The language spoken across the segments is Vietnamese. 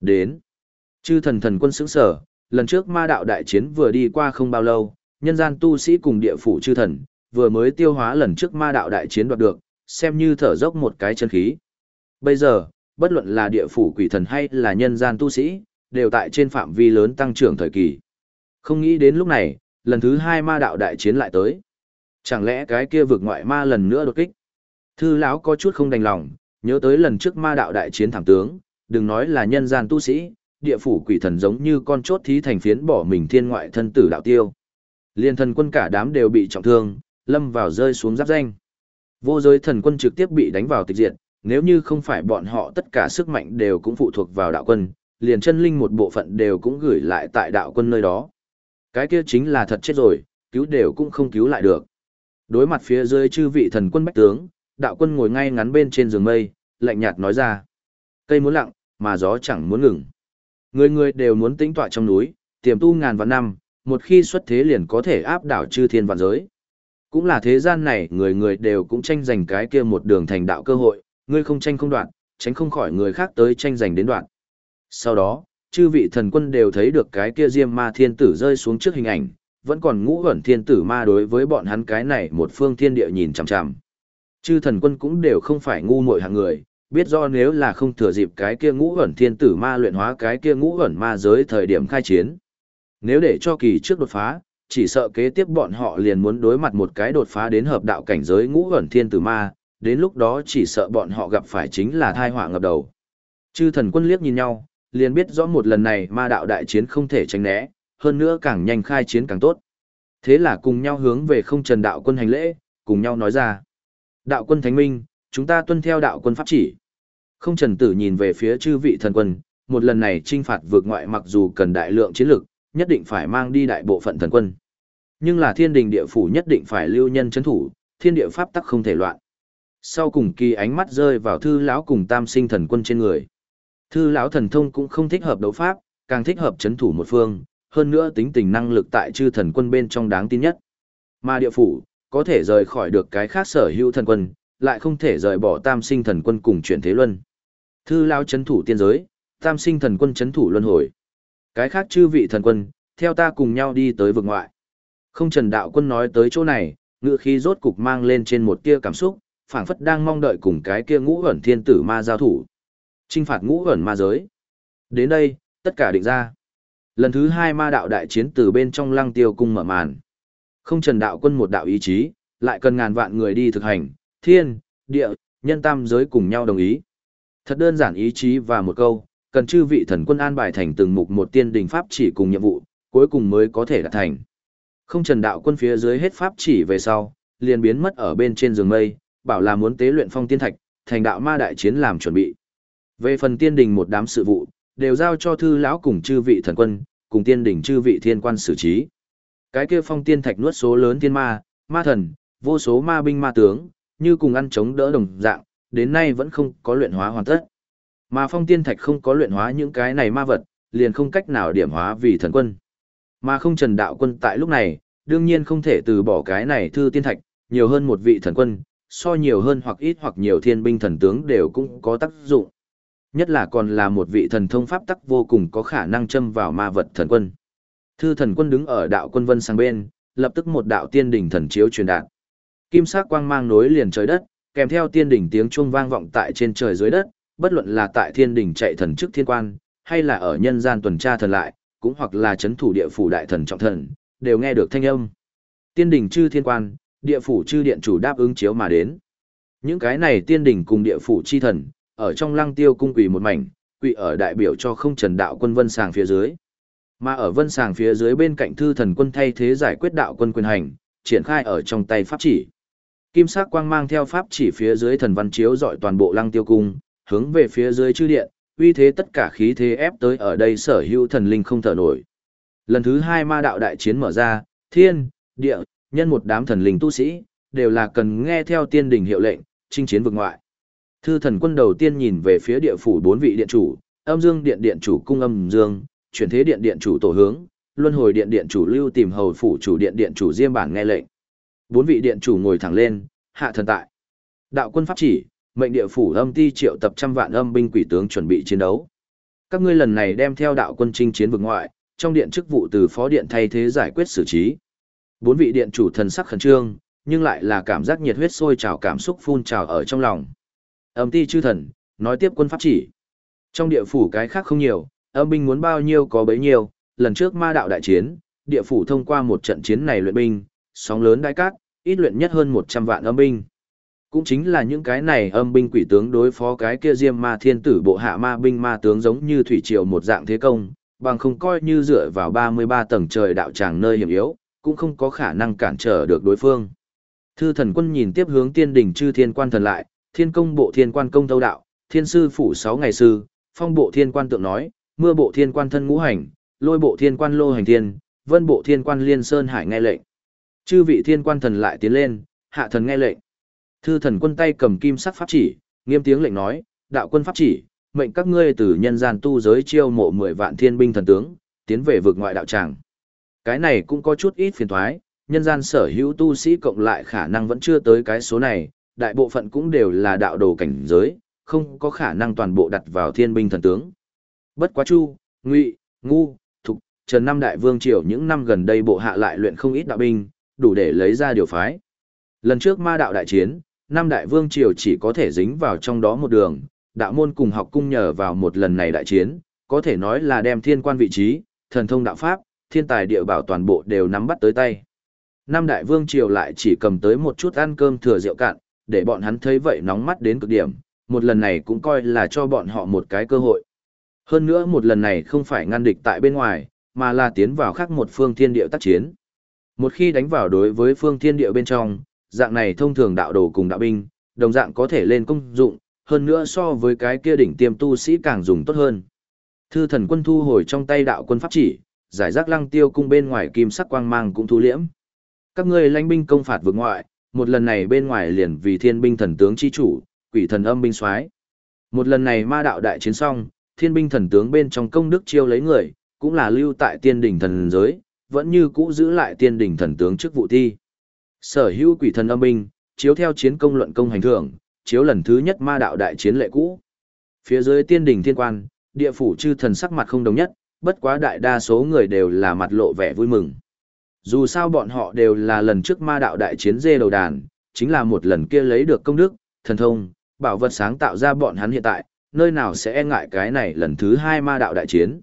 Đến. Chư thần thần quân sững sở, lần trước ma đạo đại chiến vừa đi qua không bao lâu, nhân gian tu sĩ cùng địa phủ chư thần, vừa mới tiêu hóa lần trước ma đạo đại chiến đoạt được, xem như thở dốc một cái chân khí. Bây giờ, bất luận là địa phủ quỷ thần hay là nhân gian tu sĩ, đều tại trên phạm vi lớn tăng trưởng thời kỳ. Không nghĩ đến lúc này, lần thứ hai ma đạo đại chiến lại tới. Chẳng lẽ cái kia vực ngoại ma lần nữa đột kích? Thư lão có chút không đành lòng, nhớ tới lần trước ma đạo đại chiến thảm tướng, đừng nói là nhân gian tu sĩ, địa phủ quỷ thần giống như con chốt thí thành phiến bỏ mình thiên ngoại thân tử đạo tiêu. Liên thần quân cả đám đều bị trọng thương, lâm vào rơi xuống giáp danh. Vô giới thần quân trực tiếp bị đánh vào tịch diệt, nếu như không phải bọn họ tất cả sức mạnh đều cũng phụ thuộc vào đạo quân, liền chân linh một bộ phận đều cũng gửi lại tại đạo quân nơi đó. Cái kia chính là thật chết rồi, cứu đều cũng không cứu lại được. Đối mặt phía dưới chư vị thần quân bách tướng, đạo quân ngồi ngay ngắn bên trên giường mây, lạnh nhạt nói ra. Cây muốn lặng, mà gió chẳng muốn ngừng. Người người đều muốn tĩnh tọa trong núi, tiềm tu ngàn vạn năm, một khi xuất thế liền có thể áp đảo chư thiên vạn giới. Cũng là thế gian này, người người đều cũng tranh giành cái kia một đường thành đạo cơ hội, ngươi không tranh không đoạn, tránh không khỏi người khác tới tranh giành đến đoạn. Sau đó, chư vị thần quân đều thấy được cái kia diêm ma thiên tử rơi xuống trước hình ảnh, vẫn còn ngũ ẩn thiên tử ma đối với bọn hắn cái này một phương thiên địa nhìn chằm chằm. Chư thần quân cũng đều không phải ngu muội hạng người, biết do nếu là không thừa dịp cái kia ngũ ẩn thiên tử ma luyện hóa cái kia ngũ ẩn ma giới thời điểm khai chiến. Nếu để cho kỳ trước đột phá, chỉ sợ kế tiếp bọn họ liền muốn đối mặt một cái đột phá đến hợp đạo cảnh giới ngũ ẩn thiên tử ma, đến lúc đó chỉ sợ bọn họ gặp phải chính là thai họa ngập đầu. Chư thần quân liếc nhìn nhau, liền biết rõ một lần này ma đạo đại chiến không thể tránh né, hơn nữa càng nhanh khai chiến càng tốt. Thế là cùng nhau hướng về không trần đạo quân hành lễ, cùng nhau nói ra. Đạo quân thánh minh, chúng ta tuân theo đạo quân pháp chỉ. Không trần tử nhìn về phía chư vị thần quân, một lần này trinh phạt vượt ngoại mặc dù cần đại lượng chiến lực, nhất định phải mang đi đại bộ phận thần quân. Nhưng là thiên đình địa phủ nhất định phải lưu nhân chấn thủ, thiên địa pháp tắc không thể loạn. Sau cùng kỳ ánh mắt rơi vào thư lão cùng tam sinh thần quân trên người. Thư lão thần thông cũng không thích hợp đấu pháp, càng thích hợp chấn thủ một phương, hơn nữa tính tình năng lực tại chư thần quân bên trong đáng tin nhất. Mà địa phủ, có thể rời khỏi được cái khác sở hữu thần quân, lại không thể rời bỏ tam sinh thần quân cùng chuyển thế luân. Thư lão chấn thủ tiên giới, tam sinh thần quân chấn thủ luân hồi. Cái khác chư vị thần quân, theo ta cùng nhau đi tới vực ngoại. Không trần đạo quân nói tới chỗ này, ngựa khí rốt cục mang lên trên một tia cảm xúc, phảng phất đang mong đợi cùng cái kia ngũ ẩn thiên tử ma giao thủ. Trinh phạt ngũ ẩn ma giới. Đến đây, tất cả định ra. Lần thứ hai ma đạo đại chiến từ bên trong lăng tiêu cung mở màn. Không trần đạo quân một đạo ý chí, lại cần ngàn vạn người đi thực hành, thiên, địa, nhân tam giới cùng nhau đồng ý. Thật đơn giản ý chí và một câu, cần chư vị thần quân an bài thành từng mục một tiên đình pháp chỉ cùng nhiệm vụ, cuối cùng mới có thể đạt thành. Không trần đạo quân phía dưới hết pháp chỉ về sau, liền biến mất ở bên trên giường mây, bảo là muốn tế luyện phong tiên thạch, thành đạo ma đại chiến làm chuẩn bị. Về phần tiên đình một đám sự vụ, đều giao cho thư lão cùng chư vị thần quân, cùng tiên đình chư vị thiên quan xử trí. Cái kia phong tiên thạch nuốt số lớn tiên ma, ma thần, vô số ma binh ma tướng, như cùng ăn chống đỡ đồng dạng, đến nay vẫn không có luyện hóa hoàn tất. Mà phong tiên thạch không có luyện hóa những cái này ma vật, liền không cách nào điểm hóa vì thần quân. Mà không trần đạo quân tại lúc này, đương nhiên không thể từ bỏ cái này thư tiên thạch, nhiều hơn một vị thần quân, so nhiều hơn hoặc ít hoặc nhiều thiên binh thần tướng đều cũng có tác dụng. Nhất là còn là một vị thần thông pháp tắc vô cùng có khả năng châm vào ma vật thần quân. Thư thần quân đứng ở đạo quân vân sang bên, lập tức một đạo tiên đỉnh thần chiếu truyền đạt. Kim sắc quang mang nối liền trời đất, kèm theo tiên đỉnh tiếng chuông vang vọng tại trên trời dưới đất, bất luận là tại thiên đỉnh chạy thần chức thiên quan, hay là ở nhân gian tuần tra thần lại, cũng hoặc là chấn thủ địa phủ đại thần trọng thần, đều nghe được thanh âm. Tiên đỉnh chư thiên quan, địa phủ chư điện chủ đáp ứng chiếu mà đến. Những cái này tiên đỉnh cùng địa phủ chi thần, ở trong lăng tiêu cung quỳ một mảnh, quỳ ở đại biểu cho không trần đạo quân vân sàng phía dưới. Mà ở vân sàng phía dưới bên cạnh thư thần quân thay thế giải quyết đạo quân quyền hành, triển khai ở trong tay pháp chỉ. Kim sắc quang mang theo pháp chỉ phía dưới thần văn chiếu dọi toàn bộ lăng tiêu cung, hướng về phía dưới chư điện, uy thế tất cả khí thế ép tới ở đây sở hữu thần linh không thở nổi. Lần thứ hai ma đạo đại chiến mở ra, thiên, địa, nhân một đám thần linh tu sĩ, đều là cần nghe theo tiên đình hiệu lệnh, chinh chiến vực ngoại. Thư thần quân đầu tiên nhìn về phía địa phủ bốn vị điện chủ, âm dương điện điện chủ cung âm dương, chuyển thế điện điện chủ tổ hướng, luân hồi điện điện chủ lưu tìm hầu phủ chủ điện điện chủ diêm bản nghe lệnh. Bốn vị điện chủ ngồi thẳng lên, hạ thần tại. Đạo quân pháp chỉ, mệnh địa phủ âm ti triệu tập trăm vạn âm binh quỷ tướng chuẩn bị chiến đấu. Các ngươi lần này đem theo đạo quân chinh chiến vực ngoại, trong điện chức vụ từ phó điện thay thế giải quyết xử trí. Bốn vị điện chủ thần sắc khẩn trương, nhưng lại là cảm giác nhiệt huyết sôi trào cảm xúc phun trào ở trong lòng. Âm ti chư thần, nói tiếp quân pháp chỉ. Trong địa phủ cái khác không nhiều, âm binh muốn bao nhiêu có bấy nhiêu, lần trước ma đạo đại chiến, địa phủ thông qua một trận chiến này luyện binh, sóng lớn đại cát, ít luyện nhất hơn 100 vạn âm binh. Cũng chính là những cái này âm binh quỷ tướng đối phó cái kia diêm ma thiên tử bộ hạ ma binh ma tướng giống như thủy triều một dạng thế công, bằng không coi như dựa vào 33 tầng trời đạo tràng nơi hiểm yếu, cũng không có khả năng cản trở được đối phương. Thư thần quân nhìn tiếp hướng tiên đỉnh chư thiên quan thần lại, thiên công bộ thiên quan công thâu đạo, thiên sư phủ 6 ngày sư, phong bộ thiên quan tượng nói, mưa bộ thiên quan thân ngũ hành, lôi bộ thiên quan lô hành thiên, vân bộ thiên quan liên sơn hải nghe lệnh. Chư vị thiên quan thần lại tiến lên, hạ thần nghe lệnh. Thư thần quân tay cầm kim sắc pháp chỉ, nghiêm tiếng lệnh nói, đạo quân pháp chỉ, mệnh các ngươi từ nhân gian tu giới chiêu mộ 10 vạn thiên binh thần tướng, tiến về vực ngoại đạo tràng. Cái này cũng có chút ít phiền thoái, nhân gian sở hữu tu sĩ cộng lại khả năng vẫn chưa tới cái số này, đại bộ phận cũng đều là đạo đồ cảnh giới, không có khả năng toàn bộ đặt vào thiên binh thần tướng. Bất quá chu, ngụy, ngu, thục, trần năm đại vương triều những năm gần đây bộ hạ lại luyện không ít đạo binh, đủ để lấy ra điều phái. Lần trước ma đạo đại chiến, năm đại vương triều chỉ có thể dính vào trong đó một đường, đạo môn cùng học cung nhờ vào một lần này đại chiến, có thể nói là đem thiên quan vị trí, thần thông đạo pháp, thiên tài địa bảo toàn bộ đều nắm bắt tới tay. Năm đại vương triều lại chỉ cầm tới một chút ăn cơm thừa rượu cạn, để bọn hắn thấy vậy nóng mắt đến cực điểm, một lần này cũng coi là cho bọn họ một cái cơ hội. Hơn nữa một lần này không phải ngăn địch tại bên ngoài, mà là tiến vào khác một phương thiên địa tác chiến. Một khi đánh vào đối với phương thiên địa bên trong, dạng này thông thường đạo đồ cùng đạo binh, đồng dạng có thể lên công dụng, hơn nữa so với cái kia đỉnh tiêm tu sĩ càng dùng tốt hơn. Thư thần quân thu hồi trong tay đạo quân pháp chỉ, giải rác lăng tiêu cung bên ngoài kim sắc quang mang cũng thu liễm. Các ngươi lãnh binh công phạt vượt ngoại, một lần này bên ngoài liền vì thiên binh thần tướng chi chủ, quỷ thần âm binh soái. Một lần này ma đạo đại chiến xong, thiên binh thần tướng bên trong công đức chiêu lấy người, cũng là lưu tại tiên đỉnh thần giới, vẫn như cũ giữ lại tiên đỉnh thần tướng chức vụ thi. Sở hữu quỷ thần âm binh, chiếu theo chiến công luận công hành thưởng, chiếu lần thứ nhất ma đạo đại chiến lệ cũ. Phía dưới tiên đỉnh thiên quan, địa phủ chư thần sắc mặt không đồng nhất, bất quá đại đa số người đều là mặt lộ vẻ vui mừng. Dù sao bọn họ đều là lần trước ma đạo đại chiến dê đầu đàn, chính là một lần kia lấy được công đức, thần thông, bảo vật sáng tạo ra bọn hắn hiện tại, nơi nào sẽ e ngại cái này lần thứ hai ma đạo đại chiến.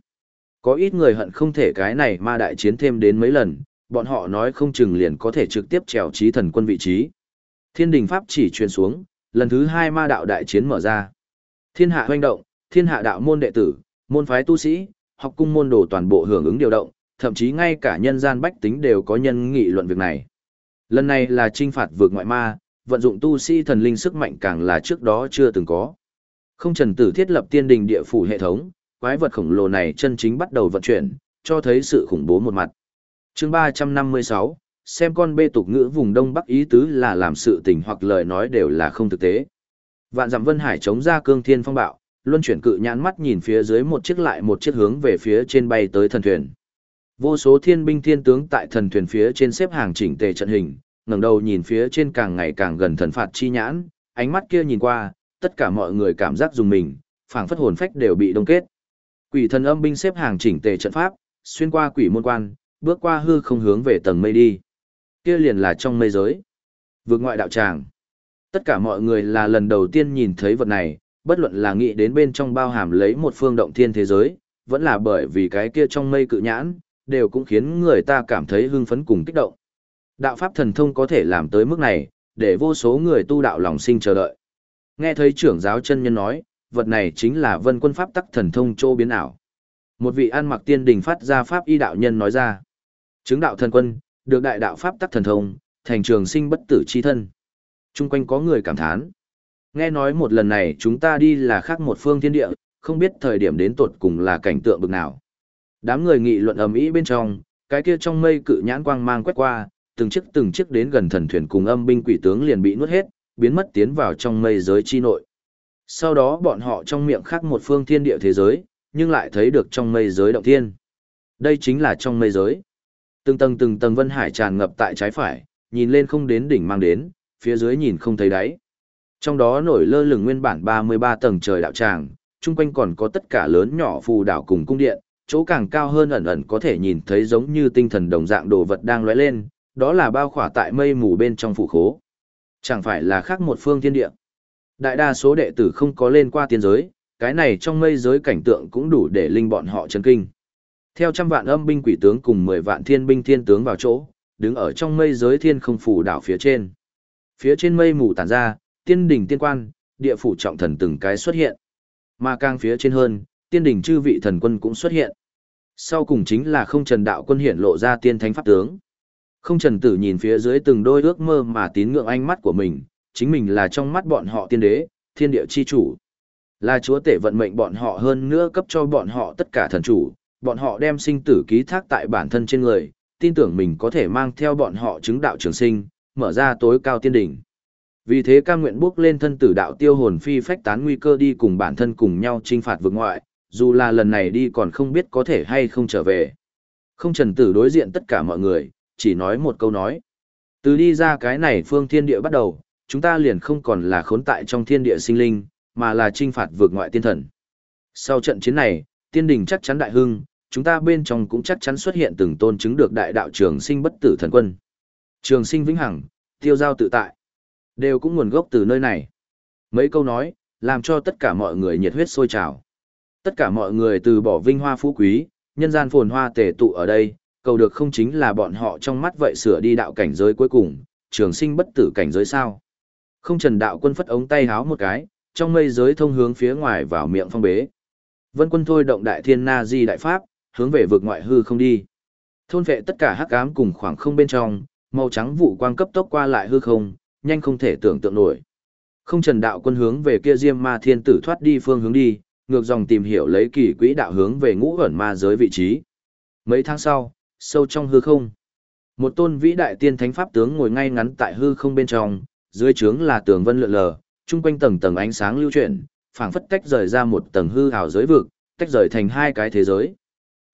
Có ít người hận không thể cái này ma đại chiến thêm đến mấy lần, bọn họ nói không chừng liền có thể trực tiếp trèo trí thần quân vị trí. Thiên đình Pháp chỉ truyền xuống, lần thứ hai ma đạo đại chiến mở ra. Thiên hạ hoành động, thiên hạ đạo môn đệ tử, môn phái tu sĩ, học cung môn đồ toàn bộ hưởng ứng điều động, thậm chí ngay cả nhân gian bách tính đều có nhân nghị luận việc này. Lần này là trinh phạt vượt ngoại ma, vận dụng tu sĩ thần linh sức mạnh càng là trước đó chưa từng có. Không trần tử thiết lập tiên đình địa phủ hệ thống, quái vật khổng lồ này chân chính bắt đầu vận chuyển, cho thấy sự khủng bố một mặt. chương 356, xem con bê tục ngữ vùng Đông Bắc ý tứ là làm sự tình hoặc lời nói đều là không thực tế. Vạn dặm Vân Hải chống ra cương thiên phong bạo, luân chuyển cự nhãn mắt nhìn phía dưới một chiếc lại một chiếc hướng về phía trên bay tới thần thuyền. Vô số thiên binh thiên tướng tại thần thuyền phía trên xếp hàng chỉnh tề trận hình, ngẩng đầu nhìn phía trên càng ngày càng gần thần phạt chi nhãn, ánh mắt kia nhìn qua, tất cả mọi người cảm giác dùng mình, phảng phất hồn phách đều bị đông kết. Quỷ thần âm binh xếp hàng chỉnh tề trận pháp, xuyên qua quỷ môn quan, bước qua hư không hướng về tầng mây đi. Kia liền là trong mây giới. Vượt ngoại đạo tràng. Tất cả mọi người là lần đầu tiên nhìn thấy vật này, bất luận là nghĩ đến bên trong bao hàm lấy một phương động thiên thế giới, vẫn là bởi vì cái kia trong mây cự nhãn, đều cũng khiến người ta cảm thấy hưng phấn cùng kích động. Đạo pháp thần thông có thể làm tới mức này, để vô số người tu đạo lòng sinh chờ đợi. Nghe thấy trưởng giáo chân nhân nói, vật này chính là vân quân pháp tắc thần thông châu biến ảo. Một vị an mặc tiên đình phát ra pháp y đạo nhân nói ra. Chứng đạo thần quân, được đại đạo pháp tắc thần thông, thành trường sinh bất tử chi thân. Trung quanh có người cảm thán. Nghe nói một lần này chúng ta đi là khác một phương thiên địa, không biết thời điểm đến tột cùng là cảnh tượng bực nào. Đám người nghị luận ầm ĩ bên trong, cái kia trong mây cự nhãn quang mang quét qua, từng chiếc từng chiếc đến gần thần thuyền cùng âm binh quỷ tướng liền bị nuốt hết, biến mất tiến vào trong mây giới chi nội. Sau đó bọn họ trong miệng khác một phương thiên địa thế giới, nhưng lại thấy được trong mây giới động thiên. Đây chính là trong mây giới. Từng tầng từng tầng vân hải tràn ngập tại trái phải, nhìn lên không đến đỉnh mang đến, phía dưới nhìn không thấy đáy. Trong đó nổi lơ lửng nguyên bản 33 tầng trời đạo tràng, chung quanh còn có tất cả lớn nhỏ phù đảo cùng cung điện, chỗ càng cao hơn ẩn ẩn có thể nhìn thấy giống như tinh thần đồng dạng đồ vật đang lóe lên, đó là bao khỏa tại mây mù bên trong phủ khố. Chẳng phải là khác một phương thiên địa. Đại đa số đệ tử không có lên qua tiên giới, cái này trong mây giới cảnh tượng cũng đủ để linh bọn họ chấn kinh. Theo trăm vạn âm binh quỷ tướng cùng mười vạn thiên binh thiên tướng vào chỗ, đứng ở trong mây giới thiên không phủ đảo phía trên. Phía trên mây mù tản ra, tiên đỉnh tiên quan, địa phủ trọng thần từng cái xuất hiện. Mà càng phía trên hơn, tiên đỉnh chư vị thần quân cũng xuất hiện. Sau cùng chính là không trần đạo quân hiện lộ ra tiên thánh pháp tướng. Không trần tử nhìn phía dưới từng đôi ước mơ mà tín ngưỡng ánh mắt của mình, chính mình là trong mắt bọn họ tiên đế, thiên địa chi chủ. Là chúa tể vận mệnh bọn họ hơn nữa cấp cho bọn họ tất cả thần chủ, bọn họ đem sinh tử ký thác tại bản thân trên người, tin tưởng mình có thể mang theo bọn họ chứng đạo trường sinh, mở ra tối cao tiên đỉnh. Vì thế cam nguyện bước lên thân tử đạo tiêu hồn phi phách tán nguy cơ đi cùng bản thân cùng nhau trinh phạt vực ngoại, dù là lần này đi còn không biết có thể hay không trở về. Không trần tử đối diện tất cả mọi người, chỉ nói một câu nói. Từ đi ra cái này phương thiên địa bắt đầu, chúng ta liền không còn là khốn tại trong thiên địa sinh linh, mà là trinh phạt vượt ngoại tiên thần. Sau trận chiến này, tiên đình chắc chắn đại hưng, chúng ta bên trong cũng chắc chắn xuất hiện từng tôn chứng được đại đạo trường sinh bất tử thần quân. Trường sinh vĩnh hằng, tiêu giao tự tại, đều cũng nguồn gốc từ nơi này. Mấy câu nói, làm cho tất cả mọi người nhiệt huyết sôi trào. Tất cả mọi người từ bỏ vinh hoa phú quý, nhân gian phồn hoa tề tụ ở đây, cầu được không chính là bọn họ trong mắt vậy sửa đi đạo cảnh giới cuối cùng, trường sinh bất tử cảnh giới sao. Không trần đạo quân phất ống tay háo một cái, trong mây giới thông hướng phía ngoài vào miệng phong bế. Vân quân thôi động đại thiên na di đại pháp, hướng về vực ngoại hư không đi. Thôn vệ tất cả hắc ám cùng khoảng không bên trong, màu trắng vụ quang cấp tốc qua lại hư không, nhanh không thể tưởng tượng nổi. Không trần đạo quân hướng về kia diêm ma thiên tử thoát đi phương hướng đi, ngược dòng tìm hiểu lấy kỳ quỹ đạo hướng về ngũ ẩn ma giới vị trí. Mấy tháng sau, sâu trong hư không, một tôn vĩ đại tiên thánh pháp tướng ngồi ngay ngắn tại hư không bên trong, dưới trướng là tường vân lượn lờ, chung quanh tầng tầng ánh sáng lưu chuyển, phảng phất tách rời ra một tầng hư ảo giới vực, tách rời thành hai cái thế giới.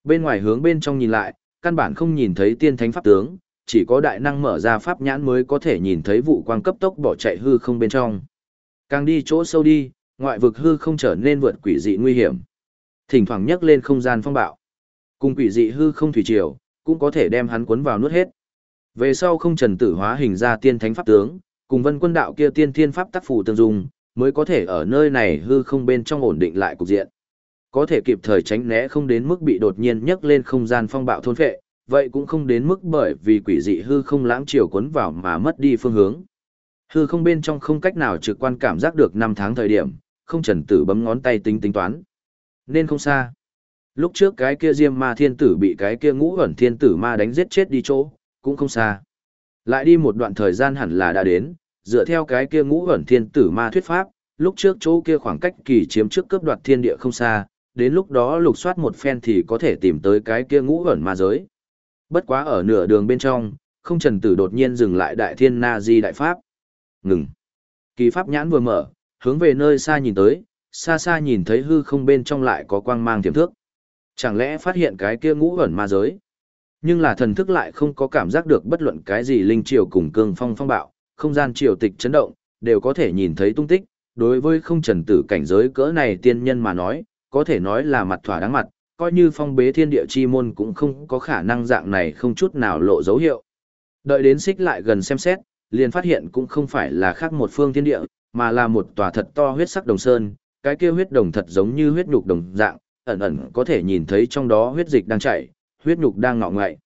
Bên ngoài hướng bên trong nhìn lại, căn bản không nhìn thấy tiên thánh pháp tướng, chỉ có đại năng mở ra pháp nhãn mới có thể nhìn thấy vụ quang cấp tốc bỏ chạy hư không bên trong. Càng đi chỗ sâu đi, ngoại vực hư không trở nên vượt quỷ dị nguy hiểm. Thỉnh thoảng nhấc lên không gian phong bạo. Cùng quỷ dị hư không thủy triều, cũng có thể đem hắn cuốn vào nuốt hết. Về sau không trần tử hóa hình ra tiên thánh pháp tướng, cùng vân quân đạo kia tiên thiên pháp tác phù tương dung, mới có thể ở nơi này hư không bên trong ổn định lại cục diện. Có thể kịp thời tránh né không đến mức bị đột nhiên nhấc lên không gian phong bạo thôn phệ, vậy cũng không đến mức bởi vì quỷ dị hư không lãng chiều cuốn vào mà mất đi phương hướng. Hư không bên trong không cách nào trực quan cảm giác được năm tháng thời điểm, không trần tử bấm ngón tay tính tính toán. Nên không xa. Lúc trước cái kia diêm ma thiên tử bị cái kia ngũ ẩn thiên tử ma đánh giết chết đi chỗ, cũng không xa. Lại đi một đoạn thời gian hẳn là đã đến, dựa theo cái kia ngũ ẩn thiên tử ma thuyết pháp, lúc trước chỗ kia khoảng cách kỳ chiếm trước cướp đoạt thiên địa không xa, đến lúc đó lục soát một phen thì có thể tìm tới cái kia ngũ ẩn ma giới. Bất quá ở nửa đường bên trong, không trần tử đột nhiên dừng lại đại thiên na di đại pháp. Ngừng. Kỳ pháp nhãn vừa mở, hướng về nơi xa nhìn tới, xa xa nhìn thấy hư không bên trong lại có quang mang tiềm thước. Chẳng lẽ phát hiện cái kia ngũ ẩn ma giới? Nhưng là thần thức lại không có cảm giác được bất luận cái gì linh triều cùng cương phong phong bạo, không gian triều tịch chấn động, đều có thể nhìn thấy tung tích. Đối với không trần tử cảnh giới cỡ này tiên nhân mà nói, có thể nói là mặt thỏa đáng mặt, coi như phong bế thiên địa chi môn cũng không có khả năng dạng này không chút nào lộ dấu hiệu. Đợi đến xích lại gần xem xét, liền phát hiện cũng không phải là khác một phương thiên địa, mà là một tòa thật to huyết sắc đồng sơn, cái kia huyết đồng thật giống như huyết nhục đồng dạng, ẩn ẩn có thể nhìn thấy trong đó huyết dịch đang chảy, huyết nhục đang ngọ ngậy.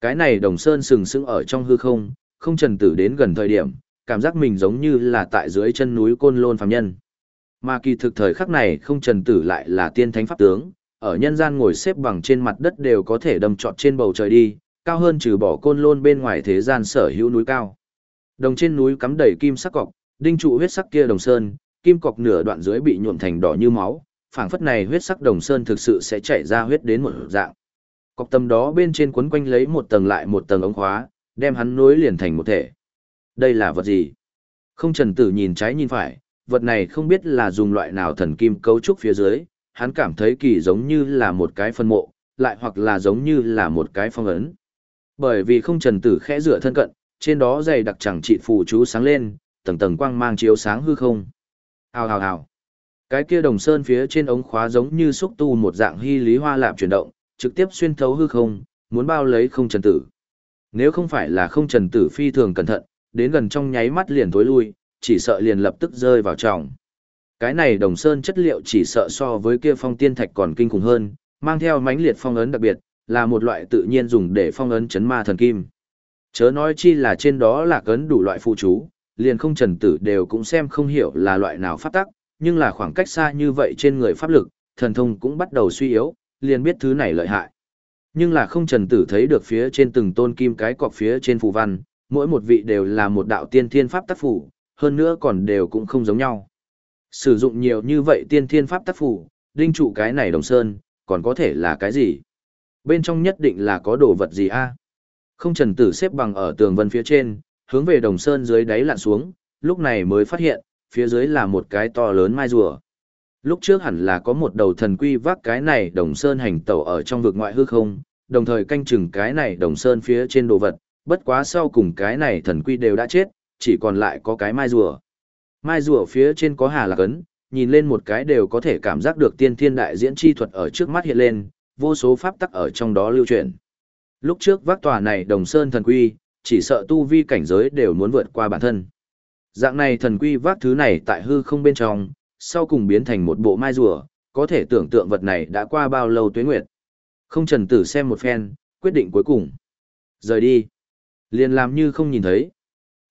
Cái này đồng sơn sừng sững ở trong hư không, không trần tử đến gần thời điểm, cảm giác mình giống như là tại dưới chân núi côn lôn phàm nhân. Mà kỳ thực thời khắc này không trần tử lại là tiên thánh pháp tướng, ở nhân gian ngồi xếp bằng trên mặt đất đều có thể đâm trọt trên bầu trời đi, cao hơn trừ bỏ côn lôn bên ngoài thế gian sở hữu núi cao. Đồng trên núi cắm đầy kim sắc cọc, đinh trụ huyết sắc kia đồng sơn, kim cọc nửa đoạn dưới bị nhuộm thành đỏ như máu, phảng phất này huyết sắc đồng sơn thực sự sẽ chảy ra huyết đến một dạng. Cọc tâm đó bên trên quấn quanh lấy một tầng lại một tầng ống khóa, đem hắn nối liền thành một thể. Đây là vật gì? Không trần tử nhìn trái nhìn phải, vật này không biết là dùng loại nào thần kim cấu trúc phía dưới, hắn cảm thấy kỳ giống như là một cái phân mộ, lại hoặc là giống như là một cái phong ấn. Bởi vì không trần tử khẽ rửa thân cận, trên đó dày đặc chẳng trị phù chú sáng lên, tầng tầng quang mang chiếu sáng hư không. Hào hào hào. Cái kia đồng sơn phía trên ống khóa giống như xúc tu một dạng hy lý hoa lạp chuyển động, trực tiếp xuyên thấu hư không, muốn bao lấy không trần tử. Nếu không phải là không trần tử phi thường cẩn thận, đến gần trong nháy mắt liền tối lui, chỉ sợ liền lập tức rơi vào trọng. Cái này đồng sơn chất liệu chỉ sợ so với kia phong tiên thạch còn kinh khủng hơn, mang theo mãnh liệt phong ấn đặc biệt, là một loại tự nhiên dùng để phong ấn chấn ma thần kim. Chớ nói chi là trên đó là cấn đủ loại phụ chú, liền không trần tử đều cũng xem không hiểu là loại nào pháp tắc, nhưng là khoảng cách xa như vậy trên người pháp lực, thần thông cũng bắt đầu suy yếu, liền biết thứ này lợi hại. Nhưng là không trần tử thấy được phía trên từng tôn kim cái cọc phía trên phù văn, mỗi một vị đều là một đạo tiên thiên pháp tác phủ, hơn nữa còn đều cũng không giống nhau. Sử dụng nhiều như vậy tiên thiên pháp tác phủ, đinh trụ cái này đồng sơn, còn có thể là cái gì? Bên trong nhất định là có đồ vật gì a? Không trần tử xếp bằng ở tường vân phía trên, hướng về đồng sơn dưới đáy lặn xuống, lúc này mới phát hiện, phía dưới là một cái to lớn mai rùa. Lúc trước hẳn là có một đầu thần quy vác cái này đồng sơn hành tẩu ở trong vực ngoại hư không, đồng thời canh chừng cái này đồng sơn phía trên đồ vật, bất quá sau cùng cái này thần quy đều đã chết, chỉ còn lại có cái mai rùa. Mai rùa phía trên có hà lạc ấn, nhìn lên một cái đều có thể cảm giác được tiên thiên đại diễn chi thuật ở trước mắt hiện lên, vô số pháp tắc ở trong đó lưu truyền. Lúc trước vác tòa này đồng sơn thần quy, chỉ sợ tu vi cảnh giới đều muốn vượt qua bản thân. Dạng này thần quy vác thứ này tại hư không bên trong, sau cùng biến thành một bộ mai rùa, có thể tưởng tượng vật này đã qua bao lâu tuế nguyệt. Không trần tử xem một phen, quyết định cuối cùng. Rời đi. Liền làm như không nhìn thấy.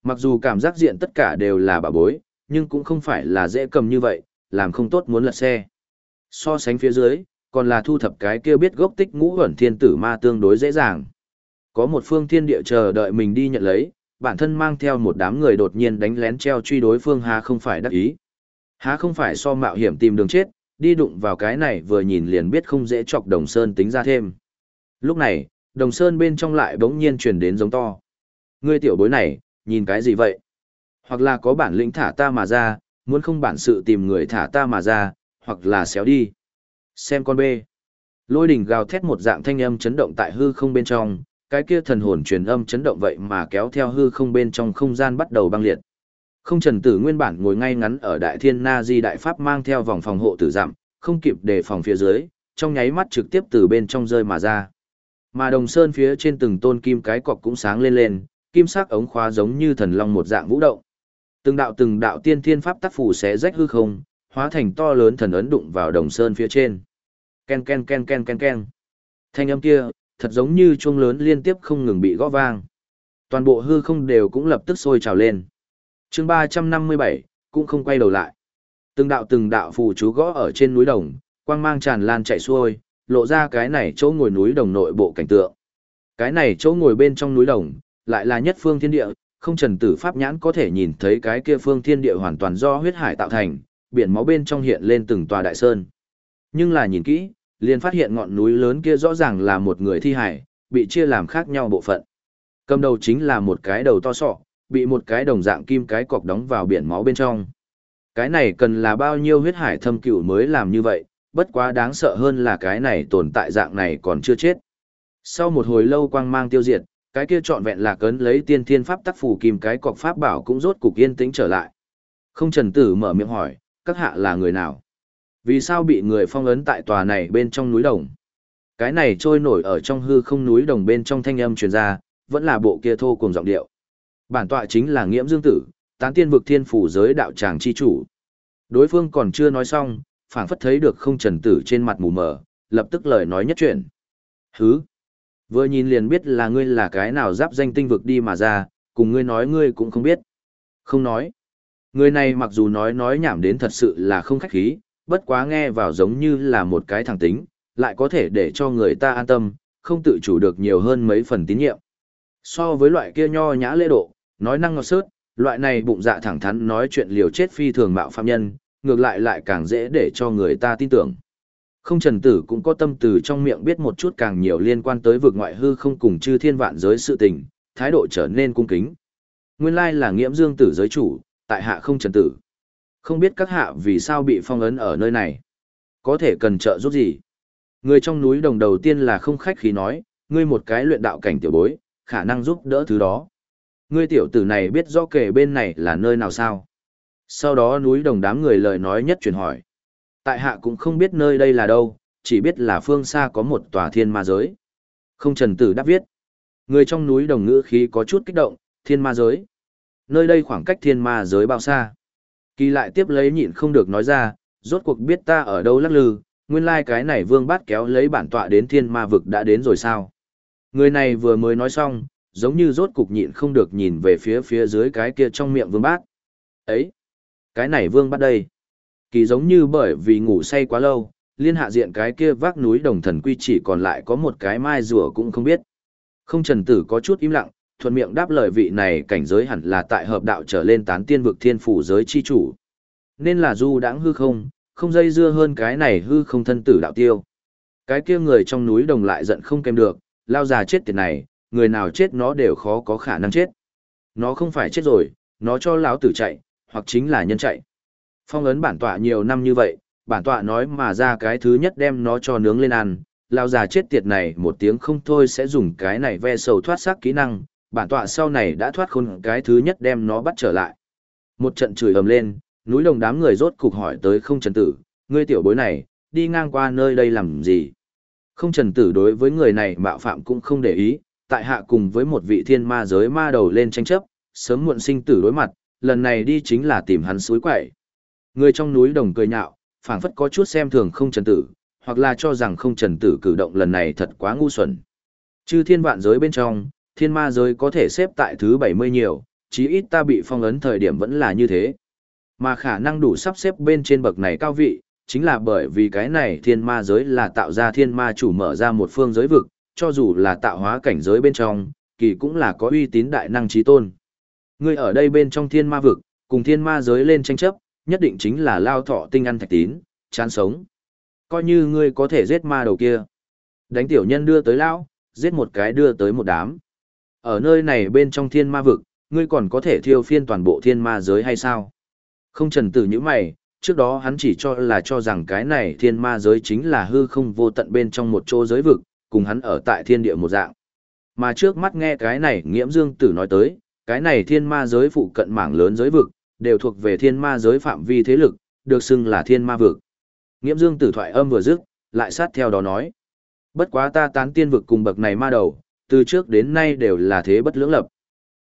Mặc dù cảm giác diện tất cả đều là bà bối, nhưng cũng không phải là dễ cầm như vậy, làm không tốt muốn lật xe. So sánh phía dưới, còn là thu thập cái kia biết gốc tích ngũ huẩn thiên tử ma tương đối dễ dàng. Có một phương thiên địa chờ đợi mình đi nhận lấy, bản thân mang theo một đám người đột nhiên đánh lén treo truy đối phương hà không phải đắc ý. Há không phải so mạo hiểm tìm đường chết, đi đụng vào cái này vừa nhìn liền biết không dễ chọc đồng sơn tính ra thêm. Lúc này, đồng sơn bên trong lại bỗng nhiên truyền đến giống to. Ngươi tiểu bối này, nhìn cái gì vậy? Hoặc là có bản lĩnh thả ta mà ra, muốn không bản sự tìm người thả ta mà ra, hoặc là xéo đi. Xem con bê. Lôi đỉnh gào thét một dạng thanh âm chấn động tại hư không bên trong, cái kia thần hồn truyền âm chấn động vậy mà kéo theo hư không bên trong không gian bắt đầu băng liệt. Không trần tử nguyên bản ngồi ngay ngắn ở đại thiên na di đại pháp mang theo vòng phòng hộ tử giảm, không kịp đề phòng phía dưới, trong nháy mắt trực tiếp từ bên trong rơi mà ra. Mà đồng sơn phía trên từng tôn kim cái cọc cũng sáng lên lên, kim sắc ống khóa giống như thần long một dạng vũ động. Từng đạo từng đạo tiên thiên pháp tác phủ sẽ rách hư không, hóa thành to lớn thần ấn đụng vào đồng sơn phía trên. Ken ken ken ken ken ken. Thanh âm kia, thật giống như chuông lớn liên tiếp không ngừng bị gõ vang. Toàn bộ hư không đều cũng lập tức sôi trào lên chương 357, cũng không quay đầu lại. Từng đạo từng đạo phù chú gõ ở trên núi đồng, quang mang tràn lan chạy xuôi, lộ ra cái này chỗ ngồi núi đồng nội bộ cảnh tượng. Cái này chỗ ngồi bên trong núi đồng, lại là nhất phương thiên địa, không trần tử pháp nhãn có thể nhìn thấy cái kia phương thiên địa hoàn toàn do huyết hải tạo thành, biển máu bên trong hiện lên từng tòa đại sơn. Nhưng là nhìn kỹ, liền phát hiện ngọn núi lớn kia rõ ràng là một người thi hải, bị chia làm khác nhau bộ phận. Cầm đầu chính là một cái đầu to sọ, bị một cái đồng dạng kim cái cọc đóng vào biển máu bên trong. Cái này cần là bao nhiêu huyết hải thâm cửu mới làm như vậy, bất quá đáng sợ hơn là cái này tồn tại dạng này còn chưa chết. Sau một hồi lâu quang mang tiêu diệt, cái kia trọn vẹn là cấn lấy tiên thiên pháp tắc phù kim cái cọc pháp bảo cũng rốt cục yên tĩnh trở lại. Không trần tử mở miệng hỏi, các hạ là người nào? Vì sao bị người phong ấn tại tòa này bên trong núi đồng? Cái này trôi nổi ở trong hư không núi đồng bên trong thanh âm truyền ra, vẫn là bộ kia thô cùng giọng điệu. Bản tọa chính là Nghiễm Dương Tử, tán tiên vực thiên phủ giới đạo tràng chi chủ. Đối phương còn chưa nói xong, phảng phất thấy được không trần tử trên mặt mù mờ, lập tức lời nói nhất chuyện. Hứ! Vừa nhìn liền biết là ngươi là cái nào giáp danh tinh vực đi mà ra, cùng ngươi nói ngươi cũng không biết. Không nói. Người này mặc dù nói nói nhảm đến thật sự là không khách khí, bất quá nghe vào giống như là một cái thẳng tính, lại có thể để cho người ta an tâm, không tự chủ được nhiều hơn mấy phần tín nhiệm. So với loại kia nho nhã lễ độ, nói năng ngọt sớt, loại này bụng dạ thẳng thắn nói chuyện liều chết phi thường mạo phạm nhân, ngược lại lại càng dễ để cho người ta tin tưởng. Không trần tử cũng có tâm từ trong miệng biết một chút càng nhiều liên quan tới vực ngoại hư không cùng chư thiên vạn giới sự tình, thái độ trở nên cung kính. Nguyên lai là nghiễm dương tử giới chủ, tại hạ không trần tử. Không biết các hạ vì sao bị phong ấn ở nơi này. Có thể cần trợ giúp gì? Người trong núi đồng đầu tiên là không khách khí nói, ngươi một cái luyện đạo cảnh tiểu bối, khả năng giúp đỡ thứ đó. Ngươi tiểu tử này biết rõ kể bên này là nơi nào sao? Sau đó núi đồng đám người lời nói nhất chuyển hỏi. Tại hạ cũng không biết nơi đây là đâu, chỉ biết là phương xa có một tòa thiên ma giới. Không trần tử đáp viết. Người trong núi đồng ngữ khí có chút kích động, thiên ma giới. Nơi đây khoảng cách thiên ma giới bao xa? Kỳ lại tiếp lấy nhịn không được nói ra, rốt cuộc biết ta ở đâu lắc lư, nguyên lai like cái này vương bát kéo lấy bản tọa đến thiên ma vực đã đến rồi sao? Người này vừa mới nói xong, giống như rốt cục nhịn không được nhìn về phía phía dưới cái kia trong miệng vương bát. Ấy! Cái này vương bát đây. Kỳ giống như bởi vì ngủ say quá lâu, liên hạ diện cái kia vác núi đồng thần quy chỉ còn lại có một cái mai rùa cũng không biết. Không trần tử có chút im lặng, thuận miệng đáp lời vị này cảnh giới hẳn là tại hợp đạo trở lên tán tiên vực thiên phủ giới chi chủ. Nên là du đãng hư không, không dây dưa hơn cái này hư không thân tử đạo tiêu. Cái kia người trong núi đồng lại giận không kèm được, lao già chết tiệt này, người nào chết nó đều khó có khả năng chết. Nó không phải chết rồi, nó cho lão tử chạy, hoặc chính là nhân chạy. Phong ấn bản tọa nhiều năm như vậy, bản tọa nói mà ra cái thứ nhất đem nó cho nướng lên ăn, lão già chết tiệt này một tiếng không thôi sẽ dùng cái này ve sầu thoát xác kỹ năng, bản tọa sau này đã thoát khôn cái thứ nhất đem nó bắt trở lại. Một trận chửi ầm lên, núi đồng đám người rốt cục hỏi tới không trần tử, ngươi tiểu bối này, đi ngang qua nơi đây làm gì? Không trần tử đối với người này mạo phạm cũng không để ý, tại hạ cùng với một vị thiên ma giới ma đầu lên tranh chấp, sớm muộn sinh tử đối mặt, lần này đi chính là tìm hắn suối quậy. Người trong núi đồng cười nhạo, phảng phất có chút xem thường không trần tử, hoặc là cho rằng không trần tử cử động lần này thật quá ngu xuẩn. Chư thiên vạn giới bên trong, thiên ma giới có thể xếp tại thứ 70 nhiều, chí ít ta bị phong ấn thời điểm vẫn là như thế. Mà khả năng đủ sắp xếp bên trên bậc này cao vị, chính là bởi vì cái này thiên ma giới là tạo ra thiên ma chủ mở ra một phương giới vực, cho dù là tạo hóa cảnh giới bên trong, kỳ cũng là có uy tín đại năng trí tôn. Ngươi ở đây bên trong thiên ma vực, cùng thiên ma giới lên tranh chấp, nhất định chính là lao thọ tinh ăn thạch tín, chán sống. Coi như ngươi có thể giết ma đầu kia. Đánh tiểu nhân đưa tới lão, giết một cái đưa tới một đám. Ở nơi này bên trong thiên ma vực, ngươi còn có thể thiêu phiên toàn bộ thiên ma giới hay sao? Không trần tử như mày, trước đó hắn chỉ cho là cho rằng cái này thiên ma giới chính là hư không vô tận bên trong một chỗ giới vực, cùng hắn ở tại thiên địa một dạng. Mà trước mắt nghe cái này nghiễm dương tử nói tới, cái này thiên ma giới phụ cận mảng lớn giới vực, đều thuộc về thiên ma giới phạm vi thế lực, được xưng là thiên ma vực. Nghiễm dương tử thoại âm vừa dứt, lại sát theo đó nói. Bất quá ta tán tiên vực cùng bậc này ma đầu, từ trước đến nay đều là thế bất lưỡng lập.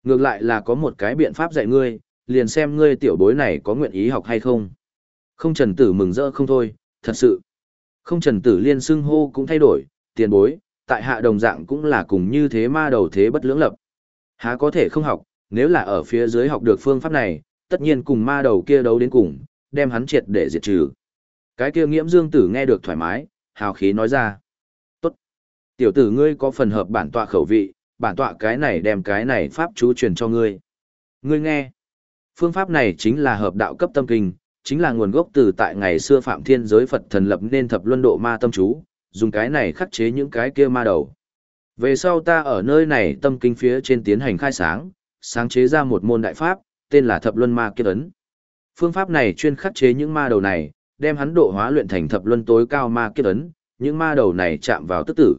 Ngược lại là có một cái biện pháp dạy ngươi, liền xem ngươi tiểu bối này có nguyện ý học hay không. Không trần tử mừng rỡ không thôi, thật sự. Không trần tử liên xưng hô cũng thay đổi, tiền bối, tại hạ đồng dạng cũng là cùng như thế ma đầu thế bất lưỡng lập. Há có thể không học, nếu là ở phía dưới học được phương pháp này, tất nhiên cùng ma đầu kia đấu đến cùng, đem hắn triệt để diệt trừ. Cái kia nghiễm dương tử nghe được thoải mái, hào khí nói ra. Tốt. Tiểu tử ngươi có phần hợp bản tọa khẩu vị, bản tọa cái này đem cái này pháp chú truyền cho ngươi. Ngươi nghe. Phương pháp này chính là hợp đạo cấp tâm kinh, chính là nguồn gốc từ tại ngày xưa Phạm Thiên giới Phật thần lập nên thập luân độ ma tâm chú, dùng cái này khắc chế những cái kia ma đầu. Về sau ta ở nơi này tâm kinh phía trên tiến hành khai sáng, sáng chế ra một môn đại pháp, tên là thập luân ma kiếp ấn. Phương pháp này chuyên khắc chế những ma đầu này, đem hắn độ hóa luyện thành thập luân tối cao ma kiếp ấn, những ma đầu này chạm vào tức tử.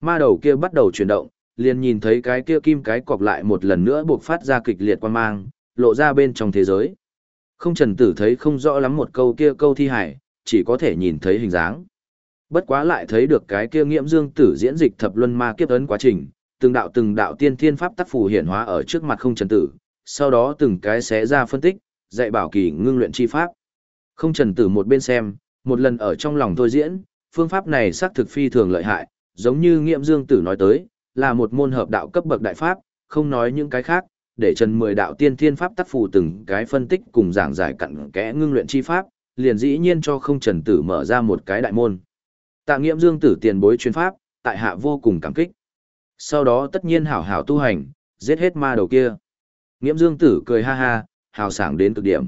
Ma đầu kia bắt đầu chuyển động, liền nhìn thấy cái kia kim cái cọc lại một lần nữa buộc phát ra kịch liệt quan mang, lộ ra bên trong thế giới. Không trần tử thấy không rõ lắm một câu kia câu thi hải, chỉ có thể nhìn thấy hình dáng. Bất quá lại thấy được cái kia nghiễm dương tử diễn dịch thập luân ma kiếp ấn quá trình, từng đạo từng đạo tiên thiên pháp tác phù hiển hóa ở trước mặt không trần tử, sau đó từng cái xé ra phân tích, dạy bảo kỳ ngưng luyện chi pháp. Không trần tử một bên xem, một lần ở trong lòng thôi diễn, phương pháp này xác thực phi thường lợi hại, giống như nghiễm dương tử nói tới, là một môn hợp đạo cấp bậc đại pháp, không nói những cái khác, để trần mười đạo tiên thiên pháp tác phù từng cái phân tích cùng giảng giải cặn kẽ ngưng luyện chi pháp, liền dĩ nhiên cho không trần tử mở ra một cái đại môn. Tạ nghiệm dương tử tiền bối chuyên pháp, tại hạ vô cùng cảm kích. Sau đó tất nhiên hảo hảo tu hành, giết hết ma đầu kia. Nghiễm dương tử cười ha ha, hào sảng đến cực điểm.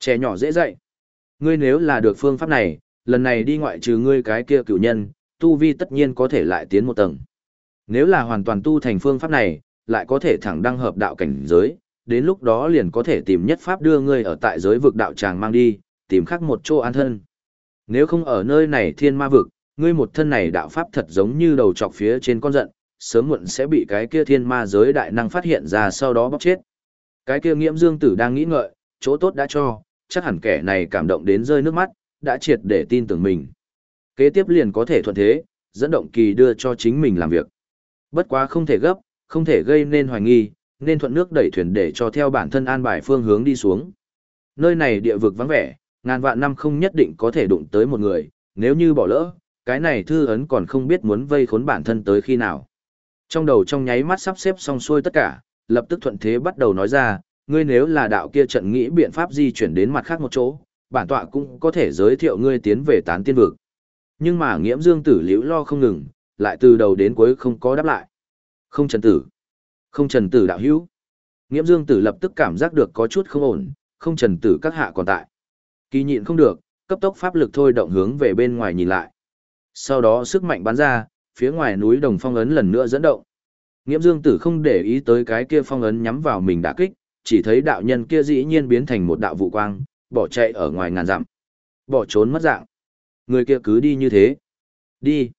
Trẻ nhỏ dễ dạy. Ngươi nếu là được phương pháp này, lần này đi ngoại trừ ngươi cái kia cựu nhân, tu vi tất nhiên có thể lại tiến một tầng. Nếu là hoàn toàn tu thành phương pháp này, lại có thể thẳng đăng hợp đạo cảnh giới, đến lúc đó liền có thể tìm nhất pháp đưa ngươi ở tại giới vực đạo tràng mang đi, tìm khắc một chỗ an thân. Nếu không ở nơi này thiên ma vực, ngươi một thân này đạo pháp thật giống như đầu chọc phía trên con giận, sớm muộn sẽ bị cái kia thiên ma giới đại năng phát hiện ra sau đó bóc chết. Cái kia nghiễm dương tử đang nghĩ ngợi, chỗ tốt đã cho, chắc hẳn kẻ này cảm động đến rơi nước mắt, đã triệt để tin tưởng mình. Kế tiếp liền có thể thuận thế, dẫn động kỳ đưa cho chính mình làm việc. Bất quá không thể gấp, không thể gây nên hoài nghi, nên thuận nước đẩy thuyền để cho theo bản thân an bài phương hướng đi xuống. Nơi này địa vực vắng vẻ, ngàn vạn năm không nhất định có thể đụng tới một người, nếu như bỏ lỡ, cái này thư ấn còn không biết muốn vây khốn bản thân tới khi nào. Trong đầu trong nháy mắt sắp xếp xong xuôi tất cả, lập tức thuận thế bắt đầu nói ra, ngươi nếu là đạo kia trận nghĩ biện pháp di chuyển đến mặt khác một chỗ, bản tọa cũng có thể giới thiệu ngươi tiến về tán tiên vực. Nhưng mà nghiễm dương tử liễu lo không ngừng, lại từ đầu đến cuối không có đáp lại. Không trần tử. Không trần tử đạo hữu. Nghiễm dương tử lập tức cảm giác được có chút không ổn, không trần tử các hạ còn tại. Kỳ nhịn không được, cấp tốc pháp lực thôi động hướng về bên ngoài nhìn lại. Sau đó sức mạnh bắn ra, phía ngoài núi đồng phong ấn lần nữa dẫn động. Nghiễm dương tử không để ý tới cái kia phong ấn nhắm vào mình đã kích, chỉ thấy đạo nhân kia dĩ nhiên biến thành một đạo vụ quang, bỏ chạy ở ngoài ngàn dặm. Bỏ trốn mất dạng. Người kia cứ đi như thế. Đi.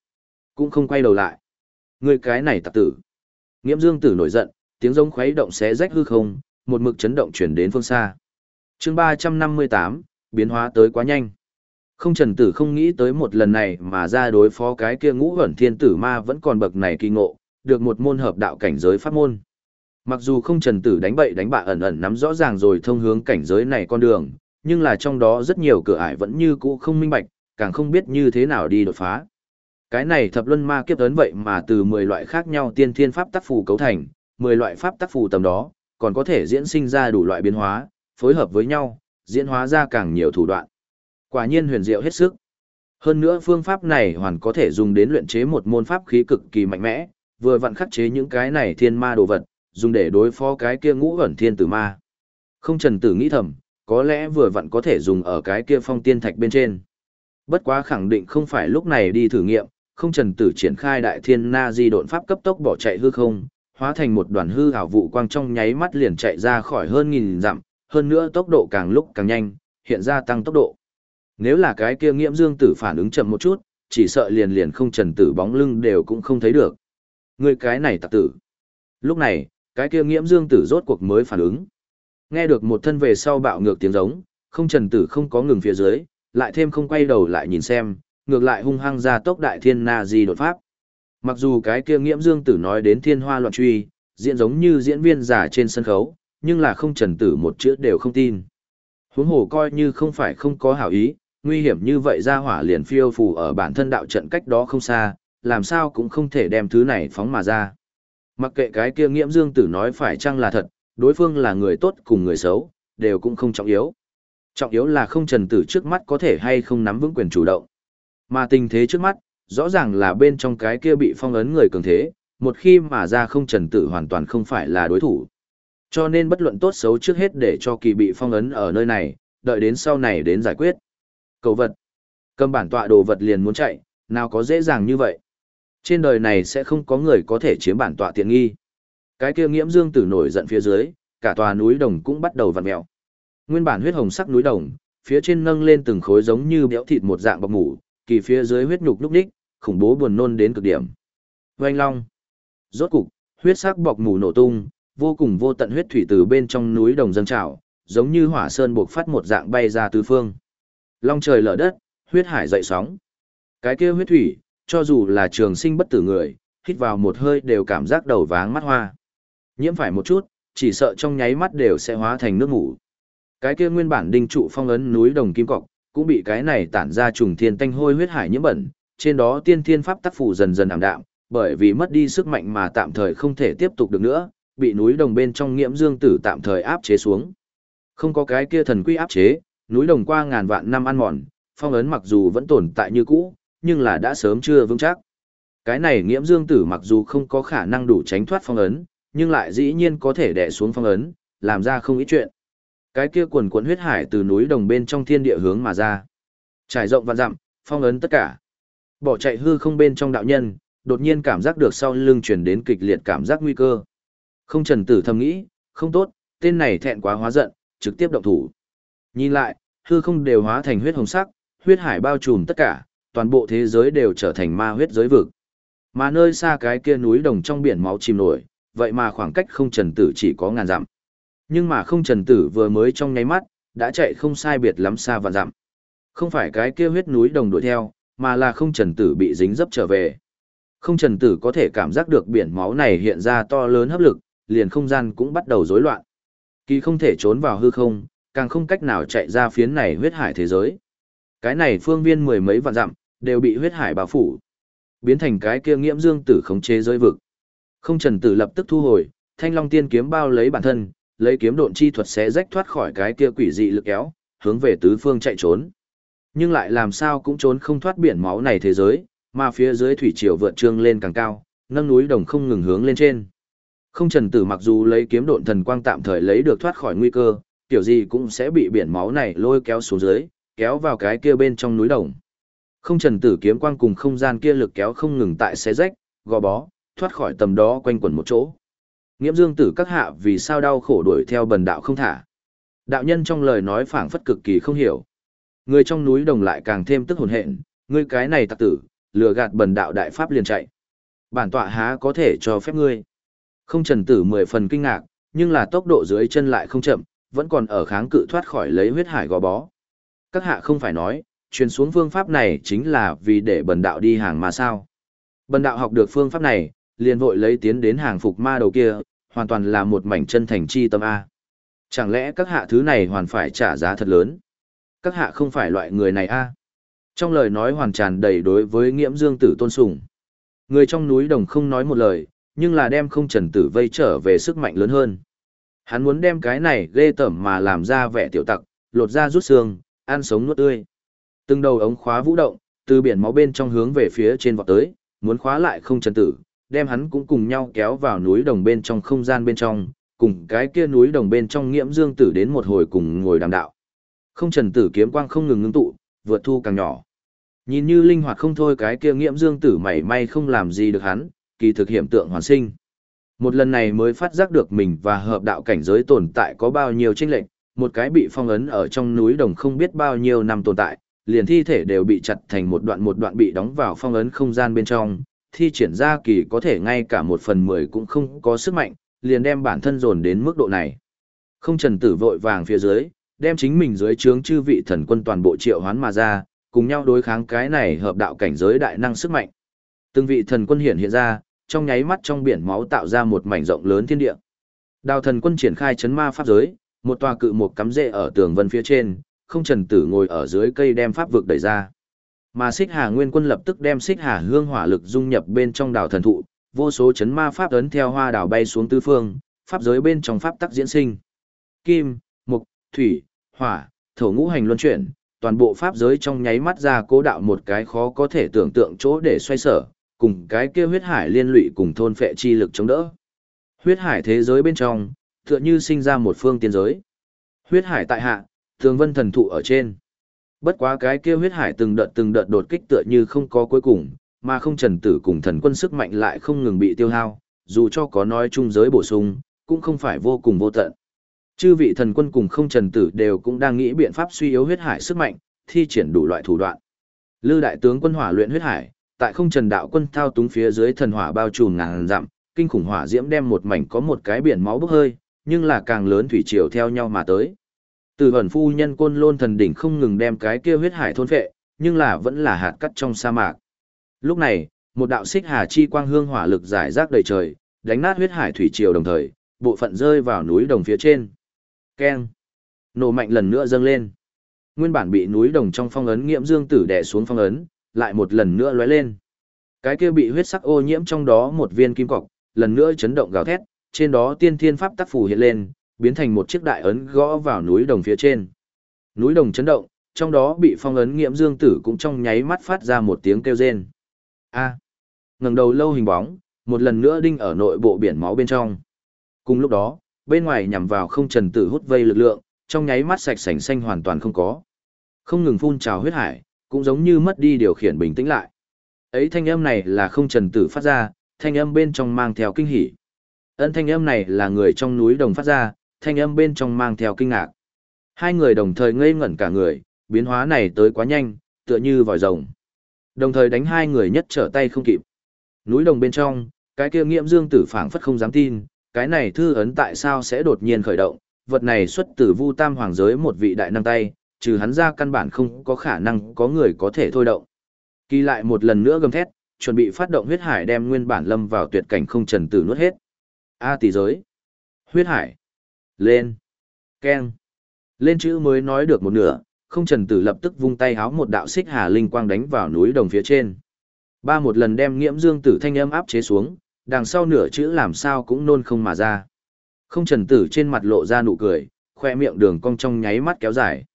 Cũng không quay đầu lại. Người cái này tặc tử. Nghiễm dương tử nổi giận, tiếng giống khuấy động xé rách hư không, một mực chấn động chuyển đến phương xa. chương ba trăm năm mươi tám biến hóa tới quá nhanh. Không trần tử không nghĩ tới một lần này mà ra đối phó cái kia ngũ hẩn thiên tử ma vẫn còn bậc này kỳ ngộ, được một môn hợp đạo cảnh giới pháp môn. Mặc dù không trần tử đánh bậy đánh bạ ẩn ẩn nắm rõ ràng rồi thông hướng cảnh giới này con đường, nhưng là trong đó rất nhiều cửa ải vẫn như cũ không minh bạch, càng không biết như thế nào đi đột phá. Cái này thập luân ma kiếp ấn vậy mà từ 10 loại khác nhau tiên thiên pháp tác phù cấu thành, 10 loại pháp tác phù tầm đó, còn có thể diễn sinh ra đủ loại biến hóa, phối hợp với nhau, diễn hóa ra càng nhiều thủ đoạn. Quả nhiên huyền diệu hết sức. Hơn nữa phương pháp này hoàn có thể dùng đến luyện chế một môn pháp khí cực kỳ mạnh mẽ, vừa vặn khắc chế những cái này thiên ma đồ vật, dùng để đối phó cái kia ngũ ẩn thiên tử ma. Không trần tử nghĩ thầm, có lẽ vừa vặn có thể dùng ở cái kia phong tiên thạch bên trên. Bất quá khẳng định không phải lúc này đi thử nghiệm, không trần tử triển khai đại thiên na di độn pháp cấp tốc bỏ chạy hư không, hóa thành một đoàn hư ảo vụ quang trong nháy mắt liền chạy ra khỏi hơn nghìn dặm, hơn nữa tốc độ càng lúc càng nhanh, hiện ra tăng tốc độ. Nếu là cái kia nghiễm dương tử phản ứng chậm một chút, chỉ sợ liền liền không trần tử bóng lưng đều cũng không thấy được. Người cái này tặc tử. Lúc này, cái kia nghiễm dương tử rốt cuộc mới phản ứng. Nghe được một thân về sau bạo ngược tiếng giống, không trần tử không có ngừng phía dưới, lại thêm không quay đầu lại nhìn xem, ngược lại hung hăng ra tốc đại thiên na di đột pháp. Mặc dù cái kia nghiễm dương tử nói đến thiên hoa loạn truy, diễn giống như diễn viên giả trên sân khấu, nhưng là không trần tử một chữ đều không tin. Huống hồ coi như không phải không có hảo ý, nguy hiểm như vậy ra hỏa liền phiêu phù ở bản thân đạo trận cách đó không xa, làm sao cũng không thể đem thứ này phóng mà ra. Mặc kệ cái kia nghiễm dương tử nói phải chăng là thật, đối phương là người tốt cùng người xấu, đều cũng không trọng yếu. Trọng yếu là không trần tử trước mắt có thể hay không nắm vững quyền chủ động. Mà tình thế trước mắt, rõ ràng là bên trong cái kia bị phong ấn người cường thế, một khi mà ra không trần tử hoàn toàn không phải là đối thủ. Cho nên bất luận tốt xấu trước hết để cho kỳ bị phong ấn ở nơi này, đợi đến sau này đến giải quyết. Cầu vật. Cầm bản tọa đồ vật liền muốn chạy, nào có dễ dàng như vậy. Trên đời này sẽ không có người có thể chiếm bản tọa tiện nghi. Cái kia nghiễm dương tử nổi giận phía dưới, cả tòa núi đồng cũng bắt đầu vặn mèo. Nguyên bản huyết hồng sắc núi đồng, phía trên nâng lên từng khối giống như béo thịt một dạng bọc mủ, kỳ phía dưới huyết nhục lúc đích, khủng bố buồn nôn đến cực điểm. Oanh long. Rốt cục, huyết sắc bọc mủ nổ tung, vô cùng vô tận huyết thủy từ bên trong núi đồng dâng trào, giống như hỏa sơn buộc phát một dạng bay ra tứ phương. Long trời lở đất, huyết hải dậy sóng. Cái kia huyết thủy, cho dù là trường sinh bất tử người, hít vào một hơi đều cảm giác đầu váng mắt hoa. Nhiễm phải một chút, chỉ sợ trong nháy mắt đều sẽ hóa thành nước ngủ. Cái kia nguyên bản đinh trụ phong ấn núi đồng kim cọc, cũng bị cái này tản ra trùng thiên tanh hôi huyết hải nhiễm bẩn, trên đó tiên thiên pháp tác phủ dần dần ảm đạm, bởi vì mất đi sức mạnh mà tạm thời không thể tiếp tục được nữa, bị núi đồng bên trong nghiễm dương tử tạm thời áp chế xuống. Không có cái kia thần quy áp chế, núi đồng qua ngàn vạn năm ăn mòn, phong ấn mặc dù vẫn tồn tại như cũ, nhưng là đã sớm chưa vững chắc. Cái này nghiễm dương tử mặc dù không có khả năng đủ tránh thoát phong ấn, nhưng lại dĩ nhiên có thể đè xuống phong ấn, làm ra không ít chuyện. Cái kia quần cuộn huyết hải từ núi đồng bên trong thiên địa hướng mà ra. Trải rộng vạn dặm, phong ấn tất cả. Bỏ chạy hư không bên trong đạo nhân, đột nhiên cảm giác được sau lưng truyền đến kịch liệt cảm giác nguy cơ. Không trần tử thầm nghĩ, không tốt, tên này thẹn quá hóa giận, trực tiếp động thủ. Nhìn lại, hư không đều hóa thành huyết hồng sắc, huyết hải bao trùm tất cả, toàn bộ thế giới đều trở thành ma huyết giới vực. Mà nơi xa cái kia núi đồng trong biển máu chìm nổi, vậy mà khoảng cách không trần tử chỉ có ngàn dặm. Nhưng mà không trần tử vừa mới trong nháy mắt, đã chạy không sai biệt lắm xa và dặm. Không phải cái kia huyết núi đồng đuổi theo, mà là không trần tử bị dính dấp trở về. Không trần tử có thể cảm giác được biển máu này hiện ra to lớn hấp lực, liền không gian cũng bắt đầu rối loạn. Kỳ không thể trốn vào hư không, càng không cách nào chạy ra phiến này huyết hải thế giới. Cái này phương viên mười mấy vạn dặm, đều bị huyết hải bao phủ. Biến thành cái kia nghiễm dương tử khống chế giới vực. Không trần tử lập tức thu hồi, thanh long tiên kiếm bao lấy bản thân, lấy kiếm độn chi thuật xé rách thoát khỏi cái kia quỷ dị lực kéo, hướng về tứ phương chạy trốn. Nhưng lại làm sao cũng trốn không thoát biển máu này thế giới, mà phía dưới thủy triều vượt trương lên càng cao, nâng núi đồng không ngừng hướng lên trên. Không trần tử mặc dù lấy kiếm độn thần quang tạm thời lấy được thoát khỏi nguy cơ, kiểu gì cũng sẽ bị biển máu này lôi kéo xuống dưới, kéo vào cái kia bên trong núi đồng. Không trần tử kiếm quang cùng không gian kia lực kéo không ngừng tại xé rách, gò bó, thoát khỏi tầm đó quanh quẩn một chỗ. Nghiễm dương tử các hạ vì sao đau khổ đuổi theo bần đạo không thả. Đạo nhân trong lời nói phảng phất cực kỳ không hiểu. Người trong núi đồng lại càng thêm tức hồn hện, ngươi cái này tặc tử, lừa gạt bần đạo đại pháp liền chạy. Bản tọa há có thể cho phép ngươi. Không trần tử mười phần kinh ngạc, nhưng là tốc độ dưới chân lại không chậm, vẫn còn ở kháng cự thoát khỏi lấy huyết hải gò bó. Các hạ không phải nói, truyền xuống phương pháp này chính là vì để bần đạo đi hàng mà sao. Bần đạo học được phương pháp này, liền vội lấy tiến đến hàng phục ma đầu kia, hoàn toàn là một mảnh chân thành chi tâm A. Chẳng lẽ các hạ thứ này hoàn phải trả giá thật lớn? Các hạ không phải loại người này A. Trong lời nói hoàn tràn đầy đối với nghiễm dương tử tôn sùng. Người trong núi đồng không nói một lời, nhưng là đem không trần tử vây trở về sức mạnh lớn hơn. Hắn muốn đem cái này ghê tởm mà làm ra vẻ tiểu tặc, lột ra rút xương, ăn sống nuốt tươi. Từng đầu ống khóa vũ động, từ biển máu bên trong hướng về phía trên vọt tới, muốn khóa lại không trần tử, đem hắn cũng cùng nhau kéo vào núi đồng bên trong không gian bên trong, cùng cái kia núi đồng bên trong nghiễm dương tử đến một hồi cùng ngồi đàm đạo. Không trần tử kiếm quang không ngừng ngưng tụ, vượt thu càng nhỏ. Nhìn như linh hoạt không thôi cái kia nghiễm dương tử mảy may không làm gì được hắn, kỳ thực hiểm tượng hoàn sinh. Một lần này mới phát giác được mình và hợp đạo cảnh giới tồn tại có bao nhiêu chênh lệch, một cái bị phong ấn ở trong núi đồng không biết bao nhiêu năm tồn tại, liền thi thể đều bị chặt thành một đoạn một đoạn bị đóng vào phong ấn không gian bên trong, thi triển ra kỳ có thể ngay cả một phần mười cũng không có sức mạnh, liền đem bản thân dồn đến mức độ này. Không trần tử vội vàng phía dưới, đem chính mình dưới trướng chư vị thần quân toàn bộ triệu hoán mà ra, cùng nhau đối kháng cái này hợp đạo cảnh giới đại năng sức mạnh. Từng vị thần quân hiện hiện ra, trong nháy mắt trong biển máu tạo ra một mảnh rộng lớn thiên địa. Đào thần quân triển khai chấn ma pháp giới, một tòa cự một cắm rễ ở tường vân phía trên, không trần tử ngồi ở dưới cây đem pháp vực đẩy ra. Mà xích hà nguyên quân lập tức đem xích hà hương hỏa lực dung nhập bên trong đào thần thụ, vô số chấn ma pháp ấn theo hoa đào bay xuống tứ phương, pháp giới bên trong pháp tắc diễn sinh. Kim, mục, thủy, hỏa, thổ ngũ hành luân chuyển, toàn bộ pháp giới trong nháy mắt ra cố đạo một cái khó có thể tưởng tượng chỗ để xoay sở, cùng cái kia huyết hải liên lụy cùng thôn phệ chi lực chống đỡ. Huyết hải thế giới bên trong, tựa như sinh ra một phương tiên giới. Huyết hải tại hạ, thường vân thần thụ ở trên. Bất quá cái kia huyết hải từng đợt từng đợt đột kích tựa như không có cuối cùng, mà không trần tử cùng thần quân sức mạnh lại không ngừng bị tiêu hao, dù cho có nói chung giới bổ sung, cũng không phải vô cùng vô tận. Chư vị thần quân cùng không trần tử đều cũng đang nghĩ biện pháp suy yếu huyết hải sức mạnh, thi triển đủ loại thủ đoạn. Lư đại tướng quân hỏa luyện huyết hải, tại không trần đạo quân thao túng phía dưới thần hỏa bao trùm ngàn dặm, kinh khủng hỏa diễm đem một mảnh có một cái biển máu bốc hơi, nhưng là càng lớn thủy triều theo nhau mà tới. Từ ẩn phu nhân côn lôn thần đỉnh không ngừng đem cái kia huyết hải thôn phệ, nhưng là vẫn là hạt cắt trong sa mạc. Lúc này, một đạo xích hà chi quang hương hỏa lực giải rác đầy trời, đánh nát huyết hải thủy triều đồng thời, bộ phận rơi vào núi đồng phía trên. Keng. Nổ mạnh lần nữa dâng lên. Nguyên bản bị núi đồng trong phong ấn nghiệm dương tử đè xuống phong ấn, lại một lần nữa lóe lên. Cái kia bị huyết sắc ô nhiễm trong đó một viên kim cọc, lần nữa chấn động gào thét, trên đó tiên thiên pháp tác phù hiện lên, biến thành một chiếc đại ấn gõ vào núi đồng phía trên. Núi đồng chấn động, trong đó bị phong ấn nghiệm dương tử cũng trong nháy mắt phát ra một tiếng kêu rên. A. ngẩng đầu lâu hình bóng, một lần nữa đinh ở nội bộ biển máu bên trong. Cùng lúc đó, bên ngoài nhằm vào không trần tử hút vây lực lượng, trong nháy mắt sạch sành xanh hoàn toàn không có. Không ngừng phun trào huyết hải, cũng giống như mất đi điều khiển bình tĩnh lại. Ấy thanh âm này là không trần tử phát ra, thanh âm bên trong mang theo kinh hỉ. ấn thanh âm này là người trong núi đồng phát ra, thanh âm bên trong mang theo kinh ngạc. Hai người đồng thời ngây ngẩn cả người, biến hóa này tới quá nhanh, tựa như vòi rồng. Đồng thời đánh hai người nhất trở tay không kịp. Núi đồng bên trong, cái kia nghiệm dương tử phảng phất không dám tin, cái này thư ấn tại sao sẽ đột nhiên khởi động, vật này xuất từ vu tam hoàng giới một vị đại năng tay, trừ hắn ra căn bản không có khả năng có người có thể thôi động. Kỳ lại một lần nữa gầm thét, chuẩn bị phát động huyết hải đem nguyên bản lâm vào tuyệt cảnh không trần tử nuốt hết. A tỷ giới. Huyết hải. Lên. Keng. Lên chữ mới nói được một nửa, không trần tử lập tức vung tay háo một đạo xích hà linh quang đánh vào núi đồng phía trên. Ba một lần đem nghiễm dương tử thanh âm áp chế xuống, đằng sau nửa chữ làm sao cũng nôn không mà ra. Không trần tử trên mặt lộ ra nụ cười, khoe miệng đường cong trong nháy mắt kéo dài.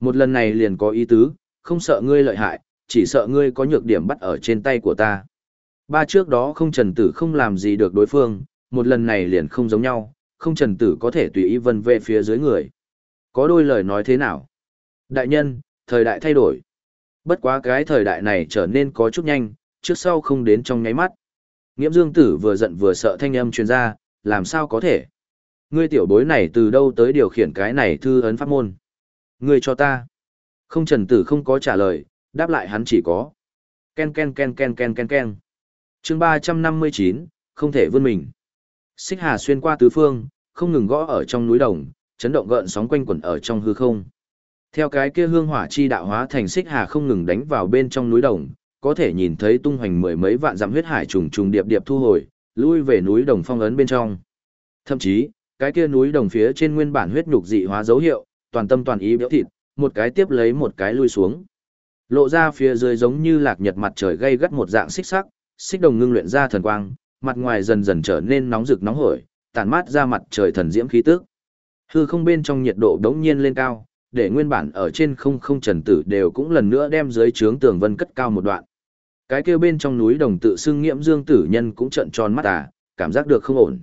Một lần này liền có ý tứ, không sợ ngươi lợi hại, chỉ sợ ngươi có nhược điểm bắt ở trên tay của ta. Ba trước đó không trần tử không làm gì được đối phương, một lần này liền không giống nhau, không trần tử có thể tùy ý vân về phía dưới người. Có đôi lời nói thế nào? Đại nhân, thời đại thay đổi. Bất quá cái thời đại này trở nên có chút nhanh, trước sau không đến trong nháy mắt. Nghiễm dương tử vừa giận vừa sợ thanh âm truyền ra, làm sao có thể? Ngươi tiểu bối này từ đâu tới điều khiển cái này thư ấn pháp môn? Ngươi cho ta. Không trần tử không có trả lời, đáp lại hắn chỉ có. Ken ken ken ken ken ken ken. chương ba trăm năm mươi chín không thể vươn mình. Xích hà xuyên qua tứ phương, không ngừng gõ ở trong núi đồng, chấn động gợn sóng quanh quẩn ở trong hư không. Theo cái kia hương hỏa chi đạo hóa thành xích hà không ngừng đánh vào bên trong núi đồng, có thể nhìn thấy tung hoành mười mấy vạn dặm huyết hải trùng trùng điệp điệp thu hồi, lui về núi đồng phong ấn bên trong. Thậm chí, cái kia núi đồng phía trên nguyên bản huyết nhục dị hóa dấu hiệu, toàn tâm toàn ý biểu thịt, một cái tiếp lấy một cái lui xuống. Lộ ra phía dưới giống như lạc nhật mặt trời gây gắt một dạng xích sắc, xích đồng ngưng luyện ra thần quang, mặt ngoài dần dần trở nên nóng rực nóng hổi, tản mát ra mặt trời thần diễm khí tức. Hư không bên trong nhiệt độ đống nhiên lên cao, để nguyên bản ở trên không không trần tử đều cũng lần nữa đem dưới trướng tường vân cất cao một đoạn. Cái kia bên trong núi đồng tự xưng nghiễm dương tử nhân cũng trợn tròn mắt à, cảm giác được không ổn.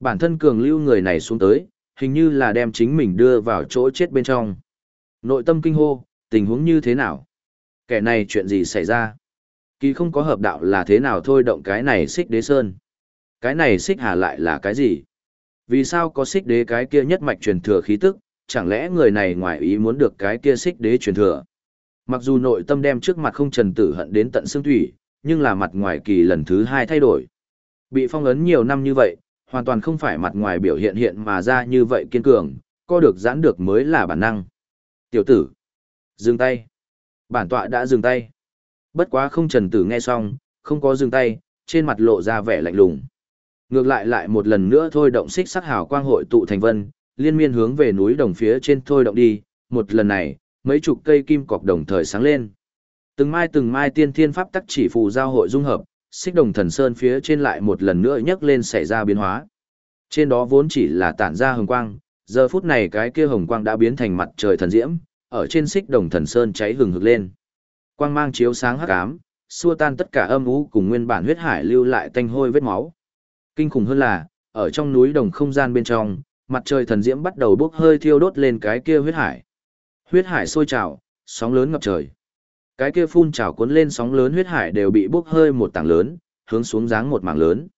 Bản thân cường lưu người này xuống tới, hình như là đem chính mình đưa vào chỗ chết bên trong. Nội tâm kinh hô, tình huống như thế nào? Kẻ này chuyện gì xảy ra? Kỳ không có hợp đạo là thế nào thôi động cái này xích đế sơn? Cái này xích hà lại là cái gì? Vì sao có xích đế cái kia nhất mạch truyền thừa khí tức, chẳng lẽ người này ngoài ý muốn được cái kia xích đế truyền thừa? Mặc dù nội tâm đem trước mặt không trần tử hận đến tận xương thủy, nhưng là mặt ngoài kỳ lần thứ hai thay đổi. Bị phong ấn nhiều năm như vậy, hoàn toàn không phải mặt ngoài biểu hiện hiện mà ra như vậy kiên cường, co được giãn được mới là bản năng. Tiểu tử, dừng tay. Bản tọa đã dừng tay. Bất quá không trần tử nghe xong, không có dừng tay, trên mặt lộ ra vẻ lạnh lùng. Ngược lại lại một lần nữa thôi động xích sắc hào quang hội tụ thành vân, liên miên hướng về núi đồng phía trên thôi động đi, một lần này, mấy chục cây kim cọc đồng thời sáng lên. Từng mai từng mai tiên thiên pháp tắc chỉ phù giao hội dung hợp, xích đồng thần sơn phía trên lại một lần nữa nhấc lên xảy ra biến hóa. Trên đó vốn chỉ là tản ra hồng quang, giờ phút này cái kia hồng quang đã biến thành mặt trời thần diễm, ở trên xích đồng thần sơn cháy hừng hực lên. Quang mang chiếu sáng hắc ám, xua tan tất cả âm u cùng nguyên bản huyết hải lưu lại tanh hôi vết máu. Kinh khủng hơn là, ở trong núi đồng không gian bên trong, mặt trời thần diễm bắt đầu bốc hơi thiêu đốt lên cái kia huyết hải. Huyết hải sôi trào, sóng lớn ngập trời. Cái kia phun trào cuốn lên sóng lớn huyết hải đều bị bốc hơi một tảng lớn, hướng xuống dáng một mảng lớn.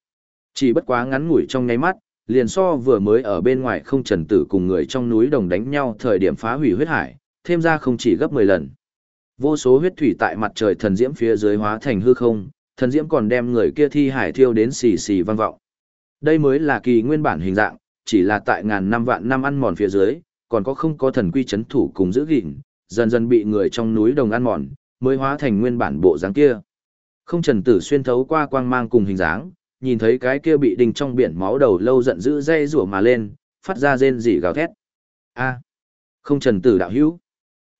Chỉ bất quá ngắn ngủi trong nháy mắt, liền so vừa mới ở bên ngoài không trần tử cùng người trong núi đồng đánh nhau thời điểm phá hủy huyết hải, thêm ra không chỉ gấp 10 lần. Vô số huyết thủy tại mặt trời thần diễm phía dưới hóa thành hư không, thần diễm còn đem người kia thi hải thiêu đến xì xì vang vọng. Đây mới là kỳ nguyên bản hình dạng, chỉ là tại ngàn năm vạn năm ăn mòn phía dưới, còn có không có thần quy chấn thủ cùng giữ gìn, dần dần bị người trong núi đồng ăn mòn, mới hóa thành nguyên bản bộ dáng kia. Không trần tử xuyên thấu qua quang mang cùng hình dáng, nhìn thấy cái kia bị đình trong biển máu đầu lâu giận dữ dây rủa mà lên, phát ra rên rỉ gào thét. A, không trần tử đạo hữu.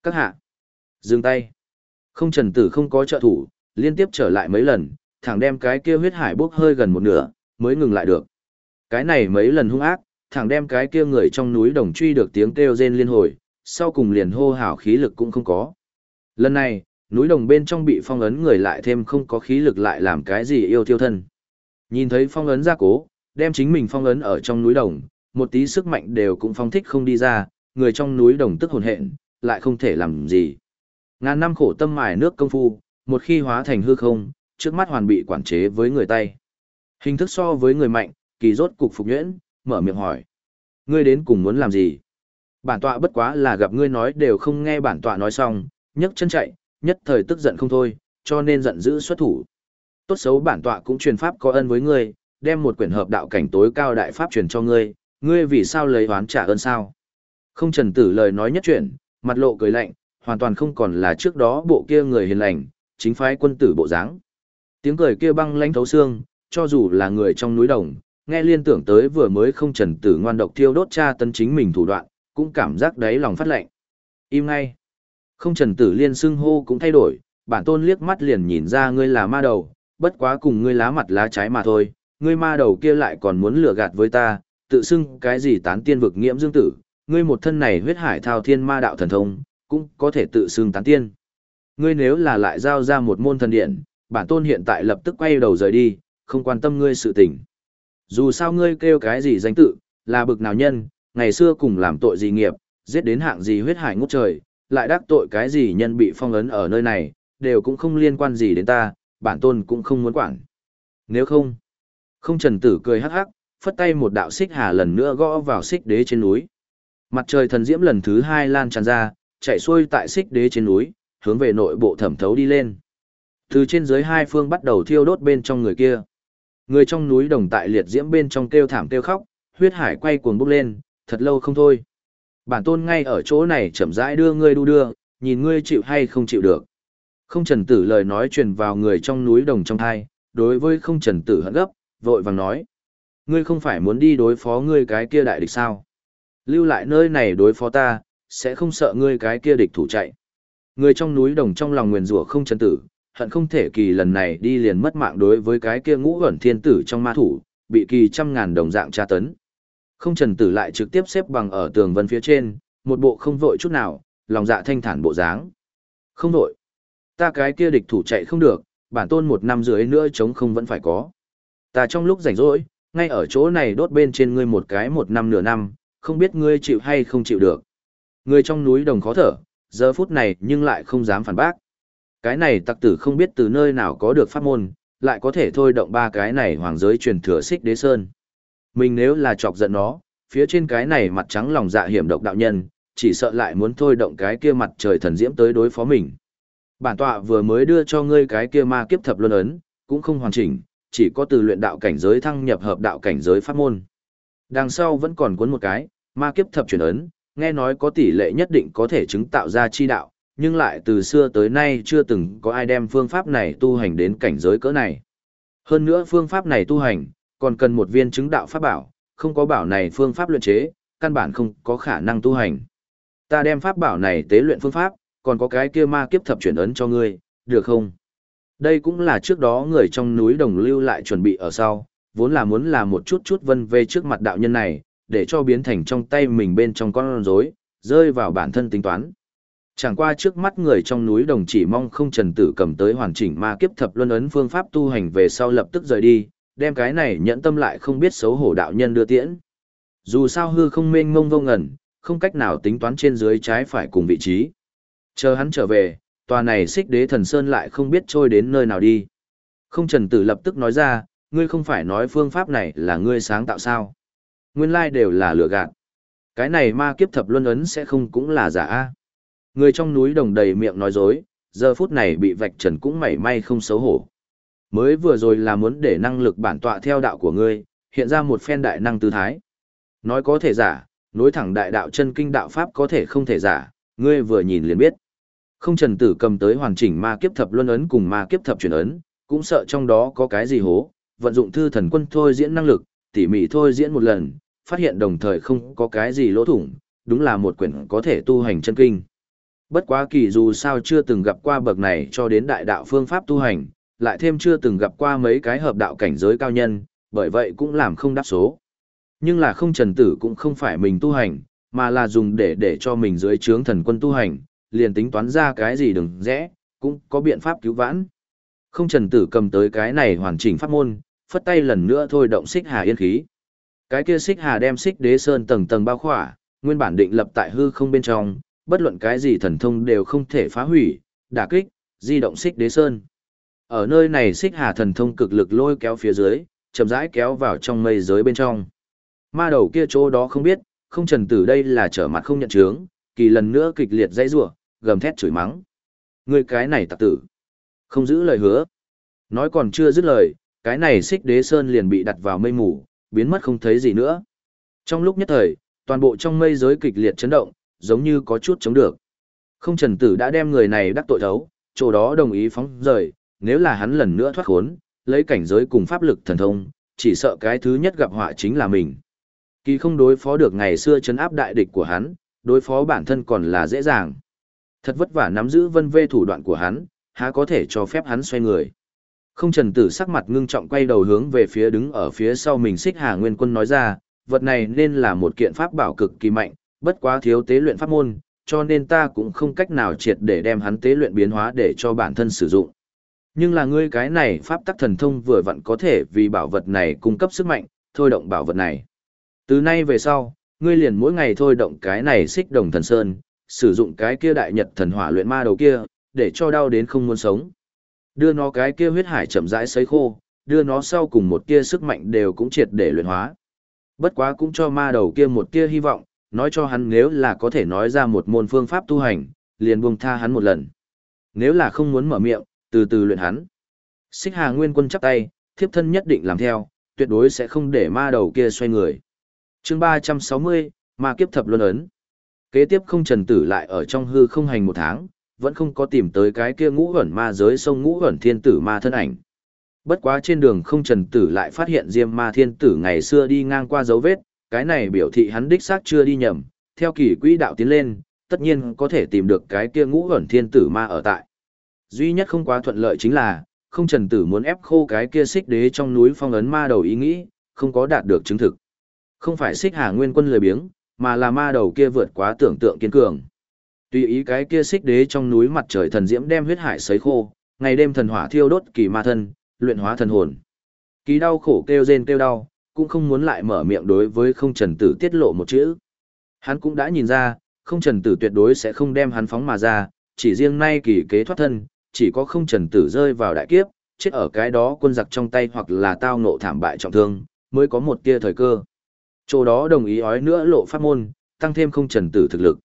Các hạ, dừng tay. Không trần tử không có trợ thủ, liên tiếp trở lại mấy lần, thẳng đem cái kia huyết hải bốc hơi gần một nửa, mới ngừng lại được. Cái này mấy lần hung ác, thẳng đem cái kia người trong núi đồng truy được tiếng kêu rên liên hồi, sau cùng liền hô hào khí lực cũng không có. Lần này, núi đồng bên trong bị phong ấn người lại thêm không có khí lực lại làm cái gì yêu thiêu thân. Nhìn thấy phong ấn ra cố, đem chính mình phong ấn ở trong núi đồng, một tí sức mạnh đều cũng phong thích không đi ra, người trong núi đồng tức hồn hện, lại không thể làm gì. Ngàn năm khổ tâm mài nước công phu, một khi hóa thành hư không, trước mắt hoàn bị quản chế với người tay. Hình thức so với người mạnh, kỳ rốt cục phục nhuyễn, mở miệng hỏi. Ngươi đến cùng muốn làm gì? Bản tọa bất quá là gặp ngươi nói đều không nghe bản tọa nói xong, nhấc chân chạy, nhất thời tức giận không thôi, cho nên giận dữ xuất thủ. Tốt xấu bản tọa cũng truyền pháp có ân với ngươi, đem một quyển hợp đạo cảnh tối cao đại pháp truyền cho ngươi, ngươi vì sao lấy oán trả ơn sao? Không trần tử lời nói nhất chuyện, mặt lộ cười lạnh, hoàn toàn không còn là trước đó bộ kia người hiền lành, chính phái quân tử bộ dáng. Tiếng cười kia băng lãnh thấu xương, cho dù là người trong núi đồng, nghe liên tưởng tới vừa mới không trần tử ngoan độc thiêu đốt cha tấn chính mình thủ đoạn, cũng cảm giác đáy lòng phát lạnh. Im ngay. Không trần tử liên xưng hô cũng thay đổi, bản tôn liếc mắt liền nhìn ra ngươi là ma đầu, bất quá cùng ngươi lá mặt lá trái mà thôi, ngươi ma đầu kia lại còn muốn lừa gạt với ta, tự xưng cái gì tán tiên vực nghiễm dương tử, ngươi một thân này huyết hải thao thiên ma đạo thần thông, cũng có thể tự xưng tán tiên. Ngươi nếu là lại giao ra một môn thần điện, bản tôn hiện tại lập tức quay đầu rời đi, không quan tâm ngươi sự tình. Dù sao ngươi kêu cái gì danh tự, là bực nào nhân, ngày xưa cùng làm tội gì nghiệp, giết đến hạng gì huyết hải ngút trời, lại đắc tội cái gì nhân bị phong ấn ở nơi này, đều cũng không liên quan gì đến ta, bản tôn cũng không muốn quản. Nếu không, không trần tử cười hắc hắc, phất tay một đạo xích hà lần nữa gõ vào xích đế trên núi. Mặt trời thần diễm lần thứ hai lan tràn ra, chạy xuôi tại xích đế trên núi, hướng về nội bộ thẩm thấu đi lên. Từ trên dưới hai phương bắt đầu thiêu đốt bên trong người kia. Người trong núi đồng tại liệt diễm bên trong kêu thảm kêu khóc, huyết hải quay cuồng bốc lên, thật lâu không thôi. Bản tôn ngay ở chỗ này chậm rãi đưa ngươi đu đưa, nhìn ngươi chịu hay không chịu được. Không trần tử lời nói truyền vào người trong núi đồng trong thai, đối với không trần tử hận gấp, vội vàng nói. Ngươi không phải muốn đi đối phó ngươi cái kia đại địch sao? Lưu lại nơi này đối phó ta, sẽ không sợ ngươi cái kia địch thủ chạy. Người trong núi đồng trong lòng nguyền rủa không trần tử, hận không thể kỳ lần này đi liền mất mạng đối với cái kia ngũ ẩn thiên tử trong ma thủ, bị kỳ trăm ngàn đồng dạng tra tấn. Không trần tử lại trực tiếp xếp bằng ở tường vân phía trên, một bộ không vội chút nào, lòng dạ thanh thản bộ dáng. Không vội. Ta cái kia địch thủ chạy không được, bản tôn một năm dưới nữa chống không vẫn phải có. Ta trong lúc rảnh rỗi, ngay ở chỗ này đốt bên trên ngươi một cái một năm nửa năm, không biết ngươi chịu hay không chịu được. Ngươi trong núi đồng khó thở, giờ phút này nhưng lại không dám phản bác. Cái này tặc tử không biết từ nơi nào có được pháp môn, lại có thể thôi động ba cái này hoàng giới truyền thừa xích đế sơn. Mình nếu là chọc giận nó, phía trên cái này mặt trắng lòng dạ hiểm độc đạo nhân, chỉ sợ lại muốn thôi động cái kia mặt trời thần diễm tới đối phó mình. Bản tọa vừa mới đưa cho ngươi cái kia ma kiếp thập luân ấn, cũng không hoàn chỉnh, chỉ có từ luyện đạo cảnh giới thăng nhập hợp đạo cảnh giới pháp môn. Đằng sau vẫn còn cuốn một cái, ma kiếp thập chuyển ấn, nghe nói có tỷ lệ nhất định có thể chứng tạo ra chi đạo, nhưng lại từ xưa tới nay chưa từng có ai đem phương pháp này tu hành đến cảnh giới cỡ này. Hơn nữa phương pháp này tu hành, còn cần một viên chứng đạo pháp bảo, không có bảo này phương pháp luyện chế, căn bản không có khả năng tu hành. Ta đem pháp bảo này tế luyện phương pháp, còn có cái kia ma kiếp thập chuyển ấn cho ngươi, được không? Đây cũng là trước đó người trong núi đồng lưu lại chuẩn bị ở sau, vốn là muốn làm một chút chút vân về trước mặt đạo nhân này, để cho biến thành trong tay mình bên trong con rối, rơi vào bản thân tính toán. Chẳng qua trước mắt người trong núi đồng chỉ mong không trần tử cầm tới hoàn chỉnh ma kiếp thập luân ấn phương pháp tu hành về sau lập tức rời đi, đem cái này nhẫn tâm lại không biết xấu hổ đạo nhân đưa tiễn. Dù sao hư không mênh mông vô ngẩn, không cách nào tính toán trên dưới trái phải cùng vị trí. Chờ hắn trở về, tòa này xích đế thần sơn lại không biết trôi đến nơi nào đi. Không trần tử lập tức nói ra, ngươi không phải nói phương pháp này là ngươi sáng tạo sao. Nguyên lai đều là lừa gạt. Cái này ma kiếp thập luân ấn sẽ không cũng là giả a. Người trong núi đồng đầy miệng nói dối, giờ phút này bị vạch trần cũng mảy may không xấu hổ. Mới vừa rồi là muốn để năng lực bản tọa theo đạo của ngươi, hiện ra một phen đại năng tư thái. Nói có thể giả, nối thẳng đại đạo chân kinh đạo pháp có thể không thể giả, ngươi vừa nhìn liền biết. Không trần tử cầm tới hoàn chỉnh ma kiếp thập luân ấn cùng ma kiếp thập truyền ấn, cũng sợ trong đó có cái gì hố, vận dụng thư thần quân thôi diễn năng lực, tỉ mỉ thôi diễn một lần, phát hiện đồng thời không có cái gì lỗ thủng, đúng là một quyển có thể tu hành chân kinh. Bất quá kỳ dù sao chưa từng gặp qua bậc này cho đến đại đạo phương pháp tu hành, lại thêm chưa từng gặp qua mấy cái hợp đạo cảnh giới cao nhân, bởi vậy cũng làm không đáp số. Nhưng là không trần tử cũng không phải mình tu hành, mà là dùng để để cho mình dưới trướng thần quân tu hành, liền tính toán ra cái gì đừng rẽ, cũng có biện pháp cứu vãn. Không trần tử cầm tới cái này hoàn chỉnh pháp môn, phất tay lần nữa thôi động xích hà yên khí. Cái kia xích hà đem xích đế sơn tầng tầng bao khỏa, nguyên bản định lập tại hư không bên trong, bất luận cái gì thần thông đều không thể phá hủy, đả kích, di động xích đế sơn. Ở nơi này xích hà thần thông cực lực lôi kéo phía dưới, chậm rãi kéo vào trong mây giới bên trong. Ma đầu kia chỗ đó không biết, không trần tử đây là trở mặt không nhận chướng, kỳ lần nữa kịch liệt dãy rủa, gầm thét chửi mắng. người cái này tặc tử, không giữ lời hứa. Nói còn chưa dứt lời, cái này xích đế sơn liền bị đặt vào mây mù, biến mất không thấy gì nữa. Trong lúc nhất thời, toàn bộ trong mây giới kịch liệt chấn động, giống như có chút chống được. Không trần tử đã đem người này đắc tội thấu, chỗ đó đồng ý phóng rời, nếu là hắn lần nữa thoát khốn, lấy cảnh giới cùng pháp lực thần thông, chỉ sợ cái thứ nhất gặp họa chính là mình. Kỳ không đối phó được ngày xưa chấn áp đại địch của hắn, đối phó bản thân còn là dễ dàng. Thật vất vả nắm giữ vân vê thủ đoạn của hắn, há có thể cho phép hắn xoay người. Không trần tử sắc mặt ngưng trọng quay đầu hướng về phía đứng ở phía sau mình xích hà nguyên quân nói ra, vật này nên là một kiện pháp bảo cực kỳ mạnh, bất quá thiếu tế luyện pháp môn, cho nên ta cũng không cách nào triệt để đem hắn tế luyện biến hóa để cho bản thân sử dụng. Nhưng là ngươi cái này pháp tắc thần thông vừa vặn có thể vì bảo vật này cung cấp sức mạnh, thôi động bảo vật này. Từ nay về sau, ngươi liền mỗi ngày thôi động cái này xích đồng thần sơn, sử dụng cái kia đại nhật thần hỏa luyện ma đầu kia, để cho đau đến không muốn sống. Đưa nó cái kia huyết hải chậm rãi sấy khô, đưa nó sau cùng một tia sức mạnh đều cũng triệt để luyện hóa. Bất quá cũng cho ma đầu kia một tia hy vọng, nói cho hắn nếu là có thể nói ra một môn phương pháp tu hành, liền buông tha hắn một lần. Nếu là không muốn mở miệng, từ từ luyện hắn. Xích Hà Nguyên Quân chắp tay, thiếp thân nhất định làm theo, tuyệt đối sẽ không để ma đầu kia xoay người. Chương 360, Ma kiếp thập luân ấn. Kế tiếp không trần tử lại ở trong hư không hành một tháng, vẫn không có tìm tới cái kia ngũ ẩn ma giới sông ngũ ẩn thiên tử ma thân ảnh. Bất quá trên đường không trần tử lại phát hiện diêm ma thiên tử ngày xưa đi ngang qua dấu vết, cái này biểu thị hắn đích xác chưa đi nhầm, theo kỳ quỹ đạo tiến lên, tất nhiên có thể tìm được cái kia ngũ ẩn thiên tử ma ở tại. Duy nhất không quá thuận lợi chính là, không trần tử muốn ép khô cái kia xích đế trong núi phong ấn ma đầu ý nghĩ, không có đạt được chứng thực. Không phải xích hà nguyên quân lười biếng, mà là ma đầu kia vượt quá tưởng tượng kiên cường. Tùy ý cái kia xích đế trong núi mặt trời thần diễm đem huyết hải sấy khô, ngày đêm thần hỏa thiêu đốt kỳ ma thân, luyện hóa thần hồn. Kỳ đau khổ kêu rên kêu đau, cũng không muốn lại mở miệng đối với không trần tử tiết lộ một chữ. Hắn cũng đã nhìn ra, không trần tử tuyệt đối sẽ không đem hắn phóng mà ra, chỉ riêng nay kỳ kế thoát thân, chỉ có không trần tử rơi vào đại kiếp, chết ở cái đó quân giặc trong tay hoặc là tao ngộ thảm bại trọng thương, mới có một tia thời cơ. Chỗ đó đồng ý ói nữa lộ pháp môn, tăng thêm không trần tử thực lực.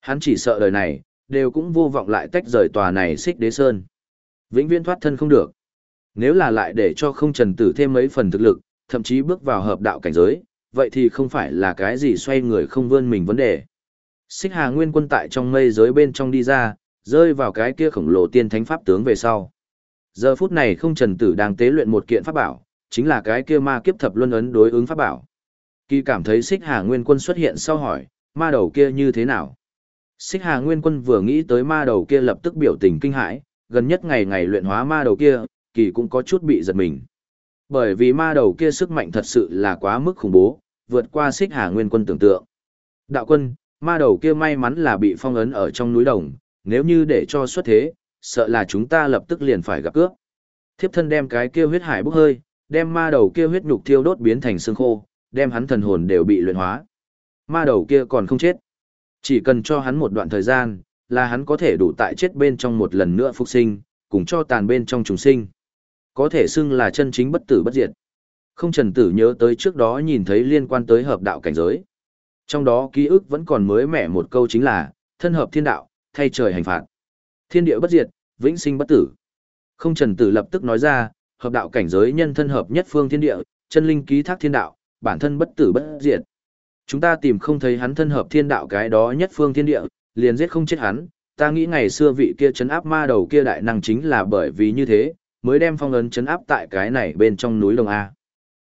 Hắn chỉ sợ đời này, đều cũng vô vọng lại tách rời tòa này xích đế sơn. Vĩnh viễn thoát thân không được. Nếu là lại để cho không trần tử thêm mấy phần thực lực, thậm chí bước vào hợp đạo cảnh giới, vậy thì không phải là cái gì xoay người không vươn mình vấn đề. Xích Hà Nguyên quân tại trong mây giới bên trong đi ra, rơi vào cái kia khổng lồ tiên thánh pháp tướng về sau. Giờ phút này không trần tử đang tế luyện một kiện pháp bảo, chính là cái kia ma kiếp thập luân ấn đối ứng pháp bảo. Kỳ cảm thấy Xích Hà Nguyên quân xuất hiện sau hỏi, ma đầu kia như thế nào? Xích Hà Nguyên quân vừa nghĩ tới ma đầu kia lập tức biểu tình kinh hãi, gần nhất ngày ngày luyện hóa ma đầu kia, kỳ cũng có chút bị giật mình. Bởi vì ma đầu kia sức mạnh thật sự là quá mức khủng bố, vượt qua Xích Hà Nguyên quân tưởng tượng. Đạo quân, ma đầu kia may mắn là bị phong ấn ở trong núi đồng, nếu như để cho xuất thế, sợ là chúng ta lập tức liền phải gặp cướp. Thiếp thân đem cái kia huyết hải bốc hơi, đem ma đầu kia huyết nhục thiêu đốt biến thành xương khô, đem hắn thần hồn đều bị luyện hóa. Ma đầu kia còn không chết. Chỉ cần cho hắn một đoạn thời gian, là hắn có thể đủ tại chết bên trong một lần nữa phục sinh, cùng cho tàn bên trong trùng sinh. Có thể xưng là chân chính bất tử bất diệt. Không trần tử nhớ tới trước đó nhìn thấy liên quan tới hợp đạo cảnh giới. Trong đó ký ức vẫn còn mới mẻ một câu chính là, thân hợp thiên đạo, thay trời hành phạt. Thiên địa bất diệt, vĩnh sinh bất tử. Không trần tử lập tức nói ra, hợp đạo cảnh giới nhân thân hợp nhất phương thiên địa, chân linh ký thác thiên đạo, bản thân bất tử bất diệt. Chúng ta tìm không thấy hắn thân hợp thiên đạo cái đó nhất phương thiên địa, liền giết không chết hắn, ta nghĩ ngày xưa vị kia chấn áp ma đầu kia đại năng chính là bởi vì như thế, mới đem phong ấn chấn áp tại cái này bên trong núi đồng A.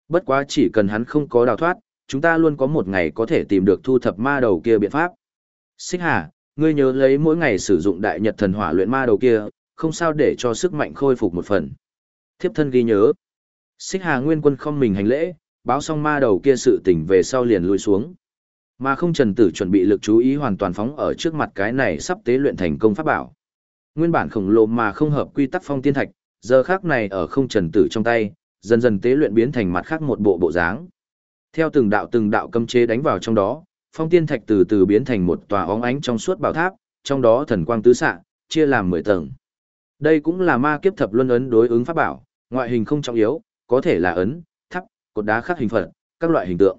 Bất quá chỉ cần hắn không có đào thoát, chúng ta luôn có một ngày có thể tìm được thu thập ma đầu kia biện pháp. Xích Hà, ngươi nhớ lấy mỗi ngày sử dụng đại nhật thần hỏa luyện ma đầu kia, không sao để cho sức mạnh khôi phục một phần. Thiếp thân ghi nhớ. Xích Hà Nguyên Quân không mình hành lễ, báo xong ma đầu kia sự tỉnh về sau liền lui xuống. Mà không trần tử chuẩn bị lực chú ý hoàn toàn phóng ở trước mặt cái này sắp tế luyện thành công pháp bảo. Nguyên bản khổng lồ mà không hợp quy tắc phong tiên thạch, giờ khác này ở không trần tử trong tay, dần dần tế luyện biến thành mặt khác một bộ bộ dáng. Theo từng đạo từng đạo cấm chế đánh vào trong đó, phong tiên thạch từ từ biến thành một tòa óng ánh trong suốt bảo tháp, trong đó thần quang tứ xạ, chia làm 10 tầng. Đây cũng là ma kiếp thập luân ấn đối ứng pháp bảo, ngoại hình không trọng yếu, có thể là ấn, tháp, cột đá khắc hình phật, các loại hình tượng.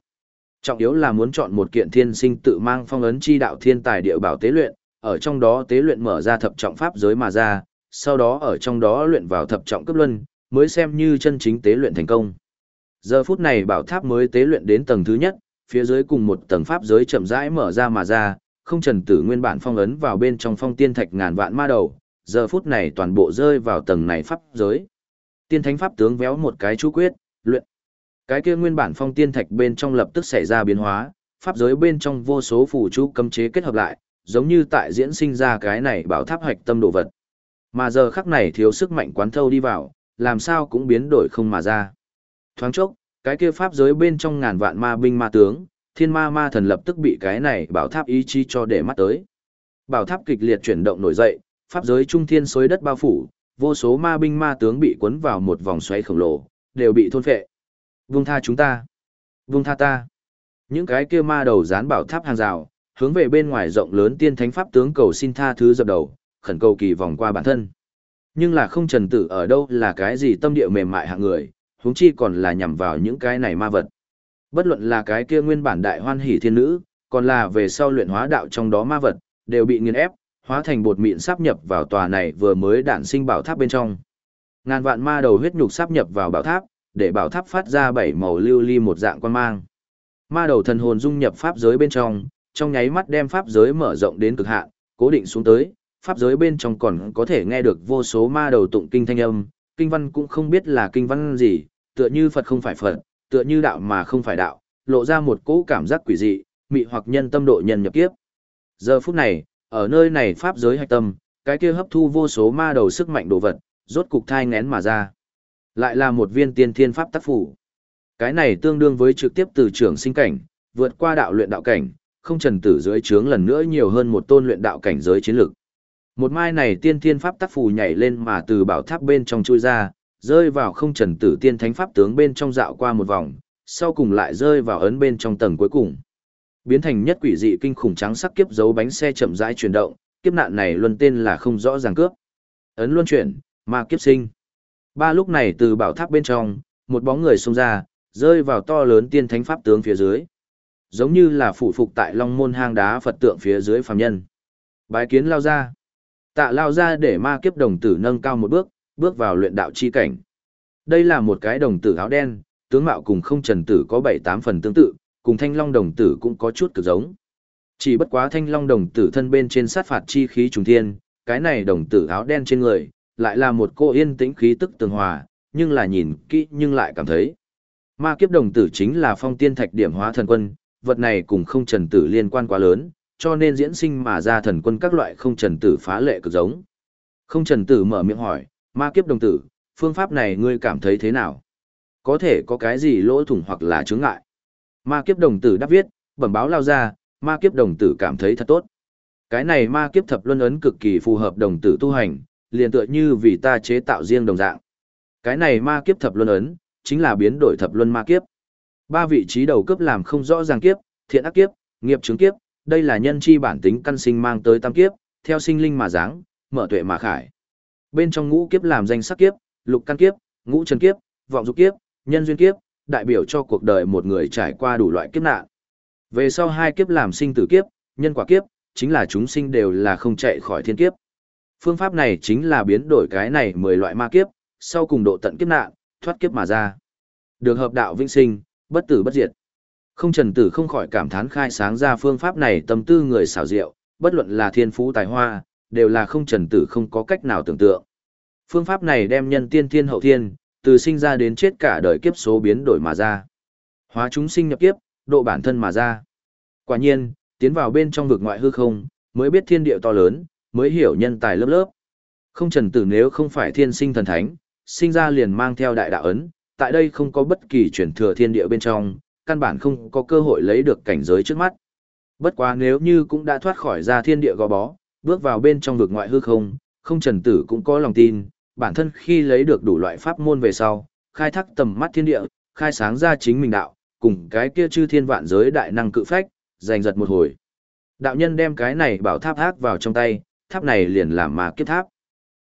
Trọng yếu là muốn chọn một kiện thiên sinh tự mang phong ấn chi đạo thiên tài địa bảo tế luyện, ở trong đó tế luyện mở ra thập trọng pháp giới mà ra, sau đó ở trong đó luyện vào thập trọng cấp luân, mới xem như chân chính tế luyện thành công. Giờ phút này bảo tháp mới tế luyện đến tầng thứ nhất, phía dưới cùng một tầng pháp giới chậm rãi mở ra mà ra, không trần tử nguyên bản phong ấn vào bên trong phong tiên thạch ngàn vạn ma đầu, giờ phút này toàn bộ rơi vào tầng này pháp giới. Tiên thánh pháp tướng véo một cái chú quyết, luyện. Cái kia nguyên bản phong tiên thạch bên trong lập tức xảy ra biến hóa, pháp giới bên trong vô số phù chú cấm chế kết hợp lại, giống như tại diễn sinh ra cái này bảo tháp hoạch tâm đồ vật. Mà giờ khắc này thiếu sức mạnh quán thâu đi vào, làm sao cũng biến đổi không mà ra. Thoáng chốc, cái kia pháp giới bên trong ngàn vạn ma binh ma tướng, thiên ma ma thần lập tức bị cái này bảo tháp ý chí cho để mắt tới. Bảo tháp kịch liệt chuyển động nổi dậy, pháp giới trung thiên xối đất bao phủ, vô số ma binh ma tướng bị cuốn vào một vòng xoáy khổng lồ, đều bị thôn phệ. Vung tha chúng ta. Vung tha ta. Những cái kia ma đầu dán bảo tháp hàng rào, hướng về bên ngoài rộng lớn tiên thánh pháp tướng cầu xin tha thứ dập đầu, khẩn cầu kỳ vòng qua bản thân. Nhưng là không trần tử ở đâu là cái gì tâm địa mềm mại hạng người, huống chi còn là nhằm vào những cái này ma vật. Bất luận là cái kia nguyên bản đại hoan hỷ thiên nữ, còn là về sau luyện hóa đạo trong đó ma vật, đều bị nghiền ép, hóa thành bột mịn sáp nhập vào tòa này vừa mới đản sinh bảo tháp bên trong. Ngàn vạn ma đầu huyết nhục sáp nhập vào bảo tháp, để bảo tháp phát ra bảy màu lưu ly một dạng quan mang. Ma đầu thần hồn dung nhập pháp giới bên trong, trong nháy mắt đem pháp giới mở rộng đến cực hạn, cố định xuống tới, pháp giới bên trong còn có thể nghe được vô số ma đầu tụng kinh thanh âm, kinh văn cũng không biết là kinh văn gì, tựa như Phật không phải Phật, tựa như đạo mà không phải đạo, lộ ra một cỗ cảm giác quỷ dị, mị hoặc nhân tâm độ nhân nhập kiếp. Giờ phút này, ở nơi này pháp giới hạch tâm, cái kia hấp thu vô số ma đầu sức mạnh đồ vật, rốt cục thai ngén mà ra. Lại là một viên tiên thiên pháp tác phủ. Cái này tương đương với trực tiếp từ trưởng sinh cảnh, vượt qua đạo luyện đạo cảnh, không trần tử dưới trướng lần nữa nhiều hơn một tôn luyện đạo cảnh giới chiến lược. Một mai này tiên thiên pháp tác phù nhảy lên mà từ bảo tháp bên trong chui ra, rơi vào không trần tử tiên thánh pháp tướng bên trong dạo qua một vòng, sau cùng lại rơi vào ấn bên trong tầng cuối cùng. Biến thành nhất quỷ dị kinh khủng trắng sắc kiếp dấu bánh xe chậm rãi chuyển động, kiếp nạn này luân tên là không rõ ràng cướp. Ấn luân chuyển, ma kiếp sinh. Ba lúc này từ bảo tháp bên trong, một bóng người xông ra, rơi vào to lớn tiên thánh pháp tướng phía dưới. Giống như là phụ phục tại long môn hang đá Phật tượng phía dưới phàm nhân. Bái kiến lao ra. Tạ lao ra để ma kiếp đồng tử nâng cao một bước, bước vào luyện đạo chi cảnh. Đây là một cái đồng tử áo đen, tướng mạo cùng không trần tử có bảy tám phần tương tự, cùng thanh long đồng tử cũng có chút cực giống. Chỉ bất quá thanh long đồng tử thân bên trên sát phạt chi khí trùng thiên, cái này đồng tử áo đen trên người, lại là một cô yên tĩnh khí tức tường hòa, nhưng là nhìn kỹ nhưng lại cảm thấy. Ma kiếp đồng tử chính là phong tiên thạch điểm hóa thần quân, vật này cùng không trần tử liên quan quá lớn, cho nên diễn sinh mà ra thần quân các loại không trần tử phá lệ cực giống. Không trần tử mở miệng hỏi, ma kiếp đồng tử, phương pháp này ngươi cảm thấy thế nào? Có thể có cái gì lỗ thủng hoặc là chướng ngại? Ma kiếp đồng tử đáp viết, bẩm báo lao ra, ma kiếp đồng tử cảm thấy thật tốt. Cái này ma kiếp thập luân ấn cực kỳ phù hợp đồng tử tu hành, liền tựa như vì ta chế tạo riêng đồng dạng. Cái này ma kiếp thập luân ấn, chính là biến đổi thập luân ma kiếp. Ba vị trí đầu cấp làm không rõ ràng kiếp, thiện ác kiếp, nghiệp chứng kiếp, đây là nhân chi bản tính căn sinh mang tới tam kiếp, theo sinh linh mà dáng, mở tuệ mà khải. Bên trong ngũ kiếp làm danh sắc kiếp, lục căn kiếp, ngũ chân kiếp, vọng dục kiếp, nhân duyên kiếp, đại biểu cho cuộc đời một người trải qua đủ loại kiếp nạn. Về sau hai kiếp làm sinh tử kiếp, nhân quả kiếp, chính là chúng sinh đều là không chạy khỏi thiên kiếp. Phương pháp này chính là biến đổi cái này 10 loại ma kiếp, sau cùng độ tận kiếp nạn, thoát kiếp mà ra. Được hợp đạo vĩnh sinh, bất tử bất diệt. Không trần tử không khỏi cảm thán khai sáng ra phương pháp này tâm tư người xảo diệu, bất luận là thiên phú tài hoa, đều là không trần tử không có cách nào tưởng tượng. Phương pháp này đem nhân tiên thiên hậu thiên, từ sinh ra đến chết cả đời kiếp số biến đổi mà ra. Hóa chúng sinh nhập kiếp, độ bản thân mà ra. Quả nhiên, tiến vào bên trong vực ngoại hư không, mới biết thiên địa to lớn, mới hiểu nhân tài lớp lớp. Không trần tử nếu không phải thiên sinh thần thánh, sinh ra liền mang theo đại đạo ấn, tại đây không có bất kỳ chuyển thừa thiên địa bên trong, căn bản không có cơ hội lấy được cảnh giới trước mắt. Bất quá nếu như cũng đã thoát khỏi ra thiên địa gò bó, bước vào bên trong vực ngoại hư không, không trần tử cũng có lòng tin, bản thân khi lấy được đủ loại pháp môn về sau, khai thác tầm mắt thiên địa, khai sáng ra chính mình đạo, cùng cái kia chư thiên vạn giới đại năng cự phách, giành giật một hồi. Đạo nhân đem cái này bảo tháp ác vào trong tay, tháp này liền làm ma kiếp tháp.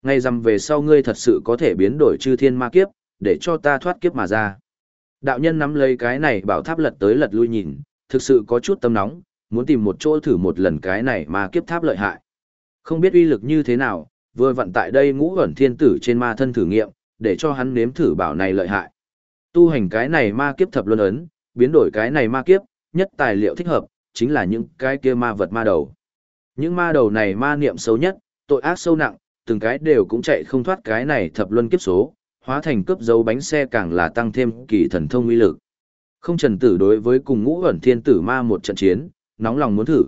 Ngay rằm về sau ngươi thật sự có thể biến đổi chư thiên ma kiếp, để cho ta thoát kiếp mà ra. Đạo nhân nắm lấy cái này bảo tháp lật tới lật lui nhìn, thực sự có chút tâm nóng, muốn tìm một chỗ thử một lần cái này ma kiếp tháp lợi hại. Không biết uy lực như thế nào, vừa vận tại đây ngũ ẩn thiên tử trên ma thân thử nghiệm, để cho hắn nếm thử bảo này lợi hại. Tu hành cái này ma kiếp thập luân ấn, biến đổi cái này ma kiếp, nhất tài liệu thích hợp, chính là những cái kia ma vật ma đầu. Những ma đầu này ma niệm xấu nhất, tội ác sâu nặng, từng cái đều cũng chạy không thoát cái này thập luân kiếp số, hóa thành cướp dấu bánh xe càng là tăng thêm kỳ thần thông uy lực. Không trần tử đối với cùng ngũ ẩn thiên tử ma một trận chiến, nóng lòng muốn thử.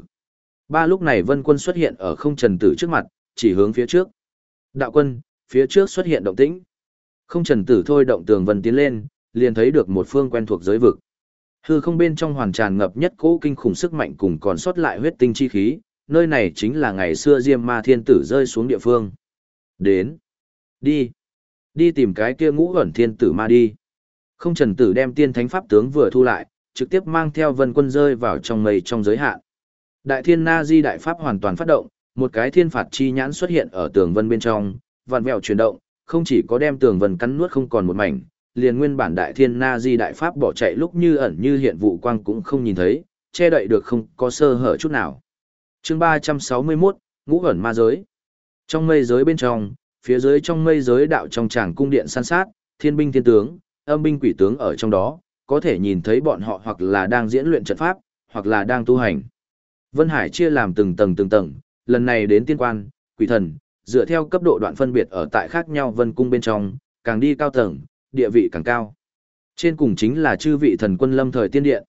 Ba lúc này vân quân xuất hiện ở không trần tử trước mặt, chỉ hướng phía trước. Đạo quân, phía trước xuất hiện động tĩnh. Không trần tử thôi động tường vân tiến lên, liền thấy được một phương quen thuộc giới vực. Hư không bên trong hoàn tràn ngập nhất cỗ kinh khủng sức mạnh cùng còn sót lại huyết tinh chi khí, nơi này chính là ngày xưa Diêm Ma Thiên Tử rơi xuống địa phương. Đến. Đi. Đi tìm cái kia ngũ ẩn thiên tử ma đi. Không trần tử đem tiên thánh pháp tướng vừa thu lại, trực tiếp mang theo vân quân rơi vào trong mây trong giới hạn. Đại thiên na di đại pháp hoàn toàn phát động, một cái thiên phạt chi nhãn xuất hiện ở tường vân bên trong, vạn vẹo chuyển động, không chỉ có đem tường vân cắn nuốt không còn một mảnh, liền nguyên bản đại thiên na di đại pháp bỏ chạy lúc như ẩn như hiện vụ quang cũng không nhìn thấy, che đậy được không có sơ hở chút nào. chương 361, ngũ ẩn ma giới. Trong mây giới bên trong, phía dưới trong mây giới đạo trong tràng cung điện san sát, thiên binh thiên tướng, âm binh quỷ tướng ở trong đó, có thể nhìn thấy bọn họ hoặc là đang diễn luyện trận pháp, hoặc là đang tu hành. Vân Hải chia làm từng tầng từng tầng, lần này đến tiên quan, quỷ thần, dựa theo cấp độ đoạn phân biệt ở tại khác nhau vân cung bên trong, càng đi cao tầng, địa vị càng cao. Trên cùng chính là chư vị thần quân lâm thời tiên điện.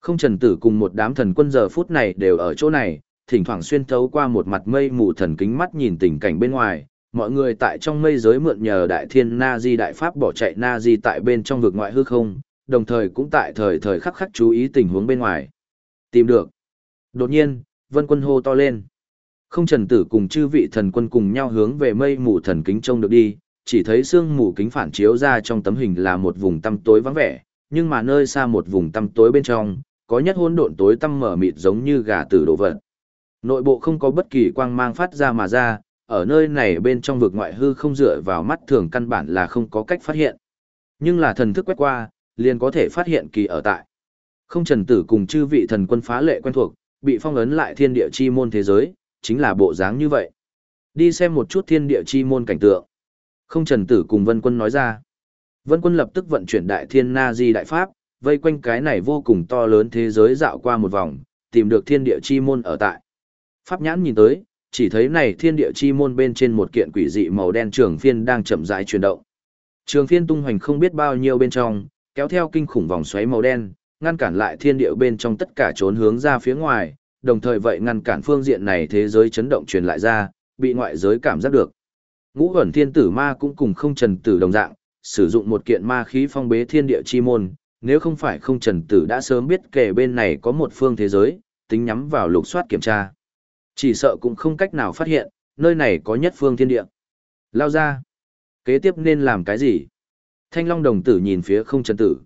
Không trần tử cùng một đám thần quân giờ phút này đều ở chỗ này, thỉnh thoảng xuyên thấu qua một mặt mây mù thần kính mắt nhìn tình cảnh bên ngoài, mọi người tại trong mây giới mượn nhờ đại thiên na di đại pháp bỏ chạy na di tại bên trong vực ngoại hư không, đồng thời cũng tại thời thời khắc khắc chú ý tình huống bên ngoài. Tìm được. Đột nhiên, vân quân hô to lên. Không trần tử cùng chư vị thần quân cùng nhau hướng về mây mù thần kính trông được đi, chỉ thấy sương mù kính phản chiếu ra trong tấm hình là một vùng tăm tối vắng vẻ, nhưng mà nơi xa một vùng tăm tối bên trong, có nhất hỗn độn tối tăm mở mịt giống như gà tử đổ vật. Nội bộ không có bất kỳ quang mang phát ra mà ra, ở nơi này bên trong vực ngoại hư không dựa vào mắt thường căn bản là không có cách phát hiện. Nhưng là thần thức quét qua, liền có thể phát hiện kỳ ở tại. Không trần tử cùng chư vị thần quân phá lệ quen thuộc, bị phong ấn lại thiên địa chi môn thế giới, chính là bộ dáng như vậy. Đi xem một chút thiên địa chi môn cảnh tượng. Không trần tử cùng vân quân nói ra. Vân quân lập tức vận chuyển đại thiên na di đại pháp, vây quanh cái này vô cùng to lớn thế giới dạo qua một vòng, tìm được thiên địa chi môn ở tại. Pháp nhãn nhìn tới, chỉ thấy này thiên địa chi môn bên trên một kiện quỷ dị màu đen trường phiên đang chậm rãi chuyển động. Trường phiên tung hoành không biết bao nhiêu bên trong, kéo theo kinh khủng vòng xoáy màu đen, ngăn cản lại thiên địa bên trong tất cả trốn hướng ra phía ngoài, đồng thời vậy ngăn cản phương diện này thế giới chấn động truyền lại ra, bị ngoại giới cảm giác được. Ngũ ẩn thiên tử ma cũng cùng không trần tử đồng dạng, sử dụng một kiện ma khí phong bế thiên địa chi môn, nếu không phải không trần tử đã sớm biết kể bên này có một phương thế giới, tính nhắm vào lục soát kiểm tra. Chỉ sợ cũng không cách nào phát hiện, nơi này có nhất phương thiên địa. Lao ra. Kế tiếp nên làm cái gì? Thanh Long đồng tử nhìn phía không trần tử.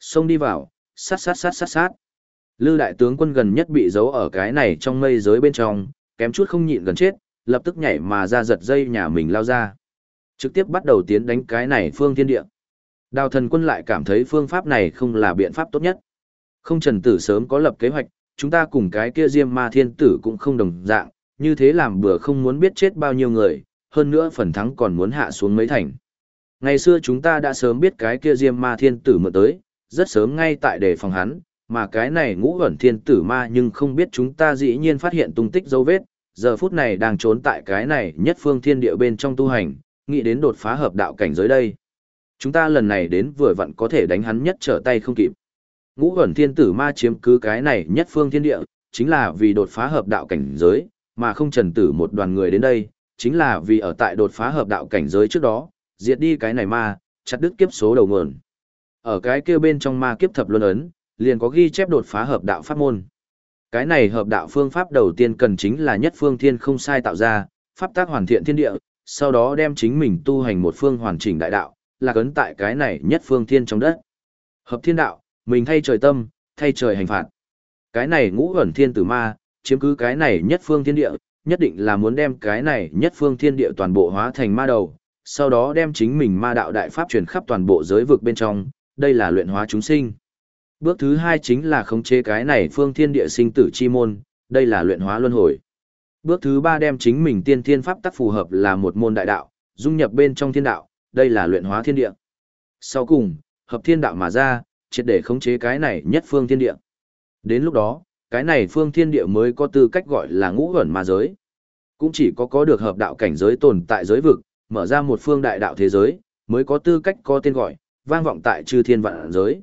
Xông đi vào, sát sát sát sát sát. Lư đại tướng quân gần nhất bị giấu ở cái này trong mây giới bên trong, kém chút không nhịn gần chết, lập tức nhảy mà ra giật dây nhà mình lao ra. Trực tiếp bắt đầu tiến đánh cái này phương thiên địa. Đào thần quân lại cảm thấy phương pháp này không là biện pháp tốt nhất. Không trần tử sớm có lập kế hoạch, chúng ta cùng cái kia diêm ma thiên tử cũng không đồng dạng, như thế làm bừa không muốn biết chết bao nhiêu người, hơn nữa phần thắng còn muốn hạ xuống mấy thành. Ngày xưa chúng ta đã sớm biết cái kia diêm ma thiên tử mượn tới, rất sớm ngay tại đề phòng hắn, mà cái này ngũ ẩn thiên tử ma nhưng không biết chúng ta dĩ nhiên phát hiện tung tích dấu vết, giờ phút này đang trốn tại cái này nhất phương thiên địa bên trong tu hành, nghĩ đến đột phá hợp đạo cảnh giới đây. Chúng ta lần này đến vừa vặn có thể đánh hắn nhất trở tay không kịp. Ngũ ẩn thiên tử ma chiếm cứ cái này nhất phương thiên địa, chính là vì đột phá hợp đạo cảnh giới, mà không trần tử một đoàn người đến đây, chính là vì ở tại đột phá hợp đạo cảnh giới trước đó, diệt đi cái này ma, chặt đứt kiếp số đầu nguồn. Ở cái kia bên trong ma kiếp thập luân ấn, liền có ghi chép đột phá hợp đạo pháp môn. Cái này hợp đạo phương pháp đầu tiên cần chính là nhất phương thiên không sai tạo ra, pháp tác hoàn thiện thiên địa, sau đó đem chính mình tu hành một phương hoàn chỉnh đại đạo, là cấn tại cái này nhất phương thiên trong đất. Hợp thiên đạo, mình thay trời tâm, thay trời hành phạt. Cái này ngũ ẩn thiên tử ma, chiếm cứ cái này nhất phương thiên địa, nhất định là muốn đem cái này nhất phương thiên địa toàn bộ hóa thành ma đầu, sau đó đem chính mình ma đạo đại pháp truyền khắp toàn bộ giới vực bên trong, đây là luyện hóa chúng sinh. Bước thứ hai chính là khống chế cái này phương thiên địa sinh tử chi môn, đây là luyện hóa luân hồi. Bước thứ ba đem chính mình tiên thiên pháp tắc phù hợp là một môn đại đạo, dung nhập bên trong thiên đạo, đây là luyện hóa thiên địa. Sau cùng, hợp thiên đạo mà ra, triệt để khống chế cái này nhất phương thiên địa. Đến lúc đó, cái này phương thiên địa mới có tư cách gọi là ngũ ẩn ma giới. Cũng chỉ có có được hợp đạo cảnh giới tồn tại giới vực, mở ra một phương đại đạo thế giới, mới có tư cách có tên gọi, vang vọng tại chư thiên vạn giới.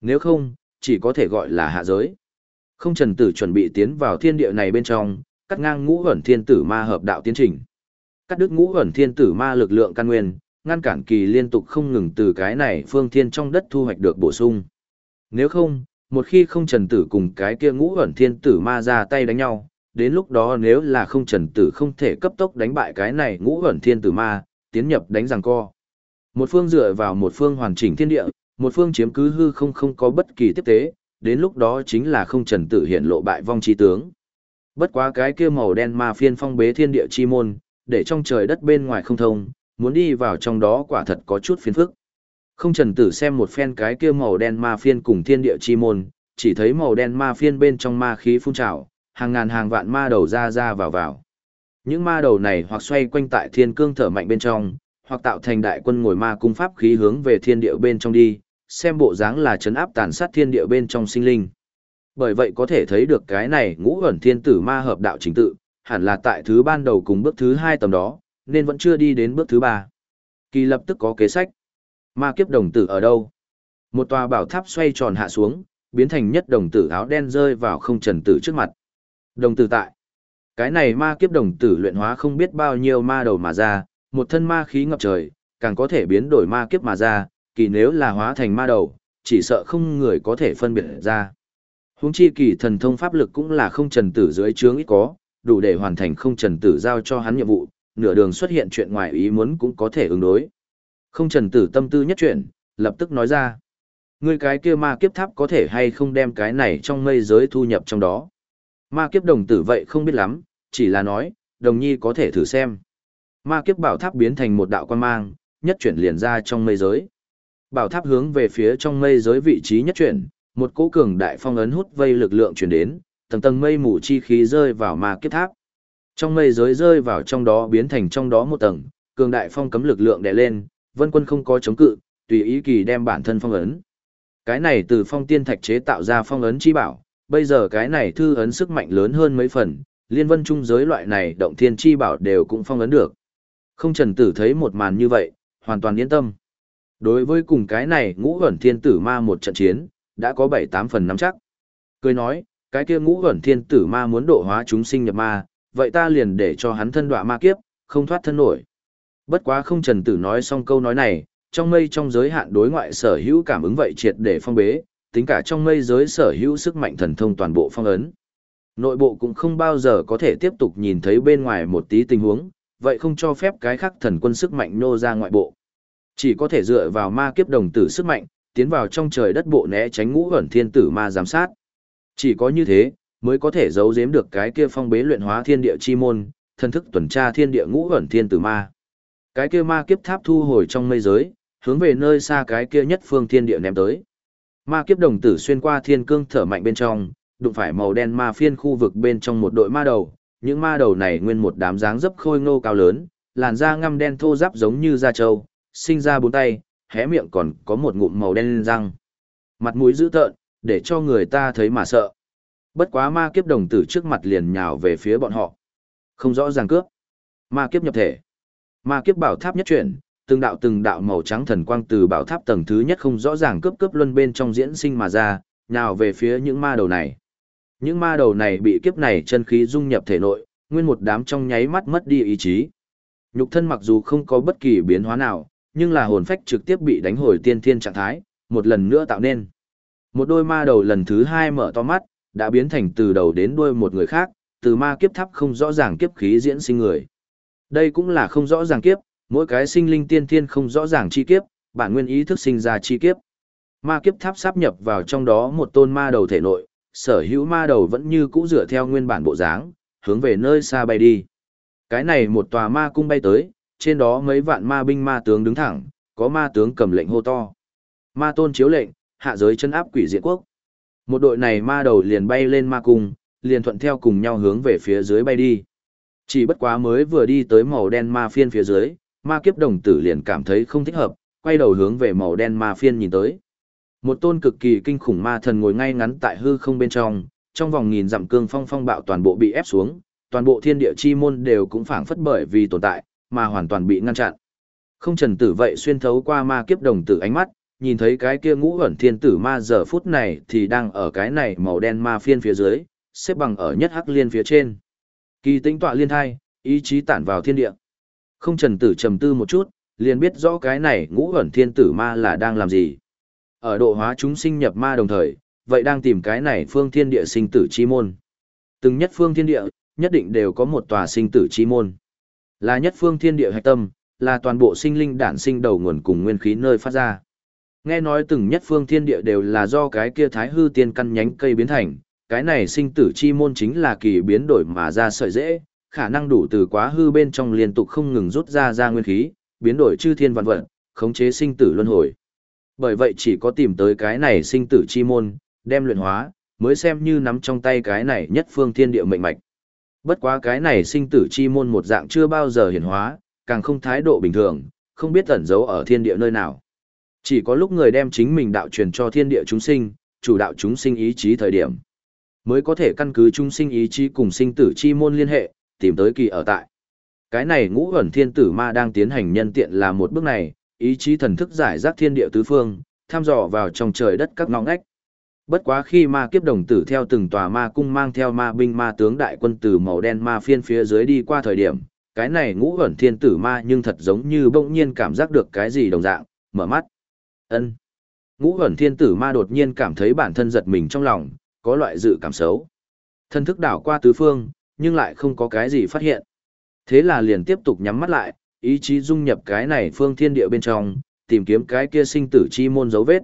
Nếu không, chỉ có thể gọi là hạ giới. Không trần tử chuẩn bị tiến vào thiên địa này bên trong, cắt ngang ngũ ẩn thiên tử ma hợp đạo tiến trình. Cắt đứt ngũ ẩn thiên tử ma lực lượng căn nguyên, ngăn cản kỳ liên tục không ngừng từ cái này phương thiên trong đất thu hoạch được bổ sung. Nếu không, một khi không trần tử cùng cái kia ngũ ẩn thiên tử ma ra tay đánh nhau, đến lúc đó nếu là không trần tử không thể cấp tốc đánh bại cái này ngũ ẩn thiên tử ma, tiến nhập đánh giằng co. Một phương dựa vào một phương hoàn chỉnh thiên địa, một phương chiếm cứ hư không không có bất kỳ tiếp tế, đến lúc đó chính là không trần tử hiện lộ bại vong chi tướng. Bất quá cái kia màu đen ma phiên phong bế thiên địa chi môn, để trong trời đất bên ngoài không thông, muốn đi vào trong đó quả thật có chút phiền phức. Không trần tử xem một phen cái kia màu đen ma phiên cùng thiên địa chi môn, chỉ thấy màu đen ma phiên bên trong ma khí phun trào, hàng ngàn hàng vạn ma đầu ra ra vào vào. Những ma đầu này hoặc xoay quanh tại thiên cương thở mạnh bên trong, hoặc tạo thành đại quân ngồi ma cung pháp khí hướng về thiên địa bên trong đi, xem bộ dáng là chấn áp tàn sát thiên địa bên trong sinh linh. Bởi vậy có thể thấy được cái này ngũ ẩn thiên tử ma hợp đạo chính tự, hẳn là tại thứ ban đầu cùng bước thứ hai tầm đó, nên vẫn chưa đi đến bước thứ ba. Kỳ lập tức có kế sách. Ma kiếp đồng tử ở đâu? Một tòa bảo tháp xoay tròn hạ xuống, biến thành nhất đồng tử áo đen rơi vào không trần tử trước mặt. Đồng tử tại. Cái này ma kiếp đồng tử luyện hóa không biết bao nhiêu ma đầu mà ra, một thân ma khí ngập trời, càng có thể biến đổi ma kiếp mà ra, kỳ nếu là hóa thành ma đầu, chỉ sợ không người có thể phân biệt ra. Huống chi kỳ thần thông pháp lực cũng là không trần tử dưới trướng ít có, đủ để hoàn thành không trần tử giao cho hắn nhiệm vụ, nửa đường xuất hiện chuyện ngoài ý muốn cũng có thể ứng đối. Không trần tử tâm tư nhất chuyện, lập tức nói ra. Ngươi cái kia ma kiếp tháp có thể hay không đem cái này trong mây giới thu nhập trong đó. Ma kiếp đồng tử vậy không biết lắm, chỉ là nói, đồng nhi có thể thử xem. Ma kiếp bảo tháp biến thành một đạo quan mang, nhất chuyển liền ra trong mây giới. Bảo tháp hướng về phía trong mây giới vị trí nhất chuyển, một cỗ cường đại phong ấn hút vây lực lượng chuyển đến, tầng tầng mây mù chi khí rơi vào ma kiếp tháp. Trong mây giới rơi vào trong đó biến thành trong đó một tầng, cường đại phong cấm lực lượng đè lên, vân quân không có chống cự, tùy ý kỳ đem bản thân phong ấn. Cái này từ phong tiên thạch chế tạo ra phong ấn chi bảo, bây giờ cái này thư ấn sức mạnh lớn hơn mấy phần, liên vân trung giới loại này động thiên chi bảo đều cũng phong ấn được. Không trần tử thấy một màn như vậy, hoàn toàn yên tâm. Đối với cùng cái này ngũ ẩn thiên tử ma một trận chiến, đã có 7-8 phần nắm chắc. Cười nói, cái kia ngũ ẩn thiên tử ma muốn độ hóa chúng sinh nhập ma, vậy ta liền để cho hắn thân đọa ma kiếp, không thoát thân nổi. Bất quá không trần tử nói xong câu nói này, trong mây trong giới hạn đối ngoại sở hữu cảm ứng vậy triệt để phong bế, tính cả trong mây giới sở hữu sức mạnh thần thông toàn bộ phong ấn. Nội bộ cũng không bao giờ có thể tiếp tục nhìn thấy bên ngoài một tí tình huống, vậy không cho phép cái khác thần quân sức mạnh nô ra ngoại bộ. Chỉ có thể dựa vào ma kiếp đồng tử sức mạnh, tiến vào trong trời đất bộ né tránh ngũ ẩn thiên tử ma giám sát. Chỉ có như thế, mới có thể giấu giếm được cái kia phong bế luyện hóa thiên địa chi môn, thân thức tuần tra thiên địa ngũ ẩn thiên tử ma. Cái kia ma kiếp tháp thu hồi trong mây giới, hướng về nơi xa cái kia nhất phương thiên địa ném tới. Ma kiếp đồng tử xuyên qua thiên cương thở mạnh bên trong, đụng phải màu đen ma phiên khu vực bên trong một đội ma đầu, những ma đầu này nguyên một đám dáng dấp khôi ngô cao lớn, làn da ngăm đen thô ráp giống như da trâu, sinh ra bốn tay, hé miệng còn có một ngụm màu đen răng. Mặt mũi dữ tợn, để cho người ta thấy mà sợ. Bất quá ma kiếp đồng tử trước mặt liền nhào về phía bọn họ. Không rõ ràng cướp. Ma kiếp nhập thể. Ma kiếp bảo tháp nhất chuyển, từng đạo từng đạo màu trắng thần quang từ bảo tháp tầng thứ nhất không rõ ràng cướp cướp luân bên trong diễn sinh mà ra, nhào về phía những ma đầu này. Những ma đầu này bị kiếp này chân khí dung nhập thể nội, nguyên một đám trong nháy mắt mất đi ý chí. Nhục thân mặc dù không có bất kỳ biến hóa nào, nhưng là hồn phách trực tiếp bị đánh hồi tiên thiên trạng thái, một lần nữa tạo nên. Một đôi ma đầu lần thứ hai mở to mắt, đã biến thành từ đầu đến đuôi một người khác, từ ma kiếp tháp không rõ ràng kiếp khí diễn sinh người. Đây cũng là không rõ ràng kiếp, mỗi cái sinh linh tiên thiên không rõ ràng chi kiếp, bản nguyên ý thức sinh ra chi kiếp. Ma kiếp tháp sáp nhập vào trong đó một tôn ma đầu thể nội, sở hữu ma đầu vẫn như cũ dựa theo nguyên bản bộ dáng, hướng về nơi xa bay đi. Cái này một tòa ma cung bay tới, trên đó mấy vạn ma binh ma tướng đứng thẳng, có ma tướng cầm lệnh hô to. Ma tôn chiếu lệnh, hạ giới chân áp quỷ diện quốc. Một đội này ma đầu liền bay lên ma cung, liền thuận theo cùng nhau hướng về phía dưới bay đi. Chỉ bất quá mới vừa đi tới màu đen ma phiên phía dưới, ma kiếp đồng tử liền cảm thấy không thích hợp, quay đầu hướng về màu đen ma phiên nhìn tới. Một tôn cực kỳ kinh khủng ma thần ngồi ngay ngắn tại hư không bên trong, trong vòng nghìn dặm cương phong phong bạo toàn bộ bị ép xuống, toàn bộ thiên địa chi môn đều cũng phảng phất bởi vì tồn tại, mà hoàn toàn bị ngăn chặn. Không trần tử vậy xuyên thấu qua ma kiếp đồng tử ánh mắt, nhìn thấy cái kia ngũ ẩn thiên tử ma giờ phút này thì đang ở cái này màu đen ma phiên phía dưới, xếp bằng ở nhất hắc liên phía trên. Kỳ tính tọa liên thai, ý chí tản vào thiên địa. Không trần tử trầm tư một chút, liền biết rõ cái này ngũ ẩn thiên tử ma là đang làm gì. Ở độ hóa chúng sinh nhập ma đồng thời, vậy đang tìm cái này phương thiên địa sinh tử chi môn. Từng nhất phương thiên địa, nhất định đều có một tòa sinh tử chi môn. Là nhất phương thiên địa hạch tâm, là toàn bộ sinh linh đản sinh đầu nguồn cùng nguyên khí nơi phát ra. Nghe nói từng nhất phương thiên địa đều là do cái kia thái hư tiên căn nhánh cây biến thành, cái này sinh tử chi môn chính là kỳ biến đổi mà ra sợi dễ, khả năng đủ từ quá hư bên trong liên tục không ngừng rút ra ra nguyên khí, biến đổi chư thiên vạn vật, khống chế sinh tử luân hồi. Bởi vậy chỉ có tìm tới cái này sinh tử chi môn, đem luyện hóa, mới xem như nắm trong tay cái này nhất phương thiên địa mệnh mạch. Bất quá cái này sinh tử chi môn một dạng chưa bao giờ hiển hóa, càng không thái độ bình thường, không biết ẩn giấu ở thiên địa nơi nào. Chỉ có lúc người đem chính mình đạo truyền cho thiên địa chúng sinh, chủ đạo chúng sinh ý chí thời điểm, mới có thể căn cứ chúng sinh ý chí cùng sinh tử chi môn liên hệ, tìm tới kỳ ở tại. Cái này ngũ ẩn thiên tử ma đang tiến hành nhân tiện là một bước này, ý chí thần thức giải rác thiên địa tứ phương, tham dò vào trong trời đất các ngõ ngách. Bất quá khi ma kiếp đồng tử theo từng tòa ma cung mang theo ma binh ma tướng đại quân từ màu đen ma phiên phía dưới đi qua thời điểm, cái này ngũ ẩn thiên tử ma nhưng thật giống như bỗng nhiên cảm giác được cái gì đồng dạng, mở mắt. ân Ngũ ẩn thiên tử ma đột nhiên cảm thấy bản thân giật mình trong lòng, có loại dự cảm xấu. Thân thức đảo qua tứ phương, nhưng lại không có cái gì phát hiện. Thế là liền tiếp tục nhắm mắt lại, ý chí dung nhập cái này phương thiên địa bên trong, tìm kiếm cái kia sinh tử chi môn dấu vết.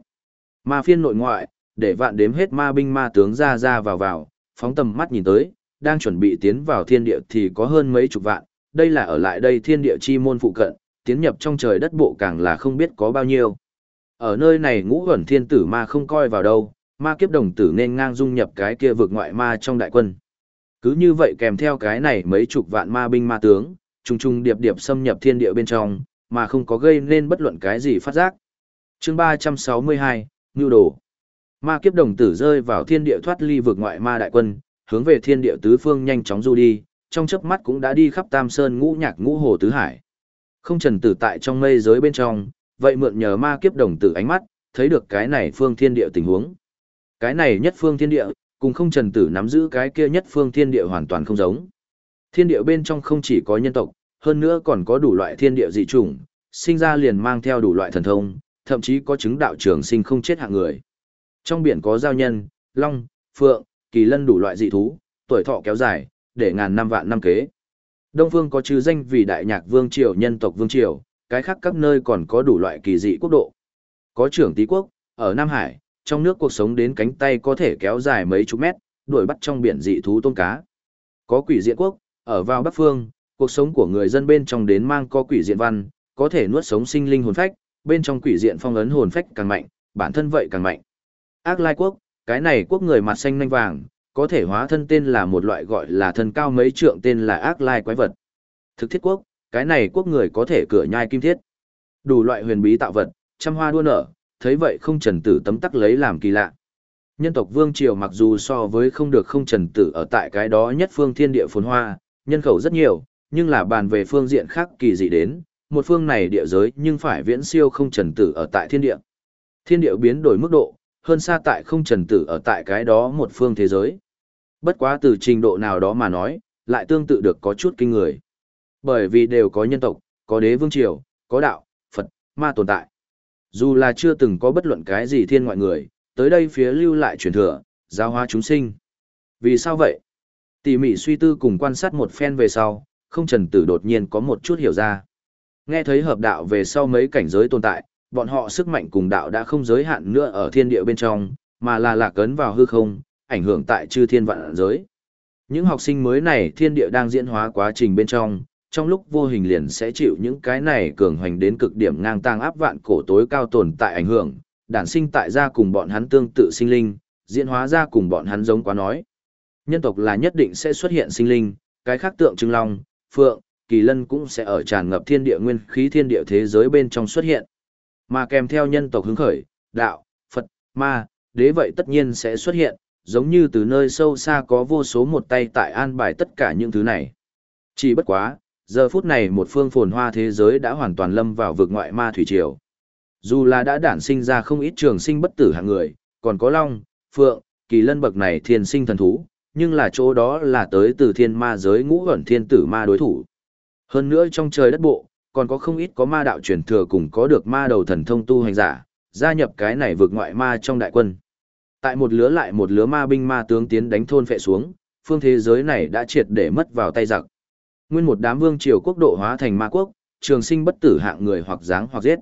Ma phiên nội ngoại, để vạn đếm hết ma binh ma tướng ra ra vào vào, phóng tầm mắt nhìn tới, đang chuẩn bị tiến vào thiên địa thì có hơn mấy chục vạn, đây là ở lại đây thiên địa chi môn phụ cận, tiến nhập trong trời đất bộ càng là không biết có bao nhiêu. Ở nơi này ngũ ẩn thiên tử ma không coi vào đâu, ma kiếp đồng tử nên ngang dung nhập cái kia vực ngoại ma trong đại quân. Cứ như vậy kèm theo cái này mấy chục vạn ma binh ma tướng, trùng trùng điệp điệp xâm nhập thiên địa bên trong, mà không có gây nên bất luận cái gì phát giác. chương 362, Nưu Đồ Ma kiếp đồng tử rơi vào thiên địa thoát ly vực ngoại ma đại quân, hướng về thiên địa tứ phương nhanh chóng du đi, trong chớp mắt cũng đã đi khắp Tam Sơn ngũ nhạc ngũ hồ tứ hải. Không trần tử tại trong mây giới bên trong, vậy mượn nhờ ma kiếp đồng tử ánh mắt, thấy được cái này phương thiên địa tình huống. Cái này nhất phương thiên địa, cùng không trần tử nắm giữ cái kia nhất phương thiên địa hoàn toàn không giống. Thiên địa bên trong không chỉ có nhân tộc, hơn nữa còn có đủ loại thiên địa dị chủng, sinh ra liền mang theo đủ loại thần thông, thậm chí có chứng đạo trường sinh không chết hạng người. Trong biển có giao nhân, long, phượng, kỳ lân đủ loại dị thú, tuổi thọ kéo dài, để ngàn năm vạn năm kế. Đông phương có chư danh vì đại nhạc vương triều nhân tộc vương triều, cái khác các nơi còn có đủ loại kỳ dị quốc độ. Có trưởng tí quốc, ở Nam Hải, trong nước cuộc sống đến cánh tay có thể kéo dài mấy chục mét, đuổi bắt trong biển dị thú tôm cá. Có quỷ diện quốc, ở vào Bắc Phương, cuộc sống của người dân bên trong đến mang có quỷ diện văn, có thể nuốt sống sinh linh hồn phách, bên trong quỷ diện phong ấn hồn phách càng mạnh, bản thân vậy càng mạnh. Ác Lai quốc, cái này quốc người mặt xanh nanh vàng, có thể hóa thân tên là một loại gọi là thân cao mấy trượng tên là Ác Lai quái vật. Thực thiết quốc, cái này quốc người có thể cửa nhai kim thiết. Đủ loại huyền bí tạo vật, trăm hoa đua nở, thấy vậy không trần tử tấm tắc lấy làm kỳ lạ. Nhân tộc vương triều mặc dù so với không được không trần tử ở tại cái đó nhất phương thiên địa phồn hoa, nhân khẩu rất nhiều, nhưng là bàn về phương diện khác kỳ dị đến, một phương này địa giới nhưng phải viễn siêu không trần tử ở tại thiên địa. Thiên địa biến đổi mức độ, hơn xa tại không trần tử ở tại cái đó một phương thế giới. Bất quá từ trình độ nào đó mà nói, lại tương tự được có chút kinh người. Bởi vì đều có nhân tộc, có đế vương triều, có đạo, Phật, ma tồn tại. Dù là chưa từng có bất luận cái gì thiên ngoại người, tới đây phía lưu lại truyền thừa, giáo hóa chúng sinh. Vì sao vậy? Tỉ mỉ suy tư cùng quan sát một phen về sau, không trần tử đột nhiên có một chút hiểu ra. Nghe thấy hợp đạo về sau mấy cảnh giới tồn tại, bọn họ sức mạnh cùng đạo đã không giới hạn nữa ở thiên địa bên trong, mà là lạc ấn vào hư không, ảnh hưởng tại chư thiên vạn giới. Những học sinh mới này thiên địa đang diễn hóa quá trình bên trong, trong lúc vô hình liền sẽ chịu những cái này cường hoành đến cực điểm ngang tang áp vạn cổ tối cao tồn tại ảnh hưởng, đản sinh tại ra cùng bọn hắn tương tự sinh linh, diễn hóa ra cùng bọn hắn giống quá nói. Nhân tộc là nhất định sẽ xuất hiện sinh linh, cái khác tượng trưng long, phượng, kỳ lân cũng sẽ ở tràn ngập thiên địa nguyên khí thiên địa thế giới bên trong xuất hiện. Mà kèm theo nhân tộc hứng khởi, đạo, Phật, ma, đế vậy tất nhiên sẽ xuất hiện, giống như từ nơi sâu xa có vô số một tay tại an bài tất cả những thứ này. Chỉ bất quá, giờ phút này một phương phồn hoa thế giới đã hoàn toàn lâm vào vực ngoại ma thủy triều. Dù là đã đản sinh ra không ít trường sinh bất tử hạng người, còn có long, phượng, kỳ lân bậc này thiên sinh thần thú, nhưng là chỗ đó là tới từ thiên ma giới ngũ ẩn thiên tử ma đối thủ. Hơn nữa trong trời đất bộ, còn có không ít có ma đạo truyền thừa cùng có được ma đầu thần thông tu hành giả, gia nhập cái này vượt ngoại ma trong đại quân. Tại một lứa lại một lứa ma binh ma tướng tiến đánh thôn phệ xuống, phương thế giới này đã triệt để mất vào tay giặc. Nguyên một đám vương triều quốc độ hóa thành ma quốc, trường sinh bất tử hạng người hoặc dáng hoặc giết.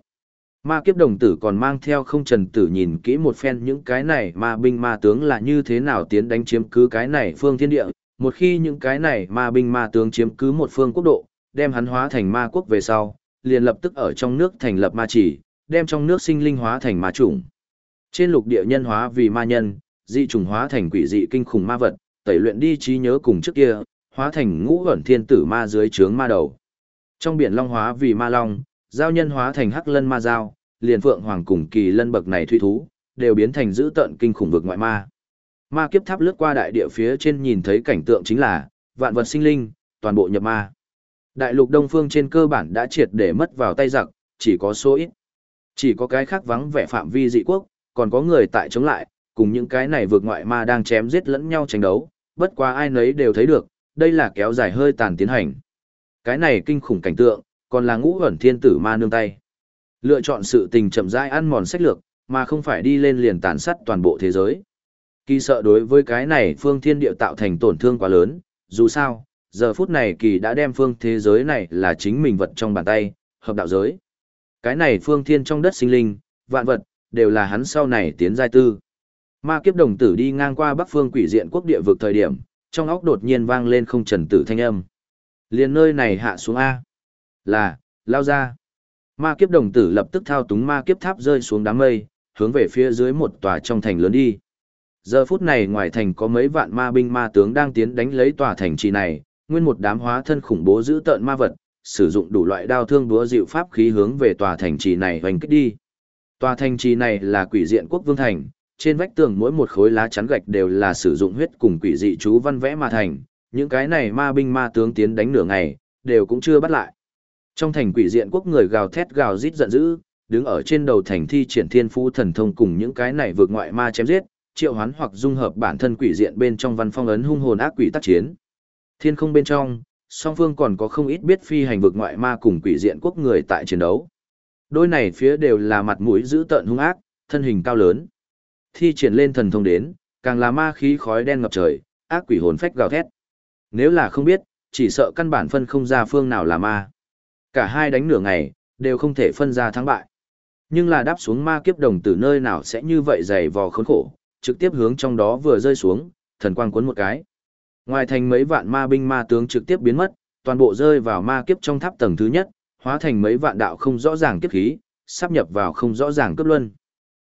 Ma kiếp đồng tử còn mang theo không trần tử nhìn kỹ một phen những cái này ma binh ma tướng là như thế nào tiến đánh chiếm cứ cái này phương thiên địa. Một khi những cái này ma binh ma tướng chiếm cứ một phương quốc độ, đem hắn hóa thành ma quốc về sau, liền lập tức ở trong nước thành lập ma chỉ, đem trong nước sinh linh hóa thành ma chủng. Trên lục địa nhân hóa vì ma nhân, dị chủng hóa thành quỷ dị kinh khủng ma vật, tẩy luyện đi trí nhớ cùng trước kia, hóa thành ngũ ẩn thiên tử ma dưới trướng ma đầu. Trong biển long hóa vì ma long, giao nhân hóa thành hắc lân ma giao, liền phượng hoàng cùng kỳ lân bậc này thủy thú, đều biến thành dữ tận kinh khủng vực ngoại ma. Ma kiếp tháp lướt qua đại địa phía trên nhìn thấy cảnh tượng chính là, vạn vật sinh linh, toàn bộ nhập ma. Đại lục Đông Phương trên cơ bản đã triệt để mất vào tay giặc, chỉ có số ít. Chỉ có cái khác vắng vẻ phạm vi dị quốc, còn có người tại chống lại, cùng những cái này vượt ngoại ma đang chém giết lẫn nhau tranh đấu, bất quá ai nấy đều thấy được, đây là kéo dài hơi tàn tiến hành. Cái này kinh khủng cảnh tượng, còn là ngũ ẩn thiên tử ma nương tay. Lựa chọn sự tình chậm rãi ăn mòn sách lược, mà không phải đi lên liền tàn sát toàn bộ thế giới. Kỳ sợ đối với cái này phương thiên địa tạo thành tổn thương quá lớn, dù sao, giờ phút này kỳ đã đem phương thế giới này là chính mình vật trong bàn tay, hợp đạo giới. Cái này phương thiên trong đất sinh linh, vạn vật, đều là hắn sau này tiến giai tư. Ma kiếp đồng tử đi ngang qua bắc phương quỷ diện quốc địa vực thời điểm, trong óc đột nhiên vang lên không trần tử thanh âm. Liền nơi này hạ xuống A. Là, lao ra. Ma kiếp đồng tử lập tức thao túng ma kiếp tháp rơi xuống đám mây, hướng về phía dưới một tòa trong thành lớn đi. Giờ phút này ngoài thành có mấy vạn ma binh ma tướng đang tiến đánh lấy tòa thành trì này, nguyên một đám hóa thân khủng bố giữ tợn ma vật, sử dụng đủ loại đao thương đúa dịu pháp khí hướng về tòa thành trì này hoành kích đi. Tòa thành trì này là quỷ diện quốc vương thành, trên vách tường mỗi một khối lá chắn gạch đều là sử dụng huyết cùng quỷ dị chú văn vẽ mà thành, những cái này ma binh ma tướng tiến đánh nửa ngày, đều cũng chưa bắt lại. Trong thành quỷ diện quốc người gào thét gào rít giận dữ, đứng ở trên đầu thành thi triển thiên phú thần thông cùng những cái này vượt ngoại ma chém giết, triệu hoán hoặc dung hợp bản thân quỷ diện bên trong văn phong ấn hung hồn ác quỷ tác chiến. Thiên không bên trong, song phương còn có không ít biết phi hành vượt ngoại ma cùng quỷ diện quốc người tại chiến đấu. Đôi này phía đều là mặt mũi dữ tợn hung ác, thân hình cao lớn. Thi triển lên thần thông đến, càng là ma khí khói đen ngập trời, ác quỷ hồn phách gào thét. Nếu là không biết, chỉ sợ căn bản phân không ra phương nào là ma. Cả hai đánh nửa ngày, đều không thể phân ra thắng bại. Nhưng là đáp xuống ma kiếp đồng từ nơi nào sẽ như vậy dày vò khốn khổ, trực tiếp hướng trong đó vừa rơi xuống, thần quang cuốn một cái. Ngoài thành mấy vạn ma binh ma tướng trực tiếp biến mất, toàn bộ rơi vào ma kiếp trong tháp tầng thứ nhất, hóa thành mấy vạn đạo không rõ ràng kiếp khí, sắp nhập vào không rõ ràng cấp luân.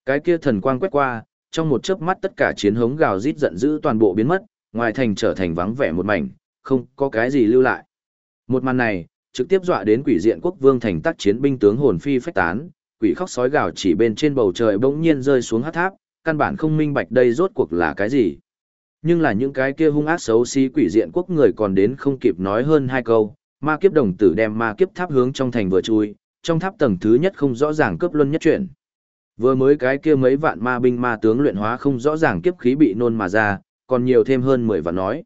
Cái kia thần quang quét qua, trong một chớp mắt tất cả chiến hống gào rít giận dữ toàn bộ biến mất, ngoài thành trở thành vắng vẻ một mảnh, không có cái gì lưu lại. Một màn này, trực tiếp dọa đến quỷ diện quốc vương thành tác chiến binh tướng hồn phi phách tán, quỷ khóc sói gào chỉ bên trên bầu trời bỗng nhiên rơi xuống hát tháp, căn bản không minh bạch đây rốt cuộc là cái gì. Nhưng là những cái kia hung ác xấu xí quỷ diện quốc người còn đến không kịp nói hơn hai câu, ma kiếp đồng tử đem ma kiếp tháp hướng trong thành vừa chui, trong tháp tầng thứ nhất không rõ ràng cướp luân nhất chuyển. Vừa mới cái kia mấy vạn ma binh ma tướng luyện hóa không rõ ràng kiếp khí bị nôn mà ra, còn nhiều thêm hơn mười vạn nói.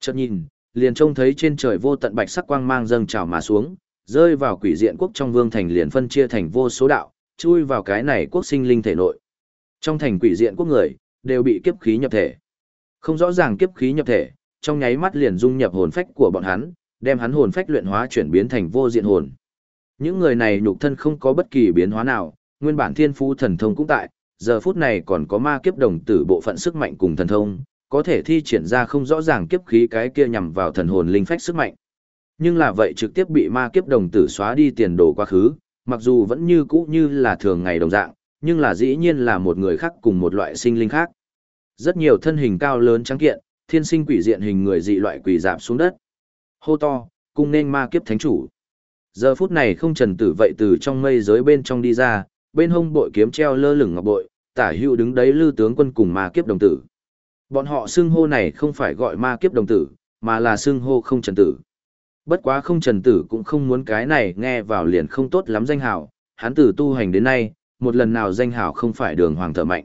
Chợt nhìn, liền trông thấy trên trời vô tận bạch sắc quang mang dâng trào mà xuống, rơi vào quỷ diện quốc trong vương thành liền phân chia thành vô số đạo, chui vào cái này quốc sinh linh thể nội. Trong thành quỷ diện quốc người, đều bị kiếp khí nhập thể. Không rõ ràng kiếp khí nhập thể, trong nháy mắt liền dung nhập hồn phách của bọn hắn, đem hắn hồn phách luyện hóa chuyển biến thành vô diện hồn. Những người này nhục thân không có bất kỳ biến hóa nào, nguyên bản thiên phú thần thông cũng tại, giờ phút này còn có ma kiếp đồng tử bộ phận sức mạnh cùng thần thông, có thể thi triển ra không rõ ràng kiếp khí cái kia nhằm vào thần hồn linh phách sức mạnh. Nhưng là vậy trực tiếp bị ma kiếp đồng tử xóa đi tiền đồ quá khứ, mặc dù vẫn như cũ như là thường ngày đồng dạng, nhưng là dĩ nhiên là một người khác cùng một loại sinh linh khác. Rất nhiều thân hình cao lớn trắng kiện, thiên sinh quỷ diện hình người dị loại quỷ dạp xuống đất. Hô to, cung nên ma kiếp thánh chủ. Giờ phút này không trần tử vậy từ trong mây giới bên trong đi ra, bên hông bội kiếm treo lơ lửng ngọc bội, tả hữu đứng đấy lư tướng quân cùng ma kiếp đồng tử. Bọn họ xưng hô này không phải gọi ma kiếp đồng tử, mà là xưng hô không trần tử. Bất quá không trần tử cũng không muốn cái này nghe vào liền không tốt lắm danh hào, hắn tử tu hành đến nay, một lần nào danh hào không phải đường hoàng thở mạnh.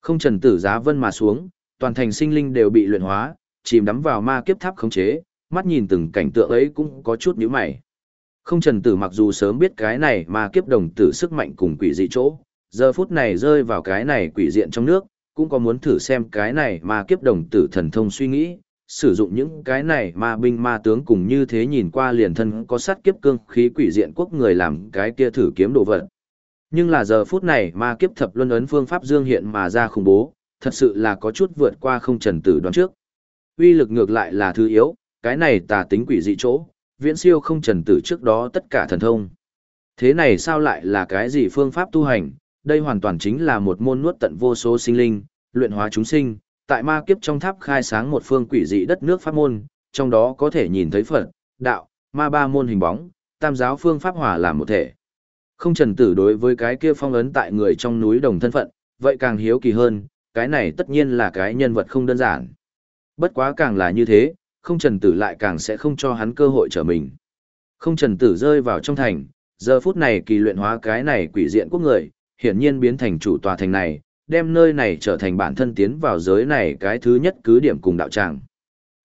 Không trần tử giá vân mà xuống, toàn thành sinh linh đều bị luyện hóa, chìm đắm vào ma kiếp tháp khống chế, mắt nhìn từng cảnh tượng ấy cũng có chút nhíu mày. Không trần tử mặc dù sớm biết cái này ma kiếp đồng tử sức mạnh cùng quỷ dị chỗ, giờ phút này rơi vào cái này quỷ diện trong nước, cũng có muốn thử xem cái này mà kiếp đồng tử thần thông suy nghĩ, sử dụng những cái này ma binh ma tướng cùng như thế nhìn qua liền thân có sát kiếp cương khí quỷ diện quốc người làm cái kia thử kiếm đồ vật. Nhưng là giờ phút này ma kiếp thập luân ấn phương pháp dương hiện mà ra khủng bố, thật sự là có chút vượt qua không trần tử đoán trước. Uy lực ngược lại là thứ yếu, cái này tà tính quỷ dị chỗ, viễn siêu không trần tử trước đó tất cả thần thông. Thế này sao lại là cái gì phương pháp tu hành, đây hoàn toàn chính là một môn nuốt tận vô số sinh linh, luyện hóa chúng sinh, tại ma kiếp trong tháp khai sáng một phương quỷ dị đất nước pháp môn, trong đó có thể nhìn thấy Phật, đạo, ma ba môn hình bóng, tam giáo phương pháp hòa làm một thể. Không trần tử đối với cái kia phong ấn tại người trong núi đồng thân phận, vậy càng hiếu kỳ hơn, cái này tất nhiên là cái nhân vật không đơn giản. Bất quá càng là như thế, không trần tử lại càng sẽ không cho hắn cơ hội trở mình. Không trần tử rơi vào trong thành, giờ phút này kỳ luyện hóa cái này quỷ diện quốc người, hiển nhiên biến thành chủ tòa thành này, đem nơi này trở thành bản thân tiến vào giới này cái thứ nhất cứ điểm cùng đạo tràng.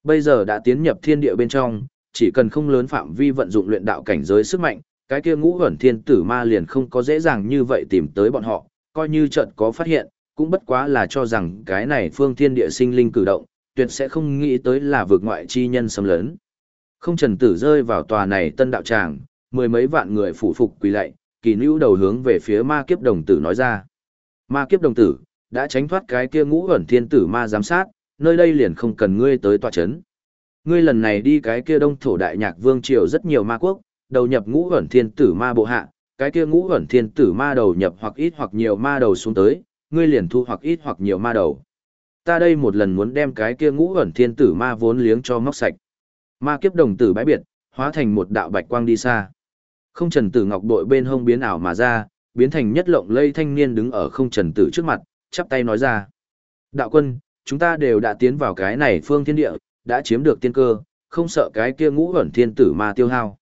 Bây giờ đã tiến nhập thiên địa bên trong, chỉ cần không lớn phạm vi vận dụng luyện đạo cảnh giới sức mạnh, cái kia ngũ hẩn thiên tử ma liền không có dễ dàng như vậy tìm tới bọn họ, coi như trận có phát hiện, cũng bất quá là cho rằng cái này phương thiên địa sinh linh cử động, tuyệt sẽ không nghĩ tới là vượt ngoại chi nhân xâm lớn. Không trần tử rơi vào tòa này tân đạo tràng, mười mấy vạn người phủ phục quỳ lạy, kỳ nữ đầu hướng về phía ma kiếp đồng tử nói ra. Ma kiếp đồng tử, đã tránh thoát cái kia ngũ ẩn thiên tử ma giám sát, nơi đây liền không cần ngươi tới tòa chấn. Ngươi lần này đi cái kia đông thổ đại nhạc vương triều rất nhiều ma quốc, đầu nhập ngũ ẩn thiên tử ma bộ hạ, cái kia ngũ ẩn thiên tử ma đầu nhập hoặc ít hoặc nhiều ma đầu xuống tới, ngươi liền thu hoặc ít hoặc nhiều ma đầu. Ta đây một lần muốn đem cái kia ngũ ẩn thiên tử ma vốn liếng cho móc sạch. Ma kiếp đồng tử bãi biệt, hóa thành một đạo bạch quang đi xa. Không trần tử ngọc bội bên hông biến ảo mà ra, biến thành nhất lộng lây thanh niên đứng ở không trần tử trước mặt, chắp tay nói ra. Đạo quân, chúng ta đều đã tiến vào cái này phương thiên địa, đã chiếm được tiên cơ, không sợ cái kia ngũ ẩn thiên tử ma tiêu hao.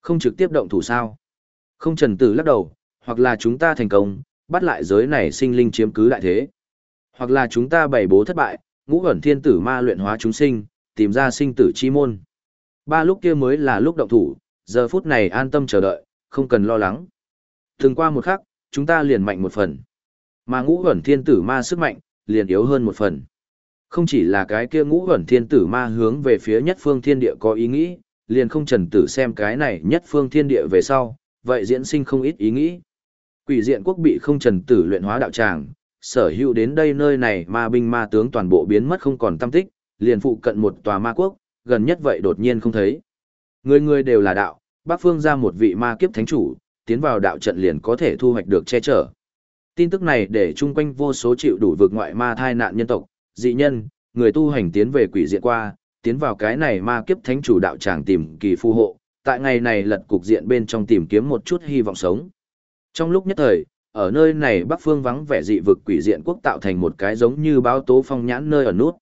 Không trực tiếp động thủ sao. Không trần tử lắc đầu, hoặc là chúng ta thành công, bắt lại giới này sinh linh chiếm cứ đại thế. Hoặc là chúng ta bày bố thất bại, ngũ ẩn thiên tử ma luyện hóa chúng sinh, tìm ra sinh tử chi môn. Ba lúc kia mới là lúc động thủ, giờ phút này an tâm chờ đợi, không cần lo lắng. Từng qua một khắc, chúng ta liền mạnh một phần. Mà ngũ ẩn thiên tử ma sức mạnh, liền yếu hơn một phần. Không chỉ là cái kia ngũ ẩn thiên tử ma hướng về phía nhất phương thiên địa có ý nghĩ, liền không trần tử xem cái này nhất phương thiên địa về sau, vậy diễn sinh không ít ý nghĩ. Quỷ diện quốc bị không trần tử luyện hóa đạo tràng, sở hữu đến đây nơi này ma binh ma tướng toàn bộ biến mất không còn tâm tích, liền phụ cận một tòa ma quốc, gần nhất vậy đột nhiên không thấy. Người người đều là đạo, Bắc Phương ra một vị ma kiếp thánh chủ, tiến vào đạo trận liền có thể thu hoạch được che chở. Tin tức này để chung quanh vô số chịu đủ vực ngoại ma thai nạn nhân tộc, dị nhân, người tu hành tiến về quỷ diện qua, tiến vào cái này ma kiếp thánh chủ đạo tràng tìm kỳ phù hộ, tại ngày này lật cục diện bên trong tìm kiếm một chút hy vọng sống. Trong lúc nhất thời, ở nơi này Bắc Phương vắng vẻ dị vực quỷ diện quốc tạo thành một cái giống như báo tố phong nhãn nơi ở nút.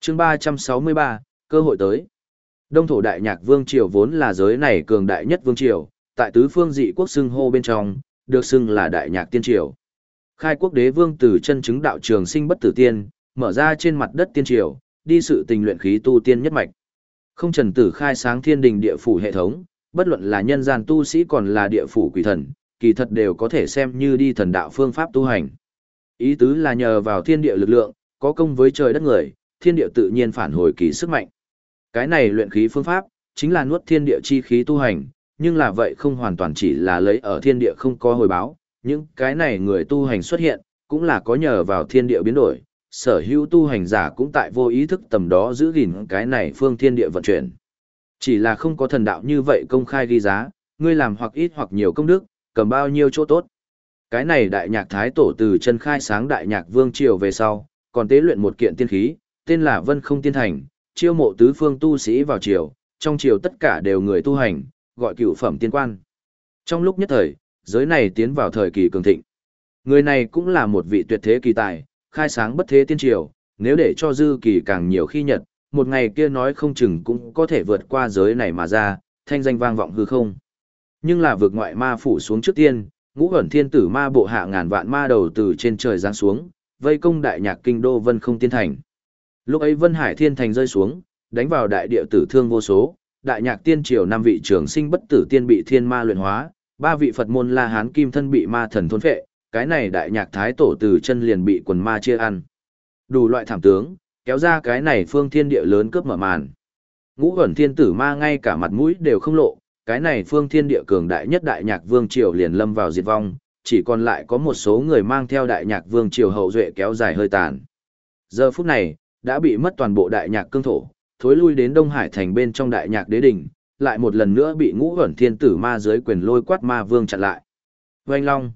Chương 363, cơ hội tới. Đông thổ đại nhạc vương triều vốn là giới này cường đại nhất vương triều, tại tứ phương dị quốc xưng hô bên trong, được xưng là đại nhạc tiên triều. Khai quốc đế vương từ chân chứng đạo trường sinh bất tử tiên, mở ra trên mặt đất tiên triều, đi sự tình luyện khí tu tiên nhất mạch. Không trần tử khai sáng thiên đình địa phủ hệ thống, bất luận là nhân gian tu sĩ còn là địa phủ quỷ thần, kỳ thật đều có thể xem như đi thần đạo phương pháp tu hành. Ý tứ là nhờ vào thiên địa lực lượng, có công với trời đất người, thiên địa tự nhiên phản hồi kỳ sức mạnh. Cái này luyện khí phương pháp, chính là nuốt thiên địa chi khí tu hành, nhưng là vậy không hoàn toàn chỉ là lấy ở thiên địa không có hồi báo, những cái này người tu hành xuất hiện, cũng là có nhờ vào thiên địa biến đổi, sở hữu tu hành giả cũng tại vô ý thức tầm đó giữ gìn cái này phương thiên địa vận chuyển. Chỉ là không có thần đạo như vậy công khai ghi giá, ngươi làm hoặc ít hoặc nhiều công đức, cầm bao nhiêu chỗ tốt. Cái này đại nhạc thái tổ từ chân khai sáng đại nhạc vương triều về sau, còn tế luyện một kiện tiên khí, tên là Vân Không Tiên Thành, chiêu mộ tứ phương tu sĩ vào triều, trong triều tất cả đều người tu hành, gọi cựu phẩm tiên quan. Trong lúc nhất thời, giới này tiến vào thời kỳ cường thịnh. Người này cũng là một vị tuyệt thế kỳ tài, khai sáng bất thế tiên triều, nếu để cho dư kỳ càng nhiều khi nhật, một ngày kia nói không chừng cũng có thể vượt qua giới này mà ra, thanh danh vang vọng hư không. Nhưng là vượt ngoại ma phủ xuống trước tiên, ngũ ẩn thiên tử ma bộ hạ ngàn vạn ma đầu từ trên trời giáng xuống, vây công đại nhạc kinh đô vân không tiên thành. Lúc ấy Vân Hải Thiên Thành rơi xuống, đánh vào đại địa tử thương vô số, đại nhạc tiên triều năm vị trường sinh bất tử tiên bị thiên ma luyện hóa, ba vị Phật môn La Hán kim thân bị ma thần thôn phệ, cái này đại nhạc thái tổ từ chân liền bị quần ma chia ăn. Đủ loại thảm tướng, kéo ra cái này phương thiên địa lớn cướp mở màn. Ngũ ẩn thiên tử ma ngay cả mặt mũi đều không lộ, cái này phương thiên địa cường đại nhất đại nhạc vương triều liền lâm vào diệt vong, chỉ còn lại có một số người mang theo đại nhạc vương triều hậu duệ kéo dài hơi tàn. Giờ phút này, đã bị mất toàn bộ đại nhạc cương thổ, thối lui đến Đông Hải thành bên trong đại nhạc đế đỉnh, lại một lần nữa bị ngũ ẩn thiên tử ma dưới quyền lôi quát ma vương chặn lại. Vành Long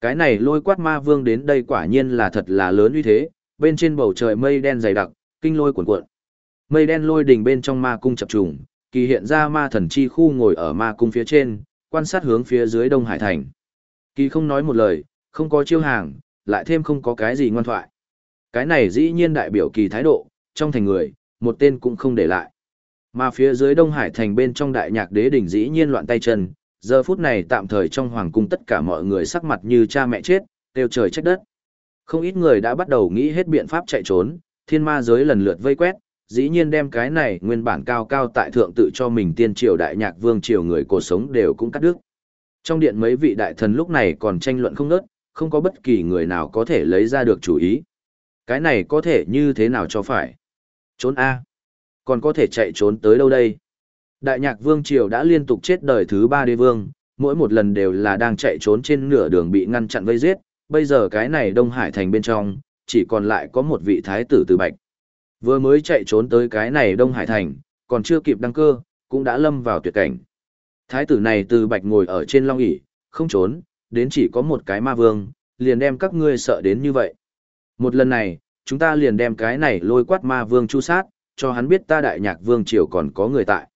Cái này lôi quát ma vương đến đây quả nhiên là thật là lớn uy thế, bên trên bầu trời mây đen dày đặc, kinh lôi cuộn cuộn. Mây đen lôi đỉnh bên trong ma cung chập trùng, kỳ hiện ra ma thần chi khu ngồi ở ma cung phía trên, quan sát hướng phía dưới Đông Hải thành. Kỳ không nói một lời, không có chiêu hàng, lại thêm không có cái gì ngoan thoại. Cái này dĩ nhiên đại biểu kỳ thái độ, trong thành người, một tên cũng không để lại. Mà phía dưới Đông Hải thành bên trong đại nhạc đế đỉnh dĩ nhiên loạn tay chân, giờ phút này tạm thời trong hoàng cung tất cả mọi người sắc mặt như cha mẹ chết, đều trời trách đất. Không ít người đã bắt đầu nghĩ hết biện pháp chạy trốn, thiên ma giới lần lượt vây quét, dĩ nhiên đem cái này nguyên bản cao cao tại thượng tự cho mình tiên triều đại nhạc vương triều người cuộc sống đều cũng cắt đứt. Trong điện mấy vị đại thần lúc này còn tranh luận không nớt, không có bất kỳ người nào có thể lấy ra được chủ ý. Cái này có thể như thế nào cho phải? Trốn A. Còn có thể chạy trốn tới đâu đây? Đại nhạc vương triều đã liên tục chết đời thứ ba đế vương, mỗi một lần đều là đang chạy trốn trên nửa đường bị ngăn chặn vây giết, bây giờ cái này Đông Hải thành bên trong, chỉ còn lại có một vị thái tử từ bạch. Vừa mới chạy trốn tới cái này Đông Hải thành, còn chưa kịp đăng cơ, cũng đã lâm vào tuyệt cảnh. Thái tử này từ bạch ngồi ở trên long ỷ không trốn, đến chỉ có một cái ma vương, liền đem các ngươi sợ đến như vậy. Một lần này, chúng ta liền đem cái này lôi quát ma vương chu sát, cho hắn biết ta đại nhạc vương triều còn có người tại.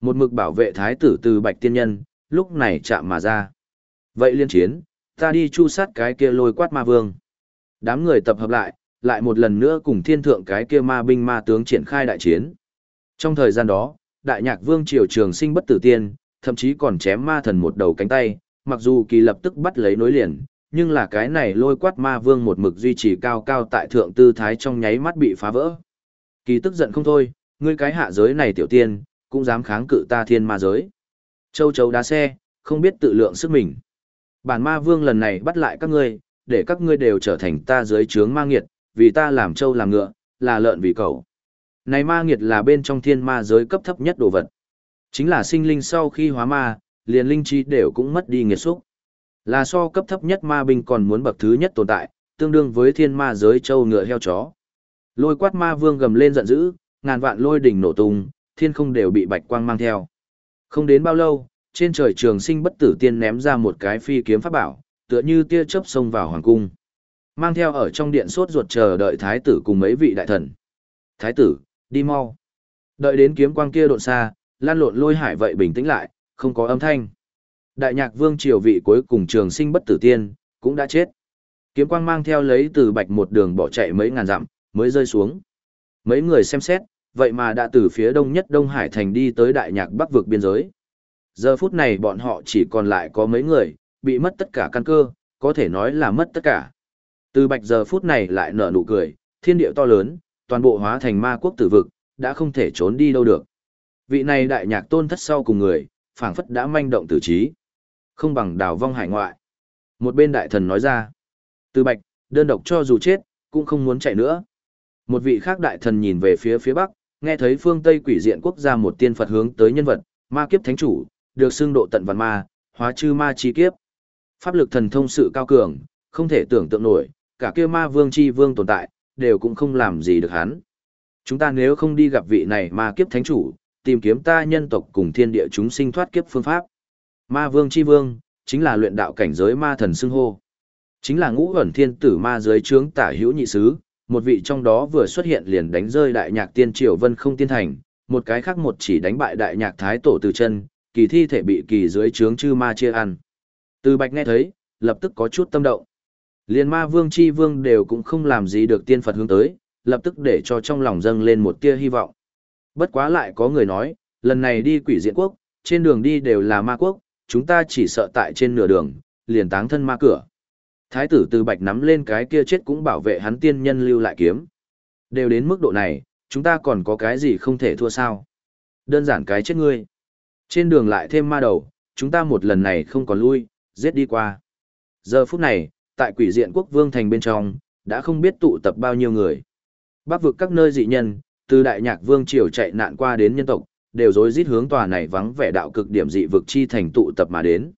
Một mực bảo vệ thái tử từ bạch tiên nhân, lúc này chạm mà ra. Vậy liên chiến, ta đi chu sát cái kia lôi quát ma vương. Đám người tập hợp lại, lại một lần nữa cùng thiên thượng cái kia ma binh ma tướng triển khai đại chiến. Trong thời gian đó, đại nhạc vương triều trường sinh bất tử tiên, thậm chí còn chém ma thần một đầu cánh tay, mặc dù kỳ lập tức bắt lấy nối liền, nhưng là cái này lôi quát ma vương một mực duy trì cao cao tại thượng tư thái trong nháy mắt bị phá vỡ. Kỳ tức giận không thôi, ngươi cái hạ giới này tiểu tiên, cũng dám kháng cự ta thiên ma giới. Châu chấu đá xe, không biết tự lượng sức mình. Bản ma vương lần này bắt lại các ngươi, để các ngươi đều trở thành ta dưới trướng ma nghiệt, vì ta làm châu làm ngựa, là lợn vì cẩu. Này ma nghiệt là bên trong thiên ma giới cấp thấp nhất đồ vật. Chính là sinh linh sau khi hóa ma, liền linh trí đều cũng mất đi nghiệt xúc. Là so cấp thấp nhất ma binh còn muốn bậc thứ nhất tồn tại, tương đương với thiên ma giới châu ngựa heo chó. Lôi quát ma vương gầm lên giận dữ, ngàn vạn lôi đỉnh nổ tung, thiên không đều bị bạch quang mang theo. Không đến bao lâu, trên trời trường sinh bất tử tiên ném ra một cái phi kiếm pháp bảo, tựa như tia chớp xông vào hoàng cung. Mang theo ở trong điện sốt ruột chờ đợi thái tử cùng mấy vị đại thần. Thái tử, đi mau. Đợi đến kiếm quang kia độn xa, lan lộn lôi hải vậy bình tĩnh lại, không có âm thanh. Đại nhạc vương triều vị cuối cùng trường sinh bất tử tiên, cũng đã chết. Kiếm quang mang theo lấy từ bạch một đường bỏ chạy mấy ngàn dặm, mới rơi xuống. Mấy người xem xét, vậy mà đã từ phía đông nhất Đông Hải thành đi tới đại nhạc bắc vực biên giới. Giờ phút này bọn họ chỉ còn lại có mấy người, bị mất tất cả căn cơ, có thể nói là mất tất cả. Từ bạch giờ phút này lại nở nụ cười, thiên địa to lớn, toàn bộ hóa thành ma quốc tử vực, đã không thể trốn đi đâu được. Vị này đại nhạc tôn thất sau cùng người, phảng phất đã manh động tử trí. Không bằng đào vong hải ngoại. Một bên đại thần nói ra. Từ bạch, đơn độc cho dù chết, cũng không muốn chạy nữa. Một vị khác đại thần nhìn về phía phía bắc, nghe thấy phương Tây quỷ diện quốc gia một tiên Phật hướng tới nhân vật, ma kiếp thánh chủ, được xưng độ tận văn ma, hóa chư ma chi kiếp. Pháp lực thần thông sự cao cường, không thể tưởng tượng nổi, cả kia ma vương chi vương tồn tại, đều cũng không làm gì được hắn. Chúng ta nếu không đi gặp vị này ma kiếp thánh chủ, tìm kiếm ta nhân tộc cùng thiên địa chúng sinh thoát kiếp phương pháp. Ma vương chi vương, chính là luyện đạo cảnh giới ma thần xưng hô. Chính là ngũ ẩn thiên tử ma giới trướng tả hữu nhị sứ, một vị trong đó vừa xuất hiện liền đánh rơi đại nhạc tiên triều vân không tiên thành, một cái khác một chỉ đánh bại đại nhạc thái tổ từ chân, kỳ thi thể bị kỳ dưới trướng chư ma chia ăn. Từ bạch nghe thấy, lập tức có chút tâm động. liền ma vương chi vương đều cũng không làm gì được tiên Phật hướng tới, lập tức để cho trong lòng dâng lên một tia hy vọng. Bất quá lại có người nói, lần này đi quỷ diện quốc, trên đường đi đều là ma quốc, chúng ta chỉ sợ tại trên nửa đường, liền táng thân ma cửa. Thái tử từ bạch nắm lên cái kia chết cũng bảo vệ hắn tiên nhân lưu lại kiếm. Đều đến mức độ này, chúng ta còn có cái gì không thể thua sao? Đơn giản cái chết ngươi. Trên đường lại thêm ma đầu, chúng ta một lần này không còn lui, giết đi qua. Giờ phút này, tại quỷ diện quốc vương thành bên trong, đã không biết tụ tập bao nhiêu người. Bắc vực các nơi dị nhân, từ đại nhạc vương triều chạy nạn qua đến nhân tộc, đều rối rít hướng tòa này vắng vẻ đạo cực điểm dị vực chi thành tụ tập mà đến.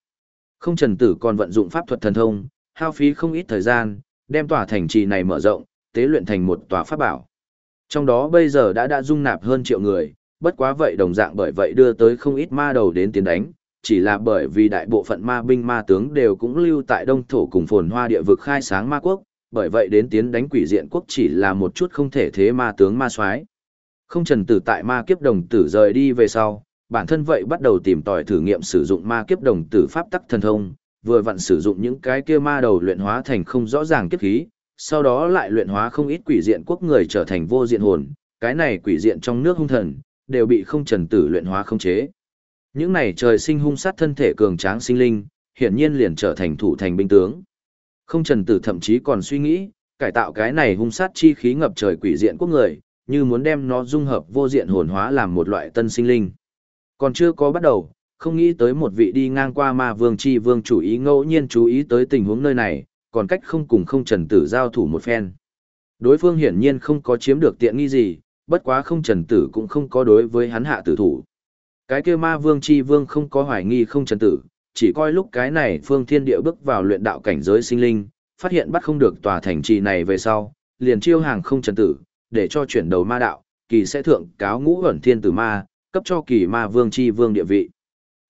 Không trần tử còn vận dụng pháp thuật thần thông, hao phí không ít thời gian, đem tòa thành trì này mở rộng, tế luyện thành một tòa pháp bảo. Trong đó bây giờ đã đã dung nạp hơn triệu người, bất quá vậy đồng dạng bởi vậy đưa tới không ít ma đầu đến tiến đánh, chỉ là bởi vì đại bộ phận ma binh ma tướng đều cũng lưu tại đông thổ cùng phồn hoa địa vực khai sáng ma quốc, bởi vậy đến tiến đánh quỷ diện quốc chỉ là một chút không thể thế ma tướng ma soái không trần tử tại ma kiếp đồng tử rời đi về sau, bản thân vậy bắt đầu tìm tòi thử nghiệm sử dụng ma kiếp đồng tử pháp tắc thần thông, vừa vặn sử dụng những cái kia ma đầu luyện hóa thành không rõ ràng kiếp khí, sau đó lại luyện hóa không ít quỷ diện quốc người trở thành vô diện hồn, cái này quỷ diện trong nước hung thần, đều bị không trần tử luyện hóa không chế. Những này trời sinh hung sát thân thể cường tráng sinh linh, hiển nhiên liền trở thành thủ thành binh tướng. Không trần tử thậm chí còn suy nghĩ, cải tạo cái này hung sát chi khí ngập trời quỷ diện quốc người, như muốn đem nó dung hợp vô diện hồn hóa làm một loại tân sinh linh. Còn chưa có bắt đầu, không nghĩ tới một vị đi ngang qua ma vương chi vương chủ ý ngẫu nhiên chú ý tới tình huống nơi này, còn cách không cùng không trần tử giao thủ một phen. Đối phương hiển nhiên không có chiếm được tiện nghi gì, bất quá không trần tử cũng không có đối với hắn hạ tử thủ. Cái kia ma vương chi vương không có hoài nghi không trần tử, chỉ coi lúc cái này phương thiên địa bước vào luyện đạo cảnh giới sinh linh, phát hiện bắt không được tòa thành trì này về sau, liền chiêu hàng không trần tử, để cho chuyển đầu ma đạo, kỳ sẽ thượng cáo ngũ ẩn thiên tử ma, cấp cho kỳ ma vương chi vương địa vị.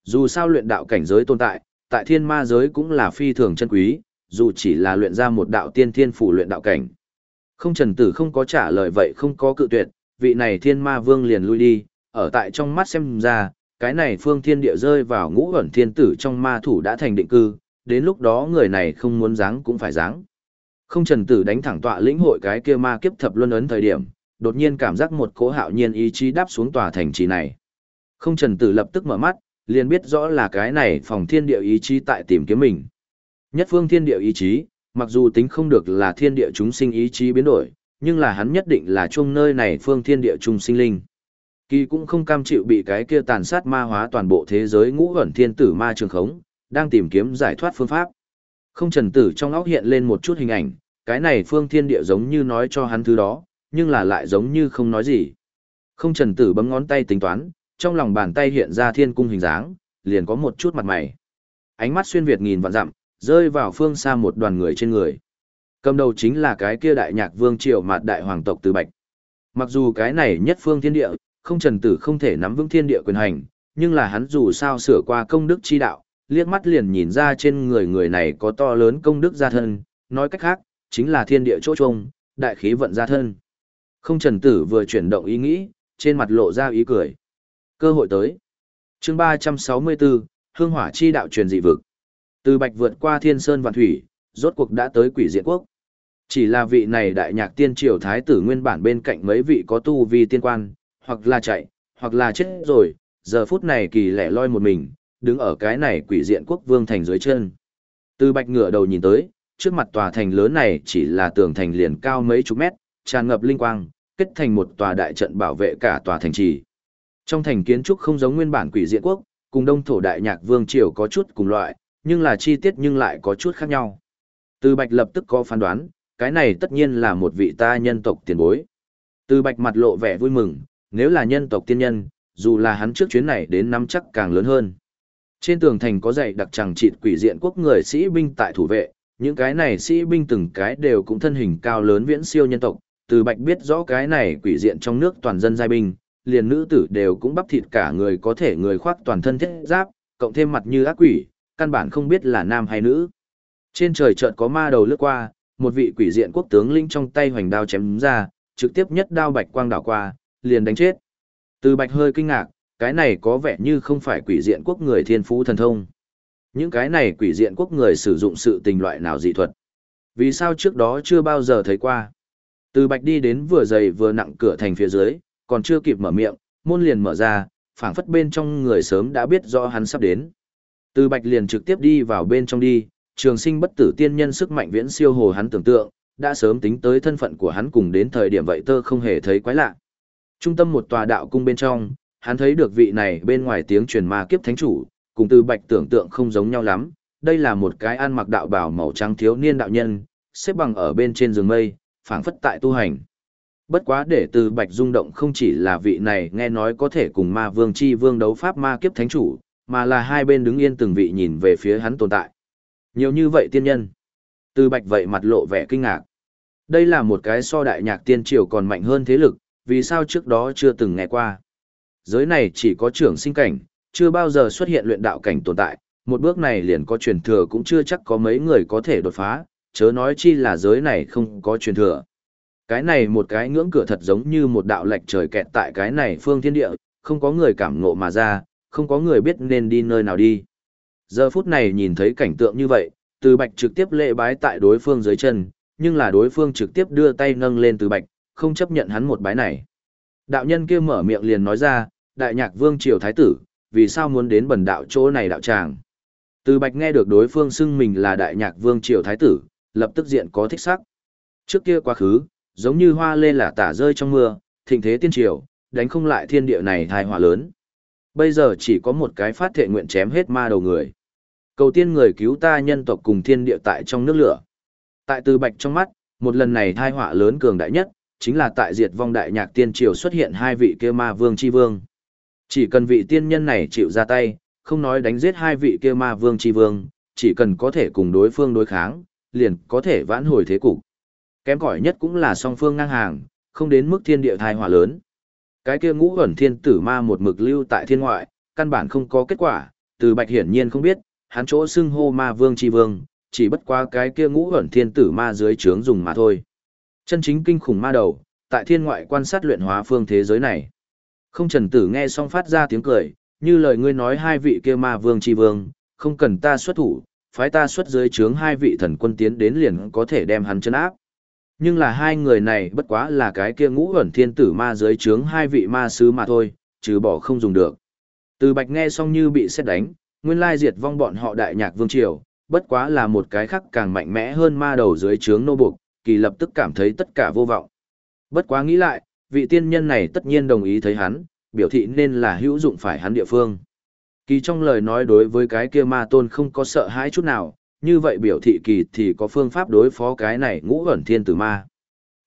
Dù sao luyện đạo cảnh giới tồn tại, tại thiên ma giới cũng là phi thường chân quý, dù chỉ là luyện ra một đạo tiên thiên phủ luyện đạo cảnh. Không trần tử không có trả lời vậy không có cự tuyệt, vị này thiên ma vương liền lui đi, ở tại trong mắt xem ra, cái này phương thiên địa rơi vào ngũ ẩn thiên tử trong ma thủ đã thành định cư, đến lúc đó người này không muốn dáng cũng phải dáng. Không trần tử đánh thẳng tọa lĩnh hội cái kia ma kiếp thập luân ấn thời điểm, đột nhiên cảm giác một cỗ hạo nhiên ý chí đáp xuống tòa thành trì này. Không trần tử lập tức mở mắt, liền biết rõ là cái này phòng thiên địa ý chí tại tìm kiếm mình. Nhất phương thiên địa ý chí, mặc dù tính không được là thiên địa chúng sinh ý chí biến đổi, nhưng là hắn nhất định là chung nơi này phương thiên địa trung sinh linh. Kỳ cũng không cam chịu bị cái kia tàn sát ma hóa toàn bộ thế giới ngũ ẩn thiên tử ma trường khống, đang tìm kiếm giải thoát phương pháp. Không trần tử trong óc hiện lên một chút hình ảnh, cái này phương thiên địa giống như nói cho hắn thứ đó, nhưng là lại giống như không nói gì. Không trần tử bấm ngón tay tính toán, trong lòng bàn tay hiện ra thiên cung hình dáng, liền có một chút mặt mày. Ánh mắt xuyên việt nghìn vạn dặm, rơi vào phương xa một đoàn người trên người. Cầm đầu chính là cái kia đại nhạc vương triều mạt đại hoàng tộc từ Bạch. Mặc dù cái này nhất phương thiên địa, không trần tử không thể nắm vững thiên địa quyền hành, nhưng là hắn dù sao sửa qua công đức chi đạo, liếc mắt liền nhìn ra trên người người này có to lớn công đức gia thân, nói cách khác, chính là thiên địa chỗ trông, đại khí vận gia thân. Không trần tử vừa chuyển động ý nghĩ, trên mặt lộ ra ý cười. Cơ hội tới. chương 364, Hương hỏa chi đạo truyền dị vực. Từ bạch vượt qua thiên sơn vạn thủy, rốt cuộc đã tới quỷ diện quốc. Chỉ là vị này đại nhạc tiên triều thái tử nguyên bản bên cạnh mấy vị có tu vi tiên quan, hoặc là chạy, hoặc là chết rồi, giờ phút này kỳ lẻ loi một mình, đứng ở cái này quỷ diện quốc vương thành dưới chân. Từ bạch ngựa đầu nhìn tới, trước mặt tòa thành lớn này chỉ là tường thành liền cao mấy chục mét, tràn ngập linh quang, kết thành một tòa đại trận bảo vệ cả tòa thành trì. Trong thành kiến trúc không giống nguyên bản quỷ diện quốc, cùng đông thổ đại nhạc vương triều có chút cùng loại, nhưng là chi tiết nhưng lại có chút khác nhau. Từ Bạch lập tức có phán đoán, cái này tất nhiên là một vị ta nhân tộc tiền bối. Từ Bạch mặt lộ vẻ vui mừng, nếu là nhân tộc tiên nhân, dù là hắn trước chuyến này đến năm chắc càng lớn hơn. Trên tường thành có dạy đặc chẳng trị quỷ diện quốc người sĩ binh tại thủ vệ, những cái này sĩ binh từng cái đều cũng thân hình cao lớn viễn siêu nhân tộc, từ Bạch biết rõ cái này quỷ diện trong nước toàn dân giai binh, liền nữ tử đều cũng bắp thịt cả người có thể người khoác toàn thân thiết giáp, cộng thêm mặt như ác quỷ, căn bản không biết là nam hay nữ. Trên trời chợt có ma đầu lướt qua, một vị quỷ diện quốc tướng linh trong tay hoành đao chém ra, trực tiếp nhất đao bạch quang đảo qua, liền đánh chết. Từ bạch hơi kinh ngạc, cái này có vẻ như không phải quỷ diện quốc người thiên phú thần thông. Những cái này quỷ diện quốc người sử dụng sự tình loại nào dị thuật. Vì sao trước đó chưa bao giờ thấy qua? Từ Bạch đi đến vừa dày vừa nặng cửa thành phía dưới, còn chưa kịp mở miệng, môn liền mở ra, phảng phất bên trong người sớm đã biết rõ hắn sắp đến. Từ Bạch liền trực tiếp đi vào bên trong đi, trường sinh bất tử tiên nhân sức mạnh viễn siêu hồ hắn tưởng tượng, đã sớm tính tới thân phận của hắn cùng đến thời điểm vậy tơ không hề thấy quái lạ. Trung tâm một tòa đạo cung bên trong, hắn thấy được vị này bên ngoài tiếng truyền ma kiếp thánh chủ, cùng Từ Bạch tưởng tượng không giống nhau lắm, đây là một cái ăn mặc đạo bào màu trắng thiếu niên đạo nhân, xếp bằng ở bên trên giường mây, phảng phất tại tu hành. Bất quá để từ Bạch rung động không chỉ là vị này nghe nói có thể cùng ma vương chi vương đấu pháp ma kiếp thánh chủ, mà là hai bên đứng yên từng vị nhìn về phía hắn tồn tại. Nhiều như vậy tiên nhân. Từ Bạch vậy mặt lộ vẻ kinh ngạc. Đây là một cái so đại nhạc tiên triều còn mạnh hơn thế lực, vì sao trước đó chưa từng nghe qua. Giới này chỉ có trưởng sinh cảnh, chưa bao giờ xuất hiện luyện đạo cảnh tồn tại, một bước này liền có truyền thừa cũng chưa chắc có mấy người có thể đột phá, chớ nói chi là giới này không có truyền thừa. Cái này một cái ngưỡng cửa thật giống như một đạo lệch trời kẹt tại cái này phương thiên địa, không có người cảm ngộ mà ra, không có người biết nên đi nơi nào đi. Giờ phút này nhìn thấy cảnh tượng như vậy, từ bạch trực tiếp lễ bái tại đối phương dưới chân, nhưng là đối phương trực tiếp đưa tay nâng lên từ bạch, không chấp nhận hắn một bái này. Đạo nhân kia mở miệng liền nói ra, đại nhạc vương triều thái tử, vì sao muốn đến bần đạo chỗ này đạo tràng. Từ bạch nghe được đối phương xưng mình là đại nhạc vương triều thái tử, lập tức diện có thích sắc. Trước kia quá khứ, giống như hoa lê là tả rơi trong mưa, thịnh thế tiên triều, đánh không lại thiên địa này thai họa lớn. Bây giờ chỉ có một cái phát thệ nguyện chém hết ma đầu người. Cầu tiên người cứu ta nhân tộc cùng thiên địa tại trong nước lửa. Tại từ bạch trong mắt, một lần này thai họa lớn cường đại nhất, chính là tại diệt vong đại nhạc tiên triều xuất hiện hai vị kia ma vương chi vương. Chỉ cần vị tiên nhân này chịu ra tay, không nói đánh giết hai vị kia ma vương chi vương, chỉ cần có thể cùng đối phương đối kháng, liền có thể vãn hồi thế cục. Kém cỏi nhất cũng là song phương ngang hàng, không đến mức thiên địa thai hỏa lớn. Cái kia ngũ ẩn thiên tử ma một mực lưu tại thiên ngoại, căn bản không có kết quả, từ bạch hiển nhiên không biết, hắn chỗ xưng hô ma vương chi vương, chỉ bất qua cái kia ngũ ẩn thiên tử ma dưới trướng dùng mà thôi. Chân chính kinh khủng ma đầu, tại thiên ngoại quan sát luyện hóa phương thế giới này. Không trần tử nghe xong phát ra tiếng cười, như lời ngươi nói hai vị kia ma vương chi vương, không cần ta xuất thủ, phái ta xuất dưới trướng hai vị thần quân tiến đến liền có thể đem hắn chân áp. Nhưng là hai người này bất quá là cái kia ngũ ẩn thiên tử ma dưới trướng hai vị ma sứ mà thôi, trừ bỏ không dùng được. Từ bạch nghe xong như bị xét đánh, nguyên lai diệt vong bọn họ đại nhạc vương triều, bất quá là một cái khác càng mạnh mẽ hơn ma đầu dưới trướng nô buộc, kỳ lập tức cảm thấy tất cả vô vọng. Bất quá nghĩ lại, vị tiên nhân này tất nhiên đồng ý thấy hắn, biểu thị nên là hữu dụng phải hắn địa phương. Kỳ trong lời nói đối với cái kia ma tôn không có sợ hãi chút nào, như vậy biểu thị kỳ thì có phương pháp đối phó cái này ngũ ẩn thiên tử ma.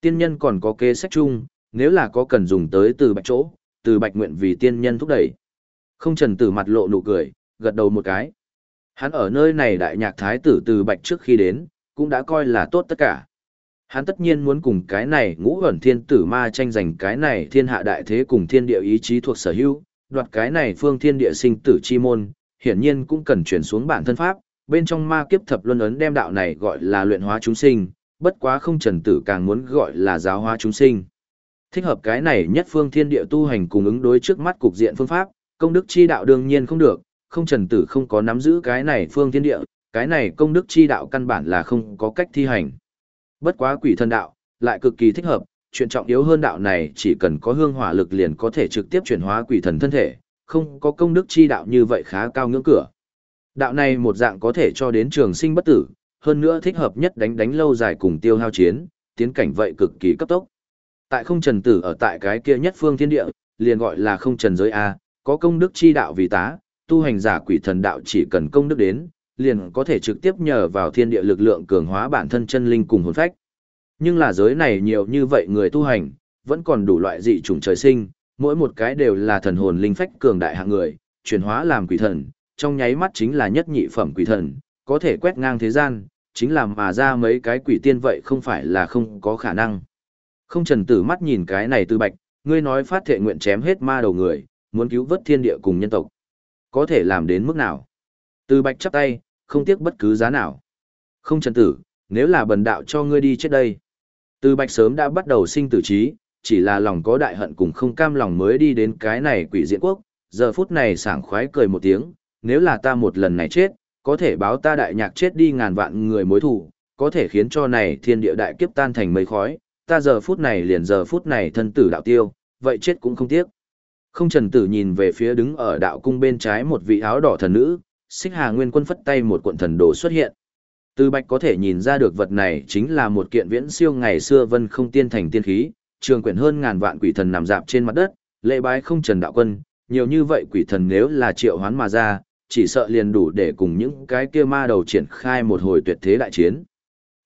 Tiên nhân còn có kế sách chung, nếu là có cần dùng tới từ bạch chỗ, từ bạch nguyện vì tiên nhân thúc đẩy. Không trần tử mặt lộ nụ cười, gật đầu một cái. Hắn ở nơi này đại nhạc thái tử từ bạch trước khi đến, cũng đã coi là tốt tất cả. Hắn tất nhiên muốn cùng cái này ngũ ẩn thiên tử ma tranh giành cái này thiên hạ đại thế cùng thiên địa ý chí thuộc sở hữu, đoạt cái này phương thiên địa sinh tử chi môn, hiển nhiên cũng cần chuyển xuống bản thân pháp, bên trong ma kiếp thập luân ấn đem đạo này gọi là luyện hóa chúng sinh, bất quá không trần tử càng muốn gọi là giáo hóa chúng sinh. Thích hợp cái này nhất phương thiên địa tu hành cùng ứng đối trước mắt cục diện phương pháp, công đức chi đạo đương nhiên không được, không trần tử không có nắm giữ cái này phương thiên địa, cái này công đức chi đạo căn bản là không có cách thi hành. Bất quá quỷ thần đạo, lại cực kỳ thích hợp, chuyện trọng yếu hơn đạo này chỉ cần có hương hỏa lực liền có thể trực tiếp chuyển hóa quỷ thần thân thể, không có công đức chi đạo như vậy khá cao ngưỡng cửa. Đạo này một dạng có thể cho đến trường sinh bất tử, hơn nữa thích hợp nhất đánh đánh lâu dài cùng tiêu hao chiến, tiến cảnh vậy cực kỳ cấp tốc. Tại không trần tử ở tại cái kia nhất phương thiên địa, liền gọi là không trần giới A, có công đức chi đạo vì tá, tu hành giả quỷ thần đạo chỉ cần công đức đến, liền có thể trực tiếp nhờ vào thiên địa lực lượng cường hóa bản thân chân linh cùng hồn phách. Nhưng là giới này nhiều như vậy người tu hành, vẫn còn đủ loại dị chủng trời sinh, mỗi một cái đều là thần hồn linh phách cường đại hạng người, chuyển hóa làm quỷ thần, trong nháy mắt chính là nhất nhị phẩm quỷ thần, có thể quét ngang thế gian, chính là mà ra mấy cái quỷ tiên vậy không phải là không có khả năng. Không trần tử mắt nhìn cái này tư bạch, ngươi nói phát thệ nguyện chém hết ma đầu người, muốn cứu vớt thiên địa cùng nhân tộc. Có thể làm đến mức nào? Tư bạch chắp tay, không tiếc bất cứ giá nào. Không trần tử, nếu là bần đạo cho ngươi đi chết đây. Tư bạch sớm đã bắt đầu sinh tử trí, chỉ là lòng có đại hận cùng không cam lòng mới đi đến cái này quỷ diện quốc, giờ phút này sảng khoái cười một tiếng, nếu là ta một lần này chết, có thể báo ta đại nhạc chết đi ngàn vạn người mối thủ, có thể khiến cho này thiên địa đại kiếp tan thành mây khói, ta giờ phút này liền giờ phút này thân tử đạo tiêu, vậy chết cũng không tiếc. Không trần tử nhìn về phía đứng ở đạo cung bên trái một vị áo đỏ thần nữ, xích hà nguyên quân phất tay một cuộn thần đồ xuất hiện. Từ bạch có thể nhìn ra được vật này chính là một kiện viễn siêu ngày xưa vân không tiên thành tiên khí, trường quyển hơn ngàn vạn quỷ thần nằm dạp trên mặt đất, lễ bái không trần đạo quân, nhiều như vậy quỷ thần nếu là triệu hoán mà ra, chỉ sợ liền đủ để cùng những cái kia ma đầu triển khai một hồi tuyệt thế đại chiến.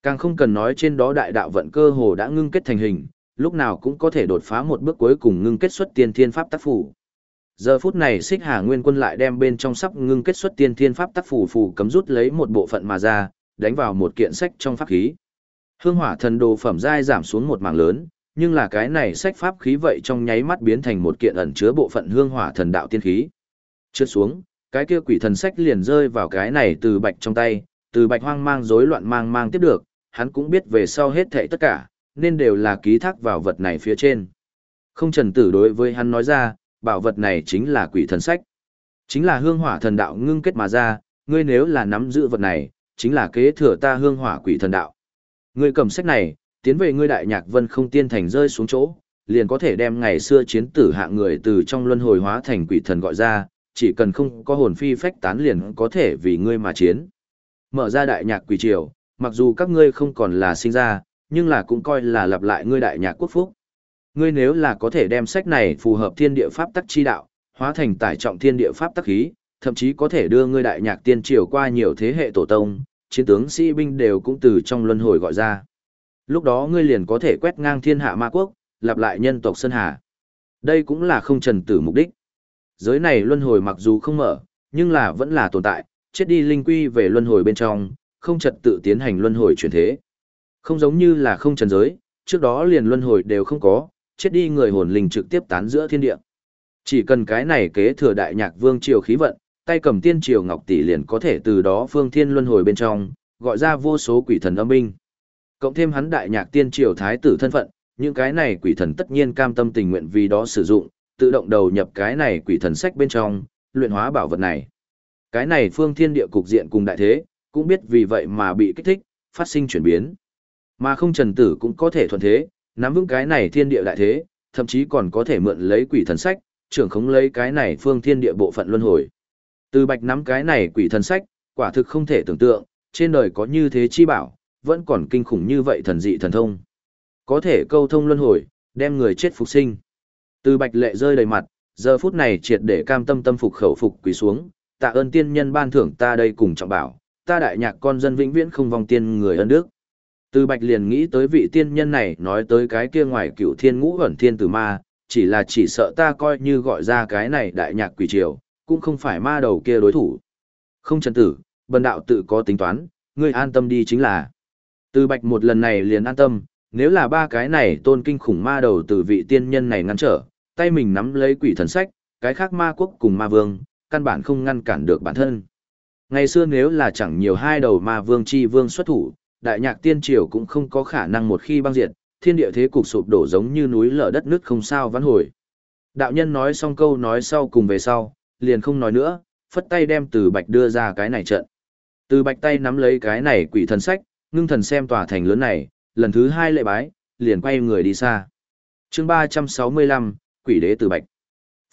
Càng không cần nói trên đó đại đạo vận cơ hồ đã ngưng kết thành hình, lúc nào cũng có thể đột phá một bước cuối cùng ngưng kết xuất tiên thiên pháp tác phủ. Giờ phút này Xích Hà Nguyên Quân lại đem bên trong sắp ngưng kết xuất tiên thiên pháp tác phủ phủ cấm rút lấy một bộ phận mà ra, đánh vào một kiện sách trong pháp khí. Hương hỏa thần đồ phẩm giai giảm xuống một mảng lớn, nhưng là cái này sách pháp khí vậy trong nháy mắt biến thành một kiện ẩn chứa bộ phận hương hỏa thần đạo tiên khí. Trượt xuống, cái kia quỷ thần sách liền rơi vào cái này từ bạch trong tay, từ bạch hoang mang rối loạn mang mang tiếp được, hắn cũng biết về sau hết thảy tất cả, nên đều là ký thác vào vật này phía trên. Không trần tử đối với hắn nói ra, bảo vật này chính là quỷ thần sách. Chính là hương hỏa thần đạo ngưng kết mà ra, ngươi nếu là nắm giữ vật này, chính là kế thừa ta hương hỏa quỷ thần đạo. Ngươi cầm sách này, tiến về ngươi đại nhạc vân không tiên thành rơi xuống chỗ, liền có thể đem ngày xưa chiến tử hạng người từ trong luân hồi hóa thành quỷ thần gọi ra, chỉ cần không có hồn phi phách tán liền có thể vì ngươi mà chiến. Mở ra đại nhạc quỷ triều, mặc dù các ngươi không còn là sinh ra, nhưng là cũng coi là lặp lại ngươi đại nhạc quốc phúc. Ngươi nếu là có thể đem sách này phù hợp thiên địa pháp tắc chi đạo, hóa thành tải trọng thiên địa pháp tắc khí, thậm chí có thể đưa ngươi đại nhạc tiên triều qua nhiều thế hệ tổ tông, chiến tướng sĩ binh đều cũng từ trong luân hồi gọi ra. Lúc đó ngươi liền có thể quét ngang thiên hạ ma quốc, lặp lại nhân tộc Sơn Hà. Đây cũng là không trần tử mục đích. Giới này luân hồi mặc dù không mở, nhưng là vẫn là tồn tại, chết đi linh quy về luân hồi bên trong, không trật tự tiến hành luân hồi chuyển thế. Không giống như là không trần giới, trước đó liền luân hồi đều không có, chết đi người hồn linh trực tiếp tán giữa thiên địa. Chỉ cần cái này kế thừa đại nhạc vương triều khí vận, tay cầm tiên triều ngọc tỷ liền có thể từ đó phương thiên luân hồi bên trong, gọi ra vô số quỷ thần âm binh. Cộng thêm hắn đại nhạc tiên triều thái tử thân phận, những cái này quỷ thần tất nhiên cam tâm tình nguyện vì đó sử dụng, tự động đầu nhập cái này quỷ thần sách bên trong, luyện hóa bảo vật này. Cái này phương thiên địa cục diện cùng đại thế, cũng biết vì vậy mà bị kích thích, phát sinh chuyển biến. Mà không trần tử cũng có thể thuận thế, nắm vững cái này thiên địa đại thế, thậm chí còn có thể mượn lấy quỷ thần sách, trưởng khống lấy cái này phương thiên địa bộ phận luân hồi. Từ bạch nắm cái này quỷ thần sách, quả thực không thể tưởng tượng, trên đời có như thế chi bảo, vẫn còn kinh khủng như vậy thần dị thần thông. Có thể câu thông luân hồi, đem người chết phục sinh. Từ bạch lệ rơi đầy mặt, giờ phút này triệt để cam tâm tâm phục khẩu phục quỳ xuống, tạ ơn tiên nhân ban thưởng ta đây cùng trọng bảo, ta đại nhạc con dân vĩnh viễn không vong tiên người ân đức. Từ bạch liền nghĩ tới vị tiên nhân này nói tới cái kia ngoài cựu thiên ngũ ẩn thiên tử ma, chỉ là chỉ sợ ta coi như gọi ra cái này đại nhạc quỷ triều, cũng không phải ma đầu kia đối thủ. Không trần tử, bần đạo tự có tính toán, ngươi an tâm đi chính là. Từ bạch một lần này liền an tâm, nếu là ba cái này tôn kinh khủng ma đầu từ vị tiên nhân này ngăn trở, tay mình nắm lấy quỷ thần sách, cái khác ma quốc cùng ma vương, căn bản không ngăn cản được bản thân. Ngày xưa nếu là chẳng nhiều hai đầu ma vương chi vương xuất thủ, đại nhạc tiên triều cũng không có khả năng một khi băng diệt, thiên địa thế cục sụp đổ giống như núi lở đất nước không sao vãn hồi. Đạo nhân nói xong câu nói sau cùng về sau, liền không nói nữa, phất tay đem từ bạch đưa ra cái này trận. Từ bạch tay nắm lấy cái này quỷ thần sách, ngưng thần xem tòa thành lớn này, lần thứ hai lệ bái, liền quay người đi xa. chương 365, quỷ đế từ bạch.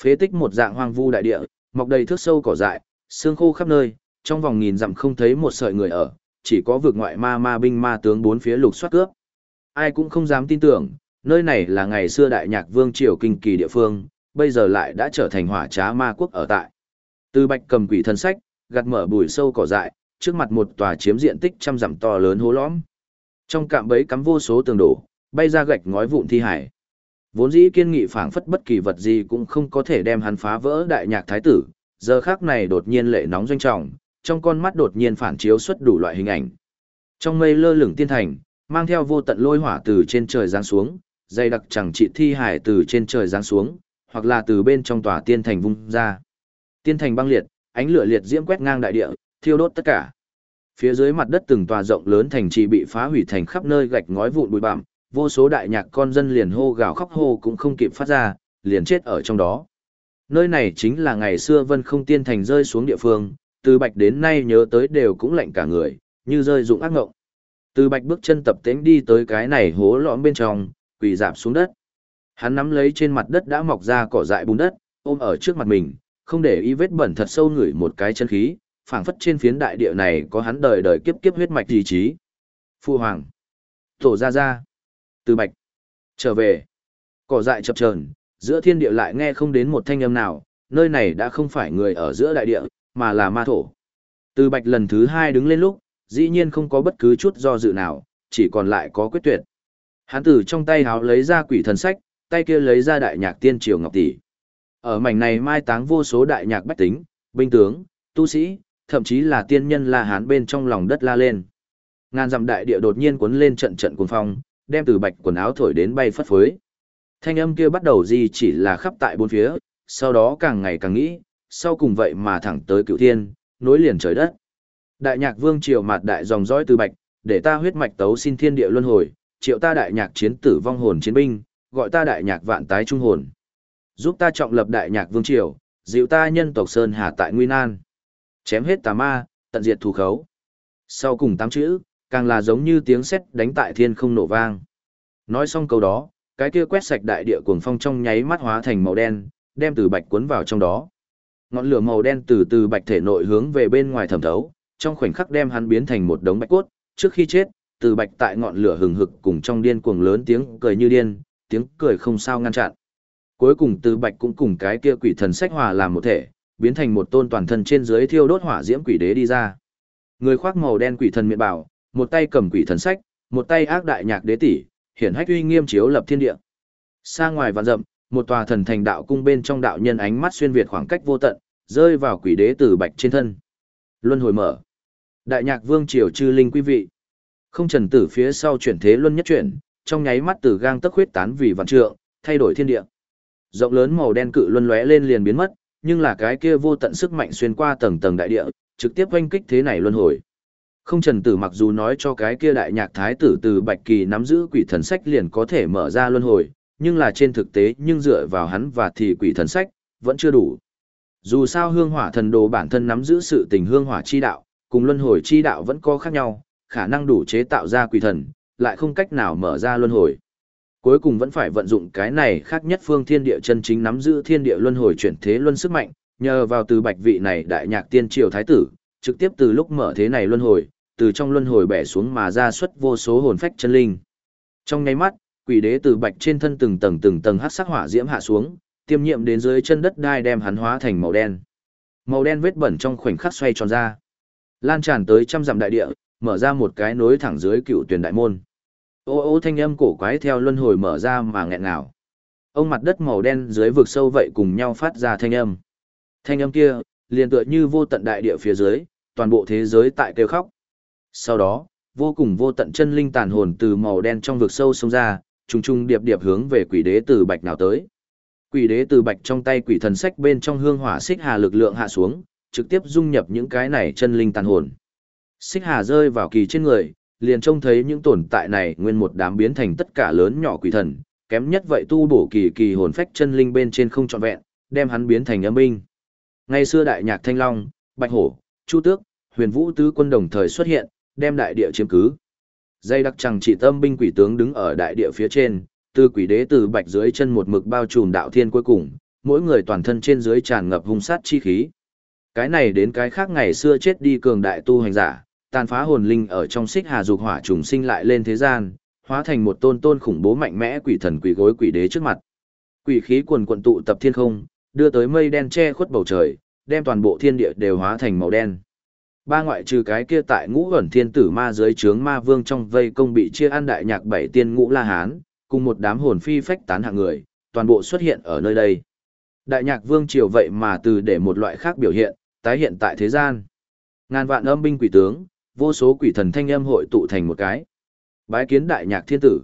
Phế tích một dạng hoang vu đại địa, mọc đầy thước sâu cỏ dại, xương khô khắp nơi, trong vòng nghìn dặm không thấy một sợi người ở, chỉ có vực ngoại ma ma binh ma tướng bốn phía lục soát cướp. Ai cũng không dám tin tưởng, nơi này là ngày xưa đại nhạc vương triều kinh kỳ địa phương, bây giờ lại đã trở thành hỏa trá ma quốc ở tại. Từ bạch cầm quỷ thân sách, gặt mở bụi sâu cỏ dại, trước mặt một tòa chiếm diện tích trăm dặm to lớn hố lõm. Trong cạm bẫy cắm vô số tường đổ, bay ra gạch ngói vụn thi hải. Vốn dĩ kiên nghị phảng phất bất kỳ vật gì cũng không có thể đem hắn phá vỡ đại nhạc thái tử, giờ khác này đột nhiên lệ nóng doanh trọng, trong con mắt đột nhiên phản chiếu xuất đủ loại hình ảnh. Trong mây lơ lửng tiên thành, mang theo vô tận lôi hỏa từ trên trời giáng xuống, dày đặc chẳng trị thi hải từ trên trời giáng xuống, hoặc là từ bên trong tòa tiên thành vung ra. Tiên thành băng liệt, ánh lửa liệt diễm quét ngang đại địa, thiêu đốt tất cả. Phía dưới mặt đất từng tòa rộng lớn thành trì bị phá hủy thành khắp nơi gạch ngói vụn bụi bặm, vô số đại nhạc con dân liền hô gào khóc hô cũng không kịp phát ra, liền chết ở trong đó. Nơi này chính là ngày xưa Vân Không Tiên thành rơi xuống địa phương, từ Bạch đến nay nhớ tới đều cũng lạnh cả người, như rơi dụng ác ngộng. Từ Bạch bước chân tập tễnh đi tới cái này hố lõm bên trong, quỳ dạp xuống đất. Hắn nắm lấy trên mặt đất đã mọc ra cỏ dại bùn đất, ôm ở trước mặt mình, không để ý vết bẩn thật sâu ngửi một cái chân khí, phảng phất trên phiến đại địa này có hắn đời đời kiếp kiếp huyết mạch ý chí. Phu hoàng, tổ ra ra, từ bạch, trở về, cỏ dại chập chờn, giữa thiên địa lại nghe không đến một thanh âm nào, nơi này đã không phải người ở giữa đại địa, mà là ma thổ. Từ bạch lần thứ hai đứng lên lúc, dĩ nhiên không có bất cứ chút do dự nào, chỉ còn lại có quyết tuyệt. Hán tử trong tay háo lấy ra quỷ thần sách, tay kia lấy ra đại nhạc tiên triều ngọc tỷ. Ở mảnh này mai táng vô số đại nhạc bách tính, binh tướng, tu sĩ, thậm chí là tiên nhân La Hán bên trong lòng đất la lên. Ngàn dặm đại địa đột nhiên cuốn lên trận trận cuồng phong, đem từ bạch quần áo thổi đến bay phất phới. Thanh âm kia bắt đầu gì chỉ là khắp tại bốn phía, sau đó càng ngày càng nghĩ, sau cùng vậy mà thẳng tới cựu thiên, nối liền trời đất. Đại nhạc vương triều mạt đại dòng dõi từ bạch, để ta huyết mạch tấu xin thiên địa luân hồi, triệu ta đại nhạc chiến tử vong hồn chiến binh, gọi ta đại nhạc vạn tái trung hồn. Giúp ta trọng lập đại nhạc vương triều, dịu ta nhân tộc Sơn Hà tại Nguy Nan. Chém hết tà ma, tận diệt thù khấu. Sau cùng tám chữ, càng là giống như tiếng sét đánh tại thiên không nổ vang. Nói xong câu đó, cái kia quét sạch đại địa cuồng phong trong nháy mắt hóa thành màu đen, đem từ bạch cuốn vào trong đó. Ngọn lửa màu đen từ từ bạch thể nội hướng về bên ngoài thẩm thấu, trong khoảnh khắc đem hắn biến thành một đống bạch cốt, trước khi chết, từ bạch tại ngọn lửa hừng hực cùng trong điên cuồng lớn tiếng cười như điên, tiếng cười không sao ngăn chặn. Cuối cùng từ bạch cũng cùng cái kia quỷ thần sách hòa làm một thể, biến thành một tôn toàn thân trên dưới thiêu đốt hỏa diễm quỷ đế đi ra. Người khoác màu đen quỷ thần miệng bảo, một tay cầm quỷ thần sách, một tay ác đại nhạc đế tỷ, hiển hách uy nghiêm chiếu lập thiên địa. Xa ngoài vạn dặm, một tòa thần thành đạo cung bên trong đạo nhân ánh mắt xuyên việt khoảng cách vô tận, rơi vào quỷ đế tử bạch trên thân. Luân hồi mở. Đại nhạc vương triều chư linh quý vị. Không trần tử phía sau chuyển thế luân nhất chuyển, trong nháy mắt tử gang tấc huyết tán vì vạn trượng, thay đổi thiên địa. Rộng lớn màu đen cự luân lóe lên liền biến mất, nhưng là cái kia vô tận sức mạnh xuyên qua tầng tầng đại địa, trực tiếp oanh kích thế này luân hồi. Không trần tử mặc dù nói cho cái kia đại nhạc thái tử từ Bạch Kỳ nắm giữ quỷ thần sách liền có thể mở ra luân hồi, nhưng là trên thực tế nhưng dựa vào hắn và thì quỷ thần sách, vẫn chưa đủ. Dù sao hương hỏa thần đồ bản thân nắm giữ sự tình hương hỏa chi đạo, cùng luân hồi chi đạo vẫn có khác nhau, khả năng đủ chế tạo ra quỷ thần, lại không cách nào mở ra luân hồi. Cuối cùng vẫn phải vận dụng cái này khác nhất phương thiên địa chân chính nắm giữ thiên địa luân hồi chuyển thế luân sức mạnh, nhờ vào từ bạch vị này đại nhạc tiên triều thái tử, trực tiếp từ lúc mở thế này luân hồi, từ trong luân hồi bẻ xuống mà ra xuất vô số hồn phách chân linh. Trong nháy mắt, quỷ đế từ bạch trên thân từng tầng từng tầng hát sắc hỏa diễm hạ xuống, tiêm nhiệm đến dưới chân đất đai đem hắn hóa thành màu đen. Màu đen vết bẩn trong khoảnh khắc xoay tròn ra, lan tràn tới trăm dặm đại địa, mở ra một cái nối thẳng dưới cựu tuyển đại môn. Ô ô thanh âm cổ quái theo luân hồi mở ra mà nghẹn ngào. Ông mặt đất màu đen dưới vực sâu vậy cùng nhau phát ra thanh âm. Thanh âm kia, liền tựa như vô tận đại địa phía dưới, toàn bộ thế giới tại kêu khóc. Sau đó, vô cùng vô tận chân linh tàn hồn từ màu đen trong vực sâu xông ra, trùng trùng điệp điệp hướng về quỷ đế từ bạch nào tới. Quỷ đế từ bạch trong tay quỷ thần sách bên trong hương hỏa xích hà lực lượng hạ xuống, trực tiếp dung nhập những cái này chân linh tàn hồn. Xích hà rơi vào kỳ trên người, liền trông thấy những tồn tại này nguyên một đám biến thành tất cả lớn nhỏ quỷ thần, kém nhất vậy tu bổ kỳ kỳ hồn phách chân linh bên trên không trọn vẹn, đem hắn biến thành âm binh. Ngày xưa đại nhạc Thanh Long, Bạch Hổ, Chu Tước, Huyền Vũ tứ quân đồng thời xuất hiện, đem đại địa chiếm cứ. Dây đặc chẳng chỉ tâm binh quỷ tướng đứng ở đại địa phía trên, từ quỷ đế từ bạch dưới chân một mực bao trùm đạo thiên cuối cùng, mỗi người toàn thân trên dưới tràn ngập hung sát chi khí. Cái này đến cái khác ngày xưa chết đi cường đại tu hành giả, tàn phá hồn linh ở trong xích hà dục hỏa trùng sinh lại lên thế gian, hóa thành một tôn tôn khủng bố mạnh mẽ quỷ thần quỷ gối quỷ đế trước mặt. Quỷ khí quần quần tụ tập thiên không, đưa tới mây đen che khuất bầu trời, đem toàn bộ thiên địa đều hóa thành màu đen. Ba ngoại trừ cái kia tại ngũ ẩn thiên tử ma dưới trướng ma vương trong vây công bị chia ăn đại nhạc bảy tiên ngũ la hán, cùng một đám hồn phi phách tán hạng người, toàn bộ xuất hiện ở nơi đây. Đại nhạc vương triều vậy mà từ để một loại khác biểu hiện, tái hiện tại thế gian. Ngàn vạn âm binh quỷ tướng, vô số quỷ thần thanh âm hội tụ thành một cái. Bái kiến đại nhạc thiên tử.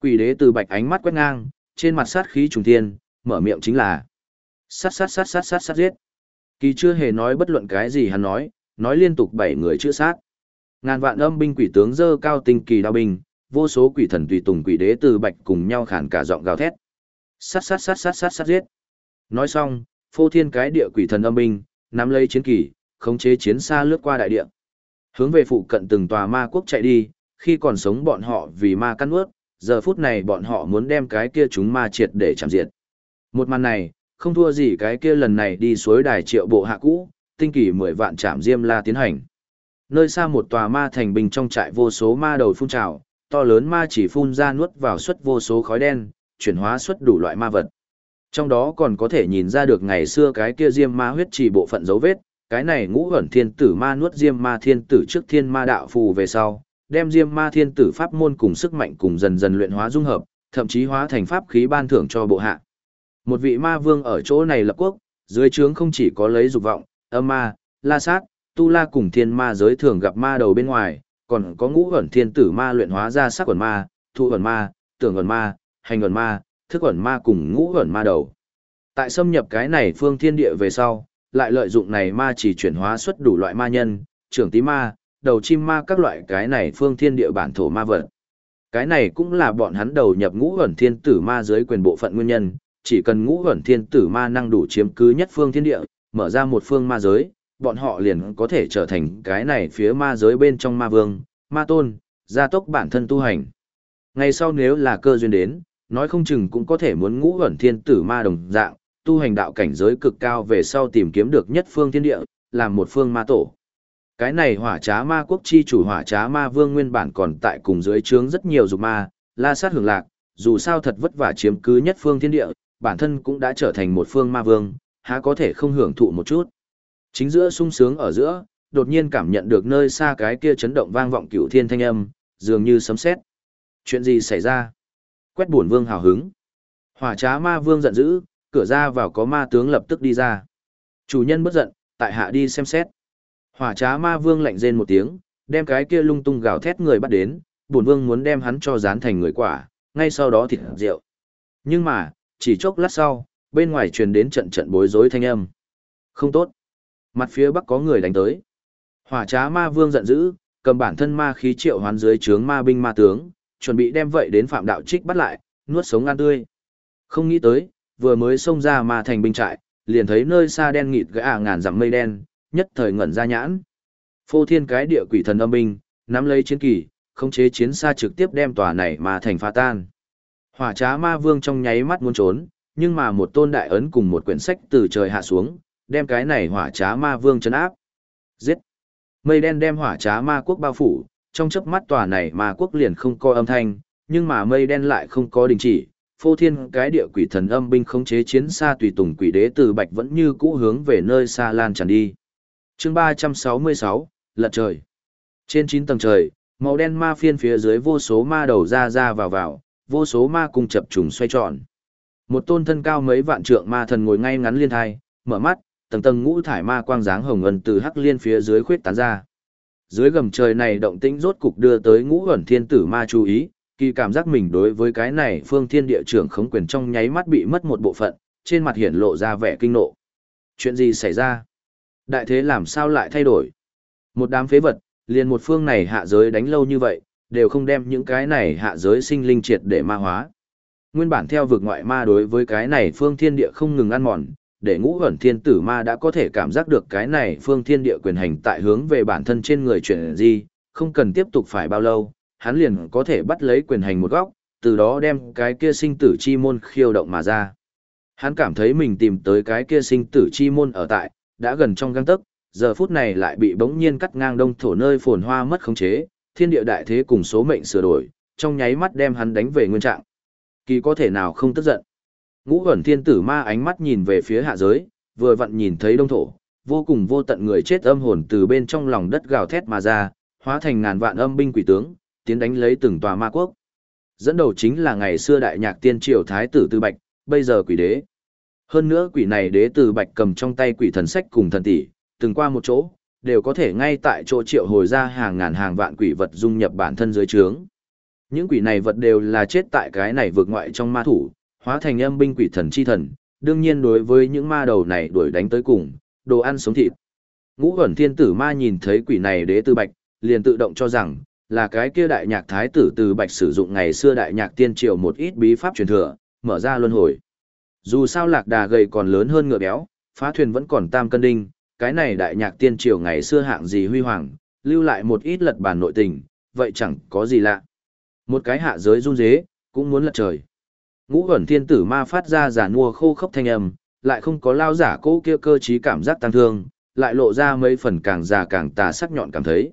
Quỷ đế từ bạch ánh mắt quét ngang, trên mặt sát khí trùng thiên, mở miệng chính là sát sát sát sát sát sát giết. Kỳ chưa hề nói bất luận cái gì hắn nói, nói liên tục bảy người chữa sát. Ngàn vạn âm binh quỷ tướng dơ cao tinh kỳ đao binh, vô số quỷ thần tùy tùng quỷ đế từ bạch cùng nhau khản cả giọng gào thét. Sát sát sát sát sát sát giết. Nói xong, phô thiên cái địa quỷ thần âm binh, nắm lấy chiến kỳ, khống chế chiến xa lướt qua đại địa. Hướng về phụ cận từng tòa ma quốc chạy đi, khi còn sống bọn họ vì ma căn ướt, giờ phút này bọn họ muốn đem cái kia chúng ma triệt để chạm diệt. Một màn này, không thua gì cái kia lần này đi suối đài triệu bộ hạ cũ, tinh kỳ mười vạn trạm diêm la tiến hành. Nơi xa một tòa ma thành bình trong trại vô số ma đầu phun trào, to lớn ma chỉ phun ra nuốt vào suất vô số khói đen, chuyển hóa xuất đủ loại ma vật. Trong đó còn có thể nhìn ra được ngày xưa cái kia diêm ma huyết chỉ bộ phận dấu vết, cái này ngũ ẩn thiên tử ma nuốt diêm ma thiên tử trước thiên ma đạo phù về sau, đem diêm ma thiên tử pháp môn cùng sức mạnh cùng dần dần luyện hóa dung hợp, thậm chí hóa thành pháp khí ban thưởng cho bộ hạ. Một vị ma vương ở chỗ này lập quốc, dưới trướng không chỉ có lấy dục vọng, âm ma, la sát, tu la cùng thiên ma giới thường gặp ma đầu bên ngoài, còn có ngũ ẩn thiên tử ma luyện hóa ra sắc ẩn ma, thu ẩn ma, tưởng ẩn ma, hành ẩn ma, thức ẩn ma cùng ngũ ẩn ma đầu. Tại xâm nhập cái này phương thiên địa về sau, lại lợi dụng này ma chỉ chuyển hóa xuất đủ loại ma nhân, trưởng tí ma, đầu chim ma các loại cái này phương thiên địa bản thổ ma vật. Cái này cũng là bọn hắn đầu nhập ngũ ẩn thiên tử ma dưới quyền bộ phận nguyên nhân, chỉ cần ngũ ẩn thiên tử ma năng đủ chiếm cứ nhất phương thiên địa, mở ra một phương ma giới, bọn họ liền có thể trở thành cái này phía ma giới bên trong ma vương, ma tôn, gia tốc bản thân tu hành. Ngày sau nếu là cơ duyên đến, nói không chừng cũng có thể muốn ngũ ẩn thiên tử ma đồng dạng, tu hành đạo cảnh giới cực cao về sau tìm kiếm được nhất phương thiên địa, làm một phương ma tổ. Cái này hỏa trá ma quốc chi chủ hỏa trá ma vương nguyên bản còn tại cùng dưới trướng rất nhiều dục ma, la sát hưởng lạc, dù sao thật vất vả chiếm cứ nhất phương thiên địa, bản thân cũng đã trở thành một phương ma vương, há có thể không hưởng thụ một chút. Chính giữa sung sướng ở giữa, đột nhiên cảm nhận được nơi xa cái kia chấn động vang vọng cửu thiên thanh âm, dường như sấm sét. Chuyện gì xảy ra? Quét buồn vương hào hứng. Hỏa trá ma vương giận dữ, cửa ra vào có ma tướng lập tức đi ra. Chủ nhân bất giận, tại hạ đi xem xét. Hỏa trá ma vương lạnh rên một tiếng, đem cái kia lung tung gào thét người bắt đến, bổn vương muốn đem hắn cho dán thành người quả, ngay sau đó thịt rượu. Nhưng mà, chỉ chốc lát sau, bên ngoài truyền đến trận trận bối rối thanh âm. Không tốt. Mặt phía bắc có người đánh tới. Hỏa trá ma vương giận dữ, cầm bản thân ma khí triệu hoán dưới trướng ma binh ma tướng, chuẩn bị đem vậy đến phạm đạo trích bắt lại, nuốt sống ăn tươi. Không nghĩ tới, vừa mới xông ra ma thành binh trại, liền thấy nơi xa đen nghịt gã à ngàn dặm mây đen, nhất thời ngẩn ra nhãn. Phô thiên cái địa quỷ thần âm binh, nắm lấy chiến kỳ, khống chế chiến xa trực tiếp đem tòa này mà thành phá tan. Hỏa trá ma vương trong nháy mắt muốn trốn, nhưng mà một tôn đại ấn cùng một quyển sách từ trời hạ xuống, đem cái này hỏa trá ma vương chấn áp. Giết! Mây đen đem hỏa trá ma quốc bao phủ, trong chớp mắt tòa này ma quốc liền không có âm thanh, nhưng mà mây đen lại không có đình chỉ. Phô thiên cái địa quỷ thần âm binh khống chế chiến xa tùy tùng quỷ đế từ bạch vẫn như cũ hướng về nơi xa lan tràn đi chương ba trăm sáu mươi sáu lật trời trên chín tầng trời màu đen ma phiên phía dưới vô số ma đầu ra ra vào vào vô số ma cùng chập trùng xoay tròn một tôn thân cao mấy vạn trượng ma thần ngồi ngay ngắn liên thai mở mắt tầng tầng ngũ thải ma quang dáng hồng ẩn từ hắc liên phía dưới khuyết tán ra dưới gầm trời này động tĩnh rốt cục đưa tới ngũ ẩn thiên tử ma chú ý kỳ cảm giác mình đối với cái này phương thiên địa trưởng khống quyền trong nháy mắt bị mất một bộ phận trên mặt hiển lộ ra vẻ kinh nộ chuyện gì xảy ra Đại thế làm sao lại thay đổi? Một đám phế vật, liền một phương này hạ giới đánh lâu như vậy, đều không đem những cái này hạ giới sinh linh triệt để ma hóa. Nguyên bản theo vực ngoại ma đối với cái này phương thiên địa không ngừng ăn mòn, để ngũ ẩn thiên tử ma đã có thể cảm giác được cái này phương thiên địa quyền hành tại hướng về bản thân trên người chuyển gì, không cần tiếp tục phải bao lâu, hắn liền có thể bắt lấy quyền hành một góc, từ đó đem cái kia sinh tử chi môn khiêu động mà ra. Hắn cảm thấy mình tìm tới cái kia sinh tử chi môn ở tại, đã gần trong găng tấc, giờ phút này lại bị bỗng nhiên cắt ngang đông thổ nơi phồn hoa mất khống chế, thiên địa đại thế cùng số mệnh sửa đổi, trong nháy mắt đem hắn đánh về nguyên trạng. Kỳ có thể nào không tức giận. Ngũ ẩn thiên tử ma ánh mắt nhìn về phía hạ giới, vừa vặn nhìn thấy đông thổ, vô cùng vô tận người chết âm hồn từ bên trong lòng đất gào thét mà ra, hóa thành ngàn vạn âm binh quỷ tướng, tiến đánh lấy từng tòa ma quốc. Dẫn đầu chính là ngày xưa đại nhạc tiên triều thái tử Tư Bạch, bây giờ quỷ đế. Hơn nữa quỷ này đế từ bạch cầm trong tay quỷ thần sách cùng thần tỷ, từng qua một chỗ, đều có thể ngay tại chỗ triệu hồi ra hàng ngàn hàng vạn quỷ vật dung nhập bản thân dưới trướng. Những quỷ này vật đều là chết tại cái này vượt ngoại trong ma thủ, hóa thành âm binh quỷ thần chi thần, đương nhiên đối với những ma đầu này đuổi đánh tới cùng, đồ ăn sống thịt. Ngũ ẩn thiên tử ma nhìn thấy quỷ này đế từ bạch, liền tự động cho rằng, là cái kia đại nhạc thái tử từ bạch sử dụng ngày xưa đại nhạc tiên triều một ít bí pháp truyền thừa, mở ra luân hồi. Dù sao lạc đà gầy còn lớn hơn ngựa béo, phá thuyền vẫn còn tam cân đinh, cái này đại nhạc tiên triều ngày xưa hạng gì huy hoàng, lưu lại một ít lật bản nội tình, vậy chẳng có gì lạ. Một cái hạ giới run dế, cũng muốn lật trời. Ngũ ẩn thiên tử ma phát ra giả nua khô khốc thanh âm, lại không có lao giả cố kia cơ trí cảm giác tăng thương, lại lộ ra mấy phần càng già càng tà sắc nhọn cảm thấy.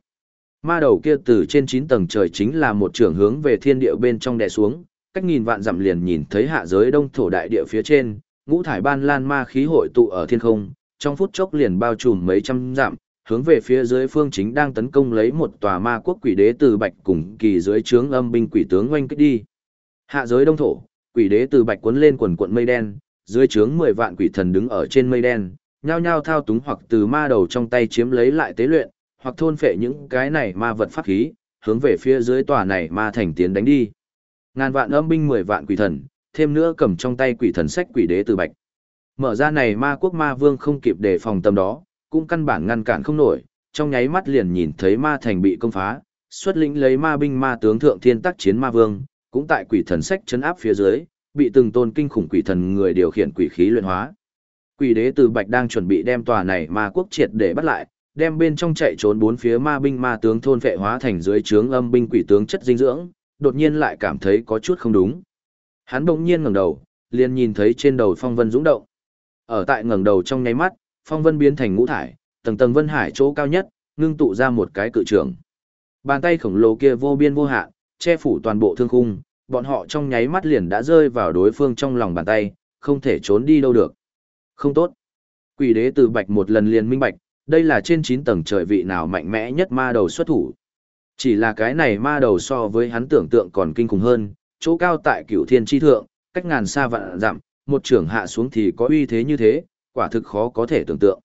Ma đầu kia từ trên 9 tầng trời chính là một trường hướng về thiên địa bên trong đè xuống, cách nghìn vạn dặm liền nhìn thấy hạ giới đông thổ đại địa phía trên, ngũ thải ban lan ma khí hội tụ ở thiên không, trong phút chốc liền bao trùm mấy trăm dặm, hướng về phía dưới phương chính đang tấn công lấy một tòa ma quốc quỷ đế từ bạch cùng kỳ dưới trướng âm binh quỷ tướng oanh kích đi. Hạ giới đông thổ, quỷ đế từ bạch cuốn lên quần cuộn mây đen, dưới trướng 10 vạn quỷ thần đứng ở trên mây đen, nhao nhao thao túng hoặc từ ma đầu trong tay chiếm lấy lại tế luyện, hoặc thôn phệ những cái này ma vật pháp khí, hướng về phía dưới tòa này ma thành tiến đánh đi. Ngàn vạn âm binh 10 vạn quỷ thần, thêm nữa cầm trong tay quỷ thần sách quỷ đế từ bạch. Mở ra này ma quốc ma vương không kịp đề phòng tâm đó, cũng căn bản ngăn cản không nổi, trong nháy mắt liền nhìn thấy ma thành bị công phá, xuất lĩnh lấy ma binh ma tướng thượng thiên tác chiến ma vương, cũng tại quỷ thần sách chấn áp phía dưới, bị từng tôn kinh khủng quỷ thần người điều khiển quỷ khí luyện hóa. Quỷ đế từ Bạch đang chuẩn bị đem tòa này ma quốc triệt để bắt lại, đem bên trong chạy trốn bốn phía ma binh ma tướng thôn vệ hóa thành dưới trướng âm binh quỷ tướng chất dinh dưỡng, đột nhiên lại cảm thấy có chút không đúng. Hắn bỗng nhiên ngẩng đầu, liền nhìn thấy trên đầu phong vân dũng động. Ở tại ngẩng đầu trong nháy mắt, phong vân biến thành ngũ thải, tầng tầng vân hải chỗ cao nhất, ngưng tụ ra một cái cự trường. Bàn tay khổng lồ kia vô biên vô hạn, che phủ toàn bộ thương khung, bọn họ trong nháy mắt liền đã rơi vào đối phương trong lòng bàn tay, không thể trốn đi đâu được. Không tốt. Quỷ đế từ bạch một lần liền minh bạch, đây là trên 9 tầng trời vị nào mạnh mẽ nhất ma đầu xuất thủ. Chỉ là cái này ma đầu so với hắn tưởng tượng còn kinh khủng hơn, chỗ cao tại cửu thiên tri thượng, cách ngàn xa vạn dặm, một trưởng hạ xuống thì có uy thế như thế, quả thực khó có thể tưởng tượng.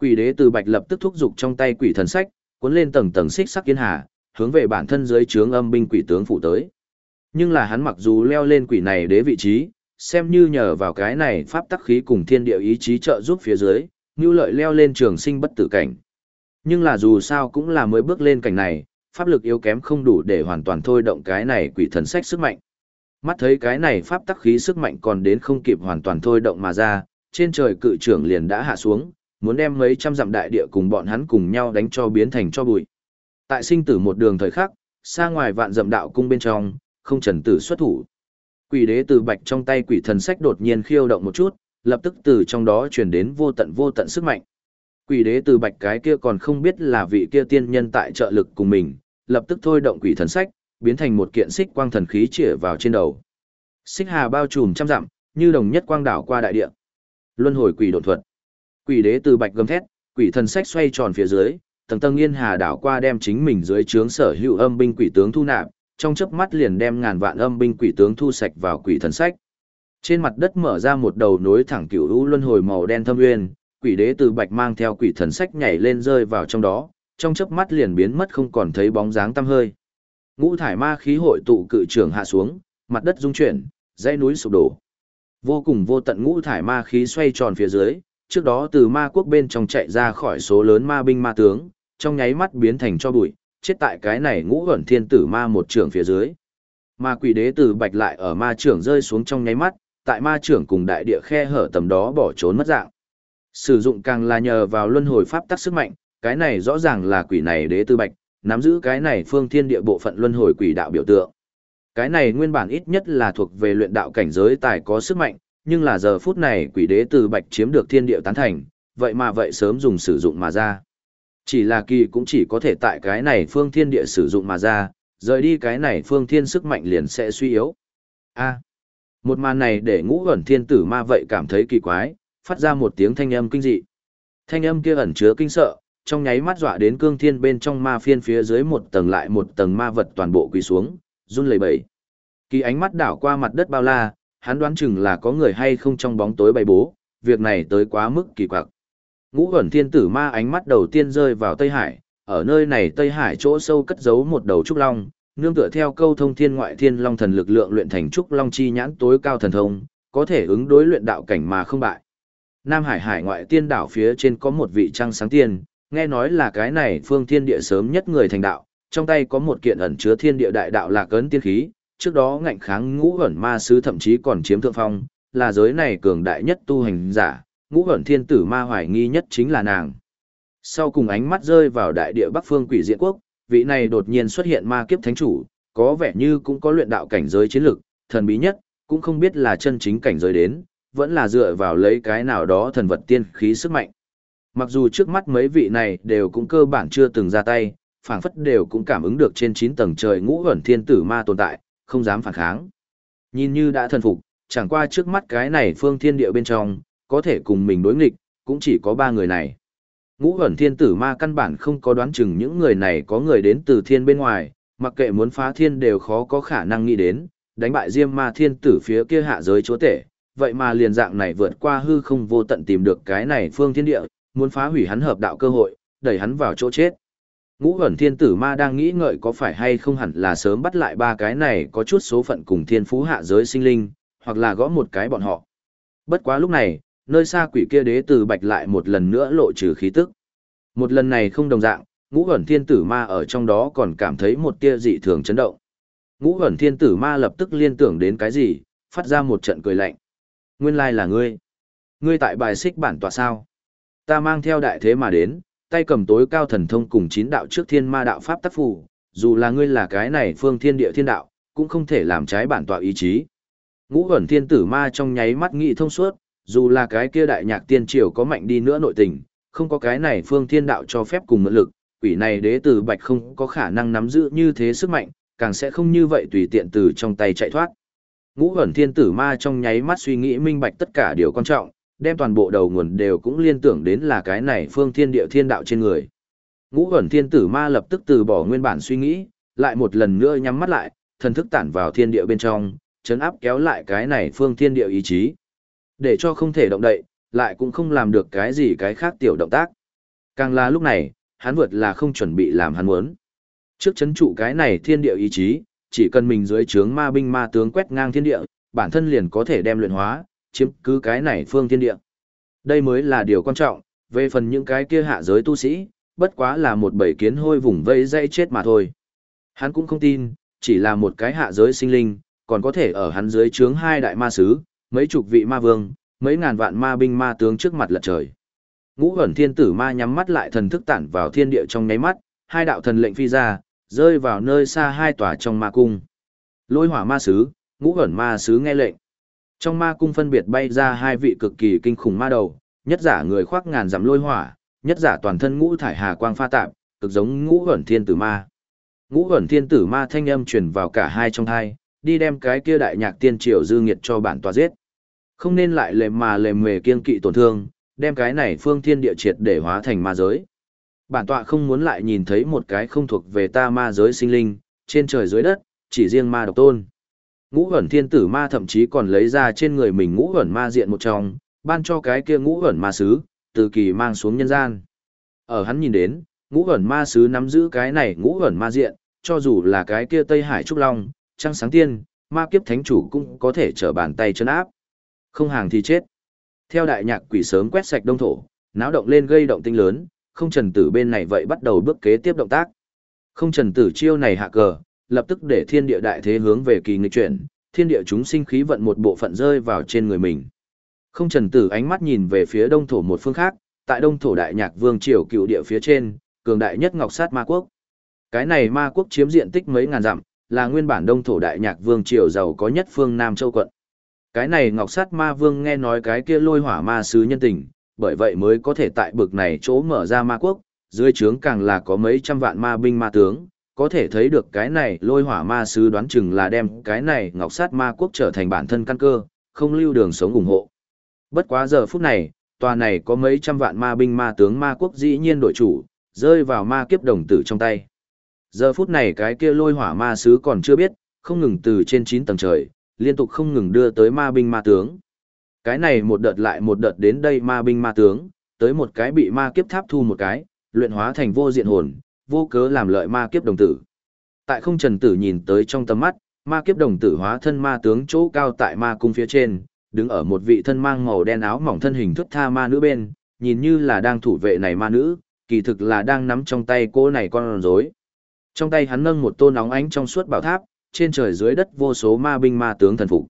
Quỷ đế từ bạch lập tức thúc giục trong tay quỷ thần sách, cuốn lên tầng tầng xích sắc kiến hà, hướng về bản thân dưới trướng âm binh quỷ tướng phụ tới. Nhưng là hắn mặc dù leo lên quỷ này đế vị trí, xem như nhờ vào cái này pháp tắc khí cùng thiên địa ý chí trợ giúp phía dưới, như lợi leo lên trường sinh bất tử cảnh. Nhưng là dù sao cũng là mới bước lên cảnh này, pháp lực yếu kém không đủ để hoàn toàn thôi động cái này quỷ thần sách sức mạnh. Mắt thấy cái này pháp tắc khí sức mạnh còn đến không kịp hoàn toàn thôi động mà ra, trên trời cự trưởng liền đã hạ xuống, muốn đem mấy trăm dặm đại địa cùng bọn hắn cùng nhau đánh cho biến thành cho bụi. Tại sinh tử một đường thời khắc, xa ngoài vạn dặm đạo cung bên trong, không trần tử xuất thủ. Quỷ đế từ bạch trong tay quỷ thần sách đột nhiên khiêu động một chút, lập tức từ trong đó truyền đến vô tận vô tận sức mạnh. Quỷ đế từ bạch cái kia còn không biết là vị kia tiên nhân tại trợ lực cùng mình, lập tức thôi động quỷ thần sách, biến thành một kiện xích quang thần khí chĩa vào trên đầu. Xích hà bao trùm trăm dặm, như đồng nhất quang đảo qua đại địa. Luân hồi quỷ độn thuật. Quỷ đế từ bạch gầm thét, quỷ thần sách xoay tròn phía dưới, tầng tầng yên hà đảo qua đem chính mình dưới trướng sở hữu âm binh quỷ tướng thu nạp, trong chớp mắt liền đem ngàn vạn âm binh quỷ tướng thu sạch vào quỷ thần sách. Trên mặt đất mở ra một đầu nối thẳng cửu u luân hồi màu đen thâm uyên, quỷ đế từ bạch mang theo quỷ thần sách nhảy lên rơi vào trong đó, trong chớp mắt liền biến mất không còn thấy bóng dáng tăm hơi. Ngũ thải ma khí hội tụ cự trường hạ xuống, mặt đất rung chuyển, dãy núi sụp đổ. Vô cùng vô tận ngũ thải ma khí xoay tròn phía dưới, trước đó từ ma quốc bên trong chạy ra khỏi số lớn ma binh ma tướng, trong nháy mắt biến thành cho bụi, chết tại cái này ngũ ẩn thiên tử ma một trường phía dưới. Ma quỷ đế từ bạch lại ở ma trưởng rơi xuống trong nháy mắt, tại ma trưởng cùng đại địa khe hở tầm đó bỏ trốn mất dạng. Sử dụng càng là nhờ vào luân hồi pháp tắc sức mạnh, cái này rõ ràng là quỷ này đế từ bạch, nắm giữ cái này phương thiên địa bộ phận luân hồi quỷ đạo biểu tượng. Cái này nguyên bản ít nhất là thuộc về luyện đạo cảnh giới tài có sức mạnh, nhưng là giờ phút này quỷ đế từ bạch chiếm được thiên địa tán thành, vậy mà vậy sớm dùng sử dụng mà ra. Chỉ là kỳ cũng chỉ có thể tại cái này phương thiên địa sử dụng mà ra, rời đi cái này phương thiên sức mạnh liền sẽ suy yếu. A. một màn này để ngũ ẩn thiên tử ma vậy cảm thấy kỳ quái, phát ra một tiếng thanh âm kinh dị. Thanh âm kia ẩn chứa kinh sợ, trong nháy mắt dọa đến cương thiên bên trong ma phiên phía dưới một tầng lại một tầng ma vật toàn bộ quỳ xuống, run lẩy bẩy. Kỳ ánh mắt đảo qua mặt đất bao la, hắn đoán chừng là có người hay không trong bóng tối bày bố, việc này tới quá mức kỳ quặc. Ngũ huyền thiên tử ma ánh mắt đầu tiên rơi vào Tây Hải, ở nơi này Tây Hải chỗ sâu cất giấu một đầu trúc long, nương tựa theo câu thông thiên ngoại thiên long thần lực lượng luyện thành trúc long chi nhãn tối cao thần thông, có thể ứng đối luyện đạo cảnh mà không bại. Nam Hải hải ngoại tiên đảo phía trên có một vị trăng sáng tiên, nghe nói là cái này phương thiên địa sớm nhất người thành đạo, trong tay có một kiện ẩn chứa thiên địa đại đạo lạc ấn tiên khí, trước đó ngạnh kháng ngũ ẩn ma sứ thậm chí còn chiếm thượng phong, là giới này cường đại nhất tu hành giả, ngũ ẩn thiên tử ma hoài nghi nhất chính là nàng. Sau cùng ánh mắt rơi vào đại địa bắc phương quỷ diện quốc, vị này đột nhiên xuất hiện ma kiếp thánh chủ, có vẻ như cũng có luyện đạo cảnh giới chiến lực, thần bí nhất, cũng không biết là chân chính cảnh giới đến, vẫn là dựa vào lấy cái nào đó thần vật tiên khí sức mạnh. Mặc dù trước mắt mấy vị này đều cũng cơ bản chưa từng ra tay, phảng phất đều cũng cảm ứng được trên 9 tầng trời ngũ ẩn thiên tử ma tồn tại, không dám phản kháng. Nhìn như đã thần phục, chẳng qua trước mắt cái này phương thiên địa bên trong, có thể cùng mình đối nghịch, cũng chỉ có ba người này. Ngũ ẩn thiên tử ma căn bản không có đoán chừng những người này có người đến từ thiên bên ngoài, mặc kệ muốn phá thiên đều khó có khả năng nghĩ đến, đánh bại diêm ma thiên tử phía kia hạ giới chúa tể, vậy mà liền dạng này vượt qua hư không vô tận tìm được cái này phương thiên địa, muốn phá hủy hắn hợp đạo cơ hội, đẩy hắn vào chỗ chết. Ngũ ẩn thiên tử ma đang nghĩ ngợi có phải hay không hẳn là sớm bắt lại ba cái này có chút số phận cùng thiên phú hạ giới sinh linh, hoặc là gõ một cái bọn họ. Bất quá lúc này, nơi xa quỷ kia đế từ bạch lại một lần nữa lộ trừ khí tức. Một lần này không đồng dạng, ngũ ẩn thiên tử ma ở trong đó còn cảm thấy một tia dị thường chấn động. Ngũ ẩn thiên tử ma lập tức liên tưởng đến cái gì, phát ra một trận cười lạnh. Nguyên lai là ngươi. Ngươi tại bài xích bản tọa sao. Ta mang theo đại thế mà đến, tay cầm tối cao thần thông cùng chín đạo trước thiên ma đạo pháp tác phù, dù là ngươi là cái này phương thiên địa thiên đạo, cũng không thể làm trái bản tọa ý chí. Ngũ ẩn thiên tử ma trong nháy mắt nghĩ thông suốt, dù là cái kia đại nhạc tiên triều có mạnh đi nữa nội tình, không có cái này phương thiên đạo cho phép cùng mượn lực, quỷ này đế tử bạch không có khả năng nắm giữ như thế sức mạnh, càng sẽ không như vậy tùy tiện từ trong tay chạy thoát. Ngũ ẩn thiên tử ma trong nháy mắt suy nghĩ minh bạch tất cả điều quan trọng, đem toàn bộ đầu nguồn đều cũng liên tưởng đến là cái này phương thiên địa thiên đạo trên người. Ngũ ẩn thiên tử ma lập tức từ bỏ nguyên bản suy nghĩ, lại một lần nữa nhắm mắt lại, thần thức tản vào thiên địa bên trong, chấn áp kéo lại cái này phương thiên địa ý chí. Để cho không thể động đậy, lại cũng không làm được cái gì cái khác tiểu động tác. Càng là lúc này, hắn vượt là không chuẩn bị làm hắn muốn. Trước chấn trụ cái này thiên địa ý chí, chỉ cần mình dưới trướng ma binh ma tướng quét ngang thiên địa, bản thân liền có thể đem luyện hóa, chiếm cứ cái này phương thiên địa. Đây mới là điều quan trọng, về phần những cái kia hạ giới tu sĩ, bất quá là một bầy kiến hôi vùng vây dây chết mà thôi. Hắn cũng không tin, chỉ là một cái hạ giới sinh linh, còn có thể ở hắn dưới trướng hai đại ma sứ, mấy chục vị ma vương, mấy ngàn vạn ma binh ma tướng trước mặt lật trời. Ngũ ẩn thiên tử ma nhắm mắt lại thần thức tản vào thiên địa trong nháy mắt, hai đạo thần lệnh phi ra, rơi vào nơi xa hai tòa trong ma cung. Lôi hỏa ma sứ, ngũ ẩn ma sứ nghe lệnh. Trong ma cung phân biệt bay ra hai vị cực kỳ kinh khủng ma đầu, nhất giả người khoác ngàn dặm lôi hỏa, nhất giả toàn thân ngũ thải hà quang pha tạp, cực giống ngũ ẩn thiên tử ma. Ngũ ẩn thiên tử ma thanh âm truyền vào cả hai trong hai, đi đem cái kia đại nhạc tiên triều dư nghiệt cho bản tòa giết. Không nên lại lề mà lề mề kiên kỵ tổn thương, đem cái này phương thiên địa triệt để hóa thành ma giới. Bản tọa không muốn lại nhìn thấy một cái không thuộc về ta ma giới sinh linh, trên trời dưới đất, chỉ riêng ma độc tôn. Ngũ ẩn thiên tử ma thậm chí còn lấy ra trên người mình ngũ ẩn ma diện một trong, ban cho cái kia ngũ ẩn ma sứ, từ kỳ mang xuống nhân gian. Ở hắn nhìn đến, ngũ ẩn ma sứ nắm giữ cái này ngũ ẩn ma diện, cho dù là cái kia Tây Hải Trúc Long, Trăng Sáng Tiên, ma kiếp thánh chủ cũng có thể trở bàn tay chân áp. Không hàng thì chết. Theo đại nhạc quỷ sớm quét sạch đông thổ, náo động lên gây động tinh lớn, không trần tử bên này vậy bắt đầu bước kế tiếp động tác. Không trần tử chiêu này hạ cờ, lập tức để thiên địa đại thế hướng về kỳ nghịch chuyển, thiên địa chúng sinh khí vận một bộ phận rơi vào trên người mình. Không trần tử ánh mắt nhìn về phía đông thổ một phương khác, tại đông thổ đại nhạc vương triều cựu địa phía trên, cường đại nhất ngọc sát ma quốc. Cái này ma quốc chiếm diện tích mấy ngàn dặm, là nguyên bản đông thổ đại nhạc vương triều giàu có nhất phương Nam Châu quận. Cái này ngọc sát ma vương nghe nói cái kia lôi hỏa ma sứ nhân tình, bởi vậy mới có thể tại bực này chỗ mở ra ma quốc, dưới trướng càng là có mấy trăm vạn ma binh ma tướng, có thể thấy được cái này lôi hỏa ma sứ đoán chừng là đem cái này ngọc sát ma quốc trở thành bản thân căn cơ, không lưu đường sống ủng hộ. Bất quá giờ phút này, tòa này có mấy trăm vạn ma binh ma tướng ma quốc dĩ nhiên đổi chủ, rơi vào ma kiếp đồng tử trong tay. Giờ phút này cái kia lôi hỏa ma sứ còn chưa biết, không ngừng từ trên 9 tầng trời, liên tục không ngừng đưa tới ma binh ma tướng. Cái này một đợt lại một đợt đến đây ma binh ma tướng, tới một cái bị ma kiếp tháp thu một cái, luyện hóa thành vô diện hồn, vô cớ làm lợi ma kiếp đồng tử. Tại không trần tử nhìn tới trong tầm mắt, ma kiếp đồng tử hóa thân ma tướng chỗ cao tại ma cung phía trên, đứng ở một vị thân mang màu đen áo mỏng thân hình thức tha ma nữ bên, nhìn như là đang thủ vệ này ma nữ, kỳ thực là đang nắm trong tay cô này con rối. Trong tay hắn nâng một tôn nóng ánh trong suốt bảo tháp, trên trời dưới đất vô số ma binh ma tướng thần phục.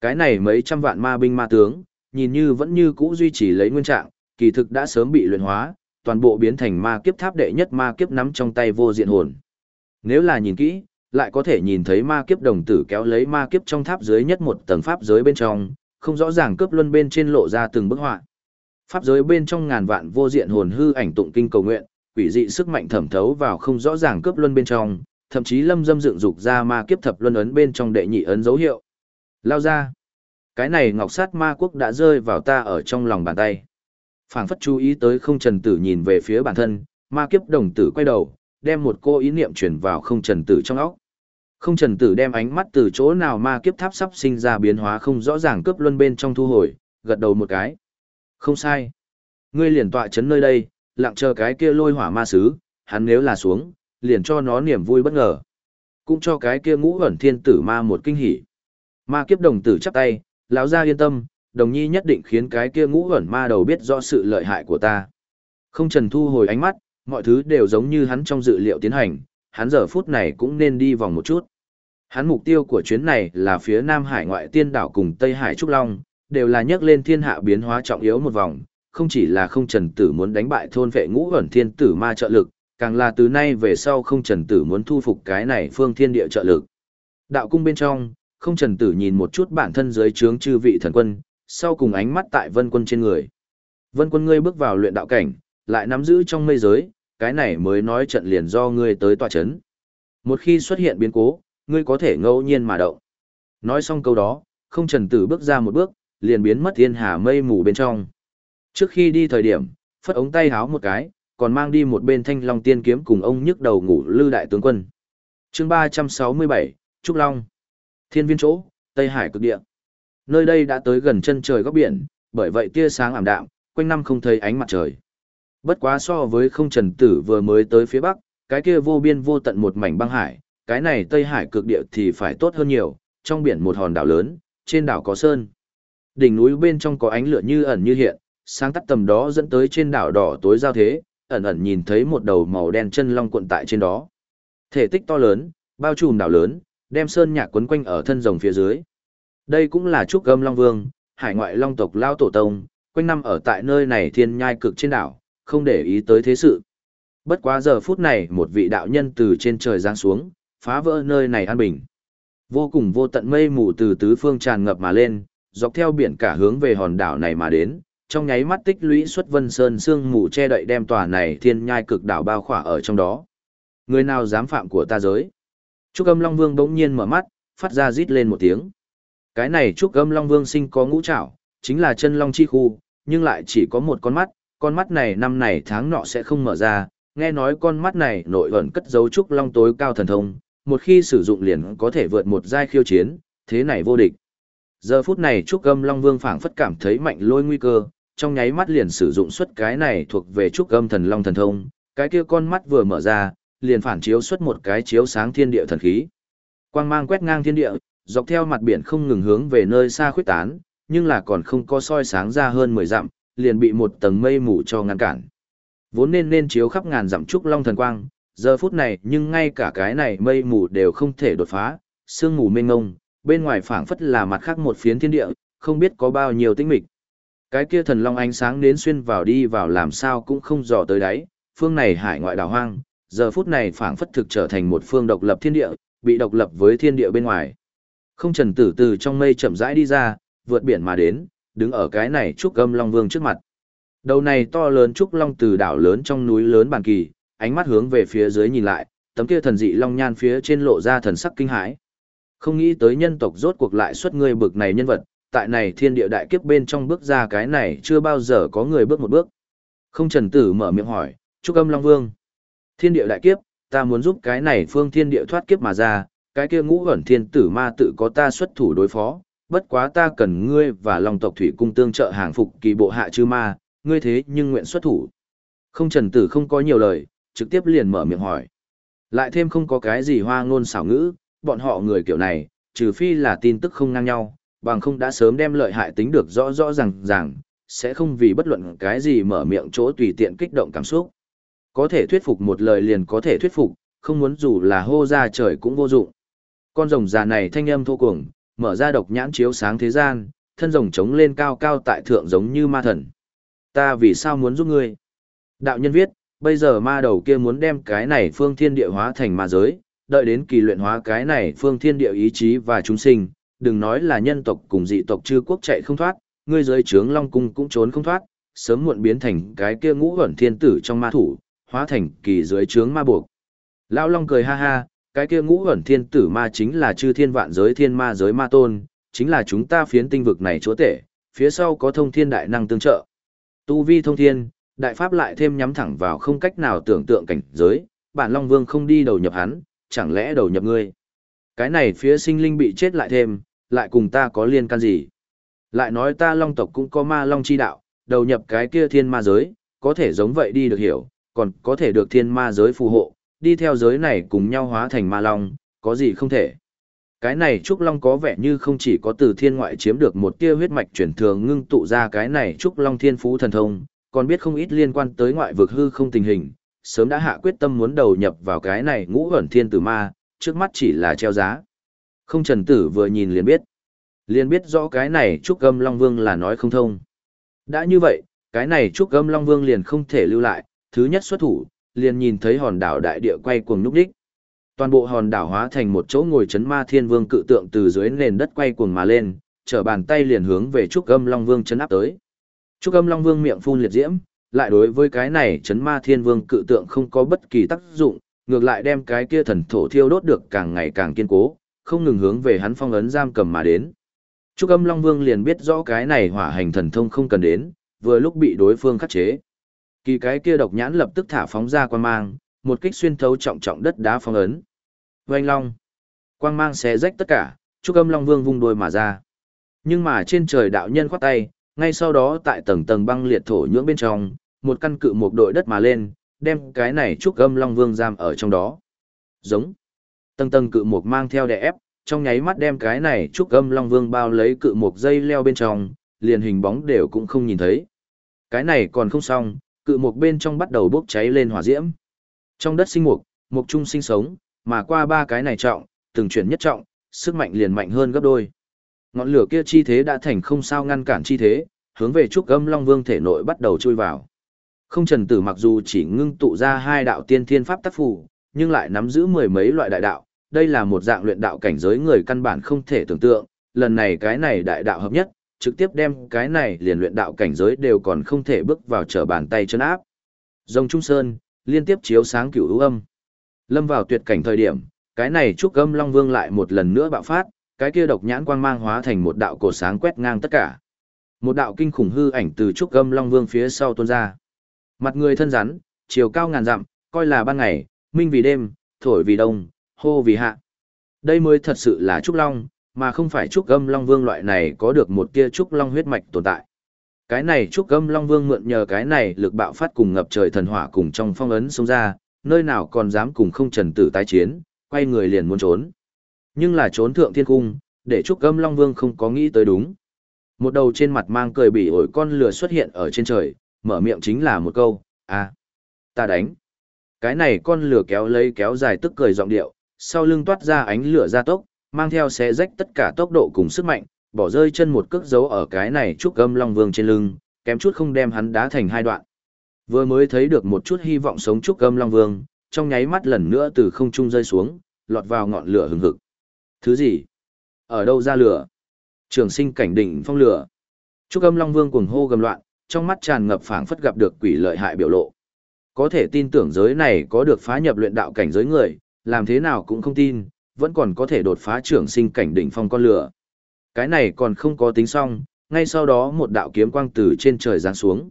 Cái này mấy trăm vạn ma binh ma tướng, nhìn như vẫn như cũ duy trì lấy nguyên trạng, kỳ thực đã sớm bị luyện hóa, toàn bộ biến thành ma kiếp tháp đệ nhất ma kiếp nắm trong tay vô diện hồn. Nếu là nhìn kỹ, lại có thể nhìn thấy ma kiếp đồng tử kéo lấy ma kiếp trong tháp dưới nhất một tầng pháp giới bên trong, không rõ ràng cướp luân bên trên lộ ra từng bức họa. Pháp giới bên trong ngàn vạn vô diện hồn hư ảnh tụng kinh cầu nguyện, quỷ dị sức mạnh thẩm thấu vào không rõ ràng cướp luân bên trong, thậm chí lâm dâm dựng dục ra ma kiếp thập luân ấn bên trong đệ nhị ấn dấu hiệu. Lao ra. Cái này ngọc sát ma quốc đã rơi vào ta ở trong lòng bàn tay phảng phất chú ý tới không trần tử nhìn về phía bản thân, ma kiếp đồng tử quay đầu, đem một cô ý niệm chuyển vào không trần tử trong óc. Không trần tử đem ánh mắt từ chỗ nào ma kiếp tháp sắp sinh ra biến hóa không rõ ràng cướp luân bên trong thu hồi, gật đầu một cái. Không sai. Ngươi liền tọa chấn nơi đây, lặng chờ cái kia lôi hỏa ma sứ, hắn nếu là xuống, liền cho nó niềm vui bất ngờ. Cũng cho cái kia ngũ ẩn thiên tử ma một kinh hỉ. Ma kiếp đồng tử chắp tay, lão gia yên tâm, đồng nhi nhất định khiến cái kia ngũ ẩn ma đầu biết rõ sự lợi hại của ta. Không trần thu hồi ánh mắt, mọi thứ đều giống như hắn trong dự liệu tiến hành, hắn giờ phút này cũng nên đi vòng một chút. Hắn mục tiêu của chuyến này là phía Nam Hải ngoại tiên đảo cùng Tây Hải Trúc Long, đều là nhắc lên thiên hạ biến hóa trọng yếu một vòng, không chỉ là không trần tử muốn đánh bại thôn vệ ngũ ẩn thiên tử ma trợ lực, càng là từ nay về sau không trần tử muốn thu phục cái này phương thiên địa trợ lực. Đạo cung bên trong, không trần tử nhìn một chút bản thân dưới trướng chư vị thần quân, sau cùng ánh mắt tại vân quân trên người. Vân quân ngươi bước vào luyện đạo cảnh, lại nắm giữ trong mây giới, cái này mới nói trận liền do ngươi tới tòa chấn. Một khi xuất hiện biến cố, ngươi có thể ngẫu nhiên mà động. Nói xong câu đó, không trần tử bước ra một bước, liền biến mất thiên hà mây mù bên trong. Trước khi đi thời điểm, phất ống tay háo một cái, còn mang đi một bên thanh long tiên kiếm cùng ông nhức đầu ngủ lư đại tướng quân. chương 367, Trúc Long. Thiên viên chỗ, Tây Hải cực địa. Nơi đây đã tới gần chân trời góc biển, bởi vậy tia sáng ảm đạm, quanh năm không thấy ánh mặt trời. Bất quá so với không trần tử vừa mới tới phía bắc, cái kia vô biên vô tận một mảnh băng hải, cái này Tây Hải cực địa thì phải tốt hơn nhiều, trong biển một hòn đảo lớn, trên đảo có sơn. Đỉnh núi bên trong có ánh lửa như ẩn như hiện, sáng tắt tầm đó dẫn tới trên đảo đỏ tối giao thế, ẩn ẩn nhìn thấy một đầu màu đen chân long cuộn tại trên đó. Thể tích to lớn, bao trùm đảo lớn, đem sơn nhạc quấn quanh ở thân rồng phía dưới. Đây cũng là trúc gâm long vương, hải ngoại long tộc lao tổ tông, quanh năm ở tại nơi này thiên nhai cực trên đảo, không để ý tới thế sự. Bất quá giờ phút này một vị đạo nhân từ trên trời giáng xuống, phá vỡ nơi này an bình. Vô cùng vô tận mây mù từ tứ phương tràn ngập mà lên, dọc theo biển cả hướng về hòn đảo này mà đến, trong nháy mắt tích lũy xuất vân sơn sương mù che đậy đem tòa này thiên nhai cực đảo bao khỏa ở trong đó. Người nào dám phạm của ta giới? Trúc âm Long Vương bỗng nhiên mở mắt, phát ra rít lên một tiếng. Cái này Trúc âm Long Vương sinh có ngũ trảo, chính là chân Long chi khu, nhưng lại chỉ có một con mắt, con mắt này năm này tháng nọ sẽ không mở ra, nghe nói con mắt này nội ẩn cất dấu Trúc Long tối cao thần thông, một khi sử dụng liền có thể vượt một giai khiêu chiến, thế này vô địch. Giờ phút này Trúc âm Long Vương phảng phất cảm thấy mạnh lôi nguy cơ, trong nháy mắt liền sử dụng xuất cái này thuộc về Trúc âm thần Long thần thông, cái kia con mắt vừa mở ra, liền phản chiếu xuất một cái chiếu sáng thiên địa thần khí. Quang mang quét ngang thiên địa, dọc theo mặt biển không ngừng hướng về nơi xa khuyết tán, nhưng là còn không có soi sáng ra hơn 10 dặm, liền bị một tầng mây mù cho ngăn cản. Vốn nên nên chiếu khắp ngàn dặm trúc long thần quang, giờ phút này nhưng ngay cả cái này mây mù đều không thể đột phá, sương mù mênh ngông, bên ngoài phảng phất là mặt khác một phiến thiên địa, không biết có bao nhiêu tinh mịch. Cái kia thần long ánh sáng đến xuyên vào đi vào làm sao cũng không dò tới đáy, phương này hải ngoại đảo hoang, giờ phút này phảng phất thực trở thành một phương độc lập thiên địa, bị độc lập với thiên địa bên ngoài. Không trần tử từ trong mây chậm rãi đi ra, vượt biển mà đến, đứng ở cái này trúc âm long vương trước mặt. Đầu này to lớn trúc long từ đảo lớn trong núi lớn bàn kỳ, ánh mắt hướng về phía dưới nhìn lại, tấm kia thần dị long nhan phía trên lộ ra thần sắc kinh hãi. Không nghĩ tới nhân tộc rốt cuộc lại xuất ngươi bực này nhân vật, tại này thiên địa đại kiếp bên trong bước ra cái này chưa bao giờ có người bước một bước. Không trần tử mở miệng hỏi, trúc âm long vương. Thiên địa đại kiếp, ta muốn giúp cái này phương thiên địa thoát kiếp mà ra, cái kia ngũ ẩn thiên tử ma tự có ta xuất thủ đối phó, bất quá ta cần ngươi và Long tộc thủy cung tương trợ hàng phục kỳ bộ hạ chư ma, ngươi thế nhưng nguyện xuất thủ. Không trần tử không có nhiều lời, trực tiếp liền mở miệng hỏi. Lại thêm không có cái gì hoa ngôn xảo ngữ, bọn họ người kiểu này, trừ phi là tin tức không ngang nhau, bằng không đã sớm đem lợi hại tính được rõ rõ ràng ràng, sẽ không vì bất luận cái gì mở miệng chỗ tùy tiện kích động cảm xúc. Có thể thuyết phục một lời liền có thể thuyết phục, không muốn dù là hô ra trời cũng vô dụng. Con rồng già này thanh âm thô cuồng, mở ra độc nhãn chiếu sáng thế gian, thân rồng trống lên cao cao tại thượng giống như ma thần. Ta vì sao muốn giúp ngươi? Đạo nhân viết, bây giờ ma đầu kia muốn đem cái này phương thiên địa hóa thành ma giới, đợi đến kỳ luyện hóa cái này phương thiên địa ý chí và chúng sinh, đừng nói là nhân tộc cùng dị tộc chư quốc chạy không thoát, ngươi dưới trướng Long cung cũng trốn không thoát, sớm muộn biến thành cái kia ngũ ẩn thiên tử trong ma thủ, hóa thành kỳ dưới trướng ma buộc. Lão Long cười ha ha, cái kia ngũ ẩn thiên tử ma chính là chư thiên vạn giới thiên ma giới ma tôn, chính là chúng ta phiến tinh vực này chúa tể, phía sau có thông thiên đại năng tương trợ. Tu vi thông thiên, đại pháp lại thêm nhắm thẳng vào không cách nào tưởng tượng cảnh giới, bản Long Vương không đi đầu nhập hắn, chẳng lẽ đầu nhập ngươi. Cái này phía sinh linh bị chết lại thêm, lại cùng ta có liên can gì? Lại nói ta Long tộc cũng có ma Long chi đạo, đầu nhập cái kia thiên ma giới, có thể giống vậy đi được hiểu, còn có thể được thiên ma giới phù hộ, đi theo giới này cùng nhau hóa thành ma long, có gì không thể. Cái này Trúc Long có vẻ như không chỉ có từ thiên ngoại chiếm được một tia huyết mạch chuyển thường ngưng tụ ra cái này Trúc Long thiên phú thần thông, còn biết không ít liên quan tới ngoại vực hư không tình hình, sớm đã hạ quyết tâm muốn đầu nhập vào cái này ngũ ẩn thiên tử ma, trước mắt chỉ là treo giá. Không trần tử vừa nhìn liền biết. Liền biết rõ cái này Trúc Âm Long Vương là nói không thông. Đã như vậy, cái này Trúc Âm Long Vương liền không thể lưu lại, thứ nhất xuất thủ, liền nhìn thấy hòn đảo đại địa quay cuồng núp đích. Toàn bộ hòn đảo hóa thành một chỗ ngồi chấn ma thiên vương cự tượng từ dưới nền đất quay cuồng mà lên, trở bàn tay liền hướng về Trúc Âm Long Vương chấn áp tới. Trúc Âm Long Vương miệng phun liệt diễm, lại đối với cái này chấn ma thiên vương cự tượng không có bất kỳ tác dụng, ngược lại đem cái kia thần thổ thiêu đốt được càng ngày càng kiên cố, không ngừng hướng về hắn phong ấn giam cầm mà đến. Trúc Âm Long Vương liền biết rõ cái này hỏa hành thần thông không cần đến, vừa lúc bị đối phương khắc chế. Kỳ cái kia độc nhãn lập tức thả phóng ra quang mang, một kích xuyên thấu trọng trọng đất đá phong ấn. Oanh long. Quang mang xé rách tất cả, Trúc Âm Long Vương vung đuôi mà ra. Nhưng mà trên trời đạo nhân khoát tay, ngay sau đó tại tầng tầng băng liệt thổ nhưỡng bên trong, một căn cự một đội đất mà lên, đem cái này Trúc Âm Long Vương giam ở trong đó. Giống. Tầng tầng cự một mang theo đè ép, trong nháy mắt đem cái này Trúc Âm Long Vương bao lấy cự một dây leo bên trong, liền hình bóng đều cũng không nhìn thấy. Cái này còn không xong, cự mục bên trong bắt đầu bốc cháy lên hỏa diễm. Trong đất sinh mục, mục trung sinh sống, mà qua ba cái này trọng, từng chuyển nhất trọng, sức mạnh liền mạnh hơn gấp đôi. Ngọn lửa kia chi thế đã thành không sao ngăn cản chi thế, hướng về trúc âm long vương thể nội bắt đầu chui vào. Không trần tử mặc dù chỉ ngưng tụ ra hai đạo tiên thiên pháp tác phù, nhưng lại nắm giữ mười mấy loại đại đạo, đây là một dạng luyện đạo cảnh giới người căn bản không thể tưởng tượng, lần này cái này đại đạo hợp nhất, trực tiếp đem cái này liền luyện đạo cảnh giới đều còn không thể bước vào trở bàn tay chân áp. Rồng Trung Sơn, liên tiếp chiếu sáng cửu ưu âm. Lâm vào tuyệt cảnh thời điểm, cái này trúc âm Long Vương lại một lần nữa bạo phát, cái kia độc nhãn quang mang hóa thành một đạo cổ sáng quét ngang tất cả. Một đạo kinh khủng hư ảnh từ trúc âm Long Vương phía sau tuôn ra. Mặt người thân rắn, chiều cao ngàn dặm, coi là ban ngày, minh vì đêm, thổi vì đông, hô vì hạ. Đây mới thật sự là trúc long, mà không phải trúc âm long vương loại này có được một tia trúc long huyết mạch tồn tại. Cái này trúc âm long vương mượn nhờ cái này lực bạo phát cùng ngập trời thần hỏa cùng trong phong ấn xông ra, nơi nào còn dám cùng không trần tử tái chiến, quay người liền muốn trốn. Nhưng là trốn thượng thiên cung, để trúc âm long vương không có nghĩ tới đúng. Một đầu trên mặt mang cười bỉ ổi con lửa xuất hiện ở trên trời, mở miệng chính là một câu, à, ta đánh. Cái này con lửa kéo lấy kéo dài tức cười giọng điệu, sau lưng toát ra ánh lửa ra tốc, mang theo xé rách tất cả tốc độ cùng sức mạnh, bỏ rơi chân một cước dấu ở cái này trúc âm long vương trên lưng, kém chút không đem hắn đá thành hai đoạn. Vừa mới thấy được một chút hy vọng sống trúc âm long vương, trong nháy mắt lần nữa từ không trung rơi xuống, lọt vào ngọn lửa hừng hực. Thứ gì? Ở đâu ra lửa? Trường sinh cảnh đỉnh phong lửa. Trúc âm long vương cuồng hô gầm loạn, trong mắt tràn ngập phảng phất gặp được quỷ lợi hại biểu lộ. Có thể tin tưởng giới này có được phá nhập luyện đạo cảnh giới người, làm thế nào cũng không tin, vẫn còn có thể đột phá trưởng sinh cảnh đỉnh phong con lửa. Cái này còn không có tính xong, ngay sau đó một đạo kiếm quang từ trên trời giáng xuống.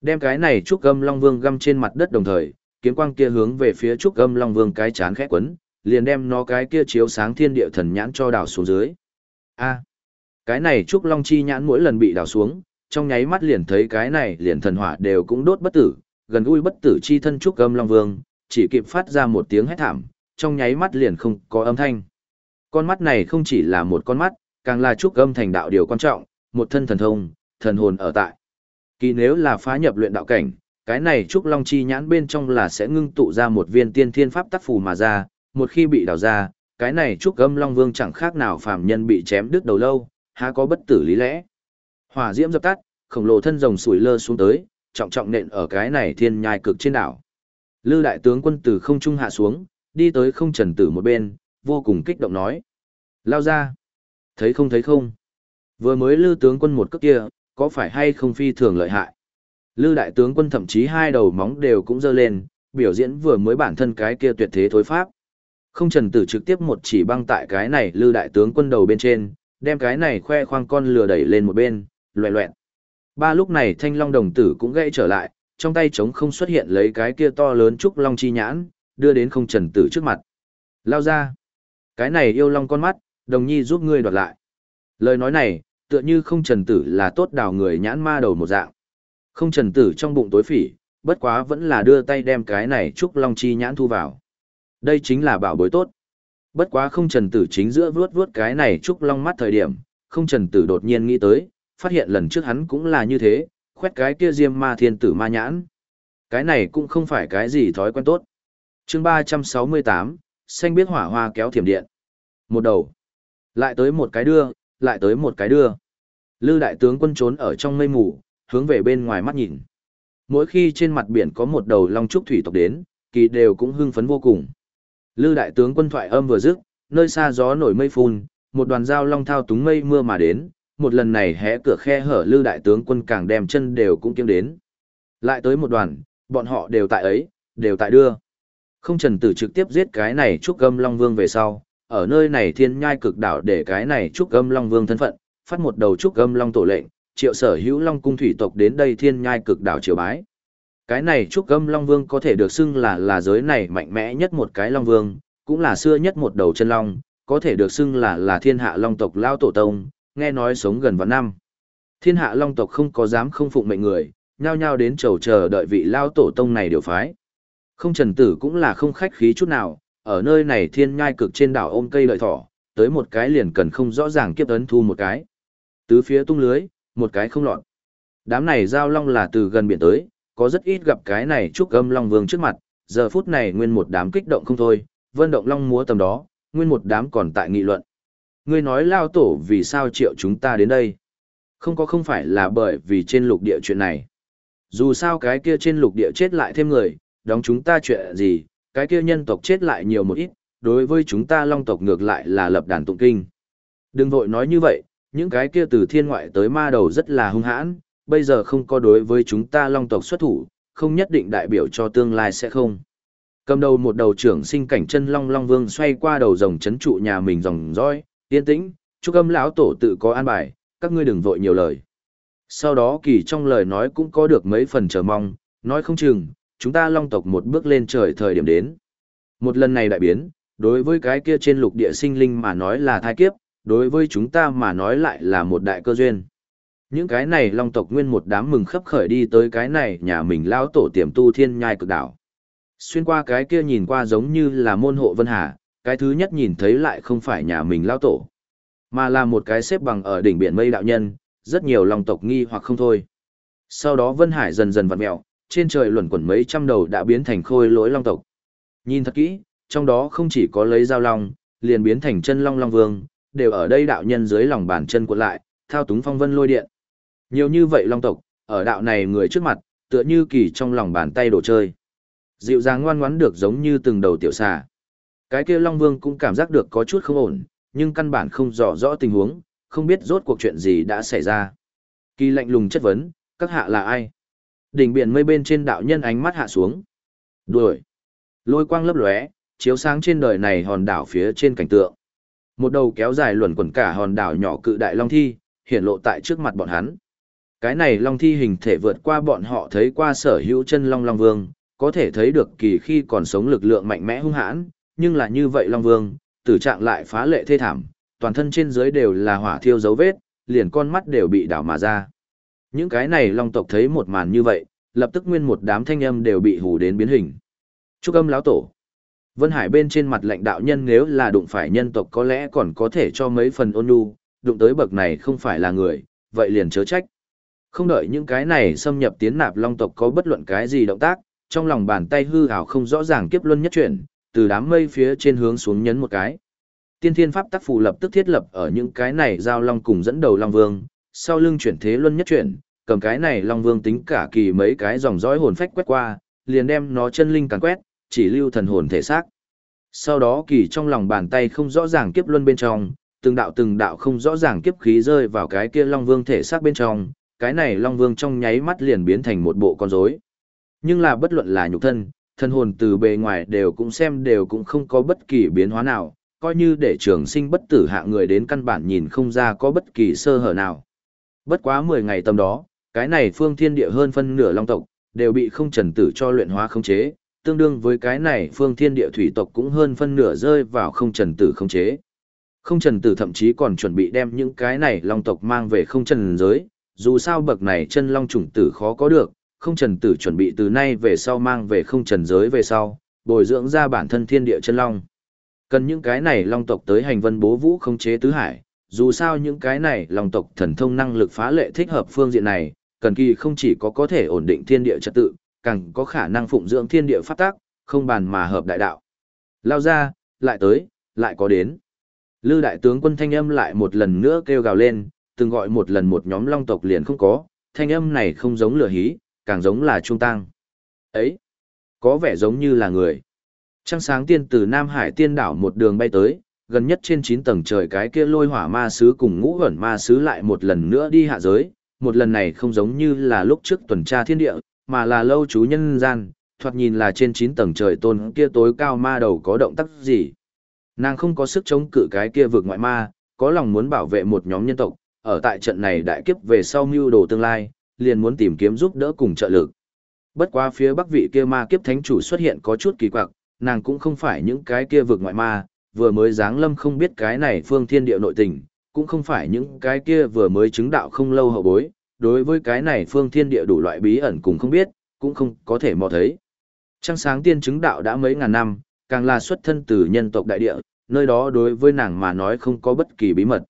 Đem cái này trúc âm long vương găm trên mặt đất đồng thời, kiếm quang kia hướng về phía trúc âm long vương cái chán khẽ quấn, liền đem nó cái kia chiếu sáng thiên địa thần nhãn cho đảo xuống dưới. A, cái này trúc long chi nhãn mỗi lần bị đảo xuống, trong nháy mắt liền thấy cái này liền thần hỏa đều cũng đốt bất tử, gần gũi bất tử chi thân trúc âm long vương, chỉ kịp phát ra một tiếng hét thảm, trong nháy mắt liền không có âm thanh. Con mắt này không chỉ là một con mắt, càng là trúc âm thành đạo điều quan trọng, một thân thần thông, thần hồn ở tại. Kỳ nếu là phá nhập luyện đạo cảnh, cái này trúc long chi nhãn bên trong là sẽ ngưng tụ ra một viên tiên thiên pháp tắc phù mà ra, một khi bị đào ra, cái này trúc âm long vương chẳng khác nào phàm nhân bị chém đứt đầu lâu, há có bất tử lý lẽ. Hỏa diễm dập tắt, khổng lồ thân rồng sủi lơ xuống tới, trọng trọng nện ở cái này thiên nhai cực trên đảo. Lư đại tướng quân từ không trung hạ xuống, đi tới không trần tử một bên, vô cùng kích động nói. Lao ra. Thấy không thấy không? Vừa mới lư tướng quân một cước kia, có phải hay không phi thường lợi hại? Lư đại tướng quân thậm chí hai đầu móng đều cũng dơ lên, biểu diễn vừa mới bản thân cái kia tuyệt thế thối pháp. Không trần tử trực tiếp một chỉ băng tại cái này lư đại tướng quân đầu bên trên, đem cái này khoe khoang con lừa đẩy lên một bên, loẹ loẹn. Ba lúc này thanh long đồng tử cũng gãy trở lại, trong tay trống không xuất hiện lấy cái kia to lớn trúc long chi nhãn, đưa đến không trần tử trước mặt. Lao ra. Cái này yêu long con mắt, đồng nhi giúp ngươi đoạt lại. Lời nói này, tựa như không trần tử là tốt đào người nhãn ma đầu một dạng. Không trần tử trong bụng tối phỉ, bất quá vẫn là đưa tay đem cái này trúc long chi nhãn thu vào. Đây chính là bảo bối tốt. Bất quá không trần tử chính giữa vuốt vuốt cái này trúc long mắt thời điểm, không trần tử đột nhiên nghĩ tới, phát hiện lần trước hắn cũng là như thế, khoét cái kia diêm ma thiên tử ma nhãn. Cái này cũng không phải cái gì thói quen tốt chương ba trăm sáu mươi tám xanh biết hỏa hoa kéo thiểm điện. Một đầu. Lại tới một cái đưa, lại tới một cái đưa. Lư đại tướng quân trốn ở trong mây mù, hướng về bên ngoài mắt nhìn. Mỗi khi trên mặt biển có một đầu long trúc thủy tộc đến, kỳ đều cũng hưng phấn vô cùng. Lư đại tướng quân thoại âm vừa dứt, nơi xa gió nổi mây phun, một đoàn dao long thao túng mây mưa mà đến, một lần này hé cửa khe hở Lư đại tướng quân càng đem chân đều cũng kiếm đến. Lại tới một đoàn, bọn họ đều tại ấy, đều tại đưa. Không trần tử trực tiếp giết cái này trúc âm long vương về sau, ở nơi này thiên nhai cực đảo để cái này trúc âm long vương thân phận, phát một đầu trúc âm long tổ lệnh, triệu sở hữu long cung thủy tộc đến đây thiên nhai cực đảo triều bái. Cái này trúc âm long vương có thể được xưng là là giới này mạnh mẽ nhất một cái long vương, cũng là xưa nhất một đầu chân long, có thể được xưng là là thiên hạ long tộc lao tổ tông, nghe nói sống gần vạn năm. Thiên hạ long tộc không có dám không phụng mệnh người, nhao nhao đến chầu chờ đợi vị lao tổ tông này điều phái. Không trần tử cũng là không khách khí chút nào, ở nơi này thiên nhai cực trên đảo ôm cây lợi thỏ, tới một cái liền cần không rõ ràng kiếp ấn thu một cái. Tứ phía tung lưới, một cái không lọt. Đám này giao long là từ gần biển tới, có rất ít gặp cái này trúc âm long vương trước mặt, giờ phút này nguyên một đám kích động không thôi, vân động long múa tầm đó, nguyên một đám còn tại nghị luận. Ngươi nói lao tổ vì sao triệu chúng ta đến đây? Không có không phải là bởi vì trên lục địa chuyện này. Dù sao cái kia trên lục địa chết lại thêm người, đóng chúng ta chuyện gì, cái kia nhân tộc chết lại nhiều một ít, đối với chúng ta long tộc ngược lại là lập đàn tụng kinh. Đừng vội nói như vậy, những cái kia từ thiên ngoại tới ma đầu rất là hung hãn, bây giờ không có đối với chúng ta long tộc xuất thủ, không nhất định đại biểu cho tương lai sẽ không. Cầm đầu một đầu trưởng sinh cảnh chân long long vương xoay qua đầu rồng chấn trụ nhà mình dòng roi, yên tĩnh, chúc âm lão tổ tự có an bài, các ngươi đừng vội nhiều lời. Sau đó kỳ trong lời nói cũng có được mấy phần chờ mong, nói không chừng, chúng ta long tộc một bước lên trời thời điểm đến. Một lần này đại biến, đối với cái kia trên lục địa sinh linh mà nói là thai kiếp, đối với chúng ta mà nói lại là một đại cơ duyên. Những cái này long tộc nguyên một đám mừng khấp khởi đi tới cái này nhà mình lao tổ tiềm tu thiên nhai cực đảo. Xuyên qua cái kia nhìn qua giống như là môn hộ vân hà, cái thứ nhất nhìn thấy lại không phải nhà mình lao tổ, mà là một cái xếp bằng ở đỉnh biển mây đạo nhân, rất nhiều long tộc nghi hoặc không thôi. Sau đó Vân Hải dần dần vặn mẹo, trên trời luẩn quẩn mấy trăm đầu đã biến thành khôi lỗi long tộc. Nhìn thật kỹ, trong đó không chỉ có lấy dao long, liền biến thành chân long long vương, đều ở đây đạo nhân dưới lòng bàn chân cuộn lại, thao túng phong vân lôi điện. Nhiều như vậy long tộc, ở đạo này người trước mặt, tựa như kỳ trong lòng bàn tay đồ chơi. Dịu dàng ngoan ngoãn được giống như từng đầu tiểu xà. Cái kia Long Vương cũng cảm giác được có chút không ổn, nhưng căn bản không rõ rõ tình huống, không biết rốt cuộc chuyện gì đã xảy ra. Kỳ lạnh lùng chất vấn, các hạ là ai? Đỉnh biển mây bên trên đạo nhân ánh mắt hạ xuống. Đuổi. Lôi quang lấp lóe, chiếu sáng trên đời này hòn đảo phía trên cảnh tượng. Một đầu kéo dài luẩn quẩn cả hòn đảo nhỏ cự đại long thi, hiện lộ tại trước mặt bọn hắn. Cái này long thi hình thể vượt qua bọn họ thấy qua sở hữu chân long long vương, có thể thấy được kỳ khi còn sống lực lượng mạnh mẽ hung hãn, nhưng là như vậy long vương, tử trạng lại phá lệ thê thảm, toàn thân trên dưới đều là hỏa thiêu dấu vết, liền con mắt đều bị đảo mà ra. Những cái này long tộc thấy một màn như vậy, lập tức nguyên một đám thanh âm đều bị hù đến biến hình. Trúc âm lão tổ. Vân Hải bên trên mặt lãnh đạo nhân nếu là đụng phải nhân tộc có lẽ còn có thể cho mấy phần ôn nhu, đụng tới bậc này không phải là người, vậy liền chớ trách. Không đợi những cái này xâm nhập tiến nạp long tộc có bất luận cái gì động tác, trong lòng bàn tay hư ảo không rõ ràng kiếp luân nhất chuyển, từ đám mây phía trên hướng xuống nhấn một cái. Tiên thiên pháp tác phù lập tức thiết lập ở những cái này giao long cùng dẫn đầu long vương, sau lưng chuyển thế luân nhất chuyển, cầm cái này long vương tính cả kỳ mấy cái dòng dõi hồn phách quét qua, liền đem nó chân linh càng quét, chỉ lưu thần hồn thể xác. Sau đó kỳ trong lòng bàn tay không rõ ràng kiếp luân bên trong, từng đạo từng đạo không rõ ràng kiếp khí rơi vào cái kia Long Vương thể xác bên trong, cái này Long Vương trong nháy mắt liền biến thành một bộ con rối. Nhưng là bất luận là nhục thân, thân hồn từ bề ngoài đều cũng xem đều cũng không có bất kỳ biến hóa nào, coi như để trường sinh bất tử hạ người đến căn bản nhìn không ra có bất kỳ sơ hở nào. Bất quá 10 ngày tầm đó, cái này phương thiên địa hơn phân nửa long tộc, đều bị không trần tử cho luyện hóa khống chế, tương đương với cái này phương thiên địa thủy tộc cũng hơn phân nửa rơi vào không trần tử khống chế. Không trần tử thậm chí còn chuẩn bị đem những cái này long tộc mang về không trần giới, dù sao bậc này chân long chủng tử khó có được, không trần tử chuẩn bị từ nay về sau mang về không trần giới về sau, bồi dưỡng ra bản thân thiên địa chân long. Cần những cái này long tộc tới hành vân bố vũ khống chế tứ hải, dù sao những cái này long tộc thần thông năng lực phá lệ thích hợp phương diện này, cần kỳ không chỉ có có thể ổn định thiên địa trật tự, càng có khả năng phụng dưỡng thiên địa phát tác, không bàn mà hợp đại đạo. Lao ra, lại tới, lại có đến. Lư đại tướng quân thanh âm lại một lần nữa kêu gào lên, từng gọi một lần một nhóm long tộc liền không có, thanh âm này không giống lửa hí, càng giống là trung tăng. Ấy, có vẻ giống như là người. Trăng sáng tiên từ Nam Hải tiên đảo một đường bay tới, gần nhất trên 9 tầng trời cái kia lôi hỏa ma sứ cùng ngũ hẩn ma sứ lại một lần nữa đi hạ giới, một lần này không giống như là lúc trước tuần tra thiên địa, mà là lâu chú nhân gian, thoạt nhìn là trên 9 tầng trời tôn kia tối cao ma đầu có động tác gì. Nàng không có sức chống cự cái kia vượt ngoại ma, có lòng muốn bảo vệ một nhóm nhân tộc, ở tại trận này đại kiếp về sau mưu đồ tương lai, liền muốn tìm kiếm giúp đỡ cùng trợ lực. Bất quá phía bắc vị kia ma kiếp thánh chủ xuất hiện có chút kỳ quặc, nàng cũng không phải những cái kia vượt ngoại ma, vừa mới giáng lâm không biết cái này phương thiên địa nội tình, cũng không phải những cái kia vừa mới chứng đạo không lâu hậu bối, đối với cái này phương thiên địa đủ loại bí ẩn cũng không biết, cũng không có thể mò thấy. Trăng sáng tiên chứng đạo đã mấy ngàn năm, càng là xuất thân từ nhân tộc đại địa, nơi đó đối với nàng mà nói không có bất kỳ bí mật.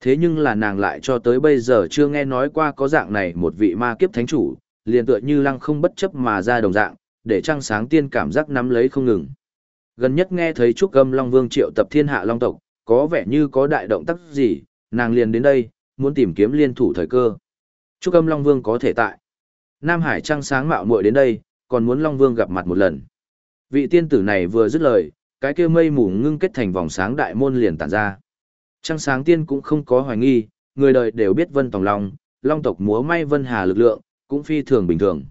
Thế nhưng là nàng lại cho tới bây giờ chưa nghe nói qua có dạng này một vị ma kiếp thánh chủ, liền tựa như lăng không bất chấp mà ra đồng dạng, để trăng sáng tiên cảm giác nắm lấy không ngừng. Gần nhất nghe thấy Trúc Âm Long Vương triệu tập thiên hạ Long tộc, có vẻ như có đại động tác gì, nàng liền đến đây, muốn tìm kiếm liên thủ thời cơ. Trúc Âm Long Vương có thể tại. Nam Hải trăng sáng mạo muội đến đây, còn muốn Long Vương gặp mặt một lần. Vị tiên tử này vừa dứt lời, cái kia mây mù ngưng kết thành vòng sáng đại môn liền tản ra. Trăng sáng tiên cũng không có hoài nghi, người đời đều biết Vân Tòng Long, Long tộc múa may Vân Hà lực lượng, cũng phi thường bình thường.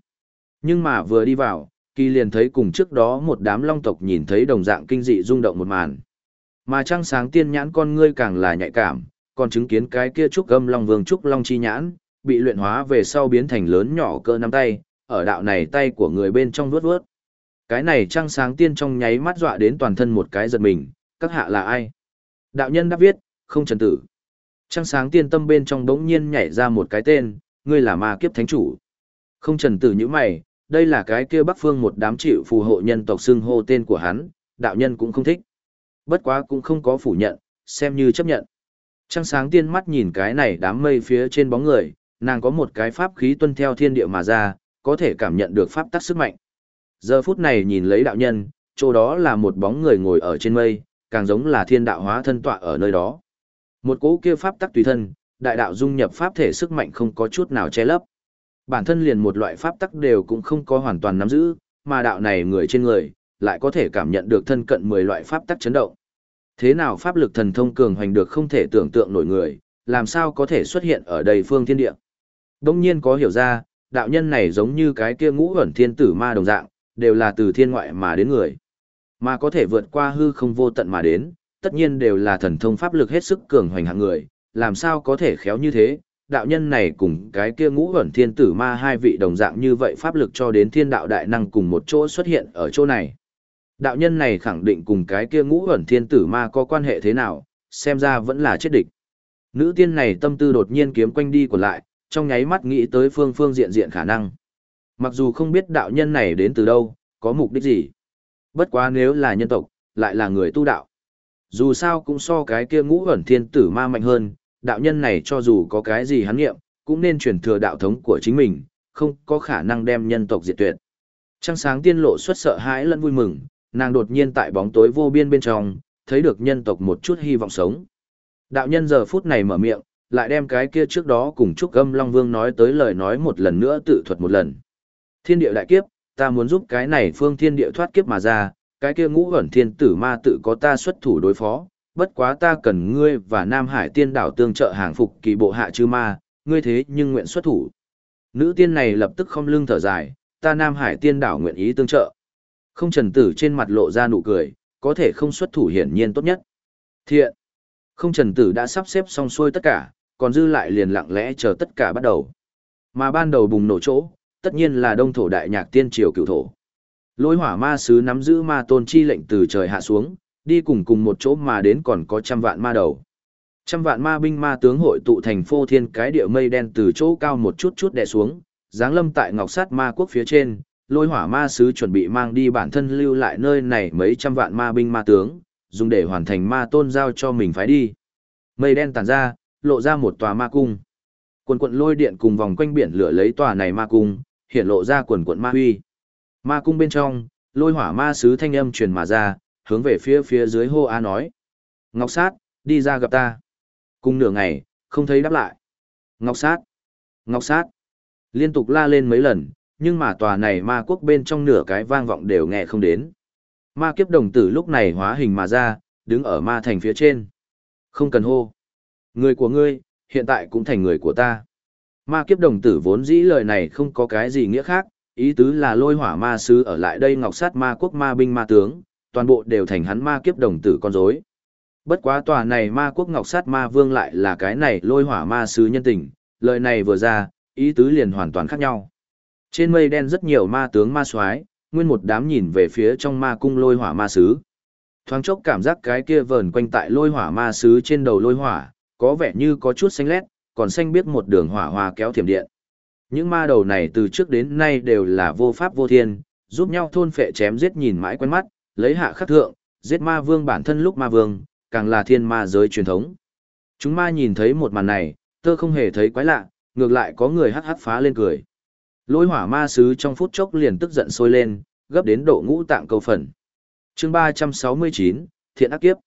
Nhưng mà vừa đi vào, kỳ liền thấy cùng trước đó một đám long tộc nhìn thấy đồng dạng kinh dị rung động một màn. Mà trăng sáng tiên nhãn con ngươi càng là nhạy cảm, còn chứng kiến cái kia trúc âm long vương trúc long chi nhãn, bị luyện hóa về sau biến thành lớn nhỏ cỡ nắm tay, ở đạo này tay của người bên trong vuốt vuốt. Cái này trăng sáng tiên trong nháy mắt dọa đến toàn thân một cái giật mình, các hạ là ai? Đạo nhân đáp viết, không trần tử. Trăng sáng tiên tâm bên trong đống nhiên nhảy ra một cái tên, ngươi là ma kiếp thánh chủ. Không trần tử như mày, đây là cái kia bắc phương một đám chịu phù hộ nhân tộc xưng hô tên của hắn, đạo nhân cũng không thích. Bất quá cũng không có phủ nhận, xem như chấp nhận. Trăng sáng tiên mắt nhìn cái này đám mây phía trên bóng người, nàng có một cái pháp khí tuân theo thiên địa mà ra, có thể cảm nhận được pháp tắc sức mạnh. Giờ phút này nhìn lấy đạo nhân, chỗ đó là một bóng người ngồi ở trên mây, càng giống là thiên đạo hóa thân tọa ở nơi đó. Một cỗ kia pháp tắc tùy thân, đại đạo dung nhập pháp thể sức mạnh không có chút nào che lấp. Bản thân liền một loại pháp tắc đều cũng không có hoàn toàn nắm giữ, mà đạo này người trên người, lại có thể cảm nhận được thân cận 10 loại pháp tắc chấn động. Thế nào pháp lực thần thông cường hoành được không thể tưởng tượng nổi người, làm sao có thể xuất hiện ở đầy phương thiên địa. Đông nhiên có hiểu ra, đạo nhân này giống như cái kia ngũ ẩn thiên tử ma đồng dạng, đều là từ thiên ngoại mà đến người. Mà có thể vượt qua hư không vô tận mà đến, tất nhiên đều là thần thông pháp lực hết sức cường hoành hạng người, làm sao có thể khéo như thế, đạo nhân này cùng cái kia ngũ ẩn thiên tử ma hai vị đồng dạng như vậy pháp lực cho đến thiên đạo đại năng cùng một chỗ xuất hiện ở chỗ này. Đạo nhân này khẳng định cùng cái kia ngũ ẩn thiên tử ma có quan hệ thế nào, xem ra vẫn là chết địch. Nữ tiên này tâm tư đột nhiên kiếm quanh đi của lại, trong nháy mắt nghĩ tới phương phương diện diện khả năng. Mặc dù không biết đạo nhân này đến từ đâu, có mục đích gì. Bất quá nếu là nhân tộc, lại là người tu đạo. Dù sao cũng so cái kia ngũ ẩn thiên tử ma mạnh hơn, đạo nhân này cho dù có cái gì hắn nghiệm, cũng nên truyền thừa đạo thống của chính mình, không có khả năng đem nhân tộc diệt tuyệt. Trăng sáng tiên lộ xuất sợ hãi lẫn vui mừng, nàng đột nhiên tại bóng tối vô biên bên trong, thấy được nhân tộc một chút hy vọng sống. Đạo nhân giờ phút này mở miệng, lại đem cái kia trước đó cùng Trúc Âm Long Vương nói tới lời nói một lần nữa tự thuật một lần. Thiên địa đại kiếp, ta muốn giúp cái này phương thiên địa thoát kiếp mà ra, cái kia ngũ ẩn thiên tử ma tự có ta xuất thủ đối phó, bất quá ta cần ngươi và Nam Hải tiên đảo tương trợ hàng phục kỳ bộ hạ chư ma, ngươi thế nhưng nguyện xuất thủ. Nữ tiên này lập tức không lưng thở dài, ta Nam Hải tiên đảo nguyện ý tương trợ. Không trần tử trên mặt lộ ra nụ cười, có thể không xuất thủ hiển nhiên tốt nhất. Thiện. Không trần tử đã sắp xếp xong xuôi tất cả, còn dư lại liền lặng lẽ chờ tất cả bắt đầu. Mà ban đầu bùng nổ chỗ, tất nhiên là đông thổ đại nhạc tiên triều cựu thổ. Lôi hỏa ma sứ nắm giữ ma tôn chi lệnh từ trời hạ xuống, đi cùng cùng một chỗ mà đến còn có trăm vạn ma đầu. Trăm vạn ma binh ma tướng hội tụ thành phô thiên cái địa mây đen từ chỗ cao một chút chút đè xuống, giáng lâm tại ngọc sát ma quốc phía trên, lôi hỏa ma sứ chuẩn bị mang đi bản thân lưu lại nơi này mấy trăm vạn ma binh ma tướng, dùng để hoàn thành ma tôn giao cho mình phái đi. Mây đen tàn ra, lộ ra một tòa ma cung. Quần quận lôi điện cùng vòng quanh biển lửa lấy tòa này ma cung, hiện lộ ra quần quận ma huy. Ma cung bên trong, lôi hỏa ma sứ thanh âm truyền mà ra, hướng về phía phía dưới hô a nói. Ngọc sát, đi ra gặp ta. Cùng nửa ngày, không thấy đáp lại. Ngọc sát, ngọc sát. Liên tục la lên mấy lần, nhưng mà tòa này ma quốc bên trong nửa cái vang vọng đều nghe không đến. Ma kiếp đồng tử lúc này hóa hình mà ra, đứng ở ma thành phía trên. Không cần hô. Người của ngươi, hiện tại cũng thành người của ta. Ma kiếp đồng tử vốn dĩ lời này không có cái gì nghĩa khác, ý tứ là lôi hỏa ma sứ ở lại đây ngọc sát ma quốc ma binh ma tướng, toàn bộ đều thành hắn ma kiếp đồng tử con rối. Bất quá tòa này ma quốc ngọc sát ma vương lại là cái này lôi hỏa ma sứ nhân tình, lời này vừa ra, ý tứ liền hoàn toàn khác nhau. Trên mây đen rất nhiều ma tướng ma soái, nguyên một đám nhìn về phía trong ma cung lôi hỏa ma sứ. Thoáng chốc cảm giác cái kia vờn quanh tại lôi hỏa ma sứ trên đầu lôi hỏa, có vẻ như có chút xanh lét, còn xanh biết một đường hỏa hoa kéo thiểm điện. Những ma đầu này từ trước đến nay đều là vô pháp vô thiên, giúp nhau thôn phệ chém giết nhìn mãi quen mắt, lấy hạ khắc thượng, giết ma vương bản thân lúc ma vương, càng là thiên ma giới truyền thống. Chúng ma nhìn thấy một màn này, tơ không hề thấy quái lạ, ngược lại có người hắc hắc phá lên cười. Lôi hỏa ma sứ trong phút chốc liền tức giận sôi lên, gấp đến độ ngũ tạng câu phần. chương 369, Thiện ác kiếp.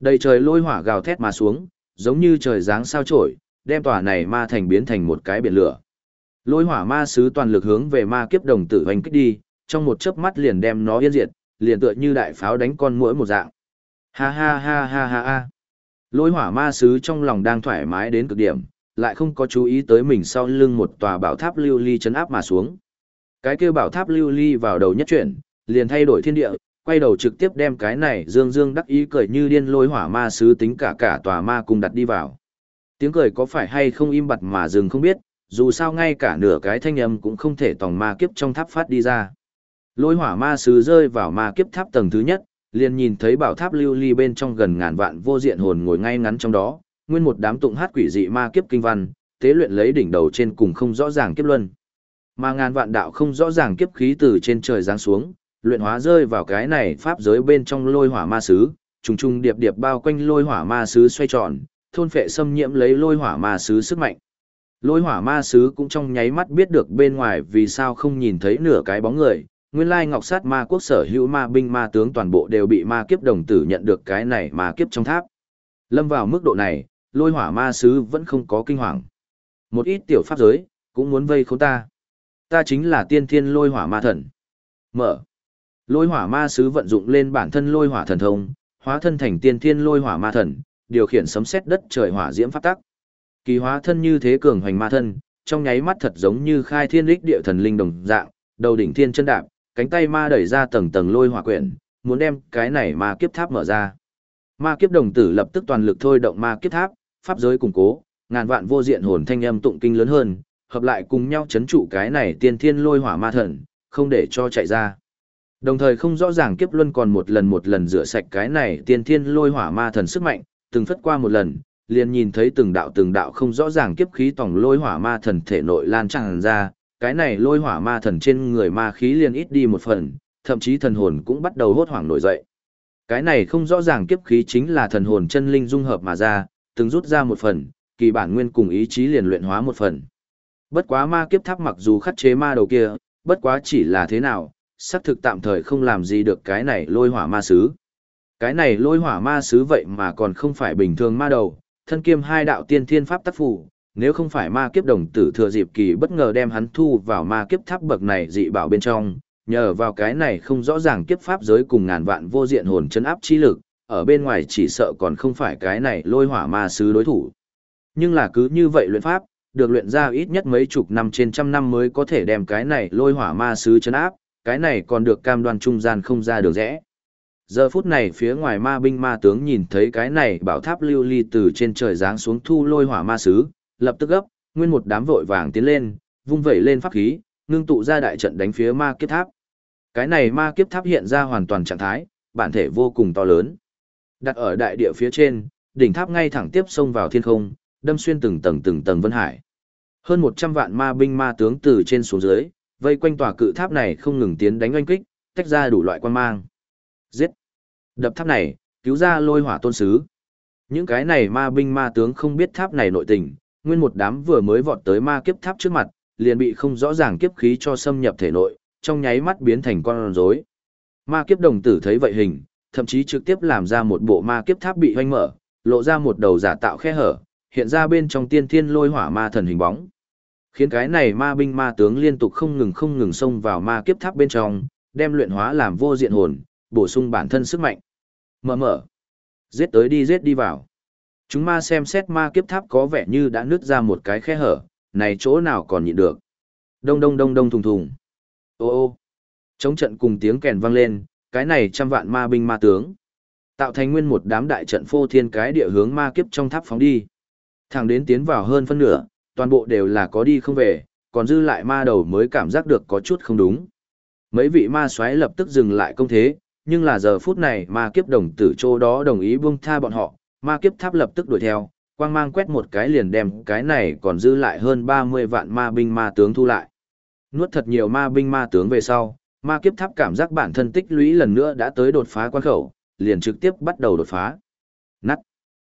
Đầy trời lôi hỏa gào thét mà xuống, giống như trời giáng sao trổi, đem tòa này ma thành biến thành một cái biển lửa. Lôi hỏa ma sứ toàn lực hướng về ma kiếp đồng tử hoành kích đi, trong một chớp mắt liền đem nó yên diệt, liền tựa như đại pháo đánh con muỗi một dạng. Ha ha ha ha ha ha. Lôi hỏa ma sứ trong lòng đang thoải mái đến cực điểm, lại không có chú ý tới mình sau lưng một tòa bảo tháp lưu ly chấn áp mà xuống. Cái kia bảo tháp lưu ly vào đầu nhất chuyển, liền thay đổi thiên địa, quay đầu trực tiếp đem cái này dương dương đắc ý cười như điên lôi hỏa ma sứ tính cả cả tòa ma cùng đặt đi vào. Tiếng cười có phải hay không im bặt mà dừng không biết, dù sao ngay cả nửa cái thanh âm cũng không thể tòng ma kiếp trong tháp phát đi ra. Lôi hỏa ma sứ rơi vào ma kiếp tháp tầng thứ nhất, liền nhìn thấy bảo tháp lưu ly bên trong gần ngàn vạn vô diện hồn ngồi ngay ngắn trong đó, nguyên một đám tụng hát quỷ dị ma kiếp kinh văn, tế luyện lấy đỉnh đầu trên cùng không rõ ràng kiếp luân. Mà ngàn vạn đạo không rõ ràng kiếp khí từ trên trời giáng xuống, luyện hóa rơi vào cái này pháp giới bên trong lôi hỏa ma sứ, trùng trùng điệp điệp bao quanh lôi hỏa ma sứ xoay tròn, thôn phệ xâm nhiễm lấy lôi hỏa ma sứ sức mạnh. Lôi hỏa ma sứ cũng trong nháy mắt biết được bên ngoài vì sao không nhìn thấy nửa cái bóng người, nguyên lai ngọc sát ma quốc sở hữu ma binh ma tướng toàn bộ đều bị ma kiếp đồng tử nhận được cái này ma kiếp trong tháp. Lâm vào mức độ này, lôi hỏa ma sứ vẫn không có kinh hoàng. Một ít tiểu pháp giới, cũng muốn vây khốn ta. Ta chính là tiên thiên lôi hỏa ma thần. Mở. Lôi hỏa ma sứ vận dụng lên bản thân lôi hỏa thần thông, hóa thân thành tiên thiên lôi hỏa ma thần, điều khiển sấm sét đất trời hỏa diễm pháp tắc. Kỳ hóa thân như thế cường hoành ma thân, trong nháy mắt thật giống như khai thiên lích địa thần linh đồng dạng, đầu đỉnh thiên chân đạp, cánh tay ma đẩy ra tầng tầng lôi hỏa quyển, muốn đem cái này ma kiếp tháp mở ra. Ma kiếp đồng tử lập tức toàn lực thôi động ma kiếp tháp, pháp giới củng cố, ngàn vạn vô diện hồn thanh âm tụng kinh lớn hơn, hợp lại cùng nhau chấn trụ cái này tiên thiên lôi hỏa ma thần, không để cho chạy ra. Đồng thời không rõ ràng kiếp luân còn một lần một lần rửa sạch cái này tiên thiên lôi hỏa ma thần sức mạnh, từng phất qua một lần, liền nhìn thấy từng đạo từng đạo không rõ ràng kiếp khí tổng lôi hỏa ma thần thể nội lan tràn ra, cái này lôi hỏa ma thần trên người ma khí liền ít đi một phần, thậm chí thần hồn cũng bắt đầu hốt hoảng nổi dậy. Cái này không rõ ràng kiếp khí chính là thần hồn chân linh dung hợp mà ra, từng rút ra một phần, kỳ bản nguyên cùng ý chí liền luyện hóa một phần. Bất quá ma kiếp tháp mặc dù khắc chế ma đầu kia, bất quá chỉ là thế nào, xác thực tạm thời không làm gì được cái này lôi hỏa ma sứ. Cái này lôi hỏa ma sứ vậy mà còn không phải bình thường ma đầu, thân kiêm hai đạo tiên thiên pháp tác phủ, nếu không phải ma kiếp đồng tử thừa dịp kỳ bất ngờ đem hắn thu vào ma kiếp tháp bậc này dị bảo bên trong, nhờ vào cái này không rõ ràng kiếp pháp giới cùng ngàn vạn vô diện hồn chấn áp chi lực, ở bên ngoài chỉ sợ còn không phải cái này lôi hỏa ma sứ đối thủ. Nhưng là cứ như vậy luyện pháp, được luyện ra ít nhất mấy chục năm trên trăm năm mới có thể đem cái này lôi hỏa ma sứ chấn áp, cái này còn được cam đoan trung gian không ra được rẽ. Giờ phút này phía ngoài ma binh ma tướng nhìn thấy cái này bảo tháp lưu ly từ trên trời giáng xuống thu lôi hỏa ma sứ, lập tức gấp, nguyên một đám vội vàng tiến lên, vung vẩy lên pháp khí, ngưng tụ ra đại trận đánh phía ma kiếp tháp. Cái này ma kiếp tháp hiện ra hoàn toàn trạng thái, bản thể vô cùng to lớn. Đặt ở đại địa phía trên, đỉnh tháp ngay thẳng tiếp xông vào thiên không, đâm xuyên từng tầng từng tầng vân hải. Hơn 100 vạn ma binh ma tướng từ trên xuống dưới, vây quanh tòa cự tháp này không ngừng tiến đánh oanh kích, tách ra đủ loại quan mang. Giết! Đập tháp này, cứu ra lôi hỏa tôn sứ. Những cái này ma binh ma tướng không biết tháp này nội tình, nguyên một đám vừa mới vọt tới ma kiếp tháp trước mặt, liền bị không rõ ràng kiếp khí cho xâm nhập thể nội, trong nháy mắt biến thành con rối. Ma kiếp đồng tử thấy vậy hình, thậm chí trực tiếp làm ra một bộ ma kiếp tháp bị hoanh mở, lộ ra một đầu giả tạo khe hở, hiện ra bên trong tiên thiên lôi hỏa ma thần hình bóng. Khiến cái này ma binh ma tướng liên tục không ngừng không ngừng xông vào ma kiếp tháp bên trong, đem luyện hóa làm vô diện hồn, bổ sung bản thân sức mạnh. Mở mở. Giết tới đi giết đi vào. Chúng ma xem xét ma kiếp tháp có vẻ như đã nứt ra một cái khe hở, này chỗ nào còn nhịn được. Đông đông đông đông thùng thùng. Ô ô. Chống trận cùng tiếng kèn vang lên, cái này trăm vạn ma binh ma tướng. Tạo thành nguyên một đám đại trận phô thiên cái địa hướng ma kiếp trong tháp phóng đi. Thẳng đến tiến vào hơn phân nửa, toàn bộ đều là có đi không về, còn dư lại ma đầu mới cảm giác được có chút không đúng. Mấy vị ma xoáy lập tức dừng lại công thế, nhưng là giờ phút này ma kiếp đồng tử chỗ đó đồng ý buông tha bọn họ, ma kiếp tháp lập tức đuổi theo, quang mang quét một cái liền đem cái này còn dư lại hơn 30 vạn ma binh ma tướng thu lại. Nuốt thật nhiều ma binh ma tướng về sau, ma kiếp tháp cảm giác bản thân tích lũy lần nữa đã tới đột phá quan khẩu, liền trực tiếp bắt đầu đột phá. Nắt.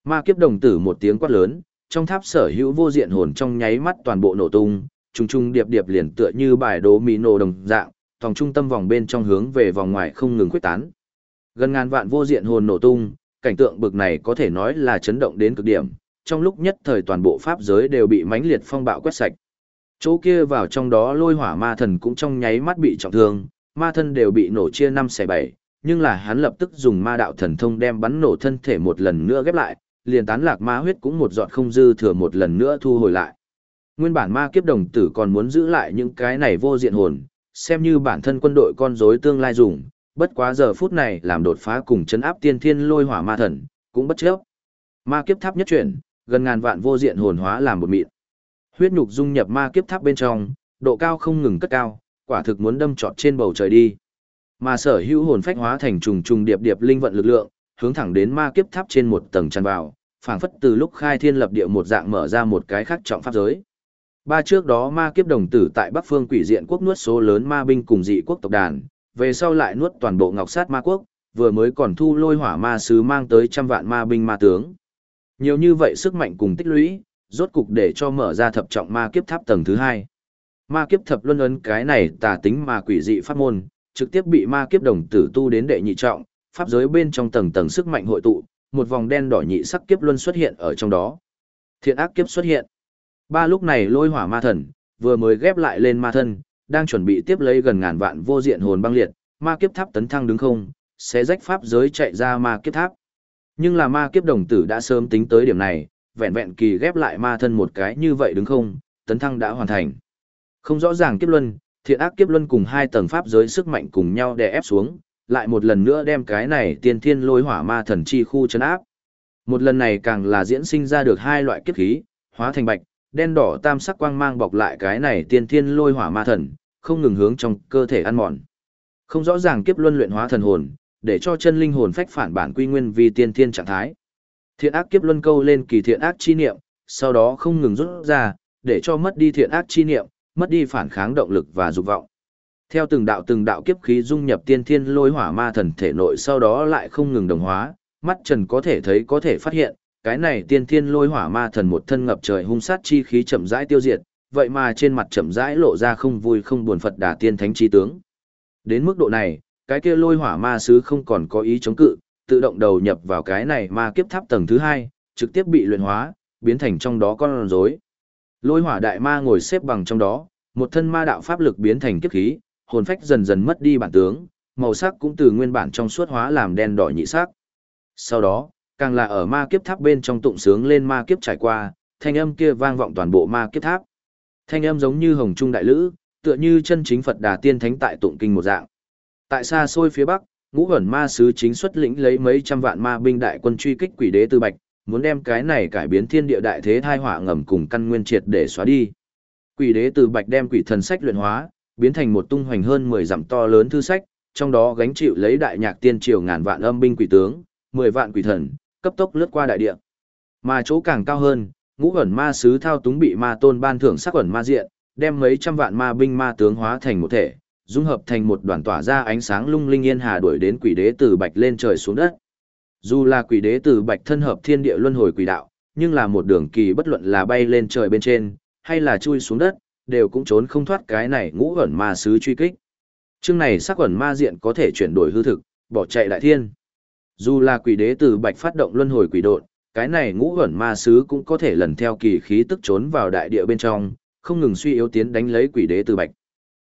Ma kiếp đồng tử một tiếng quát lớn, trong tháp sở hữu vô diện hồn trong nháy mắt toàn bộ nổ tung, trùng trùng điệp điệp liền tựa như bài đố mì nổ đồng dạng, thòng trung tâm vòng bên trong hướng về vòng ngoài không ngừng quyết tán. Gần ngàn vạn vô diện hồn nổ tung, cảnh tượng bực này có thể nói là chấn động đến cực điểm, trong lúc nhất thời toàn bộ pháp giới đều bị mãnh liệt phong bạo quét sạch. Chỗ kia vào trong đó lôi hỏa ma thần cũng trong nháy mắt bị trọng thương, ma thân đều bị nổ chia năm xẻ bảy, nhưng là hắn lập tức dùng ma đạo thần thông đem bắn nổ thân thể một lần nữa ghép lại, liền tán lạc ma huyết cũng một giọt không dư thừa một lần nữa thu hồi lại. Nguyên bản ma kiếp đồng tử còn muốn giữ lại những cái này vô diện hồn, xem như bản thân quân đội con rối tương lai dùng, bất quá giờ phút này làm đột phá cùng chấn áp tiên thiên lôi hỏa ma thần, cũng bất chấp. Ma kiếp tháp nhất chuyển, gần ngàn vạn vô diện hồn hóa làm một mịn. Huyết nhục dung nhập ma kiếp tháp bên trong, độ cao không ngừng cất cao, quả thực muốn đâm trọt trên bầu trời đi. Mà sở hữu hồn phách hóa thành trùng trùng điệp điệp linh vận lực lượng, hướng thẳng đến ma kiếp tháp trên một tầng tràn vào, phảng phất từ lúc khai thiên lập địa một dạng mở ra một cái khác trọng pháp giới. Ba trước đó ma kiếp đồng tử tại Bắc Phương Quỷ Diện quốc nuốt số lớn ma binh cùng dị quốc tộc đàn, về sau lại nuốt toàn bộ Ngọc Sát ma quốc, vừa mới còn thu lôi hỏa ma sứ mang tới trăm vạn ma binh ma tướng. Nhiều như vậy sức mạnh cùng tích lũy, rốt cục để cho mở ra thập trọng ma kiếp tháp tầng thứ hai. Ma kiếp thập luân ấn cái này tà tính ma quỷ dị pháp môn, trực tiếp bị ma kiếp đồng tử tu đến đệ nhị trọng, pháp giới bên trong tầng tầng sức mạnh hội tụ, một vòng đen đỏ nhị sắc kiếp luân xuất hiện ở trong đó. Thiện ác kiếp xuất hiện. Ba lúc này lôi hỏa ma thần, vừa mới ghép lại lên ma thân, đang chuẩn bị tiếp lấy gần ngàn vạn vô diện hồn băng liệt, ma kiếp tháp tấn thăng đứng không, sẽ rách pháp giới chạy ra ma kiếp tháp. Nhưng là ma kiếp đồng tử đã sớm tính tới điểm này, vẹn vẹn kỳ ghép lại ma thân một cái như vậy đứng không, tấn thăng đã hoàn thành. Không rõ ràng kiếp luân, thiện ác kiếp luân cùng hai tầng pháp giới sức mạnh cùng nhau đè ép xuống, lại một lần nữa đem cái này tiên thiên lôi hỏa ma thần chi khu chấn áp. Một lần này càng là diễn sinh ra được hai loại kiếp khí, hóa thành bạch, đen đỏ tam sắc quang mang bọc lại cái này tiên thiên lôi hỏa ma thần, không ngừng hướng trong cơ thể ăn mòn. Không rõ ràng kiếp luân luyện hóa thần hồn, để cho chân linh hồn phách phản bản quy nguyên vì tiên thiên trạng thái. Thiện ác kiếp luân câu lên kỳ thiện ác chi niệm, sau đó không ngừng rút ra, để cho mất đi thiện ác chi niệm, mất đi phản kháng động lực và dục vọng. Theo từng đạo từng đạo kiếp khí dung nhập tiên thiên lôi hỏa ma thần thể nội sau đó lại không ngừng đồng hóa, mắt trần có thể thấy có thể phát hiện, cái này tiên thiên lôi hỏa ma thần một thân ngập trời hung sát chi khí chậm rãi tiêu diệt, vậy mà trên mặt chậm rãi lộ ra không vui không buồn Phật đà tiên thánh chi tướng. Đến mức độ này, cái kia lôi hỏa ma sứ không còn có ý chống cự, tự động đầu nhập vào cái này ma kiếp tháp tầng thứ hai, trực tiếp bị luyện hóa, biến thành trong đó con rối. Lôi hỏa đại ma ngồi xếp bằng trong đó, một thân ma đạo pháp lực biến thành kiếp khí, hồn phách dần dần mất đi bản tướng, màu sắc cũng từ nguyên bản trong suốt hóa làm đen đỏ nhị sắc. Sau đó, càng là ở ma kiếp tháp bên trong tụng sướng lên ma kiếp trải qua, thanh âm kia vang vọng toàn bộ ma kiếp tháp. Thanh âm giống như hồng trung đại lữ, tựa như chân chính Phật Đà tiên thánh tại tụng kinh một dạng. Tại xa xôi phía bắc, ngũ ẩn ma sứ chính xuất lĩnh lấy mấy trăm vạn ma binh đại quân truy kích quỷ đế tư bạch, muốn đem cái này cải biến thiên địa đại thế thai hỏa ngầm cùng căn nguyên triệt để xóa đi. Quỷ đế từ bạch đem quỷ thần sách luyện hóa, biến thành một tung hoành hơn 10 dặm to lớn thư sách, trong đó gánh chịu lấy đại nhạc tiên triều ngàn vạn âm binh quỷ tướng, 10 vạn quỷ thần, cấp tốc lướt qua đại địa. Mà chỗ càng cao hơn, ngũ ẩn ma sứ thao túng bị ma tôn ban thưởng sắc ẩn ma diện, đem mấy trăm vạn ma binh ma tướng hóa thành một thể, dung hợp thành một đoàn tỏa ra ánh sáng lung linh yên hà đuổi đến quỷ đế từ bạch lên trời xuống đất. Dù là quỷ đế từ bạch thân hợp thiên địa luân hồi quỷ đạo, nhưng là một đường kỳ bất luận là bay lên trời bên trên, hay là chui xuống đất, đều cũng trốn không thoát cái này ngũ ẩn ma sứ truy kích. Chương này sắc ẩn ma diện có thể chuyển đổi hư thực, bỏ chạy đại thiên. Dù là quỷ đế từ bạch phát động luân hồi quỷ độn, cái này ngũ ẩn ma sứ cũng có thể lần theo kỳ khí tức trốn vào đại địa bên trong, không ngừng suy yếu tiến đánh lấy quỷ đế từ bạch.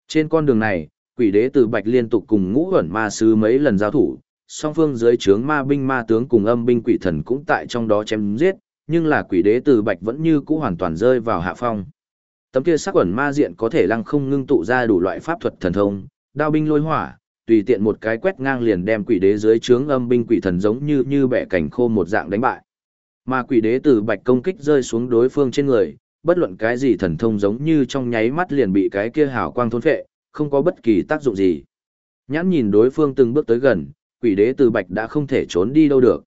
Trên con đường này, quỷ đế từ bạch liên tục cùng ngũ ẩn ma sứ mấy lần giao thủ, song phương dưới trướng ma binh ma tướng cùng âm binh quỷ thần cũng tại trong đó chém giết, nhưng là quỷ đế từ bạch vẫn như cũ hoàn toàn rơi vào hạ phong. Tấm kia sắc ẩn ma diện có thể lăng không ngưng tụ ra đủ loại pháp thuật thần thông, đao binh lôi hỏa, tùy tiện một cái quét ngang liền đem quỷ đế dưới trướng âm binh quỷ thần giống như như bẻ cảnh khô một dạng đánh bại. Mà quỷ đế từ bạch công kích rơi xuống đối phương trên người, bất luận cái gì thần thông giống như trong nháy mắt liền bị cái kia hào quang thôn phệ, không có bất kỳ tác dụng gì. Nhãn nhìn đối phương từng bước tới gần, quỷ đế từ bạch đã không thể trốn đi đâu được.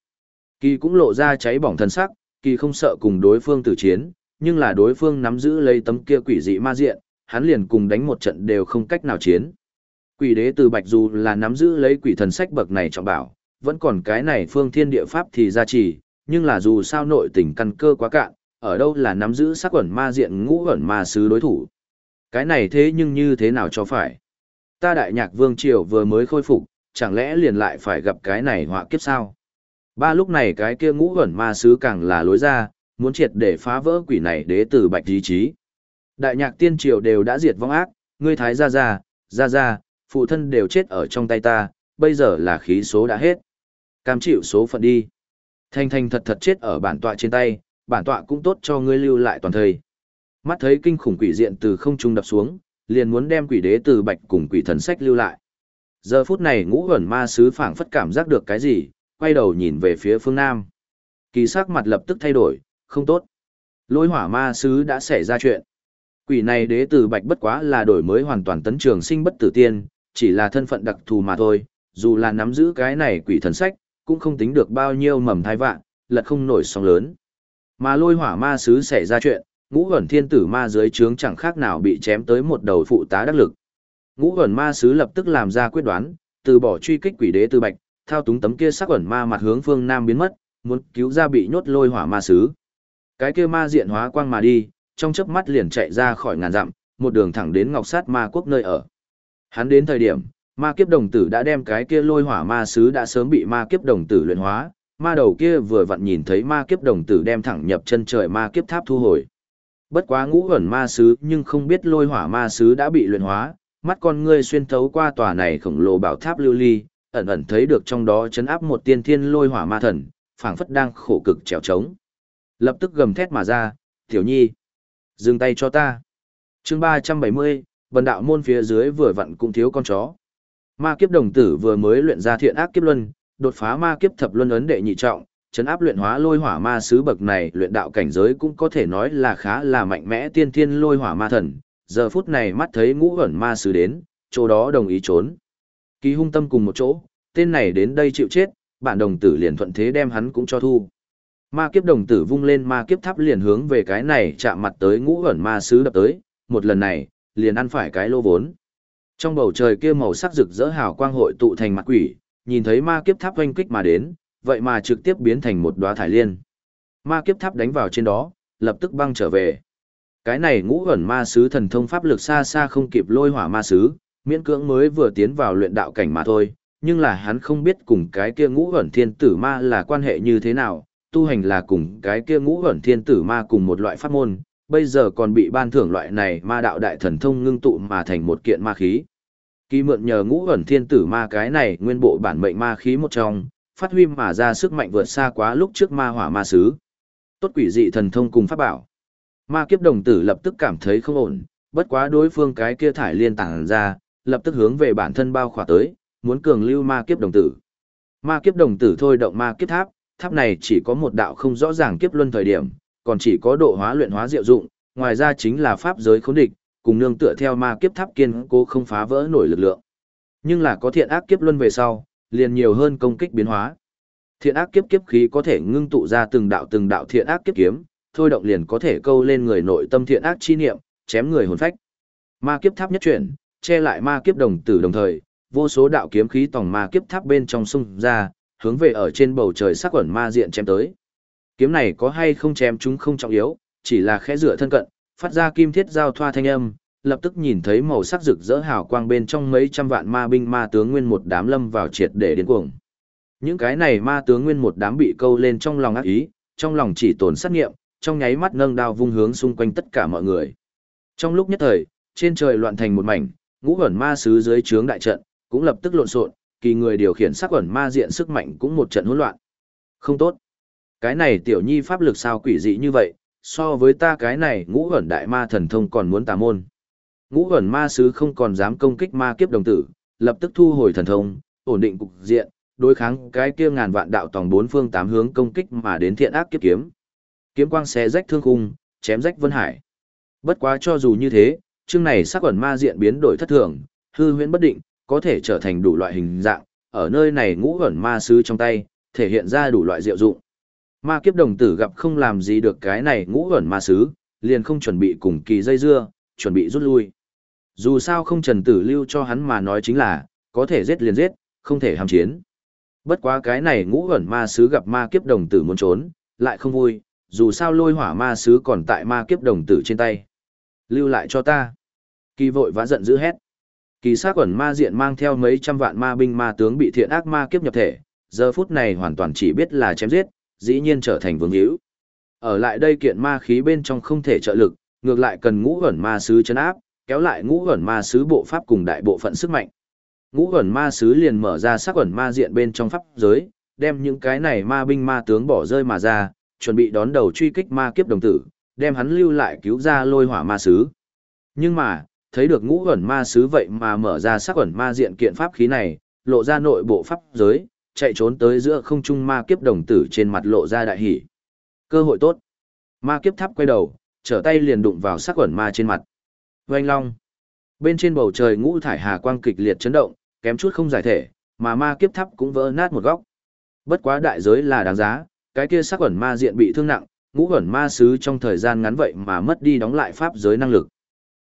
Kỳ cũng lộ ra cháy bỏng thần sắc, kỳ không sợ cùng đối phương tử chiến, nhưng là đối phương nắm giữ lấy tấm kia quỷ dị ma diện, hắn liền cùng đánh một trận đều không cách nào chiến. Quỷ đế từ bạch dù là nắm giữ lấy quỷ thần sách bậc này trọng bảo, vẫn còn cái này phương thiên địa pháp thì gia trì, nhưng là dù sao nội tình căn cơ quá cạn, ở đâu là nắm giữ sắc quẩn ma diện ngũ quẩn ma sứ đối thủ. Cái này thế nhưng như thế nào cho phải? Ta đại nhạc vương triều vừa mới khôi phục, chẳng lẽ liền lại phải gặp cái này họa kiếp sao? Ba lúc này cái kia ngũ quẩn ma sứ càng là lối ra, muốn triệt để phá vỡ quỷ này đế tử bạch ý chí. Đại nhạc tiên triều đều đã diệt vong ác, ngươi thái gia gia, gia gia, phụ thân đều chết ở trong tay ta, bây giờ là khí số đã hết. Cam chịu số phận đi. Thanh thanh thật thật chết ở bản tọa trên tay, bản tọa cũng tốt cho ngươi lưu lại toàn thời. Mắt thấy kinh khủng quỷ diện từ không trung đập xuống, liền muốn đem quỷ đế từ bạch cùng quỷ thần sách lưu lại. Giờ phút này ngũ ẩn ma sứ phảng phất cảm giác được cái gì, quay đầu nhìn về phía phương Nam. Kỳ sắc mặt lập tức thay đổi, không tốt. Lôi hỏa ma sứ đã xảy ra chuyện. Quỷ này đế từ bạch bất quá là đổi mới hoàn toàn tấn trường sinh bất tử tiên, chỉ là thân phận đặc thù mà thôi, dù là nắm giữ cái này quỷ thần sách, cũng không tính được bao nhiêu mầm thai vạn, lật không nổi sóng lớn. Mà lôi hỏa ma sứ xảy ra chuyện, ngũ ẩn thiên tử ma dưới trướng chẳng khác nào bị chém tới một đầu phụ tá đắc lực. Ngũ ẩn ma sứ lập tức làm ra quyết đoán, từ bỏ truy kích quỷ đế tư bạch, thao túng tấm kia sắc ẩn ma mặt hướng phương nam biến mất, muốn cứu ra bị nhốt lôi hỏa ma sứ. Cái kia ma diện hóa quang mà đi, trong chớp mắt liền chạy ra khỏi ngàn dặm, một đường thẳng đến Ngọc Sát Ma quốc nơi ở. Hắn đến thời điểm, ma kiếp đồng tử đã đem cái kia lôi hỏa ma sứ đã sớm bị ma kiếp đồng tử luyện hóa, ma đầu kia vừa vặn nhìn thấy ma kiếp đồng tử đem thẳng nhập chân trời ma kiếp tháp thu hồi. Bất quá ngũ ẩn ma sứ nhưng không biết lôi hỏa ma sứ đã bị luyện hóa, mắt con ngươi xuyên thấu qua tòa này khổng lồ bảo tháp lưu ly, ẩn ẩn thấy được trong đó chấn áp một tiên thiên lôi hỏa ma thần, phảng phất đang khổ cực trèo trống. Lập tức gầm thét mà ra, "Tiểu Nhi, dừng tay cho ta." Chương ba trăm bảy mươi, bần đạo môn phía dưới vừa vặn cũng thiếu con chó. Ma kiếp đồng tử vừa mới luyện ra thiện ác kiếp luân, đột phá ma kiếp thập luân ấn đệ nhị trọng, chấn áp luyện hóa lôi hỏa ma sứ bậc này luyện đạo cảnh giới cũng có thể nói là khá là mạnh mẽ tiên thiên lôi hỏa ma thần, giờ phút này mắt thấy ngũ ẩn ma sứ đến, chỗ đó đồng ý trốn. Ký hung tâm cùng một chỗ, tên này đến đây chịu chết, bản đồng tử liền thuận thế đem hắn cũng cho thu. Ma kiếp đồng tử vung lên ma kiếp tháp liền hướng về cái này chạm mặt tới ngũ ẩn ma sứ đập tới, một lần này, liền ăn phải cái lô vốn. Trong bầu trời kia màu sắc rực rỡ hào quang hội tụ thành mặt quỷ, nhìn thấy ma kiếp tháp oanh kích mà đến, vậy mà trực tiếp biến thành một đóa thải liên. Ma kiếp tháp đánh vào trên đó, lập tức băng trở về. Cái này ngũ ẩn ma sứ thần thông pháp lực xa xa không kịp lôi hỏa ma sứ, miễn cưỡng mới vừa tiến vào luyện đạo cảnh mà thôi, nhưng là hắn không biết cùng cái kia ngũ ẩn thiên tử ma là quan hệ như thế nào, tu hành là cùng cái kia ngũ ẩn thiên tử ma cùng một loại pháp môn, bây giờ còn bị ban thưởng loại này ma đạo đại thần thông ngưng tụ mà thành một kiện ma khí. Kỳ mượn nhờ ngũ ẩn thiên tử ma cái này nguyên bộ bản mệnh ma khí một trong, phát huy mà ra sức mạnh vượt xa quá lúc trước ma hỏa ma sứ. Tốt quỷ dị thần thông cùng pháp bảo. Ma kiếp đồng tử lập tức cảm thấy không ổn, bất quá đối phương cái kia thải liên tàng ra, lập tức hướng về bản thân bao khỏa tới, muốn cường lưu ma kiếp đồng tử. Ma kiếp đồng tử thôi động ma kiếp tháp, tháp này chỉ có một đạo không rõ ràng kiếp luân thời điểm, còn chỉ có độ hóa luyện hóa diệu dụng, ngoài ra chính là pháp giới khốn địch, cùng nương tựa theo ma kiếp tháp kiên cố không phá vỡ nổi lực lượng. Nhưng là có thiện ác kiếp luân về sau, liền nhiều hơn công kích biến hóa. Thiện ác kiếp kiếp khí có thể ngưng tụ ra từng đạo từng đạo thiện ác kiếp kiếm, thôi động liền có thể câu lên người nội tâm thiện ác chi niệm, chém người hồn phách. Ma kiếp tháp nhất chuyển, che lại ma kiếp đồng tử đồng thời, vô số đạo kiếm khí tòng ma kiếp tháp bên trong xung ra, hướng về ở trên bầu trời sắc quẩn ma diện chém tới. Kiếm này có hay không chém chúng không trọng yếu, chỉ là khẽ rửa thân cận, phát ra kim thiết giao thoa thanh âm, lập tức nhìn thấy màu sắc rực rỡ hào quang bên trong mấy trăm vạn ma binh ma tướng nguyên một đám lâm vào triệt để đến cuồng. Những cái này ma tướng nguyên một đám bị câu lên trong lòng ác ý, trong lòng chỉ tồn sát nghiệm, trong nháy mắt nâng đao vung hướng xung quanh tất cả mọi người. Trong lúc nhất thời, trên trời loạn thành một mảnh, ngũ ẩn ma sứ dưới trướng đại trận, cũng lập tức lộn xộn, kỳ người điều khiển sắc ẩn ma diện sức mạnh cũng một trận hỗn loạn. Không tốt. Cái này tiểu nhi pháp lực sao quỷ dị như vậy, so với ta cái này ngũ ẩn đại ma thần thông còn muốn tà môn. Ngũ ẩn ma sứ không còn dám công kích ma kiếp đồng tử, lập tức thu hồi thần thông, ổn định cục diện, đối kháng cái kia ngàn vạn đạo tòng bốn phương tám hướng công kích mà đến thiện ác kiếp kiếm. Kiếm quang xé rách thương khung, chém rách vân hải. Bất quá cho dù như thế, chương này sắc ẩn ma diện biến đổi thất thường, hư huyễn bất định, có thể trở thành đủ loại hình dạng, ở nơi này ngũ ẩn ma sứ trong tay, thể hiện ra đủ loại diệu dụng. Ma kiếp đồng tử gặp không làm gì được cái này ngũ ẩn ma sứ, liền không chuẩn bị cùng kỳ dây dưa, chuẩn bị rút lui. Dù sao không trần tử lưu cho hắn mà nói chính là, có thể giết liền giết, không thể hàm chiến. Bất quá cái này ngũ ẩn ma sứ gặp ma kiếp đồng tử muốn trốn, lại không vui, dù sao lôi hỏa ma sứ còn tại ma kiếp đồng tử trên tay. Lưu lại cho ta. Kỳ vội vã giận dữ hét. Kỳ sát ẩn ma diện mang theo mấy trăm vạn ma binh ma tướng bị thiện ác ma kiếp nhập thể, giờ phút này hoàn toàn chỉ biết là chém giết, dĩ nhiên trở thành vương hữu. Ở lại đây kiện ma khí bên trong không thể trợ lực, ngược lại cần ngũ ẩn ma sứ chấn áp, kéo lại ngũ ẩn ma sứ bộ pháp cùng đại bộ phận sức mạnh. Ngũ ẩn ma sứ liền mở ra sắc ẩn ma diện bên trong pháp giới, đem những cái này ma binh ma tướng bỏ rơi mà ra, chuẩn bị đón đầu truy kích ma kiếp đồng tử, đem hắn lưu lại cứu ra lôi hỏa ma sứ. Nhưng mà, thấy được ngũ ẩn ma sứ vậy mà mở ra sắc ẩn ma diện kiện pháp khí này, lộ ra nội bộ pháp giới, chạy trốn tới giữa không trung ma kiếp đồng tử trên mặt lộ ra đại hỉ. Cơ hội tốt. Ma kiếp tháp quay đầu, trở tay liền đụng vào sắc quẩn ma trên mặt. Oanh long. Bên trên bầu trời ngũ thải hà quang kịch liệt chấn động, kém chút không giải thể, mà ma kiếp tháp cũng vỡ nát một góc. Bất quá đại giới là đáng giá, cái kia sắc quẩn ma diện bị thương nặng, ngũ quẩn ma sứ trong thời gian ngắn vậy mà mất đi đóng lại pháp giới năng lực.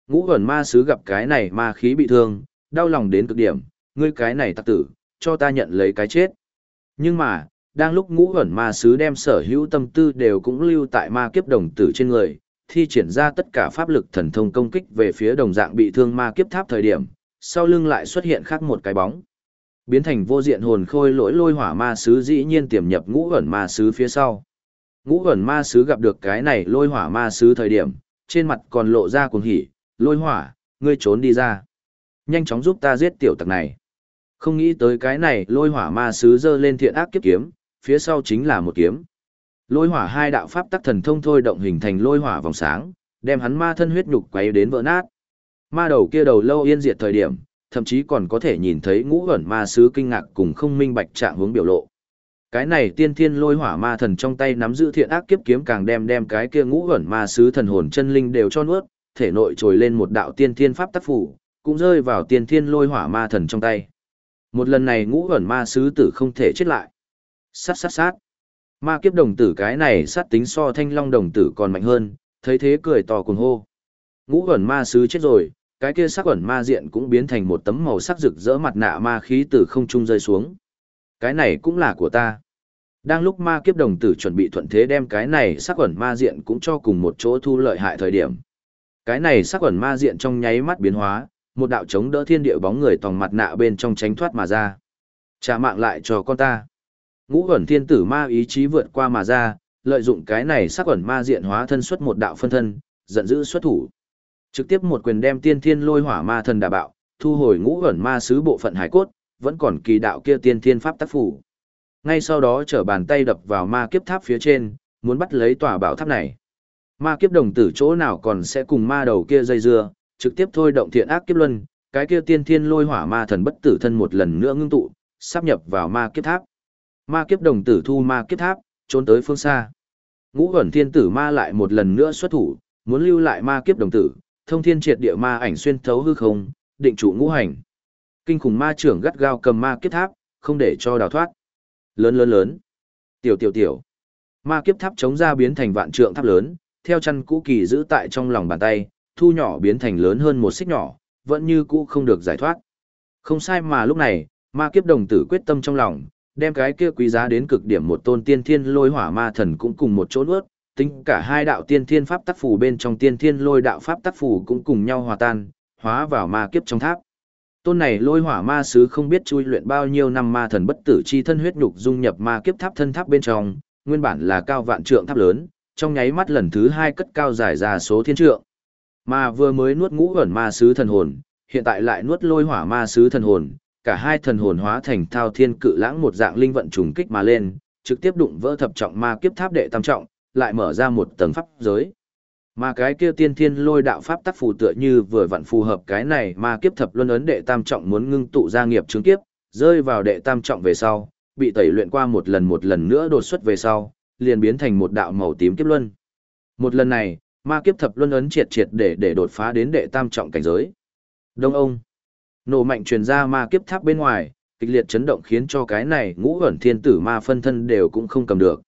Ngũ quẩn ma sứ gặp cái này ma khí bị thương, đau lòng đến cực điểm, ngươi cái này tặc tử, cho ta nhận lấy cái chết. Nhưng mà, đang lúc ngũ ẩn ma sứ đem sở hữu tâm tư đều cũng lưu tại ma kiếp đồng tử trên người, thi triển ra tất cả pháp lực thần thông công kích về phía đồng dạng bị thương ma kiếp tháp thời điểm, sau lưng lại xuất hiện khác một cái bóng. Biến thành vô diện hồn khôi lỗi lôi hỏa ma sứ dĩ nhiên tiềm nhập ngũ ẩn ma sứ phía sau. Ngũ ẩn ma sứ gặp được cái này lôi hỏa ma sứ thời điểm, trên mặt còn lộ ra cuồng hỉ, lôi hỏa, ngươi trốn đi ra. Nhanh chóng giúp ta giết tiểu tặc này. Không nghĩ tới cái này lôi hỏa ma sứ dơ lên thiện ác kiếp kiếm, phía sau chính là một kiếm. Lôi hỏa hai đạo pháp tắc thần thông thôi động hình thành lôi hỏa vòng sáng, đem hắn ma thân huyết nhục quấy đến vỡ nát. Ma đầu kia đầu lâu yên diệt thời điểm, thậm chí còn có thể nhìn thấy ngũ ẩn ma sứ kinh ngạc cùng không minh bạch trạng hướng biểu lộ. Cái này tiên thiên lôi hỏa ma thần trong tay nắm giữ thiện ác kiếp kiếm càng đem đem cái kia ngũ ẩn ma sứ thần hồn chân linh đều cho nuốt, thể nội trồi lên một đạo tiên thiên pháp tác phủ, cũng rơi vào tiên thiên lôi hỏa ma thần trong tay. Một lần này ngũ ẩn ma sứ tử không thể chết lại. Sát sát sát. Ma kiếp đồng tử cái này sát tính so thanh long đồng tử còn mạnh hơn, thấy thế cười to cuồng hô. Ngũ ẩn ma sứ chết rồi, cái kia sắc ẩn ma diện cũng biến thành một tấm màu sắc rực rỡ mặt nạ ma khí từ không trung rơi xuống. Cái này cũng là của ta. Đang lúc ma kiếp đồng tử chuẩn bị thuận thế đem cái này sắc ẩn ma diện cũng cho cùng một chỗ thu lợi hại thời điểm. Cái này sắc ẩn ma diện trong nháy mắt biến hóa, một đạo chống đỡ thiên địa bóng người tòng mặt nạ bên trong tránh thoát mà ra. Trả mạng lại cho con ta. Ngũ ẩn thiên tử ma ý chí vượt qua mà ra, lợi dụng cái này sắc ẩn ma diện hóa thân xuất một đạo phân thân, giận dữ xuất thủ. Trực tiếp một quyền đem tiên thiên lôi hỏa ma thần đả bạo, thu hồi ngũ ẩn ma sứ bộ phận hải cốt, vẫn còn kỳ đạo kia tiên thiên pháp tác phủ. Ngay sau đó trở bàn tay đập vào ma kiếp tháp phía trên, muốn bắt lấy tòa bảo tháp này. Ma kiếp đồng tử chỗ nào còn sẽ cùng ma đầu kia dây dưa, trực tiếp thôi động thiện ác kiếp luân, cái kia tiên thiên lôi hỏa ma thần bất tử thân một lần nữa ngưng tụ, sắp nhập vào ma kiếp tháp. Ma kiếp đồng tử thu ma kiếp tháp, trốn tới phương xa. Ngũ huyền thiên tử ma lại một lần nữa xuất thủ, muốn lưu lại ma kiếp đồng tử, thông thiên triệt địa ma ảnh xuyên thấu hư không, định trụ ngũ hành. Kinh khủng ma trưởng gắt gao cầm ma kiếp tháp, không để cho đào thoát. Lớn lớn lớn. Tiểu tiểu tiểu. Ma kiếp tháp chống ra biến thành vạn trượng tháp lớn, theo chăn cũ kỳ giữ tại trong lòng bàn tay, thu nhỏ biến thành lớn hơn một xích nhỏ, vẫn như cũ không được giải thoát. Không sai mà lúc này, ma kiếp đồng tử quyết tâm trong lòng, đem cái kia quý giá đến cực điểm một tôn tiên thiên lôi hỏa ma thần cũng cùng một chỗ nuốt, tính cả hai đạo tiên thiên pháp tác phù bên trong tiên thiên lôi đạo pháp tác phù cũng cùng nhau hòa tan, hóa vào ma kiếp trong tháp. Tôn này lôi hỏa ma sứ không biết chui luyện bao nhiêu năm ma thần bất tử chi thân huyết nhục dung nhập ma kiếp tháp thân tháp bên trong, nguyên bản là cao vạn trượng tháp lớn, trong nháy mắt lần thứ hai cất cao dài ra số thiên trượng. Mà vừa mới nuốt ngũ ẩn ma sứ thần hồn, hiện tại lại nuốt lôi hỏa ma sứ thần hồn, cả hai thần hồn hóa thành thao thiên cự lãng một dạng linh vận trùng kích mà lên, trực tiếp đụng vỡ thập trọng ma kiếp tháp đệ tam trọng, lại mở ra một tầng pháp giới. Mà cái kia tiên thiên lôi đạo pháp tác phù tựa như vừa vặn phù hợp cái này ma kiếp thập luân ấn đệ tam trọng muốn ngưng tụ gia nghiệp chứng kiếp, rơi vào đệ tam trọng về sau, bị tẩy luyện qua một lần một lần nữa đột xuất về sau, liền biến thành một đạo màu tím kiếp luân. Một lần này, ma kiếp thập luân ấn triệt triệt để để đột phá đến đệ tam trọng cảnh giới. Đông ông, nổ mạnh truyền ra ma kiếp tháp bên ngoài, kịch liệt chấn động khiến cho cái này ngũ ẩn thiên tử ma phân thân đều cũng không cầm được.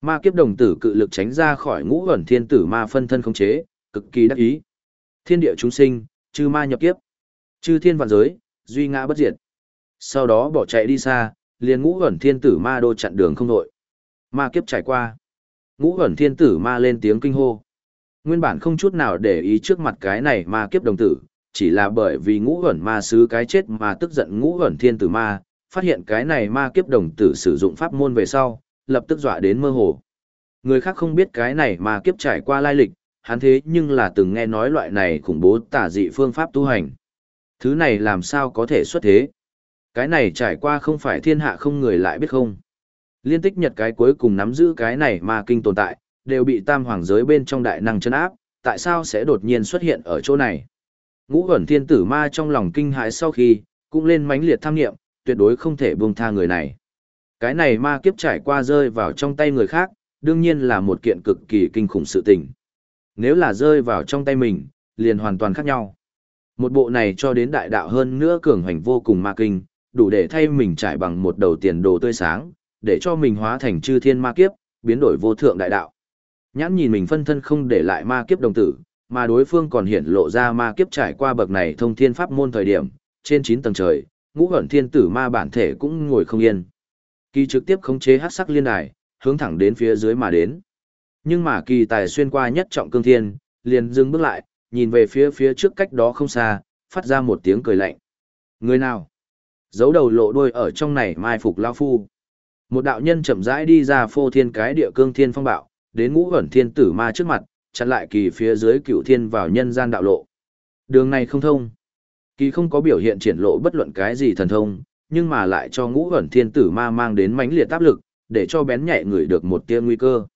Ma kiếp đồng tử cự lực tránh ra khỏi ngũ ẩn thiên tử ma phân thân không chế, cực kỳ đắc ý. Thiên địa chúng sinh, chư ma nhập kiếp, chư thiên vạn giới, duy ngã bất diệt. Sau đó bỏ chạy đi xa, liền ngũ ẩn thiên tử ma đô chặn đường không nội. Ma kiếp trải qua. Ngũ ẩn thiên tử ma lên tiếng kinh hô. Nguyên bản không chút nào để ý trước mặt cái này ma kiếp đồng tử, chỉ là bởi vì ngũ ẩn ma sứ cái chết mà tức giận ngũ ẩn thiên tử ma, phát hiện cái này ma kiếp đồng tử sử dụng pháp môn về sau, lập tức dọa đến mơ hồ. Người khác không biết cái này ma kiếp trải qua lai lịch, hắn thế nhưng là từng nghe nói loại này khủng bố tả dị phương pháp tu hành. Thứ này làm sao có thể xuất thế? Cái này trải qua không phải thiên hạ không người lại biết không? Liên tích nhật cái cuối cùng nắm giữ cái này ma kinh tồn tại, đều bị tam hoàng giới bên trong đại năng chân áp, tại sao sẽ đột nhiên xuất hiện ở chỗ này? Ngũ ẩn thiên tử ma trong lòng kinh hãi sau khi, cũng lên mãnh liệt tham nghiệm, tuyệt đối không thể buông tha người này. Cái này ma kiếp trải qua rơi vào trong tay người khác, đương nhiên là một kiện cực kỳ kinh khủng sự tình. Nếu là rơi vào trong tay mình, liền hoàn toàn khác nhau. Một bộ này cho đến đại đạo hơn nữa cường hành vô cùng ma kinh, đủ để thay mình trải bằng một đầu tiền đồ tươi sáng, để cho mình hóa thành chư thiên ma kiếp, biến đổi vô thượng đại đạo. Nhãn nhìn mình phân thân không để lại ma kiếp đồng tử, mà đối phương còn hiện lộ ra ma kiếp trải qua bậc này thông thiên pháp môn thời điểm, trên 9 tầng trời, ngũ hận thiên tử ma bản thể cũng ngồi không yên. Kỳ trực tiếp khống chế hắc sắc liên đài, hướng thẳng đến phía dưới mà đến. Nhưng mà kỳ tài xuyên qua nhất trọng cương thiên, liền dừng bước lại, nhìn về phía phía trước cách đó không xa, phát ra một tiếng cười lạnh. Người nào? Giấu đầu lộ đuôi ở trong này mai phục lao phu. Một đạo nhân chậm rãi đi ra phô thiên cái địa cương thiên phong bạo, đến ngũ ẩn thiên tử ma trước mặt, chặn lại kỳ phía dưới cựu thiên vào nhân gian đạo lộ. Đường này không thông. Kỳ không có biểu hiện triển lộ bất luận cái gì thần thông, nhưng mà lại cho ngũ ẩn thiên tử ma mang đến mãnh liệt áp lực, để cho bén nhạy người được một tia nguy cơ.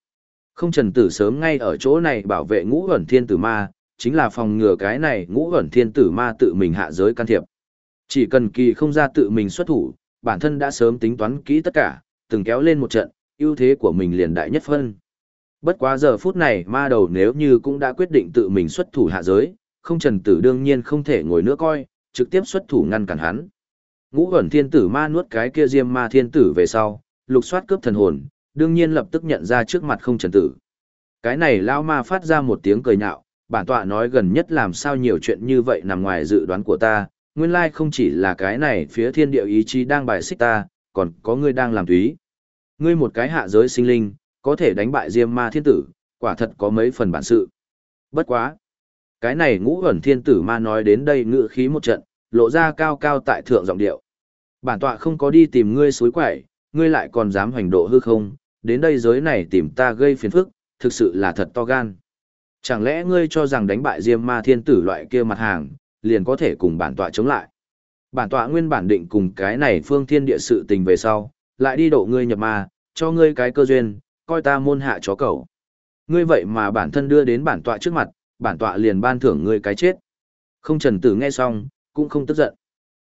Không trần tử sớm ngay ở chỗ này bảo vệ ngũ ẩn thiên tử ma, chính là phòng ngừa cái này ngũ ẩn thiên tử ma tự mình hạ giới can thiệp. Chỉ cần kỳ không ra tự mình xuất thủ, bản thân đã sớm tính toán kỹ tất cả, từng kéo lên một trận, ưu thế của mình liền đại nhất phân. Bất quá giờ phút này ma đầu nếu như cũng đã quyết định tự mình xuất thủ hạ giới, không trần tử đương nhiên không thể ngồi nữa coi, trực tiếp xuất thủ ngăn cản hắn. Ngũ ẩn thiên tử ma nuốt cái kia diêm ma thiên tử về sau, lục soát cướp thần hồn, đương nhiên lập tức nhận ra trước mặt không trần tử. Cái này lao ma phát ra một tiếng cười nhạo, bản tọa nói gần nhất làm sao nhiều chuyện như vậy nằm ngoài dự đoán của ta, nguyên lai không chỉ là cái này phía thiên địa ý chí đang bài xích ta, còn có ngươi đang làm túy. Ngươi một cái hạ giới sinh linh, có thể đánh bại Diêm Ma Thiên Tử, quả thật có mấy phần bản sự. Bất quá. Cái này ngũ ẩn thiên tử ma nói đến đây ngự khí một trận, lộ ra cao cao tại thượng giọng điệu. Bản tọa không có đi tìm ngươi suối quẩy, ngươi lại còn dám hành độ hư không, đến đây giới này tìm ta gây phiền phức, thực sự là thật to gan. Chẳng lẽ ngươi cho rằng đánh bại Diêm Ma Thiên Tử loại kia mặt hàng, liền có thể cùng bản tọa chống lại. Bản tọa nguyên bản định cùng cái này phương thiên địa sự tình về sau, lại đi độ ngươi nhập ma, cho ngươi cái cơ duyên, coi ta môn hạ chó cầu. Ngươi vậy mà bản thân đưa đến bản tọa trước mặt, bản tọa liền ban thưởng ngươi cái chết. Không trần tử nghe xong, cũng không tức giận.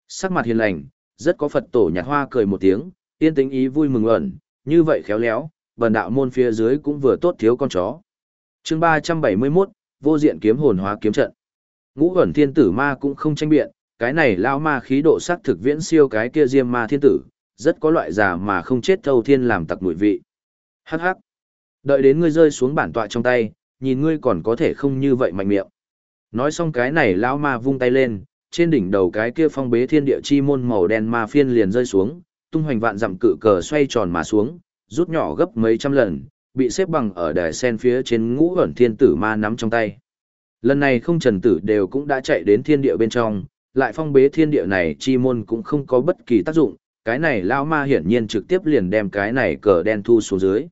Sắc mặt hiền lành, rất có Phật tổ nhạt hoa cười một tiếng, yên tĩnh ý vui mừng ẩn, như vậy khéo léo, bần đạo môn phía dưới cũng vừa tốt thiếu con chó. chương 371, vô diện kiếm hồn hóa kiếm trận. Ngũ ẩn thiên tử ma cũng không tranh biện, cái này lao ma khí độ sắc thực viễn siêu cái kia diêm ma thiên tử, rất có loại già mà không chết thâu thiên làm tặc mùi vị. Hắc hắc. Đợi đến ngươi rơi xuống bản tọa trong tay, nhìn ngươi còn có thể không như vậy mạnh miệng. Nói xong cái này lão ma vung tay lên, trên đỉnh đầu cái kia phong bế thiên địa chi môn màu đen ma phiên liền rơi xuống, tung hoành vạn dặm cự cờ xoay tròn mà xuống, rút nhỏ gấp mấy trăm lần, bị xếp bằng ở đài sen phía trên ngũ ẩn thiên tử ma nắm trong tay. Lần này không trần tử đều cũng đã chạy đến thiên địa bên trong, lại phong bế thiên địa này chi môn cũng không có bất kỳ tác dụng, cái này lão ma hiển nhiên trực tiếp liền đem cái này cờ đen thu xuống dưới.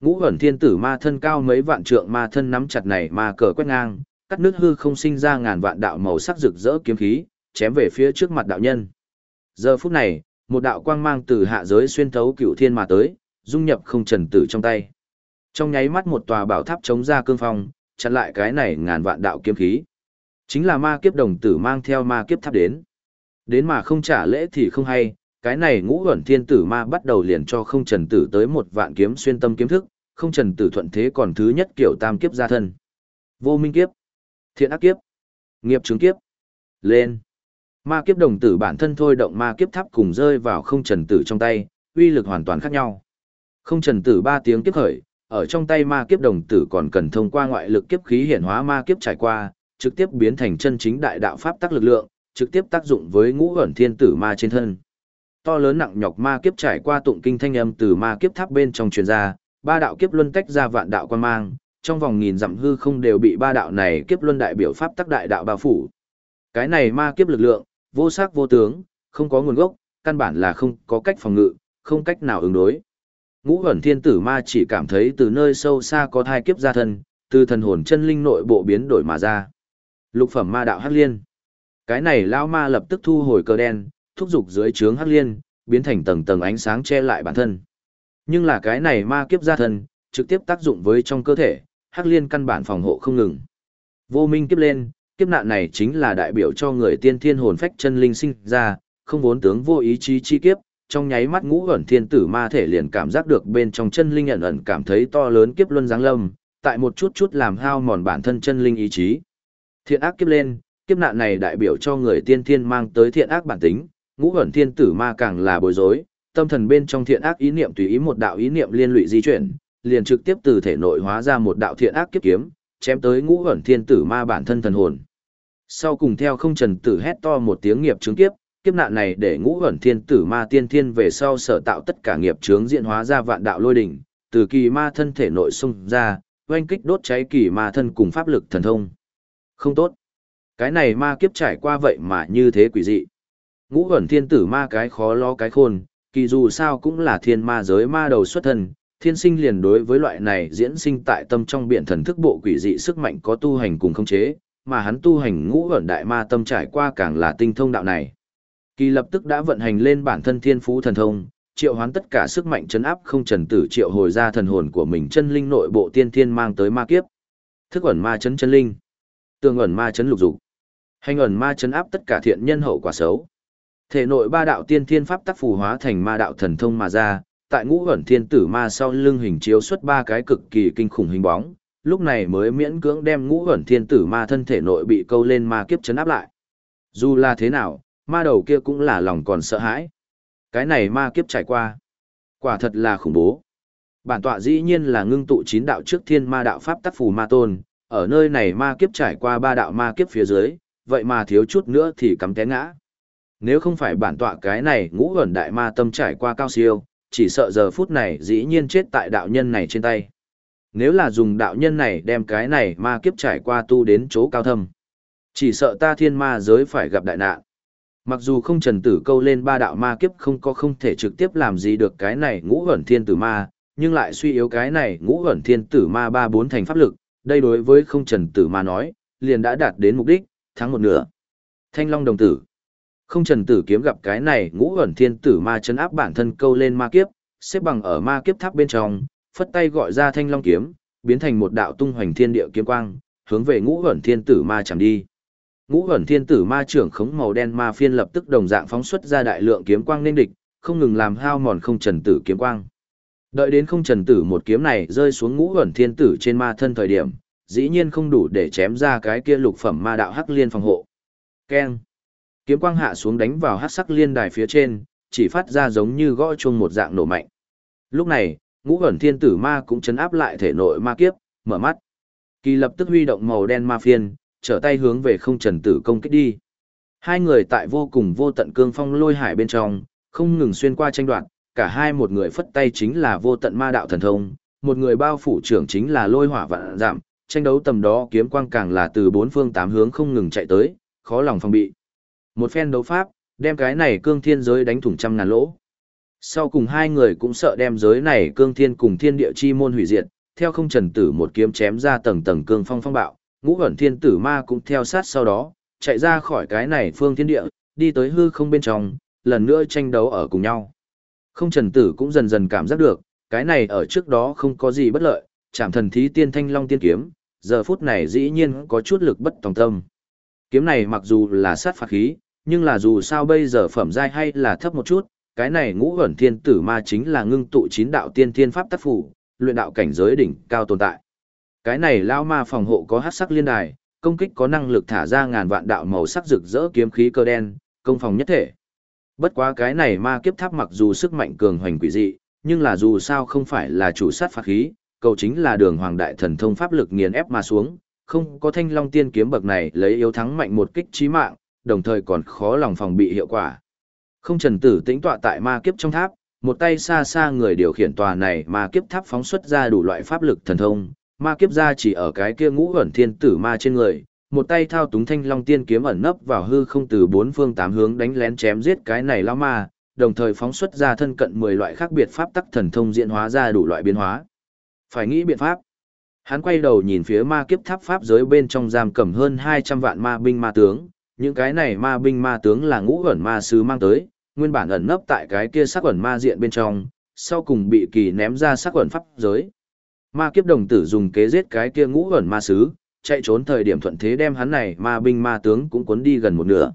Ngũ ẩn thiên tử ma thân cao mấy vạn trượng ma thân nắm chặt này ma cờ quét ngang, cắt nước hư không sinh ra ngàn vạn đạo màu sắc rực rỡ kiếm khí, chém về phía trước mặt đạo nhân. Giờ phút này, một đạo quang mang từ hạ giới xuyên thấu cựu thiên mà tới, dung nhập không trần tử trong tay. Trong nháy mắt một tòa bảo tháp chống ra cương phong, chặn lại cái này ngàn vạn đạo kiếm khí. Chính là ma kiếp đồng tử mang theo ma kiếp tháp đến. Đến mà không trả lễ thì không hay, cái này ngũ huẩn thiên tử ma bắt đầu liền cho không trần tử tới một vạn kiếm xuyên tâm kiếm thức, không trần tử thuận thế còn thứ nhất kiểu tam kiếp gia thân. Vô minh kiếp, thiện ác kiếp, nghiệp chứng kiếp, lên. Ma kiếp đồng tử bản thân thôi động ma kiếp tháp cùng rơi vào không trần tử trong tay, uy lực hoàn toàn khác nhau. Không trần tử ba tiếng kiếp khởi, ở trong tay ma kiếp đồng tử còn cần thông qua ngoại lực kiếp khí hiển hóa ma kiếp trải qua, trực tiếp biến thành chân chính đại đạo pháp tác lực lượng, trực tiếp tác dụng với ngũ ẩn thiên tử ma trên thân. To lớn nặng nhọc ma kiếp trải qua tụng kinh thanh âm từ ma kiếp tháp bên trong truyền ra, ba đạo kiếp luân tách ra vạn đạo quan mang, trong vòng nghìn dặm hư không đều bị ba đạo này kiếp luân đại biểu pháp tác đại đạo bao phủ. Cái này ma kiếp lực lượng, vô sắc vô tướng, không có nguồn gốc, căn bản là không có cách phòng ngự, không cách nào ứng đối. Ngũ huyền thiên tử ma chỉ cảm thấy từ nơi sâu xa có thai kiếp ra thân, từ thần hồn chân linh nội bộ biến đổi mà ra. Lục phẩm ma đạo hắc liên. Cái này lão ma lập tức thu hồi cờ đen, thúc giục dưới trướng hắc liên, biến thành tầng tầng ánh sáng che lại bản thân. Nhưng là cái này ma kiếp ra thân, trực tiếp tác dụng với trong cơ thể, hắc liên căn bản phòng hộ không ngừng. Vô minh kiếp lên, kiếp nạn này chính là đại biểu cho người tiên thiên hồn phách chân linh sinh ra, không vốn tướng vô ý chí chi kiếp, trong nháy mắt ngũ ẩn thiên tử ma thể liền cảm giác được bên trong chân linh ẩn ẩn cảm thấy to lớn kiếp luân giáng lâm, tại một chút chút làm hao mòn bản thân chân linh ý chí. Thiện ác kiếp lên, kiếp nạn này đại biểu cho người tiên thiên mang tới thiện ác bản tính, ngũ ẩn thiên tử ma càng là bối rối, tâm thần bên trong thiện ác ý niệm tùy ý một đạo ý niệm liên lụy di chuyển, liền trực tiếp từ thể nội hóa ra một đạo thiện ác kiếp kiếm, chém tới ngũ ẩn thiên tử ma bản thân thần hồn. Sau cùng theo không trần tử hét to một tiếng nghiệp chứng kiếp, kiếp nạn này để ngũ ẩn thiên tử ma tiên thiên về sau sở tạo tất cả nghiệp chướng diễn hóa ra vạn đạo lôi đỉnh, từ kỳ ma thân thể nội xung ra, oanh kích đốt cháy kỳ ma thân cùng pháp lực thần thông. Không tốt. Cái này ma kiếp trải qua vậy mà như thế quỷ dị. Ngũ ẩn thiên tử ma cái khó lo cái khôn, kỳ dù sao cũng là thiên ma giới ma đầu xuất thân, thiên sinh liền đối với loại này diễn sinh tại tâm trong biển thần thức bộ quỷ dị sức mạnh có tu hành cùng khống chế, mà hắn tu hành ngũ ẩn đại ma tâm trải qua càng là tinh thông đạo này. Kỳ lập tức đã vận hành lên bản thân thiên phú thần thông, triệu hoán tất cả sức mạnh chấn áp không trần tử triệu hồi ra thần hồn của mình chân linh nội bộ tiên thiên mang tới ma kiếp. Thức ẩn ma chấn chân linh, tương ẩn ma chấn lục dục, hành ẩn ma chấn áp tất cả thiện nhân hậu quả xấu. Thể nội ba đạo tiên thiên pháp tác phù hóa thành ma đạo thần thông mà ra, tại ngũ ẩn thiên tử ma sau lưng hình chiếu xuất ba cái cực kỳ kinh khủng hình bóng, lúc này mới miễn cưỡng đem ngũ ẩn thiên tử ma thân thể nội bị câu lên ma kiếp chấn áp lại. Dù là thế nào, ma đầu kia cũng là lòng còn sợ hãi. Cái này ma kiếp trải qua. Quả thật là khủng bố. Bản tọa dĩ nhiên là ngưng tụ chín đạo trước thiên ma đạo pháp tác phù ma tôn, ở nơi này ma kiếp trải qua ba đạo ma kiếp phía dưới, vậy mà thiếu chút nữa thì cắm té ngã. Nếu không phải bản tọa cái này ngũ ẩn đại ma tâm trải qua cao siêu, chỉ sợ giờ phút này dĩ nhiên chết tại đạo nhân này trên tay. Nếu là dùng đạo nhân này đem cái này ma kiếp trải qua tu đến chỗ cao thâm. Chỉ sợ ta thiên ma giới phải gặp đại nạn. Mặc dù không trần tử câu lên ba đạo ma kiếp không có không thể trực tiếp làm gì được cái này ngũ ẩn thiên tử ma, nhưng lại suy yếu cái này ngũ ẩn thiên tử ma ba bốn thành pháp lực, đây đối với không trần tử ma nói, liền đã đạt đến mục đích, thắng một nửa. Thanh Long đồng tử. Không trần tử kiếm gặp cái này ngũ ẩn thiên tử ma chấn áp bản thân câu lên ma kiếp, xếp bằng ở ma kiếp tháp bên trong, phất tay gọi ra thanh long kiếm, biến thành một đạo tung hoành thiên địa kiếm quang, hướng về ngũ ẩn thiên tử ma chẳng đi. Ngũ ẩn thiên tử ma trưởng khống màu đen ma phiên lập tức đồng dạng phóng xuất ra đại lượng kiếm quang nên địch, không ngừng làm hao mòn không trần tử kiếm quang. Đợi đến không trần tử một kiếm này rơi xuống ngũ ẩn thiên tử trên ma thân thời điểm, dĩ nhiên không đủ để chém ra cái kia lục phẩm ma đạo hắc liên phòng hộ. Keng. Kiếm quang hạ xuống đánh vào hắc sắc liên đài phía trên, chỉ phát ra giống như gõ chuông một dạng nổ mạnh. Lúc này, ngũ ẩn thiên tử ma cũng chấn áp lại thể nội ma kiếp, mở mắt. Kỳ lập tức huy động màu đen ma phiên, trở tay hướng về không trần tử công kích đi. Hai người tại vô cùng vô tận cương phong lôi hải bên trong, không ngừng xuyên qua tranh đoạt, cả hai một người phất tay chính là vô tận ma đạo thần thông, một người bao phủ trưởng chính là lôi hỏa vạn giảm, tranh đấu tầm đó kiếm quang càng là từ bốn phương tám hướng không ngừng chạy tới, khó lòng phòng bị. Một phen đấu pháp, đem cái này cương thiên giới đánh thủng trăm ngàn lỗ. Sau cùng hai người cũng sợ đem giới này cương thiên cùng thiên địa chi môn hủy diệt, theo không trần tử một kiếm chém ra tầng tầng cương phong phong bạo, ngũ ẩn thiên tử ma cũng theo sát sau đó, chạy ra khỏi cái này phương thiên địa, đi tới hư không bên trong, lần nữa tranh đấu ở cùng nhau. Không trần tử cũng dần dần cảm giác được, cái này ở trước đó không có gì bất lợi, chạm thần thí tiên thanh long tiên kiếm, giờ phút này dĩ nhiên có chút lực bất tòng tâm. Kiếm này mặc dù là sát phạt khí, nhưng là dù sao bây giờ phẩm giai hay là thấp một chút, cái này ngũ ẩn thiên tử ma chính là ngưng tụ chín đạo tiên thiên pháp tác phủ, luyện đạo cảnh giới đỉnh cao tồn tại. Cái này lao ma phòng hộ có hắc sắc liên đài, công kích có năng lực thả ra ngàn vạn đạo màu sắc rực rỡ kiếm khí cơ đen, công phòng nhất thể. Bất quá cái này ma kiếp tháp mặc dù sức mạnh cường hoành quỷ dị, nhưng là dù sao không phải là chủ sát phạt khí, cầu chính là đường hoàng đại thần thông pháp lực nghiền ép mà xuống, không có thanh long tiên kiếm bậc này lấy yếu thắng mạnh một kích chí mạng, đồng thời còn khó lòng phòng bị hiệu quả. Không trần tử tĩnh tọa tại ma kiếp trong tháp, một tay xa xa người điều khiển tòa này ma kiếp tháp phóng xuất ra đủ loại pháp lực thần thông, ma kiếp ra chỉ ở cái kia ngũ ẩn thiên tử ma trên người, một tay thao túng thanh long tiên kiếm ẩn nấp vào hư không từ bốn phương tám hướng đánh lén chém giết cái này lao ma, đồng thời phóng xuất ra thân cận 10 loại khác biệt pháp tắc thần thông diễn hóa ra đủ loại biến hóa. Phải nghĩ biện pháp. Hắn quay đầu nhìn phía ma kiếp tháp pháp giới bên trong giam cầm hơn 200 vạn ma binh ma tướng, những cái này ma binh ma tướng là ngũ ẩn ma sứ mang tới, nguyên bản ẩn nấp tại cái kia sắc ẩn ma diện bên trong, sau cùng bị kỳ ném ra sắc ẩn pháp giới. Ma kiếp đồng tử dùng kế giết cái kia ngũ ẩn ma sứ, chạy trốn thời điểm thuận thế đem hắn này ma binh ma tướng cũng cuốn đi gần một nửa.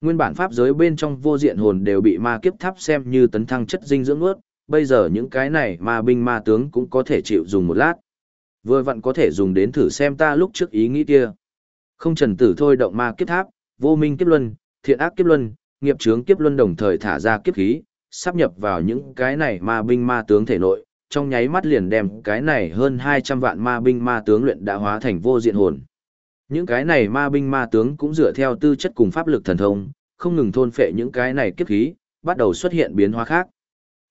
Nguyên bản pháp giới bên trong vô diện hồn đều bị ma kiếp tháp xem như tấn thăng chất dinh dưỡng ướt, bây giờ những cái này ma binh ma tướng cũng có thể chịu dùng một lát. Vừa vặn có thể dùng đến thử xem ta lúc trước ý nghĩ kia. Không trần tử thôi động ma kiếp tháp, vô minh kiếp luân, thiện ác kiếp luân, nghiệp chướng kiếp luân đồng thời thả ra kiếp khí, sắp nhập vào những cái này ma binh ma tướng thể nội, trong nháy mắt liền đem cái này hơn 200 vạn ma binh ma tướng luyện đã hóa thành vô diện hồn. Những cái này ma binh ma tướng cũng dựa theo tư chất cùng pháp lực thần thông, không ngừng thôn phệ những cái này kiếp khí, bắt đầu xuất hiện biến hóa khác.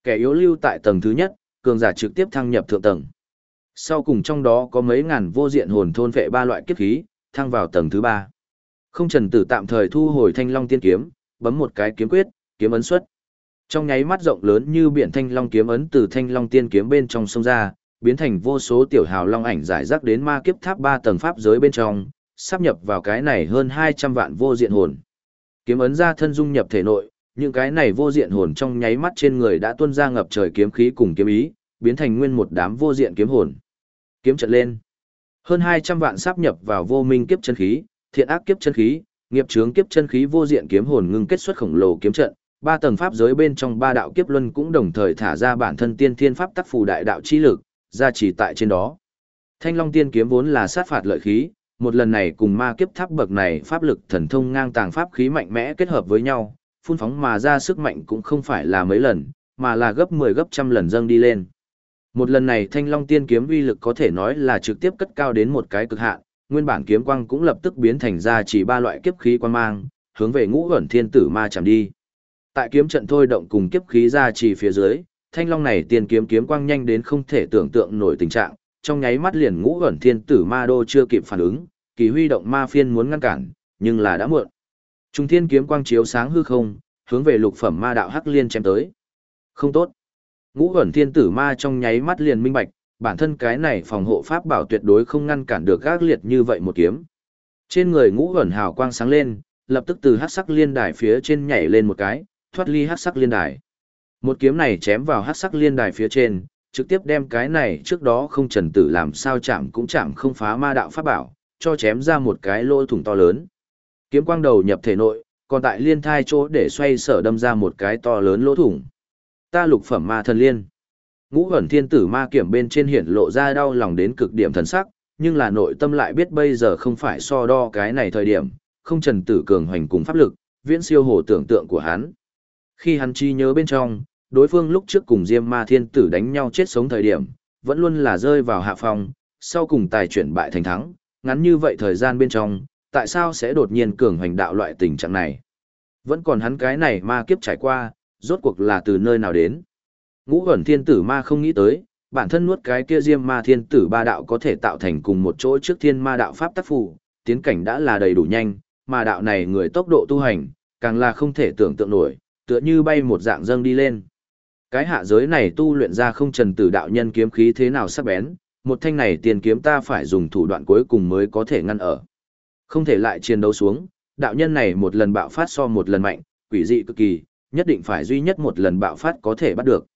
Kẻ yếu lưu tại tầng thứ nhất, cường giả trực tiếp thăng nhập thượng tầng. Sau cùng trong đó có mấy ngàn vô diện hồn thôn phệ ba loại kiếp khí, thăng vào tầng thứ ba. Không trần tử tạm thời thu hồi thanh long tiên kiếm, bấm một cái kiếm quyết, kiếm ấn xuất. Trong nháy mắt rộng lớn như biển thanh long kiếm ấn từ thanh long tiên kiếm bên trong sông ra, biến thành vô số tiểu hào long ảnh giải rác đến ma kiếp tháp ba tầng pháp giới bên trong, sắp nhập vào cái này hơn 200 vạn vô diện hồn. Kiếm ấn ra thân dung nhập thể nội, những cái này vô diện hồn trong nháy mắt trên người đã tuôn ra ngập trời kiếm khí cùng kiếm ý, biến thành nguyên một đám vô diện kiếm hồn. Kiếm trận lên. Hơn 200 vạn sắp nhập vào vô minh kiếp chân khí, thiện ác kiếp chân khí, nghiệp chướng kiếp chân khí vô diện kiếm hồn ngưng kết xuất khổng lồ kiếm trận, ba tầng pháp giới bên trong ba đạo kiếp luân cũng đồng thời thả ra bản thân tiên thiên pháp tắc phù đại đạo chi lực, ra chỉ tại trên đó. Thanh Long tiên kiếm vốn là sát phạt lợi khí, một lần này cùng ma kiếp tháp bậc này pháp lực thần thông ngang tàng pháp khí mạnh mẽ kết hợp với nhau, phun phóng mà ra sức mạnh cũng không phải là mấy lần, mà là gấp 10 gấp trăm lần dâng đi lên. Một lần này Thanh Long tiên kiếm uy lực có thể nói là trực tiếp cất cao đến một cái cực hạn, nguyên bản kiếm quang cũng lập tức biến thành ra chỉ ba loại kiếp khí quang mang, hướng về ngũ ẩn thiên tử ma chạm đi. Tại kiếm trận thôi động cùng kiếp khí ra chỉ phía dưới, thanh long này tiền kiếm kiếm quang nhanh đến không thể tưởng tượng nổi tình trạng, trong nháy mắt liền ngũ ẩn thiên tử ma đô chưa kịp phản ứng, kỳ huy động ma phiên muốn ngăn cản, nhưng là đã muộn. Trung thiên kiếm quang chiếu sáng hư không, hướng về lục phẩm ma đạo hắc liên chém tới. Không tốt. Ngũ ẩn thiên tử ma trong nháy mắt liền minh bạch, bản thân cái này phòng hộ pháp bảo tuyệt đối không ngăn cản được gác liệt như vậy một kiếm. Trên người ngũ ẩn hào quang sáng lên, lập tức từ hắc sắc liên đài phía trên nhảy lên một cái, thoát ly hắc sắc liên đài. Một kiếm này chém vào hắc sắc liên đài phía trên, trực tiếp đem cái này trước đó không trần tử làm sao chạm cũng chạm không phá ma đạo pháp bảo, cho chém ra một cái lỗ thủng to lớn. Kiếm quang đầu nhập thể nội, còn tại liên thai chỗ để xoay sở đâm ra một cái to lớn lỗ thủng. Ta lục phẩm ma thần liên. Ngũ ẩn thiên tử ma kiểm bên trên hiển lộ ra đau lòng đến cực điểm thần sắc, nhưng là nội tâm lại biết bây giờ không phải so đo cái này thời điểm, không trần tử cường hoành cùng pháp lực, viễn siêu hồ tưởng tượng của hắn. Khi hắn chi nhớ bên trong, đối phương lúc trước cùng Diêm Ma Thiên Tử đánh nhau chết sống thời điểm, vẫn luôn là rơi vào hạ phòng, sau cùng tài chuyển bại thành thắng, ngắn như vậy thời gian bên trong, tại sao sẽ đột nhiên cường hoành đạo loại tình trạng này? Vẫn còn hắn cái này ma kiếp trải qua, rốt cuộc là từ nơi nào đến? Ngũ ẩn thiên tử ma không nghĩ tới, bản thân nuốt cái kia diêm ma thiên tử ba đạo có thể tạo thành cùng một chỗ trước thiên ma đạo pháp tác phù, tiến cảnh đã là đầy đủ nhanh, mà đạo này người tốc độ tu hành, càng là không thể tưởng tượng nổi, tựa như bay một dạng dâng đi lên. Cái hạ giới này tu luyện ra không trần tử đạo nhân kiếm khí thế nào sắc bén, một thanh này tiền kiếm ta phải dùng thủ đoạn cuối cùng mới có thể ngăn ở. Không thể lại chiến đấu xuống, đạo nhân này một lần bạo phát so một lần mạnh, quỷ dị cực kỳ, nhất định phải duy nhất một lần bạo phát có thể bắt được.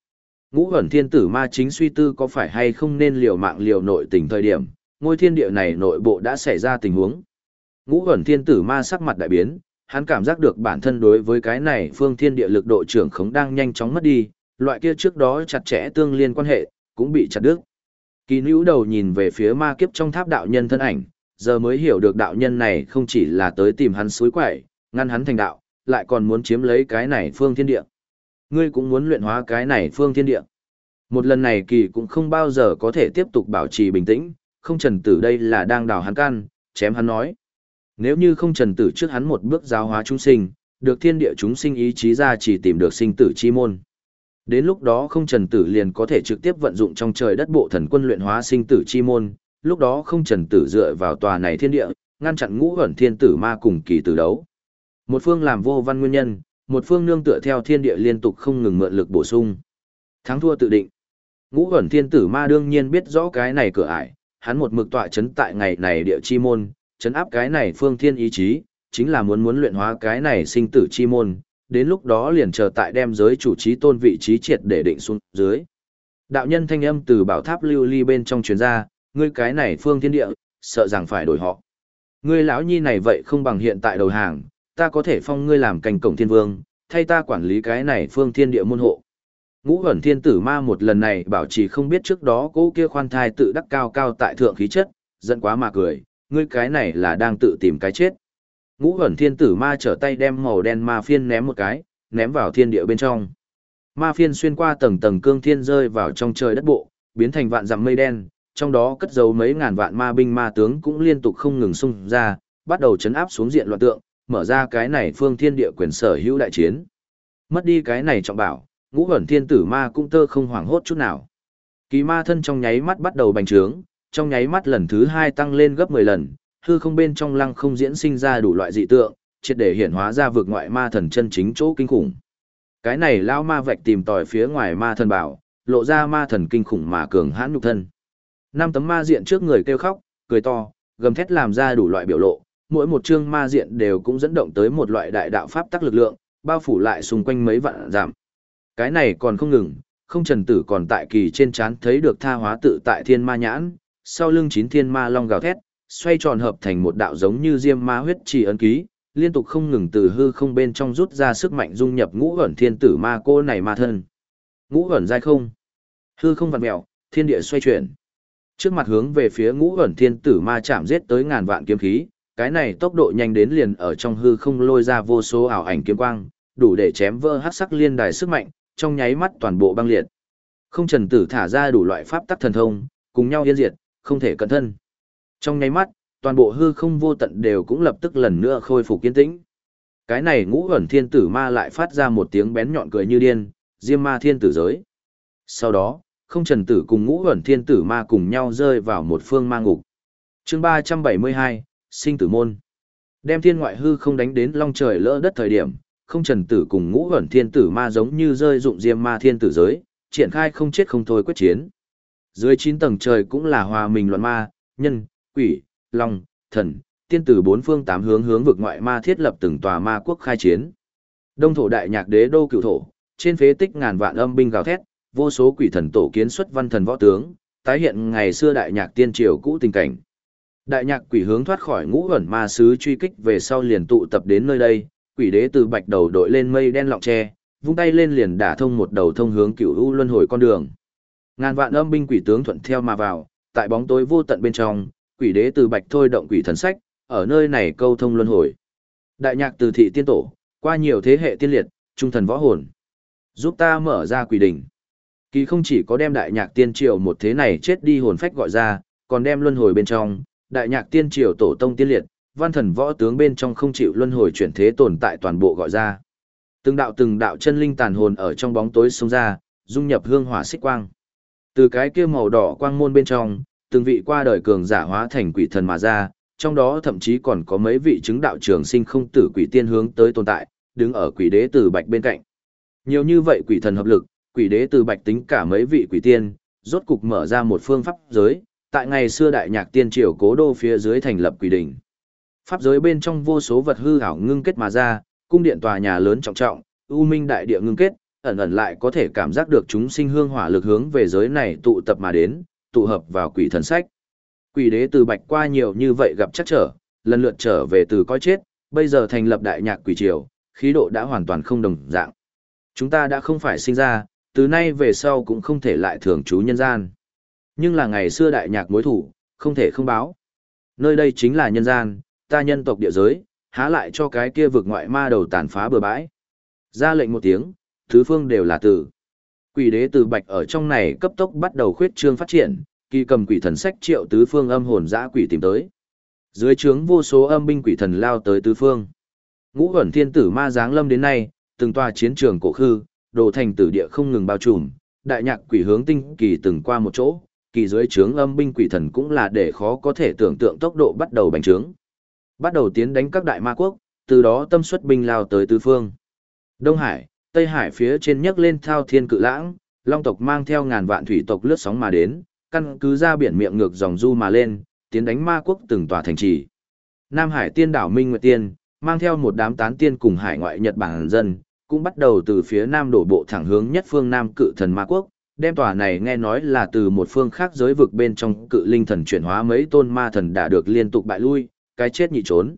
Ngũ ẩn thiên tử ma chính suy tư có phải hay không nên liều mạng liều nội tình thời điểm, ngôi thiên địa này nội bộ đã xảy ra tình huống. Ngũ ẩn thiên tử ma sắc mặt đại biến, hắn cảm giác được bản thân đối với cái này phương thiên địa lực độ trưởng khống đang nhanh chóng mất đi, loại kia trước đó chặt chẽ tương liên quan hệ, cũng bị chặt đứt. Kỳ nữ đầu nhìn về phía ma kiếp trong tháp đạo nhân thân ảnh, giờ mới hiểu được đạo nhân này không chỉ là tới tìm hắn suối quẩy, ngăn hắn thành đạo, lại còn muốn chiếm lấy cái này phương thiên địa. Ngươi cũng muốn luyện hóa cái này phương thiên địa. Một lần này kỳ cũng không bao giờ có thể tiếp tục bảo trì bình tĩnh, không trần tử đây là đang đào hắn can, chém hắn nói. Nếu như không trần tử trước hắn một bước giáo hóa chúng sinh, được thiên địa chúng sinh ý chí ra chỉ tìm được sinh tử chi môn. Đến lúc đó không trần tử liền có thể trực tiếp vận dụng trong trời đất bộ thần quân luyện hóa sinh tử chi môn, lúc đó không trần tử dựa vào tòa này thiên địa, ngăn chặn ngũ ẩn thiên tử ma cùng kỳ tử đấu. Một phương làm vô văn nguyên nhân, một phương nương tựa theo thiên địa liên tục không ngừng mượn lực bổ sung. Thắng thua tự định. Ngũ ẩn thiên tử ma đương nhiên biết rõ cái này cửa ải, hắn một mực tọa chấn tại ngày này địa chi môn, chấn áp cái này phương thiên ý chí, chính là muốn muốn luyện hóa cái này sinh tử chi môn, đến lúc đó liền chờ tại đem giới chủ trí tôn vị trí triệt để định xuống dưới. Đạo nhân thanh âm từ bảo tháp lưu ly bên trong truyền ra, ngươi cái này phương thiên địa, sợ rằng phải đổi họ. Ngươi lão nhi này vậy không bằng hiện tại đầu hàng, ta có thể phong ngươi làm cành cổng thiên vương, thay ta quản lý cái này phương thiên địa môn hộ. Ngũ ẩn thiên tử ma một lần này bảo trì không biết trước đó cô kia khoan thai tự đắc cao cao tại thượng khí chất, giận quá mà cười, ngươi cái này là đang tự tìm cái chết. Ngũ ẩn thiên tử ma trở tay đem màu đen ma phiên ném một cái, ném vào thiên địa bên trong. Ma phiên xuyên qua tầng tầng cương thiên rơi vào trong trời đất bộ, biến thành vạn dặm mây đen, trong đó cất giấu mấy ngàn vạn ma binh ma tướng cũng liên tục không ngừng xung ra, bắt đầu chấn áp xuống diện loạn tượng, mở ra cái này phương thiên địa quyền sở hữu đại chiến. Mất đi cái này trọng bảo, ngũ ẩn thiên tử ma cũng tơ không hoảng hốt chút nào. Kỳ ma thân trong nháy mắt bắt đầu bành trướng, trong nháy mắt lần thứ hai tăng lên gấp 10 lần, hư không bên trong lăng không diễn sinh ra đủ loại dị tượng, triệt để hiển hóa ra vực ngoại ma thần chân chính chỗ kinh khủng. Cái này lao ma vạch tìm tòi phía ngoài ma thần bảo, lộ ra ma thần kinh khủng mà cường hãn nhục thân. Năm tấm ma diện trước người kêu khóc, cười to, gầm thét làm ra đủ loại biểu lộ, mỗi một chương ma diện đều cũng dẫn động tới một loại đại đạo pháp tắc lực lượng, bao phủ lại xung quanh mấy vạn giảm. Cái này còn không ngừng, không trần tử còn tại kỳ trên chán thấy được tha hóa tự tại thiên ma nhãn, sau lưng chín thiên ma long gào thét, xoay tròn hợp thành một đạo giống như diêm ma huyết trì ấn ký, liên tục không ngừng từ hư không bên trong rút ra sức mạnh dung nhập ngũ ẩn thiên tử ma cô này ma thân. Ngũ ẩn dai không. Hư không vặn mèo, thiên địa xoay chuyển. Trước mặt hướng về phía ngũ ẩn thiên tử ma chạm giết tới ngàn vạn kiếm khí, cái này tốc độ nhanh đến liền ở trong hư không lôi ra vô số ảo ảnh kiếm quang, đủ để chém vỡ hắc sắc liên đài sức mạnh, trong nháy mắt toàn bộ băng liệt. Không Trần Tử thả ra đủ loại pháp tắc thần thông, cùng nhau yên diệt, không thể cẩn thân. Trong nháy mắt, toàn bộ hư không vô tận đều cũng lập tức lần nữa khôi phục kiên tĩnh. Cái này ngũ ẩn thiên tử ma lại phát ra một tiếng bén nhọn cười như điên, diêm ma thiên tử giới. Sau đó, không trần tử cùng ngũ ẩn thiên tử ma cùng nhau rơi vào một phương ma ngục. chương 372, sinh tử môn. Đem thiên ngoại hư không đánh đến long trời lỡ đất thời điểm, không trần tử cùng ngũ ẩn thiên tử ma giống như rơi dụng diêm ma thiên tử giới, triển khai không chết không thôi quyết chiến. Dưới chín tầng trời cũng là hòa mình loạn ma, nhân, quỷ, long, thần, tiên tử bốn phương tám hướng hướng vực ngoại ma thiết lập từng tòa ma quốc khai chiến. Đông thổ đại nhạc đế đô cựu thổ, trên phế tích ngàn vạn âm binh gào thét, vô số quỷ thần tổ kiến xuất văn thần võ tướng, tái hiện ngày xưa đại nhạc tiên triều cũ tình cảnh. Đại nhạc quỷ hướng thoát khỏi ngũ ẩn ma sứ truy kích về sau liền tụ tập đến nơi đây, quỷ đế từ bạch đầu đội lên mây đen lọng tre, vung tay lên liền đả thông một đầu thông hướng cựu u luân hồi con đường. Ngàn vạn âm binh quỷ tướng thuận theo mà vào, tại bóng tối vô tận bên trong, quỷ đế từ bạch thôi động quỷ thần sách, ở nơi này câu thông luân hồi. Đại nhạc từ thị tiên tổ, qua nhiều thế hệ tiên liệt, trung thần võ hồn. Giúp ta mở ra quỷ đỉnh. Kỳ không chỉ có đem đại nhạc tiên triều một thế này chết đi hồn phách gọi ra, còn đem luân hồi bên trong, đại nhạc tiên triều tổ tông tiên liệt, văn thần võ tướng bên trong không chịu luân hồi chuyển thế tồn tại toàn bộ gọi ra. Từng đạo từng đạo chân linh tàn hồn ở trong bóng tối xông ra, dung nhập hương hỏa xích quang. Từ cái kia màu đỏ quang môn bên trong, từng vị qua đời cường giả hóa thành quỷ thần mà ra, trong đó thậm chí còn có mấy vị chứng đạo trường sinh không tử quỷ tiên hướng tới tồn tại, đứng ở quỷ đế từ bạch bên cạnh. Nhiều như vậy quỷ thần hợp lực, quỷ đế từ bạch tính cả mấy vị quỷ tiên, rốt cục mở ra một phương pháp giới, tại ngày xưa đại nhạc tiên triều cố đô phía dưới thành lập quỷ đỉnh. Pháp giới bên trong vô số vật hư ảo ngưng kết mà ra, cung điện tòa nhà lớn trọng trọng, u minh đại địa ngưng kết, ẩn ẩn lại có thể cảm giác được chúng sinh hương hỏa lực hướng về giới này tụ tập mà đến, tụ hợp vào quỷ thần sách. Quỷ đế từ bạch qua nhiều như vậy gặp chắc trở, lần lượt trở về từ coi chết, bây giờ thành lập đại nhạc quỷ triều, khí độ đã hoàn toàn không đồng dạng. Chúng ta đã không phải sinh ra, từ nay về sau cũng không thể lại thường trú nhân gian. Nhưng là ngày xưa đại nhạc mối thủ, không thể không báo. Nơi đây chính là nhân gian, ta nhân tộc địa giới, há lại cho cái kia vực ngoại ma đầu tàn phá bừa bãi. Ra lệnh một tiếng, thứ phương đều là tử. Quỷ đế từ bạch ở trong này cấp tốc bắt đầu khuyết trương phát triển, kỳ cầm quỷ thần sách triệu tứ phương âm hồn dã quỷ tìm tới. Dưới trướng vô số âm binh quỷ thần lao tới tứ phương. Ngũ ẩn thiên tử ma giáng lâm đến nay, từng tòa chiến trường cổ khư, đồ thành tử địa không ngừng bao trùm, đại nhạc quỷ hướng tinh kỳ từng qua một chỗ, kỳ dưới trướng âm binh quỷ thần cũng là để khó có thể tưởng tượng tốc độ bắt đầu bành trướng. Bắt đầu tiến đánh các đại ma quốc, từ đó tâm xuất binh lao tới tứ phương. Đông Hải, Tây Hải phía trên nhấc lên thao thiên cự lãng, long tộc mang theo ngàn vạn thủy tộc lướt sóng mà đến, căn cứ ra biển miệng ngược dòng du mà lên, tiến đánh ma quốc từng tòa thành trì. Nam Hải tiên đảo Minh Nguyệt Tiên, mang theo một đám tán tiên cùng hải ngoại Nhật Bản dân, cũng bắt đầu từ phía nam đổ bộ thẳng hướng nhất phương nam cự thần ma quốc, đem tòa này nghe nói là từ một phương khác giới vực bên trong cự linh thần chuyển hóa mấy tôn ma thần đã được liên tục bại lui, cái chết nhị trốn.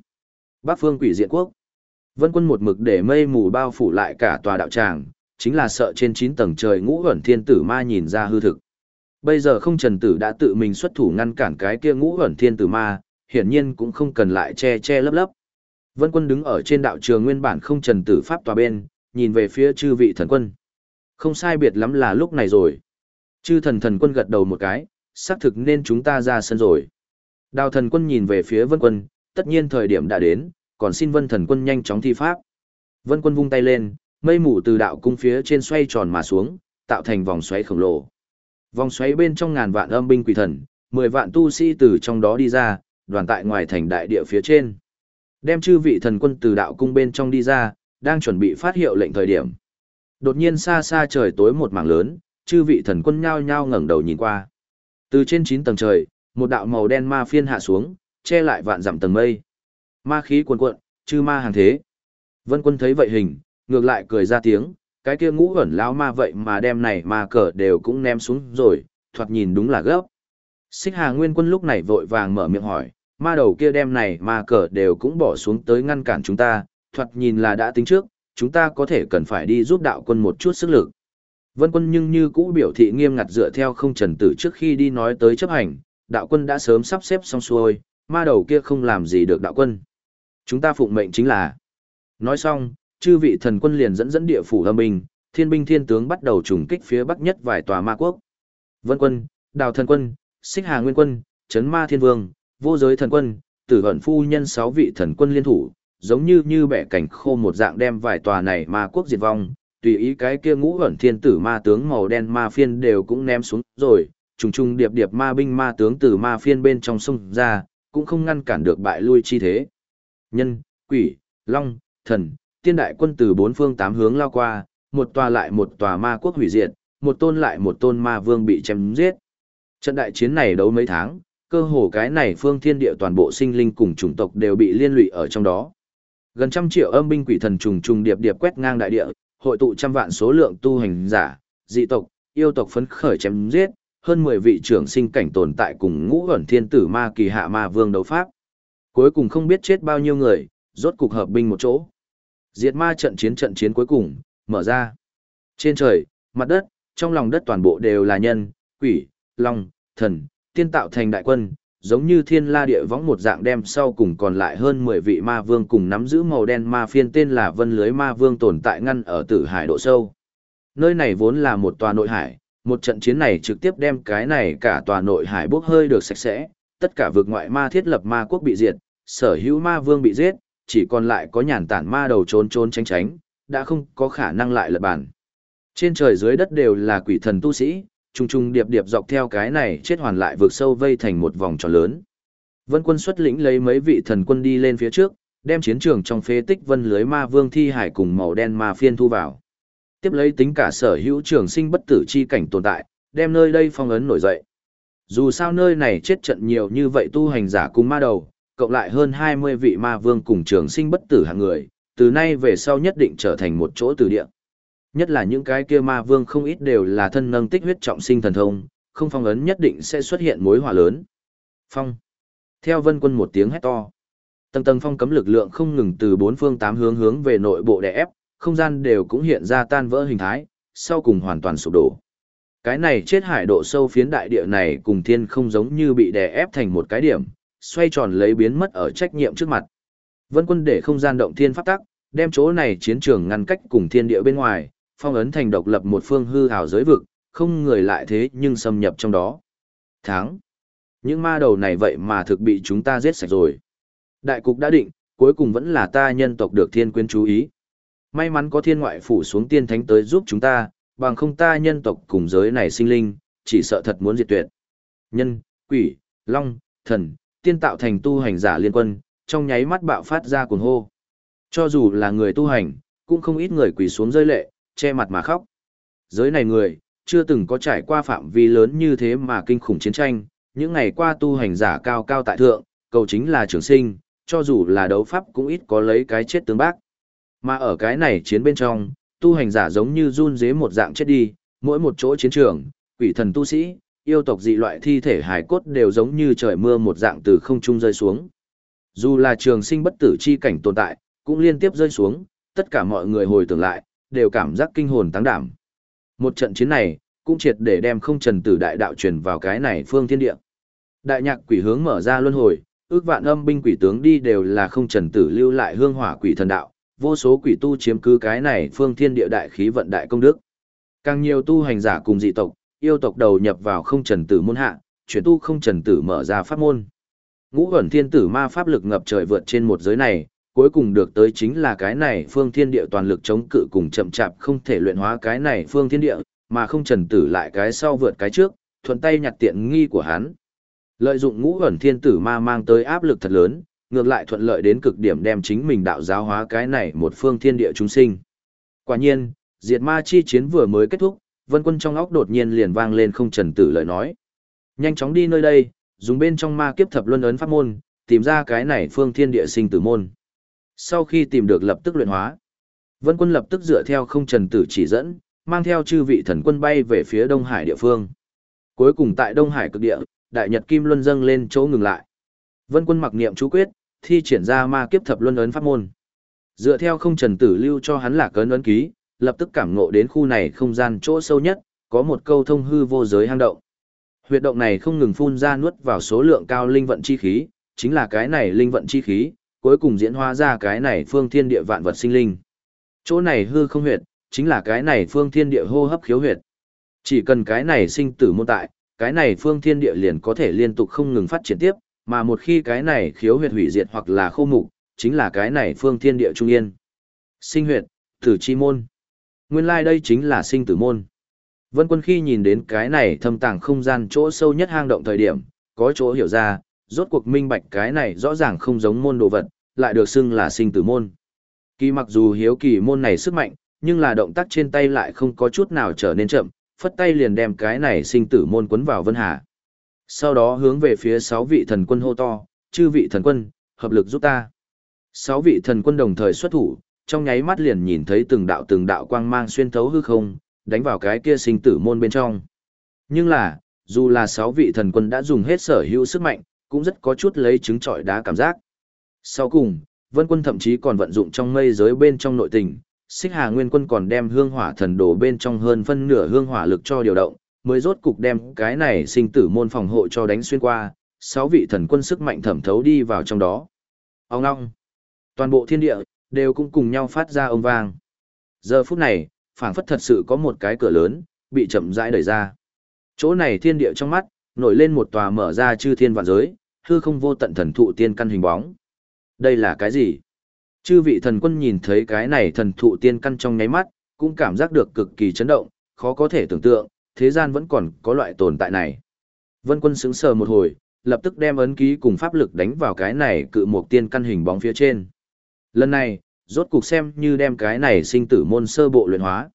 Bắc phương quỷ diện quốc. Vân quân một mực để mây mù bao phủ lại cả tòa đạo tràng, chính là sợ trên 9 tầng trời ngũ ẩn thiên tử ma nhìn ra hư thực. Bây giờ không trần tử đã tự mình xuất thủ ngăn cản cái kia ngũ ẩn thiên tử ma, hiển nhiên cũng không cần lại che che lấp lấp. Vân quân đứng ở trên đạo trường nguyên bản không trần tử pháp tòa bên, nhìn về phía chư vị thần quân. Không sai biệt lắm là lúc này rồi. Chư thần thần quân gật đầu một cái, xác thực nên chúng ta ra sân rồi. Đào thần quân nhìn về phía vân quân, tất nhiên thời điểm đã đến, còn xin vân thần quân nhanh chóng thi pháp. Vân quân vung tay lên, mây mù từ đạo cung phía trên xoay tròn mà xuống, tạo thành vòng xoáy khổng lồ. Vòng xoáy bên trong ngàn vạn âm binh quỷ thần, mười vạn tu sĩ từ trong đó đi ra, đoàn tại ngoài thành đại địa phía trên. Đem chư vị thần quân từ đạo cung bên trong đi ra, đang chuẩn bị phát hiệu lệnh thời điểm. Đột nhiên xa xa trời tối một mảng lớn, chư vị thần quân nhao nhao ngẩng đầu nhìn qua. Từ trên 9 tầng trời, một đạo màu đen ma phiên hạ xuống, che lại vạn dặm tầng mây. Ma khí cuồn cuộn, chư ma hàng thế. Vân quân thấy vậy hình, ngược lại cười ra tiếng, cái kia ngũ ẩn lão ma vậy mà đem này ma cờ đều cũng ném xuống rồi, thoạt nhìn đúng là gấp. Xích Hà Nguyên Quân lúc này vội vàng mở miệng hỏi, ma đầu kia đem này ma cờ đều cũng bỏ xuống tới ngăn cản chúng ta, thoạt nhìn là đã tính trước, chúng ta có thể cần phải đi giúp đạo quân một chút sức lực. Vân quân nhưng như cũ biểu thị nghiêm ngặt dựa theo không trần tử trước khi đi nói tới chấp hành, đạo quân đã sớm sắp xếp xong xuôi, ma đầu kia không làm gì được đạo quân. Chúng ta phụng mệnh chính là. Nói xong, chư vị thần quân liền dẫn dẫn địa phủ âm binh, thiên binh thiên tướng bắt đầu trùng kích phía bắc nhất vài tòa ma quốc. Vân quân, đào thần quân, xích hà nguyên quân, chấn ma thiên vương, vô giới thần quân, tử vận phu nhân sáu vị thần quân liên thủ, giống như như bẻ cảnh khô một dạng đem vài tòa này ma quốc diệt vong, tùy ý cái kia ngũ ẩn thiên tử ma tướng màu đen ma phiên đều cũng ném xuống rồi, trùng trùng điệp điệp ma binh ma tướng từ ma phiên bên trong sông ra, cũng không ngăn cản được bại lui chi thế. Nhân, quỷ, long, thần, tiên đại quân từ bốn phương tám hướng lao qua, một tòa lại một tòa ma quốc hủy diệt, một tôn lại một tôn ma vương bị chém giết. Trận đại chiến này đấu mấy tháng, cơ hồ cái này phương thiên địa toàn bộ sinh linh cùng chủng tộc đều bị liên lụy ở trong đó. Gần trăm triệu âm binh quỷ thần trùng trùng điệp điệp quét ngang đại địa, hội tụ trăm vạn số lượng tu hành giả, dị tộc, yêu tộc phấn khởi chém giết, hơn 10 vị trưởng sinh cảnh tồn tại cùng ngũ ẩn thiên tử ma kỳ hạ ma vương đấu pháp. Cuối cùng không biết chết bao nhiêu người, rốt cục hợp binh một chỗ. Diệt ma trận chiến trận chiến cuối cùng, mở ra. Trên trời, mặt đất, trong lòng đất toàn bộ đều là nhân, quỷ, long, thần, tiên tạo thành đại quân, giống như thiên la địa võng một dạng đem sau cùng còn lại hơn 10 vị ma vương cùng nắm giữ màu đen ma phiên tên là vân lưới ma vương tồn tại ngăn ở tử hải độ sâu. Nơi này vốn là một tòa nội hải, một trận chiến này trực tiếp đem cái này cả tòa nội hải bốc hơi được sạch sẽ, tất cả vực ngoại ma thiết lập ma quốc bị diệt, sở hữu ma vương bị giết, chỉ còn lại có nhàn tản ma đầu trốn trốn tránh tránh, đã không có khả năng lại lật bản. Trên trời dưới đất đều là quỷ thần tu sĩ, trùng trùng điệp điệp dọc theo cái này chết hoàn lại vượt sâu vây thành một vòng tròn lớn. Vân quân xuất lĩnh lấy mấy vị thần quân đi lên phía trước, đem chiến trường trong phế tích vân lưới ma vương thi hải cùng màu đen ma phiên thu vào. Tiếp lấy tính cả sở hữu trường sinh bất tử chi cảnh tồn tại, đem nơi đây phong ấn nổi dậy. Dù sao nơi này chết trận nhiều như vậy tu hành giả cùng ma đầu, cộng lại hơn 20 vị ma vương cùng trường sinh bất tử hàng người, từ nay về sau nhất định trở thành một chỗ từ địa. Nhất là những cái kia ma vương không ít đều là thân nâng tích huyết trọng sinh thần thông, không phong ấn nhất định sẽ xuất hiện mối hỏa lớn. Phong. Theo vân quân một tiếng hét to. Tầng tầng phong cấm lực lượng không ngừng từ bốn phương tám hướng hướng về nội bộ đè ép, không gian đều cũng hiện ra tan vỡ hình thái, sau cùng hoàn toàn sụp đổ. Cái này chết hải độ sâu phiến đại địa này cùng thiên không giống như bị đè ép thành một cái điểm, xoay tròn lấy biến mất ở trách nhiệm trước mặt. Vân quân để không gian động thiên pháp tắc, đem chỗ này chiến trường ngăn cách cùng thiên địa bên ngoài, phong ấn thành độc lập một phương hư hào giới vực, không người lại thế nhưng xâm nhập trong đó. Tháng. Những ma đầu này vậy mà thực bị chúng ta giết sạch rồi. Đại cục đã định, cuối cùng vẫn là ta nhân tộc được thiên quyến chú ý. May mắn có thiên ngoại phủ xuống tiên thánh tới giúp chúng ta, bằng không ta nhân tộc cùng giới này sinh linh, chỉ sợ thật muốn diệt tuyệt. Nhân, quỷ, long, thần, tiên tạo thành tu hành giả liên quân, trong nháy mắt bạo phát ra cuồng hô. Cho dù là người tu hành, cũng không ít người quỳ xuống rơi lệ, che mặt mà khóc. Giới này người, chưa từng có trải qua phạm vi lớn như thế mà kinh khủng chiến tranh, những ngày qua tu hành giả cao cao tại thượng, cầu chính là trường sinh, cho dù là đấu pháp cũng ít có lấy cái chết tướng bác. Mà ở cái này chiến bên trong, tu hành giả giống như run dế một dạng chết đi, mỗi một chỗ chiến trường, quỷ thần tu sĩ, yêu tộc dị loại thi thể hài cốt đều giống như trời mưa một dạng từ không trung rơi xuống. Dù là trường sinh bất tử chi cảnh tồn tại, cũng liên tiếp rơi xuống, tất cả mọi người hồi tưởng lại, đều cảm giác kinh hồn tăng đảm. Một trận chiến này, cũng triệt để đem không trần tử đại đạo truyền vào cái này phương thiên địa. Đại nhạc quỷ hướng mở ra luân hồi, ước vạn âm binh quỷ tướng đi đều là không trần tử lưu lại hương hỏa quỷ thần đạo, vô số quỷ tu chiếm cứ cái này phương thiên địa đại khí vận đại công đức. Càng nhiều tu hành giả cùng dị tộc, yêu tộc đầu nhập vào không trần tử môn hạ, chuyển tu không trần tử mở ra pháp môn. Ngũ ẩn thiên tử ma pháp lực ngập trời vượt trên một giới này, cuối cùng được tới chính là cái này phương thiên địa toàn lực chống cự cùng chậm chạp không thể luyện hóa cái này phương thiên địa, mà không trần tử lại cái sau vượt cái trước, thuận tay nhặt tiện nghi của hắn. Lợi dụng ngũ ẩn thiên tử ma mang tới áp lực thật lớn, ngược lại thuận lợi đến cực điểm đem chính mình đạo giáo hóa cái này một phương thiên địa chúng sinh. Quả nhiên, diệt ma chi chiến vừa mới kết thúc, vân quân trong óc đột nhiên liền vang lên không trần tử lời nói. Nhanh chóng đi nơi đây, dùng bên trong ma kiếp thập luân ấn pháp môn, tìm ra cái này phương thiên địa sinh tử môn. Sau khi tìm được lập tức luyện hóa, vân quân lập tức dựa theo không trần tử chỉ dẫn, mang theo chư vị thần quân bay về phía Đông Hải địa phương. Cuối cùng tại Đông Hải cực địa, đại nhật kim luân dâng lên chỗ ngừng lại. Vân quân mặc niệm chú quyết, thi triển ra ma kiếp thập luân ấn pháp môn. Dựa theo không trần tử lưu cho hắn là cấn ấn ký, lập tức cảm ngộ đến khu này không gian chỗ sâu nhất, có một câu thông hư vô giới hang động. Huyệt động này không ngừng phun ra nuốt vào số lượng cao linh vận chi khí, chính là cái này linh vận chi khí, cuối cùng diễn hóa ra cái này phương thiên địa vạn vật sinh linh. Chỗ này hư không huyệt, chính là cái này phương thiên địa hô hấp khiếu huyệt. Chỉ cần cái này sinh tử môn tại, cái này phương thiên địa liền có thể liên tục không ngừng phát triển tiếp, mà một khi cái này khiếu huyệt hủy diệt hoặc là khô mục, chính là cái này phương thiên địa trung yên. Sinh huyệt, tử chi môn. Nguyên lai like đây chính là sinh tử môn. Vân quân khi nhìn đến cái này thâm tàng không gian chỗ sâu nhất hang động thời điểm, có chỗ hiểu ra, rốt cuộc minh bạch cái này rõ ràng không giống môn đồ vật, lại được xưng là sinh tử môn. Kỳ mặc dù hiếu kỳ môn này sức mạnh, nhưng là động tác trên tay lại không có chút nào trở nên chậm, phất tay liền đem cái này sinh tử môn quấn vào Vân Hà. Sau đó hướng về phía sáu vị thần quân hô to, chư vị thần quân, hợp lực giúp ta. Sáu vị thần quân đồng thời xuất thủ, trong nháy mắt liền nhìn thấy từng đạo từng đạo quang mang xuyên thấu hư không, đánh vào cái kia sinh tử môn bên trong. Nhưng là, dù là sáu vị thần quân đã dùng hết sở hữu sức mạnh, cũng rất có chút lấy trứng trọi đá cảm giác. Sau cùng, Vân quân thậm chí còn vận dụng trong mây giới bên trong nội tình, Xích Hà Nguyên quân còn đem hương hỏa thần đồ bên trong hơn phân nửa hương hỏa lực cho điều động, mới rốt cục đem cái này sinh tử môn phòng hộ cho đánh xuyên qua, sáu vị thần quân sức mạnh thẩm thấu đi vào trong đó. Ông ngong. Toàn bộ thiên địa, đều cũng cùng nhau phát ra ông vang. Giờ phút này, phảng phất thật sự có một cái cửa lớn, bị chậm rãi đẩy ra. Chỗ này thiên địa trong mắt, nổi lên một tòa mở ra chư thiên vạn giới, hư không vô tận thần thụ tiên căn hình bóng. Đây là cái gì? Chư vị thần quân nhìn thấy cái này thần thụ tiên căn trong nháy mắt, cũng cảm giác được cực kỳ chấn động, khó có thể tưởng tượng, thế gian vẫn còn có loại tồn tại này. Vân quân sững sờ một hồi, lập tức đem ấn ký cùng pháp lực đánh vào cái này cự một tiên căn hình bóng phía trên. Lần này, rốt cục xem như đem cái này sinh tử môn sơ bộ luyện hóa.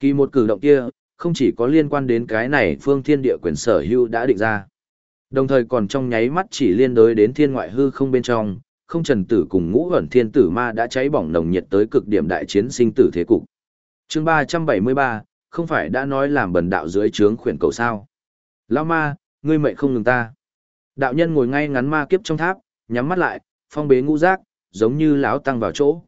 Kỳ một cử động kia, không chỉ có liên quan đến cái này phương thiên địa quyền sở hữu đã định ra. Đồng thời còn trong nháy mắt chỉ liên đối đến thiên ngoại hư không bên trong, không trần tử cùng ngũ ẩn thiên tử ma đã cháy bỏng nồng nhiệt tới cực điểm đại chiến sinh tử thế cục. chương 373, không phải đã nói làm bần đạo dưới trướng khuyển cầu sao. Lao ma, ngươi mệnh không ngừng ta. Đạo nhân ngồi ngay ngắn ma kiếp trong tháp, nhắm mắt lại, phong bế ngũ giác, giống như lão tăng vào chỗ.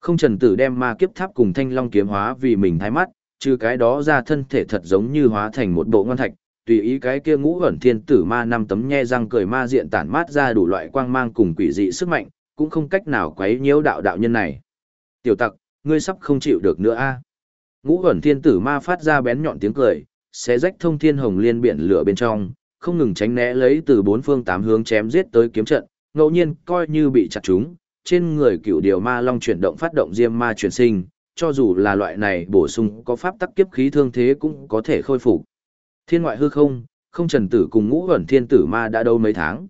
Không trần tử đem ma kiếp tháp cùng thanh long kiếm hóa vì mình thái mắt, trừ cái đó ra thân thể thật giống như hóa thành một bộ ngon thạch, tùy ý cái kia ngũ ẩn thiên tử ma năm tấm nhe răng cười ma diện tản mát ra đủ loại quang mang cùng quỷ dị sức mạnh, cũng không cách nào quấy nhiễu đạo đạo nhân này. Tiểu tặc, ngươi sắp không chịu được nữa a. Ngũ ẩn thiên tử ma phát ra bén nhọn tiếng cười, xé rách thông thiên hồng liên biển lửa bên trong, không ngừng tránh né lấy từ bốn phương tám hướng chém giết tới kiếm trận, ngẫu nhiên coi như bị chặt trúng, trên người cựu điều ma long chuyển động phát động diêm ma chuyển sinh, cho dù là loại này bổ sung có pháp tắc kiếp khí thương thế cũng có thể khôi phục. Thiên ngoại hư không, không trần tử cùng ngũ ẩn thiên tử ma đã đâu mấy tháng.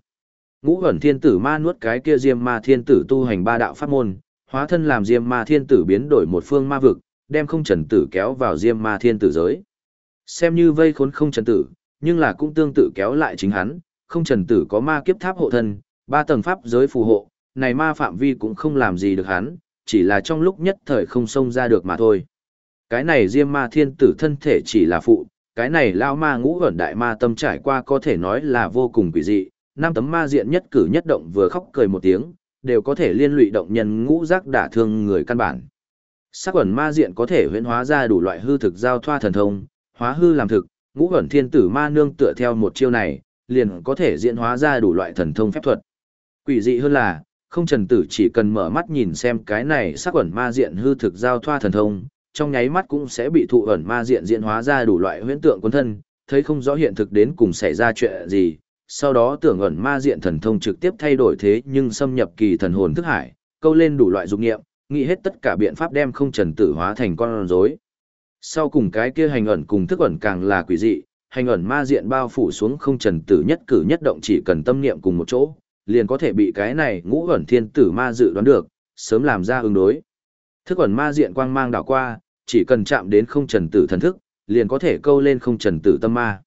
Ngũ ẩn thiên tử ma nuốt cái kia diêm ma thiên tử tu hành ba đạo pháp môn, hóa thân làm diêm ma thiên tử biến đổi một phương ma vực, đem không trần tử kéo vào diêm ma thiên tử giới. Xem như vây khốn không trần tử, nhưng là cũng tương tự kéo lại chính hắn, không trần tử có ma kiếp tháp hộ thân, ba tầng pháp giới phù hộ, này ma phạm vi cũng không làm gì được hắn, chỉ là trong lúc nhất thời không xông ra được mà thôi. Cái này diêm ma thiên tử thân thể chỉ là phụ, cái này lao ma ngũ ẩn đại ma tâm trải qua có thể nói là vô cùng quỷ dị, năm tấm ma diện nhất cử nhất động vừa khóc cười một tiếng, đều có thể liên lụy động nhân ngũ giác đả thương người căn bản. Sắc ẩn ma diện có thể huyễn hóa ra đủ loại hư thực giao thoa thần thông, hóa hư làm thực, ngũ ẩn thiên tử ma nương tựa theo một chiêu này, liền có thể diễn hóa ra đủ loại thần thông phép thuật. Quỷ dị hơn là, không trần tử chỉ cần mở mắt nhìn xem cái này sắc ẩn ma diện hư thực giao thoa thần thông, trong nháy mắt cũng sẽ bị thụ ẩn ma diện diễn hóa ra đủ loại huyễn tượng quân thân, thấy không rõ hiện thực đến cùng xảy ra chuyện gì, sau đó tưởng ẩn ma diện thần thông trực tiếp thay đổi thế nhưng xâm nhập kỳ thần hồn thức hải, câu lên đủ loại dục nghiệm, nghĩ hết tất cả biện pháp đem không trần tử hóa thành con rối. Sau cùng cái kia hành ẩn cùng thức ẩn càng là quỷ dị, hành ẩn ma diện bao phủ xuống không trần tử nhất cử nhất động chỉ cần tâm niệm cùng một chỗ, liền có thể bị cái này ngũ ẩn thiên tử ma dự đoán được, sớm làm ra ứng đối. Thức ẩn ma diện quang mang đảo qua, chỉ cần chạm đến không trần tử thần thức, liền có thể câu lên không trần tử tâm ma.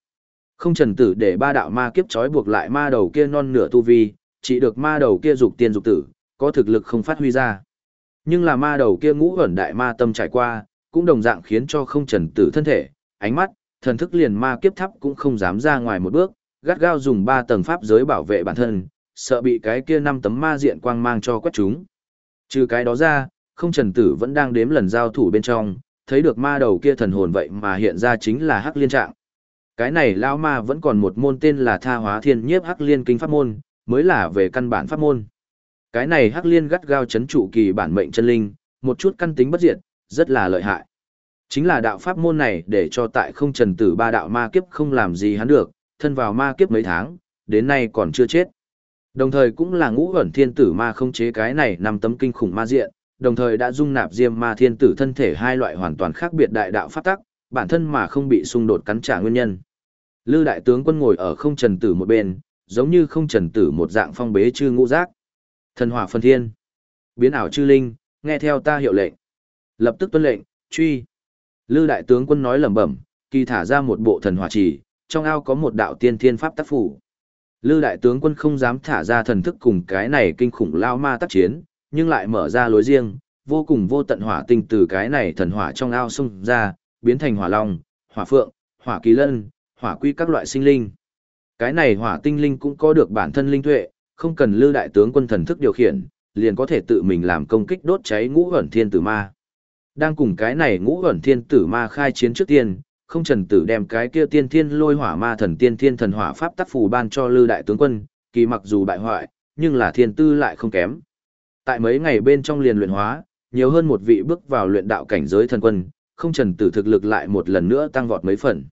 Không trần tử để ba đạo ma kiếp trói buộc lại ma đầu kia non nửa tu vi, chỉ được ma đầu kia dục tiên dục tử, có thực lực không phát huy ra. Nhưng là ma đầu kia ngũ ẩn đại ma tâm trải qua, cũng đồng dạng khiến cho không trần tử thân thể, ánh mắt, thần thức liền ma kiếp thắp cũng không dám ra ngoài một bước, gắt gao dùng ba tầng pháp giới bảo vệ bản thân, sợ bị cái kia năm tấm ma diện quang mang cho quét chúng. Trừ cái đó ra, không trần tử vẫn đang đếm lần giao thủ bên trong, thấy được ma đầu kia thần hồn vậy mà hiện ra chính là hắc liên trạng. Cái này lão ma vẫn còn một môn tên là tha hóa thiên nhiếp hắc liên kinh pháp môn, mới là về căn bản pháp môn. Cái này hắc liên gắt gao chấn trụ kỳ bản mệnh chân linh, một chút căn tính bất diệt, rất là lợi hại. Chính là đạo pháp môn này để cho tại không trần tử ba đạo ma kiếp không làm gì hắn được, thân vào ma kiếp mấy tháng, đến nay còn chưa chết. Đồng thời cũng là ngũ ẩn thiên tử ma không chế cái này nằm tấm kinh khủng ma diện, đồng thời đã dung nạp diêm ma thiên tử thân thể hai loại hoàn toàn khác biệt đại đạo pháp tắc, bản thân mà không bị xung đột cắn trả nguyên nhân. Lư đại tướng quân ngồi ở không trần tử một bên, giống như không trần tử một dạng phong bế chư ngũ giác. Thần hỏa phân thiên. Biến ảo chư linh, nghe theo ta hiệu lệnh. Lập tức tuân lệnh, truy. Lư đại tướng quân nói lẩm bẩm, kỳ thả ra một bộ thần hỏa chỉ, trong ao có một đạo tiên thiên pháp tác phủ. Lư đại tướng quân không dám thả ra thần thức cùng cái này kinh khủng lao ma tác chiến, nhưng lại mở ra lối riêng, vô cùng vô tận hỏa tinh từ cái này thần hỏa trong ao xung ra, biến thành hỏa long, hỏa phượng, hỏa kỳ lân, hỏa quy các loại sinh linh. Cái này hỏa tinh linh cũng có được bản thân linh tuệ, không cần lư đại tướng quân thần thức điều khiển, liền có thể tự mình làm công kích đốt cháy ngũ ẩn thiên tử ma. Đang cùng cái này ngũ ẩn thiên tử ma khai chiến trước tiên, không trần tử đem cái kia tiên thiên lôi hỏa ma thần tiên thiên thần hỏa pháp tác phù ban cho lư đại tướng quân, kỳ mặc dù bại hoại, nhưng là thiên tư lại không kém. Tại mấy ngày bên trong liền luyện hóa, nhiều hơn một vị bước vào luyện đạo cảnh giới thần quân, không trần tử thực lực lại một lần nữa tăng vọt mấy phần.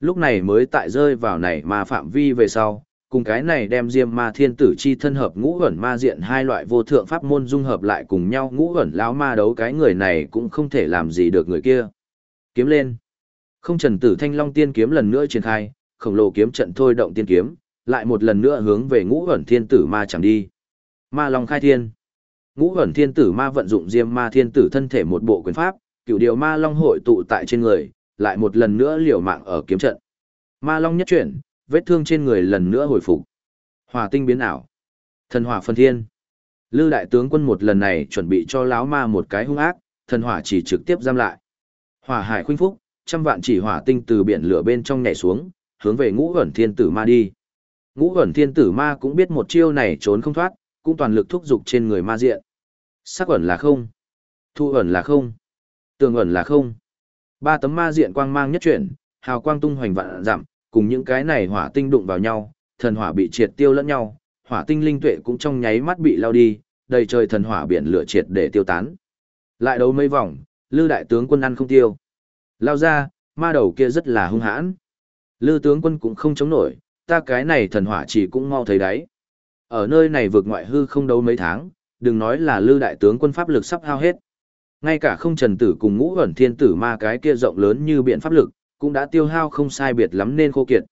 Lúc này mới tại rơi vào này mà phạm vi về sau, cùng cái này đem diêm ma thiên tử chi thân hợp ngũ ẩn ma diện hai loại vô thượng pháp môn dung hợp lại cùng nhau ngũ ẩn lão ma đấu cái người này cũng không thể làm gì được người kia. Kiếm lên. Không trần tử thanh long tiên kiếm lần nữa triển khai, khổng lồ kiếm trận thôi động tiên kiếm, lại một lần nữa hướng về ngũ ẩn thiên tử ma chẳng đi. Ma long khai thiên. Ngũ ẩn thiên tử ma vận dụng diêm ma thiên tử thân thể một bộ quyền pháp, cựu điều ma long hội tụ tại trên người, lại một lần nữa liều mạng ở kiếm trận. Ma long nhất chuyển, vết thương trên người lần nữa hồi phục. hòa tinh biến ảo. Thần hỏa phân thiên. Lư đại tướng quân một lần này chuẩn bị cho lão ma một cái hung ác, thần hỏa chỉ trực tiếp giam lại. Hỏa hải khuynh phúc, trăm vạn chỉ hỏa tinh từ biển lửa bên trong nhảy xuống, hướng về ngũ ẩn thiên tử ma đi. Ngũ ẩn thiên tử ma cũng biết một chiêu này trốn không thoát, cũng toàn lực thúc giục trên người ma diện. Sắc ẩn là không. Thu ẩn là không. Tường ẩn là không. Ba tấm ma diện quang mang nhất chuyển, hào quang tung hoành vạn giảm, cùng những cái này hỏa tinh đụng vào nhau, thần hỏa bị triệt tiêu lẫn nhau, hỏa tinh linh tuệ cũng trong nháy mắt bị lao đi, đầy trời thần hỏa biển lửa triệt để tiêu tán. Lại đấu mấy vòng, Lư đại tướng quân ăn không tiêu. Lao ra, ma đầu kia rất là hung hãn. Lư tướng quân cũng không chống nổi, ta cái này thần hỏa chỉ cũng mau thấy đáy. Ở nơi này vượt ngoại hư không đấu mấy tháng, đừng nói là Lư đại tướng quân pháp lực sắp hao hết. Ngay cả không trần tử cùng ngũ ẩn thiên tử ma cái kia rộng lớn như biện pháp lực, cũng đã tiêu hao không sai biệt lắm nên khô kiệt.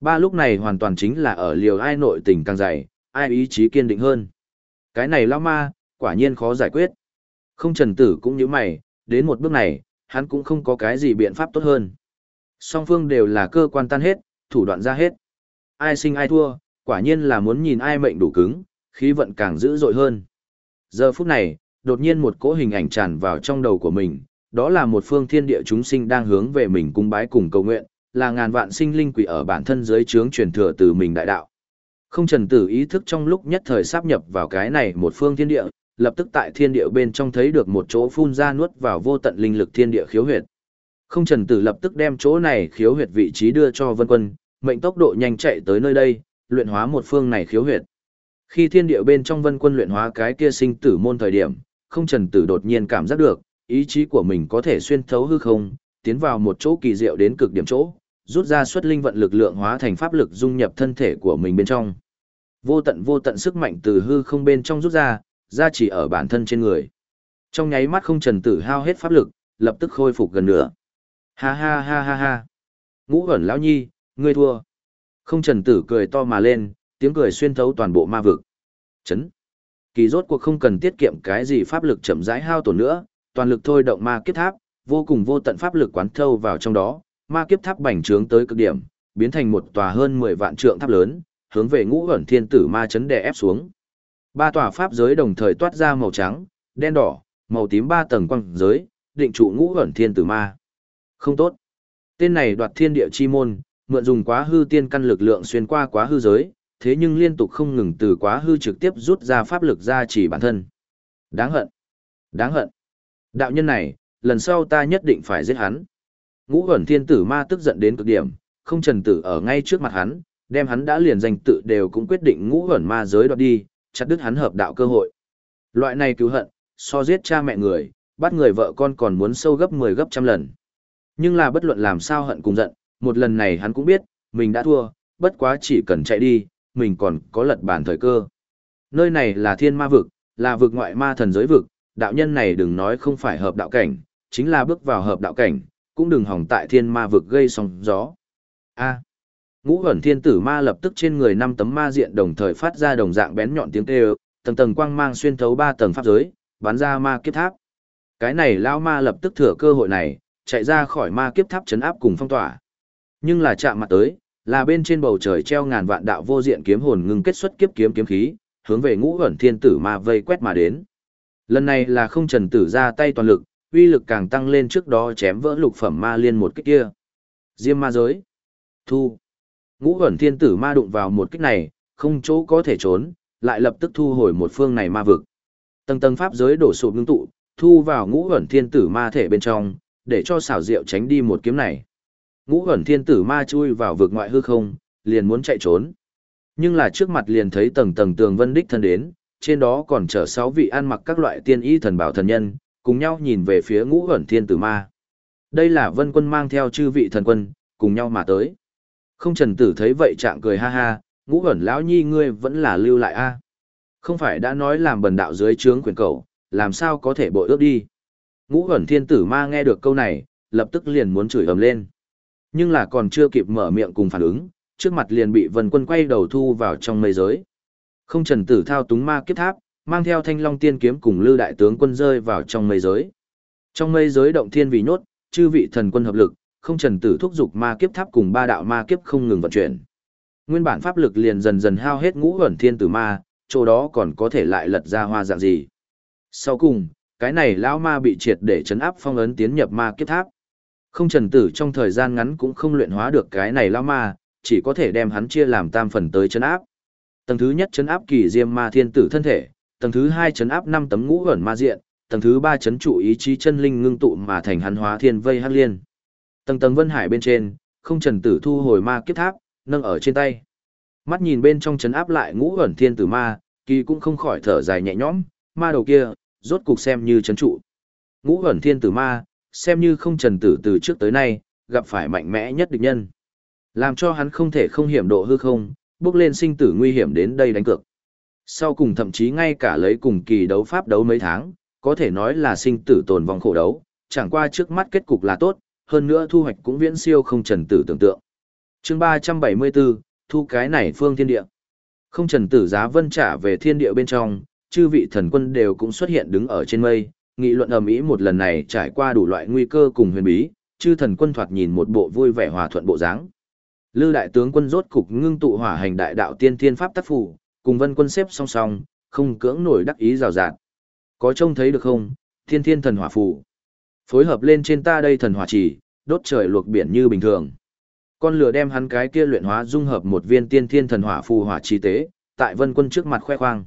Ba lúc này hoàn toàn chính là ở liều ai nội tình càng dày, ai ý chí kiên định hơn. Cái này lao ma, quả nhiên khó giải quyết. Không trần tử cũng như mày, đến một bước này, hắn cũng không có cái gì biện pháp tốt hơn. Song phương đều là cơ quan tan hết, thủ đoạn ra hết. Ai sinh ai thua, quả nhiên là muốn nhìn ai mệnh đủ cứng, khí vận càng dữ dội hơn. Giờ phút này, đột nhiên một cỗ hình ảnh tràn vào trong đầu của mình, đó là một phương thiên địa chúng sinh đang hướng về mình cung bái cùng cầu nguyện, là ngàn vạn sinh linh quỷ ở bản thân dưới trướng truyền thừa từ mình đại đạo. Không trần tử ý thức trong lúc nhất thời sáp nhập vào cái này một phương thiên địa, lập tức tại thiên địa bên trong thấy được một chỗ phun ra nuốt vào vô tận linh lực thiên địa khiếu huyệt. Không trần tử lập tức đem chỗ này khiếu huyệt vị trí đưa cho vân quân, mệnh tốc độ nhanh chạy tới nơi đây, luyện hóa một phương này khiếu huyệt. Khi thiên địa bên trong vân quân luyện hóa cái kia sinh tử môn thời điểm, không trần tử đột nhiên cảm giác được, ý chí của mình có thể xuyên thấu hư không, tiến vào một chỗ kỳ diệu đến cực điểm chỗ, rút ra xuất linh vận lực lượng hóa thành pháp lực dung nhập thân thể của mình bên trong. Vô tận vô tận sức mạnh từ hư không bên trong rút ra, ra chỉ ở bản thân trên người. Trong nháy mắt không trần tử hao hết pháp lực, lập tức khôi phục gần nữa. Ha ha ha ha ha. Ngũ ẩn lão nhi, ngươi thua. Không trần tử cười to mà lên, tiếng cười xuyên thấu toàn bộ ma vực. Chấn. Kỳ rốt cuộc không cần tiết kiệm cái gì pháp lực chậm rãi hao tổn nữa, toàn lực thôi động ma kiếp tháp, vô cùng vô tận pháp lực quán thâu vào trong đó, ma kiếp tháp bành trướng tới cực điểm, biến thành một tòa hơn 10 vạn trượng tháp lớn, hướng về ngũ ẩn thiên tử ma chấn đè ép xuống. Ba tòa pháp giới đồng thời toát ra màu trắng, đen đỏ, màu tím ba tầng quang giới, định trụ ngũ ẩn thiên tử ma. Không tốt. Tên này đoạt thiên địa chi môn, mượn dùng quá hư tiên căn lực lượng xuyên qua quá hư giới, thế nhưng liên tục không ngừng từ quá hư trực tiếp rút ra pháp lực ra chỉ bản thân. Đáng hận. Đáng hận. Đạo nhân này, lần sau ta nhất định phải giết hắn. Ngũ ẩn thiên tử ma tức giận đến cực điểm, không trần tử ở ngay trước mặt hắn, đem hắn đã liền danh tự đều cũng quyết định ngũ ẩn ma giới đoạt đi, chặt đứt hắn hợp đạo cơ hội. Loại này cứu hận, so giết cha mẹ người, bắt người vợ con còn muốn sâu gấp 10 gấp trăm lần. Nhưng là bất luận làm sao hận cùng giận, một lần này hắn cũng biết, mình đã thua, bất quá chỉ cần chạy đi, mình còn có lật bàn thời cơ. Nơi này là thiên ma vực, là vực ngoại ma thần giới vực, đạo nhân này đừng nói không phải hợp đạo cảnh, chính là bước vào hợp đạo cảnh, cũng đừng hỏng tại thiên ma vực gây sóng gió. A. Ngũ ẩn thiên tử ma lập tức trên người năm tấm ma diện đồng thời phát ra đồng dạng bén nhọn tiếng kêu, tầng tầng quang mang xuyên thấu ba tầng pháp giới, bắn ra ma kiếp tháp. Cái này lão ma lập tức thừa cơ hội này, chạy ra khỏi ma kiếp tháp chấn áp cùng phong tỏa. Nhưng là chạm mặt tới, là bên trên bầu trời treo ngàn vạn đạo vô diện kiếm hồn ngưng kết xuất kiếp kiếm kiếm khí, hướng về ngũ ẩn thiên tử ma vây quét mà đến. Lần này là không trần tử ra tay toàn lực, uy lực càng tăng lên trước đó chém vỡ lục phẩm ma liên một kích kia. Diêm ma giới. Thu. Ngũ ẩn thiên tử ma đụng vào một kích này, không chỗ có thể trốn, lại lập tức thu hồi một phương này ma vực. Tầng tầng pháp giới đổ sụp ngưng tụ, thu vào ngũ ẩn thiên tử ma thể bên trong, để cho xảo diệu tránh đi một kiếm này. Ngũ ẩn thiên tử ma chui vào vực ngoại hư không, liền muốn chạy trốn. Nhưng là trước mặt liền thấy tầng tầng tường vân đích thân đến, trên đó còn chở sáu vị ăn mặc các loại tiên y thần bảo thần nhân, cùng nhau nhìn về phía ngũ ẩn thiên tử ma. Đây là vân quân mang theo chư vị thần quân, cùng nhau mà tới. Không trần tử thấy vậy trạng cười ha ha, ngũ ẩn lão nhi ngươi vẫn là lưu lại a Không phải đã nói làm bần đạo dưới trướng quyền cầu, làm sao có thể bội ước đi. Ngũ ẩn thiên tử ma nghe được câu này, lập tức liền muốn chửi ầm lên. Nhưng là còn chưa kịp mở miệng cùng phản ứng, trước mặt liền bị vân quân quay đầu thu vào trong mây giới. Không trần tử thao túng ma kiếp tháp, mang theo thanh long tiên kiếm cùng lư đại tướng quân rơi vào trong mây giới. Trong mây giới động thiên vì nhốt, chư vị thần quân hợp lực, không trần tử thúc giục ma kiếp tháp cùng ba đạo ma kiếp không ngừng vận chuyển. Nguyên bản pháp lực liền dần dần hao hết ngũ ẩn thiên tử ma, chỗ đó còn có thể lại lật ra hoa dạng gì. Sau cùng, cái này lão ma bị triệt để chấn áp phong ấn tiến nhập ma kiếp tháp. Không trần tử trong thời gian ngắn cũng không luyện hóa được cái này lao ma, chỉ có thể đem hắn chia làm tam phần tới chấn áp. Tầng thứ nhất chấn áp kỳ diêm ma thiên tử thân thể, tầng thứ hai chấn áp năm tấm ngũ ẩn ma diện, tầng thứ ba chấn trụ ý chí chân linh ngưng tụ mà thành hắn hóa thiên vây hắc liên. Tầng tầng vân hải bên trên, không trần tử thu hồi ma kiếp tháp, nâng ở trên tay. Mắt nhìn bên trong chấn áp lại ngũ ẩn thiên tử ma, kỳ cũng không khỏi thở dài nhẹ nhõm, ma đầu kia, rốt cục xem như chấn trụ. Ngũ ẩn thiên tử ma, xem như không trần tử từ trước tới nay, gặp phải mạnh mẽ nhất địch nhân. Làm cho hắn không thể không hiểm độ hư không, bước lên sinh tử nguy hiểm đến đây đánh cược. Sau cùng thậm chí ngay cả lấy cùng kỳ đấu pháp đấu mấy tháng, có thể nói là sinh tử tồn vong khổ đấu, chẳng qua trước mắt kết cục là tốt, hơn nữa thu hoạch cũng viễn siêu không trần tử tưởng tượng. chương 374, thu cái này phương thiên địa. Không trần tử giá vân trả về thiên địa bên trong, chư vị thần quân đều cũng xuất hiện đứng ở trên mây, nghị luận ầm ĩ một lần này trải qua đủ loại nguy cơ cùng huyền bí, chư thần quân thoạt nhìn một bộ vui vẻ hòa thuận bộ dáng. Lư đại tướng quân rốt cục ngưng tụ hỏa hành đại đạo tiên thiên pháp tác phủ, cùng vân quân xếp song song, không cưỡng nổi đắc ý rào rạt. Có trông thấy được không, thiên thiên thần hỏa phù. Phối hợp lên trên ta đây thần hỏa chỉ, đốt trời luộc biển như bình thường. Con lửa đem hắn cái kia luyện hóa dung hợp một viên tiên thiên thần hỏa phù hỏa chi tế, tại vân quân trước mặt khoe khoang.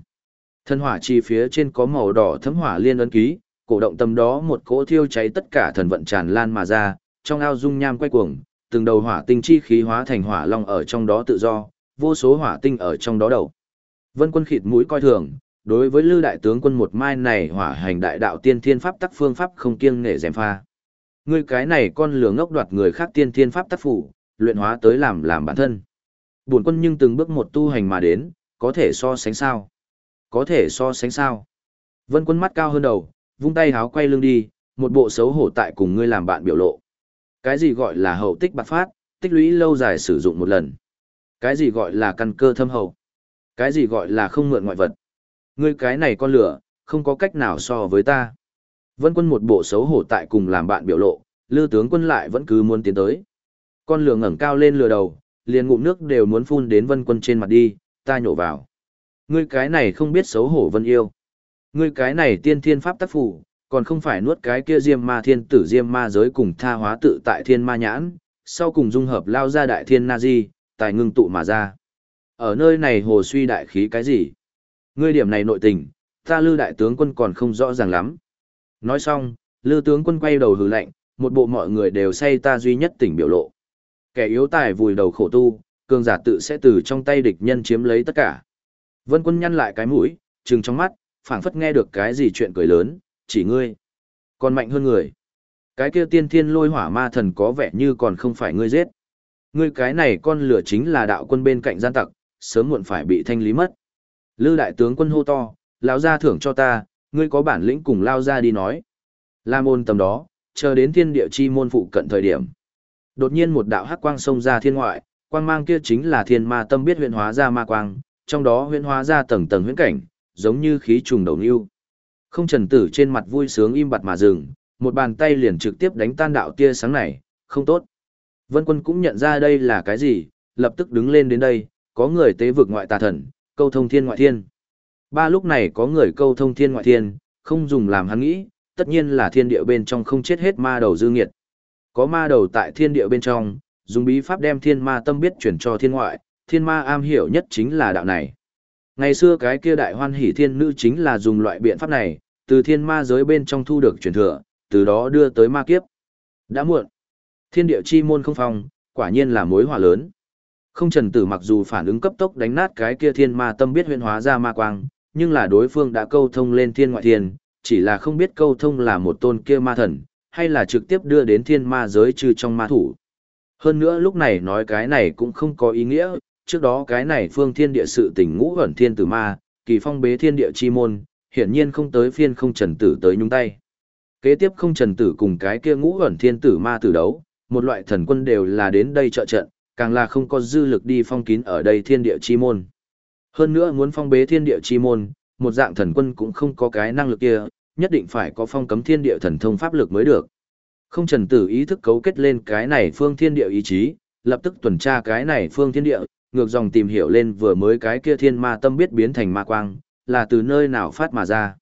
Thần hỏa chi phía trên có màu đỏ thấm hỏa liên ấn ký, cổ động tâm đó một cỗ thiêu cháy tất cả thần vận tràn lan mà ra, trong ao dung nham quay cuồng, từng đầu hỏa tinh chi khí hóa thành hỏa long ở trong đó tự do, vô số hỏa tinh ở trong đó đầu. Vân quân khịt mũi coi thường, đối với Lư đại tướng quân một mai này hỏa hành đại đạo tiên thiên pháp tắc phương pháp không kiêng nể dèm pha. Ngươi cái này con lừa ngốc đoạt người khác tiên thiên pháp tắc phủ, luyện hóa tới làm làm bản thân. Buồn quân nhưng từng bước một tu hành mà đến, có thể so sánh sao? Có thể so sánh sao? Vân quân mắt cao hơn đầu, vung tay háo quay lưng đi, một bộ xấu hổ tại cùng ngươi làm bạn biểu lộ. Cái gì gọi là hậu tích bạc phát, tích lũy lâu dài sử dụng một lần. Cái gì gọi là căn cơ thâm hậu. Cái gì gọi là không mượn ngoại vật. Ngươi cái này con lửa, không có cách nào so với ta. Vân quân một bộ xấu hổ tại cùng làm bạn biểu lộ, lư tướng quân lại vẫn cứ muốn tiến tới. Con lửa ngẩng cao lên lừa đầu, liền ngụm nước đều muốn phun đến vân quân trên mặt đi, ta nhổ vào. Ngươi cái này không biết xấu hổ vân yêu. Ngươi cái này tiên thiên pháp tác phủ, còn không phải nuốt cái kia diêm ma thiên tử diêm ma giới cùng tha hóa tự tại thiên ma nhãn, sau cùng dung hợp lao ra đại thiên na di, tài ngưng tụ mà ra. Ở nơi này hồ suy đại khí cái gì? Ngươi điểm này nội tình, ta lư đại tướng quân còn không rõ ràng lắm. Nói xong, lư tướng quân quay đầu hừ lạnh, một bộ mọi người đều say ta duy nhất tỉnh biểu lộ. Kẻ yếu tài vùi đầu khổ tu, cường giả tự sẽ từ trong tay địch nhân chiếm lấy tất cả. Vân quân nhăn lại cái mũi, trừng trong mắt, phảng phất nghe được cái gì chuyện cười lớn, chỉ ngươi. Còn mạnh hơn người. Cái kia tiên thiên lôi hỏa ma thần có vẻ như còn không phải ngươi giết. Ngươi cái này con lửa chính là đạo quân bên cạnh gian tặc, sớm muộn phải bị thanh lý mất. Lư đại tướng quân hô to, lão ra thưởng cho ta, ngươi có bản lĩnh cùng lao ra đi nói. La môn tầm đó, chờ đến thiên địa chi môn phụ cận thời điểm. Đột nhiên một đạo hắc quang xông ra thiên ngoại, quang mang kia chính là thiên ma tâm biết huyện hóa ra ma quang, trong đó huyện hóa ra tầng tầng huyễn cảnh, giống như khí trùng đầu nưu. Không trần tử trên mặt vui sướng im bặt mà dừng, một bàn tay liền trực tiếp đánh tan đạo tia sáng này, không tốt. Vân quân cũng nhận ra đây là cái gì, lập tức đứng lên đến đây, có người tế vực ngoại tà thần, câu thông thiên ngoại thiên. Ba lúc này có người câu thông thiên ngoại thiên, không dùng làm hắn nghĩ, tất nhiên là thiên địa bên trong không chết hết ma đầu dư nghiệt. Có ma đầu tại thiên địa bên trong, dùng bí pháp đem thiên ma tâm biết chuyển cho thiên ngoại, thiên ma am hiểu nhất chính là đạo này. Ngày xưa cái kia đại hoan hỷ thiên nữ chính là dùng loại biện pháp này, từ thiên ma giới bên trong thu được truyền thừa, từ đó đưa tới ma kiếp. Đã muộn. Thiên địa chi môn không phong, quả nhiên là mối họa lớn. Không trần tử mặc dù phản ứng cấp tốc đánh nát cái kia thiên ma tâm biết huyện hóa ra ma quang, nhưng là đối phương đã câu thông lên thiên ngoại thiên, chỉ là không biết câu thông là một tôn kia ma thần, hay là trực tiếp đưa đến thiên ma giới trừ trong ma thủ. Hơn nữa lúc này nói cái này cũng không có ý nghĩa, trước đó cái này phương thiên địa sự tình ngũ ẩn thiên tử ma, kỳ phong bế thiên địa chi môn, hiển nhiên không tới phiên không trần tử tới nhung tay. Kế tiếp không trần tử cùng cái kia ngũ ẩn thiên tử ma tử đấu, một loại thần quân đều là đến đây trợ trận, càng là không có dư lực đi phong kín ở đây thiên địa chi môn. Hơn nữa muốn phong bế thiên địa chi môn, một dạng thần quân cũng không có cái năng lực kia, nhất định phải có phong cấm thiên địa thần thông pháp lực mới được. Không trần tử ý thức cấu kết lên cái này phương thiên địa ý chí, lập tức tuần tra cái này phương thiên địa, ngược dòng tìm hiểu lên vừa mới cái kia thiên ma tâm biết biến thành ma quang, là từ nơi nào phát mà ra.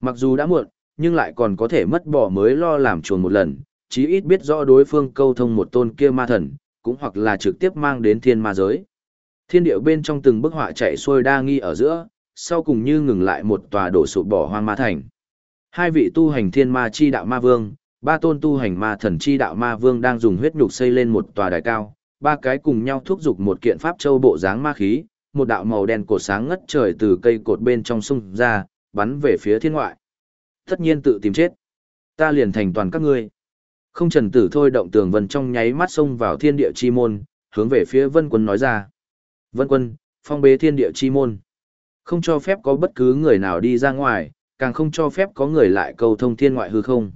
Mặc dù đã muộn, nhưng lại còn có thể mất bỏ mới lo làm chuồn một lần, chí ít biết rõ đối phương câu thông một tôn kia ma thần, cũng hoặc là trực tiếp mang đến thiên ma giới. Thiên điệu bên trong từng bức họa chạy xuôi đa nghi ở giữa, sau cùng như ngừng lại một tòa đổ sụp bỏ hoang ma thành. Hai vị tu hành thiên ma chi đạo ma vương, ba tôn tu hành ma thần chi đạo ma vương đang dùng huyết nhục xây lên một tòa đài cao, ba cái cùng nhau thúc giục một kiện pháp châu bộ dáng ma khí, một đạo màu đen cột sáng ngất trời từ cây cột bên trong sung ra, bắn về phía thiên ngoại. Tất nhiên tự tìm chết. Ta liền thành toàn các ngươi. Không trần tử thôi động tường vân trong nháy mắt xông vào thiên địa chi môn, hướng về phía vân quân nói ra. Vân quân, phong bế thiên địa chi môn. Không cho phép có bất cứ người nào đi ra ngoài, càng không cho phép có người lại cầu thông thiên ngoại hư không.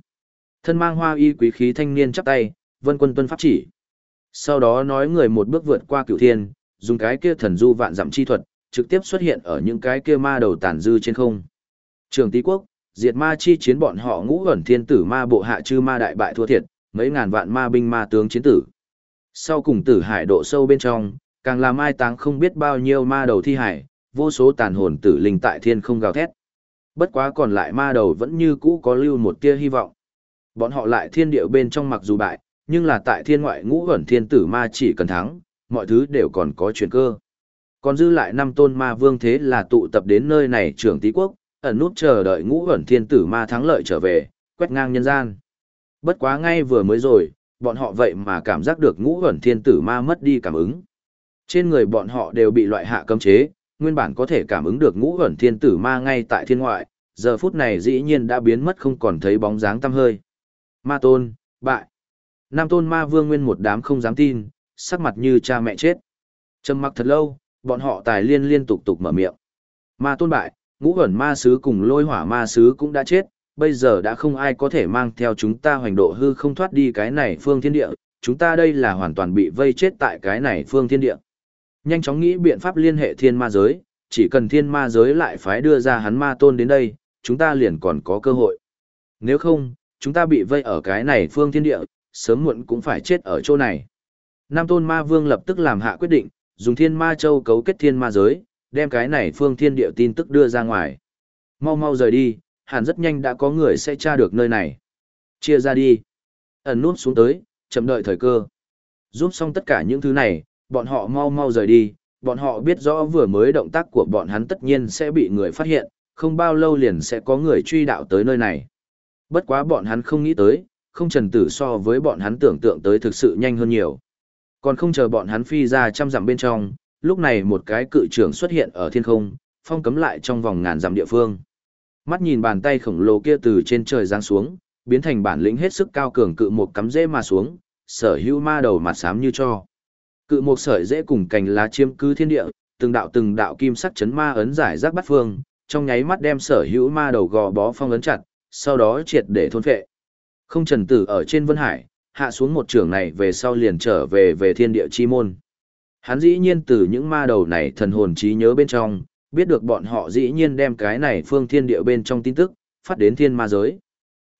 Thân mang hoa y quý khí thanh niên chắp tay, vân quân tuân pháp chỉ. Sau đó nói người một bước vượt qua cửu thiên, dùng cái kia thần du vạn dặm chi thuật, trực tiếp xuất hiện ở những cái kia ma đầu tàn dư trên không. Trường Tý Quốc, diệt ma chi chiến bọn họ ngũ ẩn thiên tử ma bộ hạ chư ma đại bại thua thiệt, mấy ngàn vạn ma binh ma tướng chiến tử. Sau cùng tử hải độ sâu bên trong, càng làm ai táng không biết bao nhiêu ma đầu thi hải, vô số tàn hồn tử linh tại thiên không gào thét. Bất quá còn lại ma đầu vẫn như cũ có lưu một tia hy vọng. Bọn họ lại thiên điệu bên trong mặc dù bại, nhưng là tại thiên ngoại ngũ ẩn thiên tử ma chỉ cần thắng, mọi thứ đều còn có chuyển cơ. Còn dư lại năm tôn ma vương thế là tụ tập đến nơi này trưởng tí quốc, ẩn nút chờ đợi ngũ ẩn thiên tử ma thắng lợi trở về, quét ngang nhân gian. Bất quá ngay vừa mới rồi, bọn họ vậy mà cảm giác được ngũ ẩn thiên tử ma mất đi cảm ứng. Trên người bọn họ đều bị loại hạ cấm chế, nguyên bản có thể cảm ứng được ngũ ẩn thiên tử ma ngay tại thiên ngoại, giờ phút này dĩ nhiên đã biến mất không còn thấy bóng dáng tăm hơi. Ma tôn, bại. Nam tôn ma vương nguyên một đám không dám tin, sắc mặt như cha mẹ chết. Trầm mặc thật lâu, bọn họ tài liên liên tục tục mở miệng. Ma tôn bại, ngũ ẩn ma sứ cùng lôi hỏa ma sứ cũng đã chết, bây giờ đã không ai có thể mang theo chúng ta hoành độ hư không thoát đi cái này phương thiên địa, chúng ta đây là hoàn toàn bị vây chết tại cái này phương thiên địa. Nhanh chóng nghĩ biện pháp liên hệ thiên ma giới, chỉ cần thiên ma giới lại phái đưa ra hắn ma tôn đến đây, chúng ta liền còn có cơ hội. Nếu không, chúng ta bị vây ở cái này phương thiên địa, sớm muộn cũng phải chết ở chỗ này. Nam tôn ma vương lập tức làm hạ quyết định, dùng thiên ma châu cấu kết thiên ma giới, đem cái này phương thiên địa tin tức đưa ra ngoài. Mau mau rời đi, hẳn rất nhanh đã có người sẽ tra được nơi này. Chia ra đi. Ẩn nút xuống tới, chậm đợi thời cơ. Giúp xong tất cả những thứ này, bọn họ mau mau rời đi, bọn họ biết rõ vừa mới động tác của bọn hắn tất nhiên sẽ bị người phát hiện, không bao lâu liền sẽ có người truy đạo tới nơi này. Bất quá bọn hắn không nghĩ tới, không trần tử so với bọn hắn tưởng tượng tới thực sự nhanh hơn nhiều. Còn không chờ bọn hắn phi ra trăm dặm bên trong, lúc này một cái cự trưởng xuất hiện ở thiên không, phong cấm lại trong vòng ngàn dặm địa phương. Mắt nhìn bàn tay khổng lồ kia từ trên trời giáng xuống, biến thành bản lĩnh hết sức cao cường cự một cắm dễ mà xuống, sở hữu ma đầu mặt xám như cho. Cự một sợi dễ cùng cành lá chiếm cứ thiên địa, từng đạo từng đạo kim sắc chấn ma ấn giải rác bắt phương, trong nháy mắt đem sở hữu ma đầu gò bó phong ấn chặt, sau đó triệt để thôn phệ. Không trần tử ở trên Vân Hải, hạ xuống một trường này về sau liền trở về về thiên địa chi môn. Hắn dĩ nhiên từ những ma đầu này thần hồn trí nhớ bên trong, biết được bọn họ dĩ nhiên đem cái này phương thiên địa bên trong tin tức, phát đến thiên ma giới.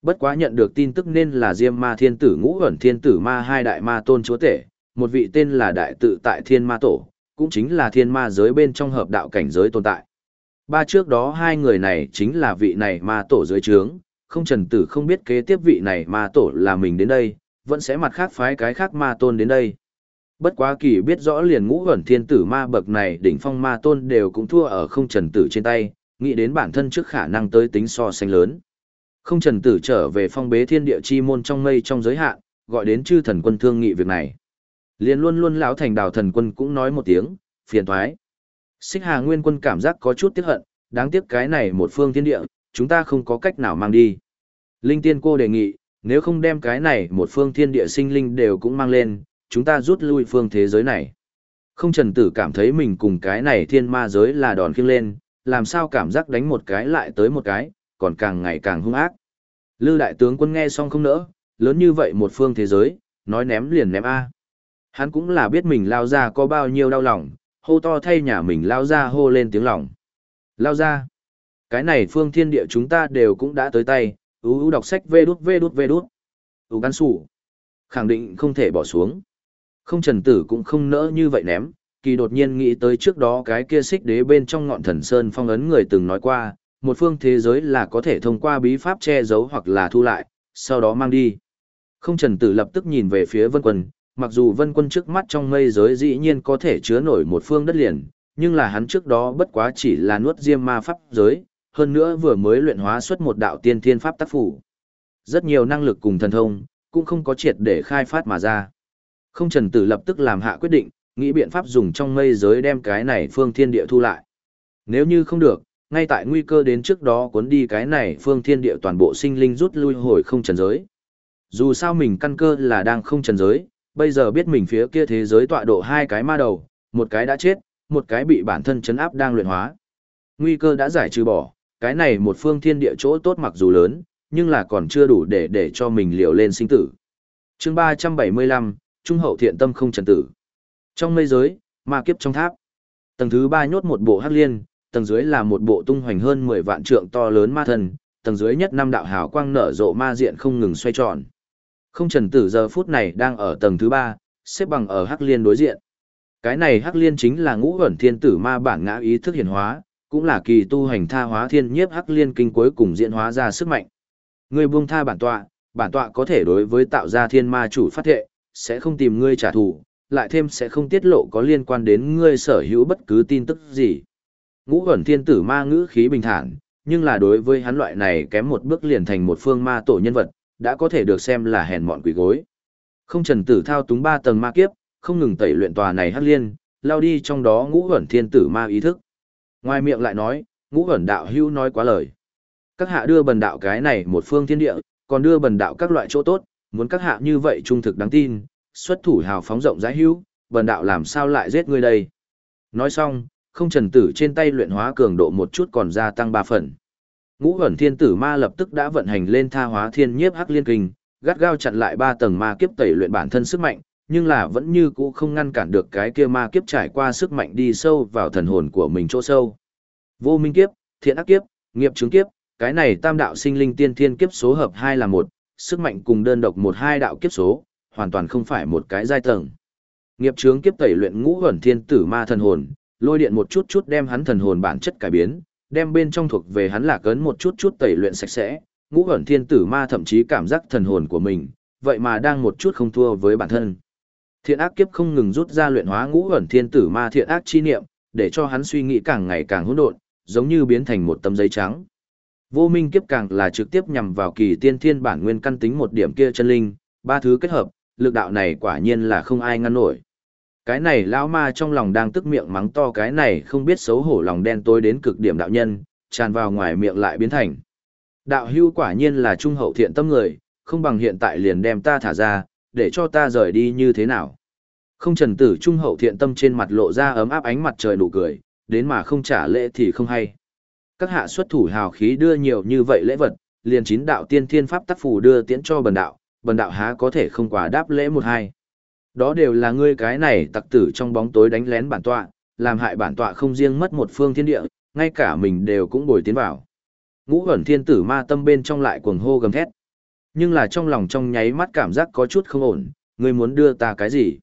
Bất quá nhận được tin tức nên là Diêm Ma Thiên Tử Ngũ Ẩn Thiên Tử Ma hai đại ma tôn chúa tể, một vị tên là Đại Tự tại Thiên Ma Tổ, cũng chính là thiên ma giới bên trong hợp đạo cảnh giới tồn tại. Ba trước đó hai người này chính là vị này ma tổ dưới trướng, không trần tử không biết kế tiếp vị này ma tổ là mình đến đây, vẫn sẽ mặt khác phái cái khác ma tôn đến đây. Bất quá kỳ biết rõ liền ngũ ẩn thiên tử ma bậc này đỉnh phong ma tôn đều cũng thua ở không trần tử trên tay, nghĩ đến bản thân trước khả năng tới tính so sánh lớn. Không trần tử trở về phong bế thiên địa chi môn trong mây trong giới hạn, gọi đến chư thần quân thương nghị việc này. Liền luôn luôn lão thành đào thần quân cũng nói một tiếng, phiền thoái. Xích Hà Nguyên quân cảm giác có chút tiếc hận, đáng tiếc cái này một phương thiên địa, chúng ta không có cách nào mang đi. Linh tiên cô đề nghị, nếu không đem cái này một phương thiên địa sinh linh đều cũng mang lên, chúng ta rút lui phương thế giới này. Không trần tử cảm thấy mình cùng cái này thiên ma giới là đòn khiêng lên, làm sao cảm giác đánh một cái lại tới một cái, còn càng ngày càng hung ác. Lư đại tướng quân nghe xong không nỡ, lớn như vậy một phương thế giới, nói ném liền ném A. Hắn cũng là biết mình lao ra có bao nhiêu đau lòng, hô to thay nhà mình lao ra hô lên tiếng lòng. Lao ra. Cái này phương thiên địa chúng ta đều cũng đã tới tay, ú ú đọc sách vê đút vê đút vê đút. Ú gắn sủ. Khẳng định không thể bỏ xuống. Không trần tử cũng không nỡ như vậy ném, kỳ đột nhiên nghĩ tới trước đó cái kia xích đế bên trong ngọn thần sơn phong ấn người từng nói qua, một phương thế giới là có thể thông qua bí pháp che giấu hoặc là thu lại, sau đó mang đi. Không trần tử lập tức nhìn về phía vân quân, mặc dù vân quân trước mắt trong mây giới dĩ nhiên có thể chứa nổi một phương đất liền, nhưng là hắn trước đó bất quá chỉ là nuốt diêm ma pháp giới, hơn nữa vừa mới luyện hóa xuất một đạo tiên thiên pháp tác phủ. Rất nhiều năng lực cùng thần thông, cũng không có triệt để khai phát mà ra. Không trần tử lập tức làm hạ quyết định, nghĩ biện pháp dùng trong mây giới đem cái này phương thiên địa thu lại. Nếu như không được, ngay tại nguy cơ đến trước đó cuốn đi cái này phương thiên địa toàn bộ sinh linh rút lui hồi không trần giới. Dù sao mình căn cơ là đang không trần giới, bây giờ biết mình phía kia thế giới tọa độ hai cái ma đầu, một cái đã chết, một cái bị bản thân chấn áp đang luyện hóa. Nguy cơ đã giải trừ bỏ, cái này một phương thiên địa chỗ tốt mặc dù lớn, nhưng là còn chưa đủ để để cho mình liều lên sinh tử. chương 375, Trung hậu thiện tâm không trần tử. Trong mây giới, ma kiếp trong tháp. Tầng thứ 3 nhốt một bộ hắc liên, tầng dưới là một bộ tung hoành hơn 10 vạn trượng to lớn ma thần, tầng dưới nhất năm đạo hào quang nở rộ ma diện không ngừng xoay tròn. Không trần tử giờ phút này đang ở tầng thứ ba, xếp bằng ở Hắc Liên đối diện. Cái này Hắc Liên chính là ngũ ẩn thiên tử ma bản ngã ý thức hiển hóa, cũng là kỳ tu hành tha hóa thiên nhiếp Hắc Liên kinh cuối cùng diễn hóa ra sức mạnh. Ngươi buông tha bản tọa, bản tọa có thể đối với tạo ra thiên ma chủ phát thệ, sẽ không tìm ngươi trả thù, lại thêm sẽ không tiết lộ có liên quan đến ngươi sở hữu bất cứ tin tức gì. Ngũ ẩn thiên tử ma ngữ khí bình thản, nhưng là đối với hắn loại này kém một bước liền thành một phương ma tổ nhân vật, đã có thể được xem là hèn mọn quỷ gối. Không trần tử thao túng ba tầng ma kiếp, không ngừng tẩy luyện tòa này hắc liên, lao đi trong đó ngũ ẩn thiên tử ma ý thức. Ngoài miệng lại nói, ngũ ẩn đạo hưu nói quá lời. Các hạ đưa bần đạo cái này một phương thiên địa, còn đưa bần đạo các loại chỗ tốt, muốn các hạ như vậy trung thực đáng tin, xuất thủ hào phóng rộng rãi hưu, bần đạo làm sao lại giết ngươi đây. Nói xong, không trần tử trên tay luyện hóa cường độ một chút còn gia tăng ba phần. Ngũ ẩn thiên tử ma lập tức đã vận hành lên tha hóa thiên nhiếp hắc liên kinh, gắt gao chặn lại ba tầng ma kiếp tẩy luyện bản thân sức mạnh, nhưng là vẫn như cũ không ngăn cản được cái kia ma kiếp trải qua sức mạnh đi sâu vào thần hồn của mình chỗ sâu. Vô minh kiếp, thiện ác kiếp, nghiệp chứng kiếp, cái này tam đạo sinh linh tiên thiên kiếp số hợp hai là một, sức mạnh cùng đơn độc một hai đạo kiếp số, hoàn toàn không phải một cái giai tầng. Nghiệp chướng kiếp tẩy luyện ngũ hồn thiên tử ma thần hồn, lôi điện một chút chút đem hắn thần hồn bản chất cải biến, đem bên trong thuộc về hắn lạc ấn một chút chút tẩy luyện sạch sẽ, ngũ hồn thiên tử ma thậm chí cảm giác thần hồn của mình, vậy mà đang một chút không thua với bản thân. Thiện ác kiếp không ngừng rút ra luyện hóa ngũ ẩn thiên tử ma thiện ác chi niệm, để cho hắn suy nghĩ càng ngày càng hỗn độn, giống như biến thành một tấm giấy trắng. Vô minh kiếp càng là trực tiếp nhằm vào kỳ tiên thiên bản nguyên căn tính một điểm kia chân linh, ba thứ kết hợp, lực đạo này quả nhiên là không ai ngăn nổi. Cái này lão ma trong lòng đang tức miệng mắng to cái này không biết xấu hổ lòng đen tối đến cực điểm đạo nhân, tràn vào ngoài miệng lại biến thành. Đạo hưu quả nhiên là trung hậu thiện tâm người, không bằng hiện tại liền đem ta thả ra, để cho ta rời đi như thế nào. Không trần tử trung hậu thiện tâm trên mặt lộ ra ấm áp ánh mặt trời nụ cười, đến mà không trả lễ thì không hay. Các hạ xuất thủ hào khí đưa nhiều như vậy lễ vật, liền chín đạo tiên thiên pháp tác phù đưa tiễn cho bần đạo, bần đạo há có thể không quả đáp lễ một hai. Đó đều là ngươi cái này tặc tử trong bóng tối đánh lén bản tọa, làm hại bản tọa không riêng mất một phương thiên địa, ngay cả mình đều cũng bồi tiến vào. Ngũ ẩn thiên tử ma tâm bên trong lại cuồng hô gầm thét, nhưng là trong lòng trong nháy mắt cảm giác có chút không ổn, ngươi muốn đưa ta cái gì?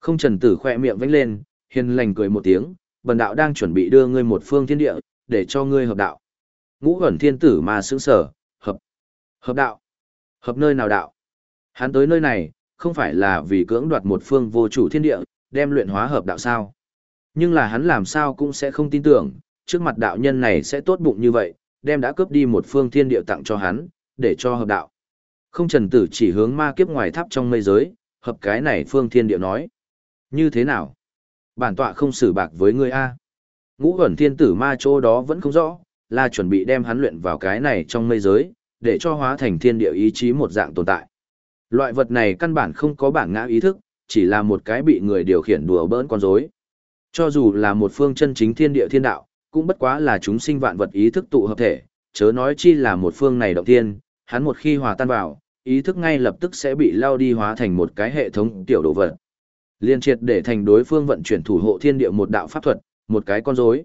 Không trần tử khoe miệng vánh lên, hiền lành cười một tiếng, bần đạo đang chuẩn bị đưa ngươi một phương thiên địa, để cho ngươi hợp đạo. Ngũ ẩn thiên tử mà sững sở, hợp. Hợp đạo. Hợp nơi nào đạo? Hắn tới nơi này, không phải là vì cưỡng đoạt một phương vô chủ thiên địa, đem luyện hóa hợp đạo sao. Nhưng là hắn làm sao cũng sẽ không tin tưởng, trước mặt đạo nhân này sẽ tốt bụng như vậy, đem đã cướp đi một phương thiên địa tặng cho hắn, để cho hợp đạo. Không trần tử chỉ hướng ma kiếp ngoài tháp trong mây giới, hợp cái này phương thiên địa nói. Như thế nào? Bản tọa không xử bạc với ngươi A. Ngũ ẩn thiên tử ma chỗ đó vẫn không rõ, là chuẩn bị đem hắn luyện vào cái này trong mây giới, để cho hóa thành thiên địa ý chí một dạng tồn tại. Loại vật này căn bản không có bản ngã ý thức, chỉ là một cái bị người điều khiển đùa bỡn con rối. Cho dù là một phương chân chính thiên địa thiên đạo, cũng bất quá là chúng sinh vạn vật ý thức tụ hợp thể, chớ nói chi là một phương này động thiên, hắn một khi hòa tan vào, ý thức ngay lập tức sẽ bị lao đi hóa thành một cái hệ thống tiểu đồ vật. Liên triệt để thành đối phương vận chuyển thủ hộ thiên địa một đạo pháp thuật, một cái con rối.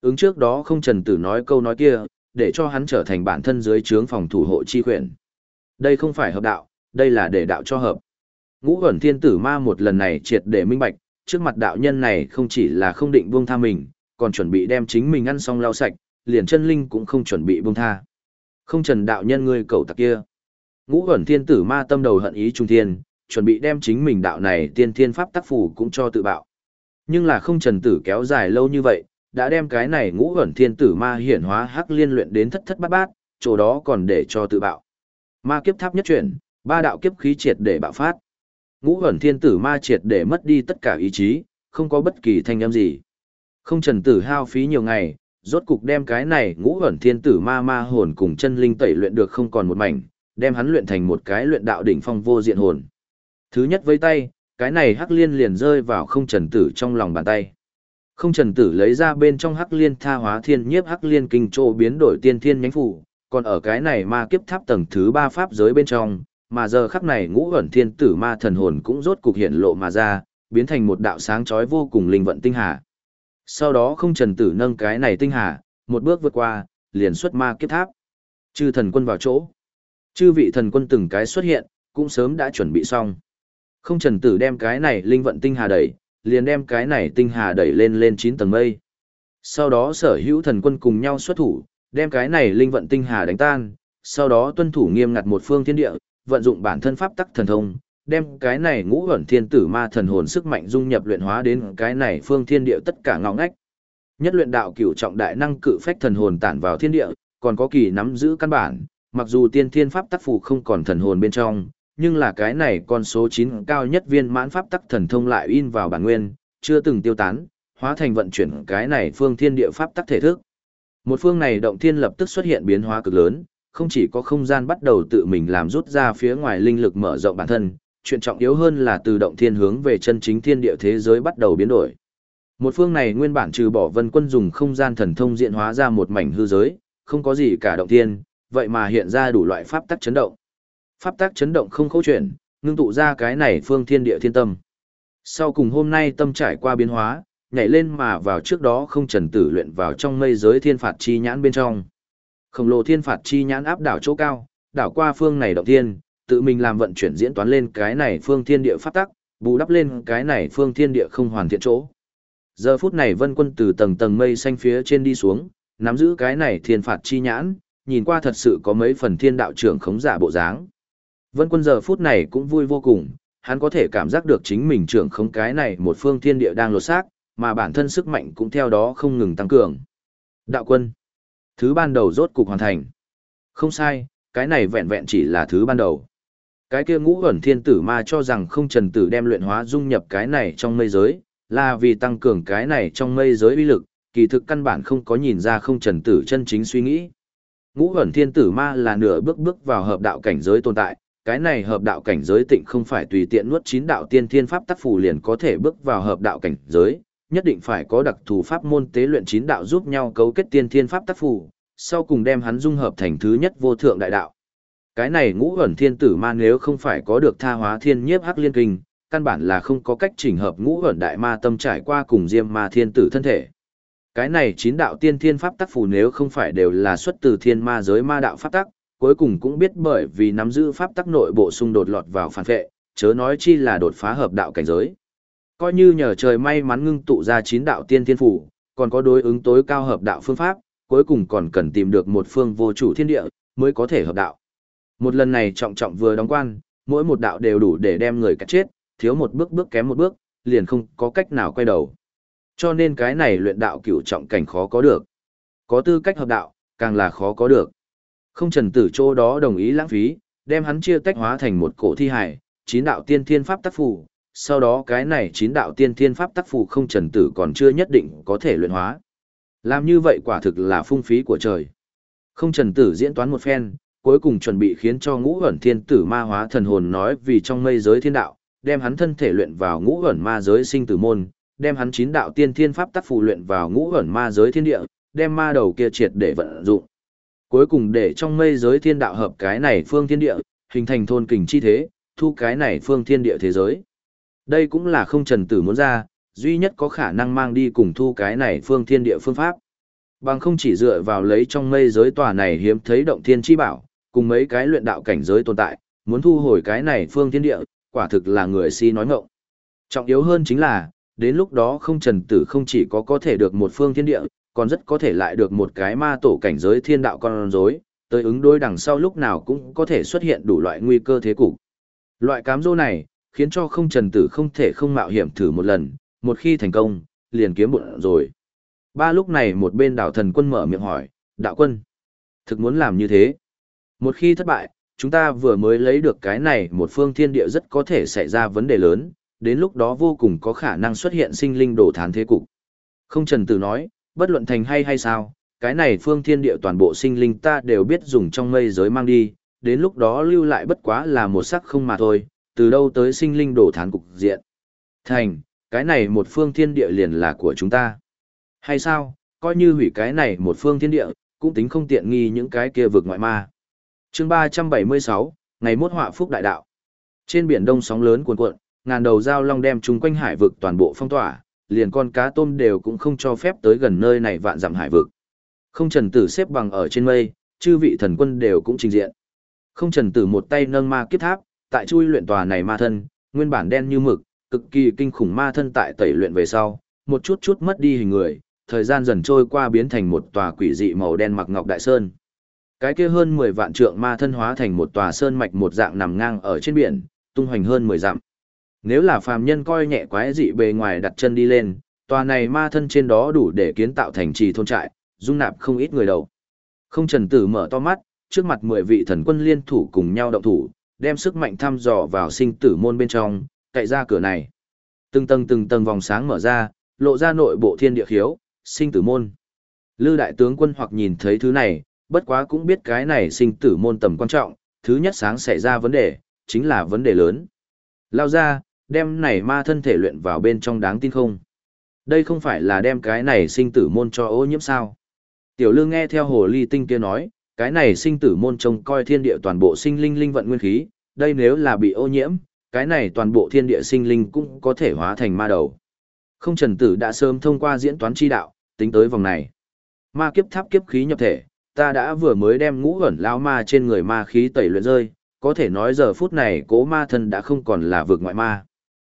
Ứng trước đó không trần tử nói câu nói kia, để cho hắn trở thành bản thân dưới trướng phòng thủ hộ chi quyền. Đây không phải hợp đạo, đây là để đạo cho hợp. Ngũ ẩn thiên tử ma một lần này triệt để minh bạch, trước mặt đạo nhân này không chỉ là không định buông tha mình, còn chuẩn bị đem chính mình ăn xong lau sạch, liền chân linh cũng không chuẩn bị buông tha. Không trần đạo nhân ngươi cầu tặc kia. Ngũ ẩn thiên tử ma tâm đầu hận ý trung thiên, chuẩn bị đem chính mình đạo này tiên thiên pháp tác phủ cũng cho tự bạo. Nhưng là không trần tử kéo dài lâu như vậy, đã đem cái này ngũ ẩn thiên tử ma hiển hóa hắc liên luyện đến thất thất bát bát, chỗ đó còn để cho tự bạo. Ma kiếp tháp nhất chuyển, ba đạo kiếp khí triệt để bạo phát. Ngũ ẩn thiên tử ma triệt để mất đi tất cả ý chí, không có bất kỳ thanh âm gì. Không trần tử hao phí nhiều ngày, rốt cục đem cái này ngũ ẩn thiên tử ma ma hồn cùng chân linh tẩy luyện được không còn một mảnh, đem hắn luyện thành một cái luyện đạo đỉnh phong vô diện hồn. Thứ nhất với tay, cái này hắc liên liền rơi vào không trần tử trong lòng bàn tay. Không trần tử lấy ra bên trong hắc liên tha hóa thiên nhiếp hắc liên kinh trô biến đổi tiên thiên nhánh phủ, còn ở cái này ma kiếp tháp tầng thứ ba pháp giới bên trong, mà giờ khắc này ngũ ẩn thiên tử ma thần hồn cũng rốt cục hiện lộ mà ra, biến thành một đạo sáng chói vô cùng linh vận tinh hà. Sau đó không trần tử nâng cái này tinh hà, một bước vượt qua, liền xuất ma kiếp tháp. Chư thần quân vào chỗ. Chư vị thần quân từng cái xuất hiện, cũng sớm đã chuẩn bị xong. Không trần tử đem cái này linh vận tinh hà đẩy, liền đem cái này tinh hà đẩy lên lên 9 tầng mây. Sau đó sở hữu thần quân cùng nhau xuất thủ, đem cái này linh vận tinh hà đánh tan, sau đó tuân thủ nghiêm ngặt một phương thiên địa, vận dụng bản thân pháp tắc thần thông, đem cái này ngũ ẩn thiên tử ma thần hồn sức mạnh dung nhập luyện hóa đến cái này phương thiên địa tất cả ngõ ngách. Nhất luyện đạo cửu trọng đại năng cự phách thần hồn tản vào thiên địa, còn có kỳ nắm giữ căn bản, mặc dù tiên thiên pháp tắc phù không còn thần hồn bên trong, nhưng là cái này con số 9 cao nhất viên mãn pháp tắc thần thông lại in vào bản nguyên, chưa từng tiêu tán, hóa thành vận chuyển cái này phương thiên địa pháp tắc thể thức. Một phương này động thiên lập tức xuất hiện biến hóa cực lớn, không chỉ có không gian bắt đầu tự mình làm rút ra phía ngoài linh lực mở rộng bản thân, chuyện trọng yếu hơn là từ động thiên hướng về chân chính thiên địa thế giới bắt đầu biến đổi. Một phương này nguyên bản trừ bỏ vân quân dùng không gian thần thông diện hóa ra một mảnh hư giới, không có gì cả động thiên, vậy mà hiện ra đủ loại pháp tắc chấn động. Pháp tắc chấn động không khâu chuyển, ngưng tụ ra cái này phương thiên địa thiên tâm. Sau cùng hôm nay tâm trải qua biến hóa, nhảy lên mà vào trước đó không trần tử luyện vào trong mây giới thiên phạt chi nhãn bên trong. Khổng lồ thiên phạt chi nhãn áp đảo chỗ cao, đảo qua phương này động thiên, tự mình làm vận chuyển diễn toán lên cái này phương thiên địa pháp tắc, bù đắp lên cái này phương thiên địa không hoàn thiện chỗ. Giờ phút này vân quân từ tầng tầng mây xanh phía trên đi xuống, nắm giữ cái này thiên phạt chi nhãn, nhìn qua thật sự có mấy phần thiên đạo trưởng khống giả bộ dáng. Vân quân giờ phút này cũng vui vô cùng, hắn có thể cảm giác được chính mình trưởng khống cái này một phương thiên địa đang lột xác, mà bản thân sức mạnh cũng theo đó không ngừng tăng cường. Đạo quân. Thứ ban đầu rốt cục hoàn thành. Không sai, cái này vẹn vẹn chỉ là thứ ban đầu. Cái kia ngũ ẩn thiên tử ma cho rằng không trần tử đem luyện hóa dung nhập cái này trong mây giới, là vì tăng cường cái này trong mây giới uy lực, kỳ thực căn bản không có nhìn ra không trần tử chân chính suy nghĩ. Ngũ ẩn thiên tử ma là nửa bước bước vào hợp đạo cảnh giới tồn tại, cái này hợp đạo cảnh giới tịnh không phải tùy tiện nuốt chín đạo tiên thiên pháp tác phù liền có thể bước vào hợp đạo cảnh giới, nhất định phải có đặc thù pháp môn tế luyện chín đạo giúp nhau cấu kết tiên thiên pháp tác phù, sau cùng đem hắn dung hợp thành thứ nhất vô thượng đại đạo. Cái này ngũ ẩn thiên tử ma nếu không phải có được tha hóa thiên nhiếp hắc liên kinh, căn bản là không có cách chỉnh hợp ngũ ẩn đại ma tâm trải qua cùng diêm ma thiên tử thân thể. Cái này chín đạo tiên thiên pháp tắc phù nếu không phải đều là xuất từ thiên ma giới ma đạo pháp tắc, cuối cùng cũng biết bởi vì nắm giữ pháp tắc nội bộ xung đột lọt vào phản vệ, chớ nói chi là đột phá hợp đạo cảnh giới. Coi như nhờ trời may mắn ngưng tụ ra chín đạo tiên thiên phủ, còn có đối ứng tối cao hợp đạo phương pháp, cuối cùng còn cần tìm được một phương vô chủ thiên địa, mới có thể hợp đạo. Một lần này trọng trọng vừa đóng quan, mỗi một đạo đều đủ để đem người cắt chết, thiếu một bước bước kém một bước, liền không có cách nào quay đầu. Cho nên cái này luyện đạo cửu trọng cảnh khó có được. Có tư cách hợp đạo, càng là khó có được. Không trần tử chỗ đó đồng ý lãng phí, đem hắn chia tách hóa thành một cổ thi hải, chín đạo tiên thiên pháp tác phù, sau đó cái này chín đạo tiên thiên pháp tác phù không trần tử còn chưa nhất định có thể luyện hóa. Làm như vậy quả thực là phung phí của trời. Không trần tử diễn toán một phen, cuối cùng chuẩn bị khiến cho ngũ ẩn thiên tử ma hóa thần hồn nói vì trong mây giới thiên đạo, đem hắn thân thể luyện vào ngũ ẩn ma giới sinh tử môn, đem hắn chín đạo tiên thiên pháp tác phù luyện vào ngũ ẩn ma giới thiên địa, đem ma đầu kia triệt để vận dụng. Cuối cùng để trong mây giới thiên đạo hợp cái này phương thiên địa, hình thành thôn kình chi thế, thu cái này phương thiên địa thế giới. Đây cũng là không trần tử muốn ra, duy nhất có khả năng mang đi cùng thu cái này phương thiên địa phương pháp. Bằng không chỉ dựa vào lấy trong mây giới tòa này hiếm thấy động thiên chi bảo, cùng mấy cái luyện đạo cảnh giới tồn tại, muốn thu hồi cái này phương thiên địa, quả thực là người si nói ngọng. Trọng yếu hơn chính là, đến lúc đó không trần tử không chỉ có có thể được một phương thiên địa, còn rất có thể lại được một cái ma tổ cảnh giới thiên đạo con rối, tới ứng đối đằng sau lúc nào cũng có thể xuất hiện đủ loại nguy cơ thế cục. Loại cám dỗ này, khiến cho không trần tử không thể không mạo hiểm thử một lần, một khi thành công, liền kiếm bụng rồi. Ba lúc này một bên đảo thần quân mở miệng hỏi, đạo quân, thực muốn làm như thế. Một khi thất bại, chúng ta vừa mới lấy được cái này một phương thiên địa rất có thể xảy ra vấn đề lớn, đến lúc đó vô cùng có khả năng xuất hiện sinh linh đổ thán thế cục. Không trần tử nói, bất luận thành hay hay sao, cái này phương thiên địa toàn bộ sinh linh ta đều biết dùng trong mây giới mang đi, đến lúc đó lưu lại bất quá là một sắc không mà thôi, từ đâu tới sinh linh đổ thán cục diện. Thành, cái này một phương thiên địa liền là của chúng ta. Hay sao, coi như hủy cái này một phương thiên địa, cũng tính không tiện nghi những cái kia vực ngoại ma. chương 376, ngày mốt họa phúc đại đạo. Trên biển đông sóng lớn cuồn cuộn, ngàn đầu dao long đem chúng quanh hải vực toàn bộ phong tỏa, liền con cá tôm đều cũng không cho phép tới gần nơi này vạn dặm hải vực. Không trần tử xếp bằng ở trên mây, chư vị thần quân đều cũng trình diện. Không trần tử một tay nâng ma kiếp tháp, tại chui luyện tòa này ma thân, nguyên bản đen như mực, cực kỳ kinh khủng ma thân tại tẩy luyện về sau, một chút chút mất đi hình người, thời gian dần trôi qua biến thành một tòa quỷ dị màu đen mặc ngọc đại sơn. Cái kia hơn 10 vạn trượng ma thân hóa thành một tòa sơn mạch một dạng nằm ngang ở trên biển, tung hoành hơn 10 dặm. Nếu là phàm nhân coi nhẹ quái dị bề ngoài đặt chân đi lên, tòa này ma thân trên đó đủ để kiến tạo thành trì thôn trại, dung nạp không ít người đầu. Không trần tử mở to mắt, trước mặt 10 vị thần quân liên thủ cùng nhau động thủ, đem sức mạnh thăm dò vào sinh tử môn bên trong, cậy ra cửa này. Từng tầng từng tầng vòng sáng mở ra, lộ ra nội bộ thiên địa khiếu, sinh tử môn. Lư đại tướng quân hoặc nhìn thấy thứ này, bất quá cũng biết cái này sinh tử môn tầm quan trọng, thứ nhất sáng xảy ra vấn đề, chính là vấn đề lớn. Lao ra, đem này ma thân thể luyện vào bên trong đáng tin không? Đây không phải là đem cái này sinh tử môn cho ô nhiễm sao? Tiểu lương nghe theo hồ ly tinh kia nói, cái này sinh tử môn trông coi thiên địa toàn bộ sinh linh linh vận nguyên khí, đây nếu là bị ô nhiễm, cái này toàn bộ thiên địa sinh linh cũng có thể hóa thành ma đầu. Không trần tử đã sớm thông qua diễn toán chi đạo, tính tới vòng này. Ma kiếp tháp kiếp khí nhập thể, ta đã vừa mới đem ngũ ẩn lao ma trên người ma khí tẩy luyện rơi, có thể nói giờ phút này cố ma thân đã không còn là vực ngoại ma.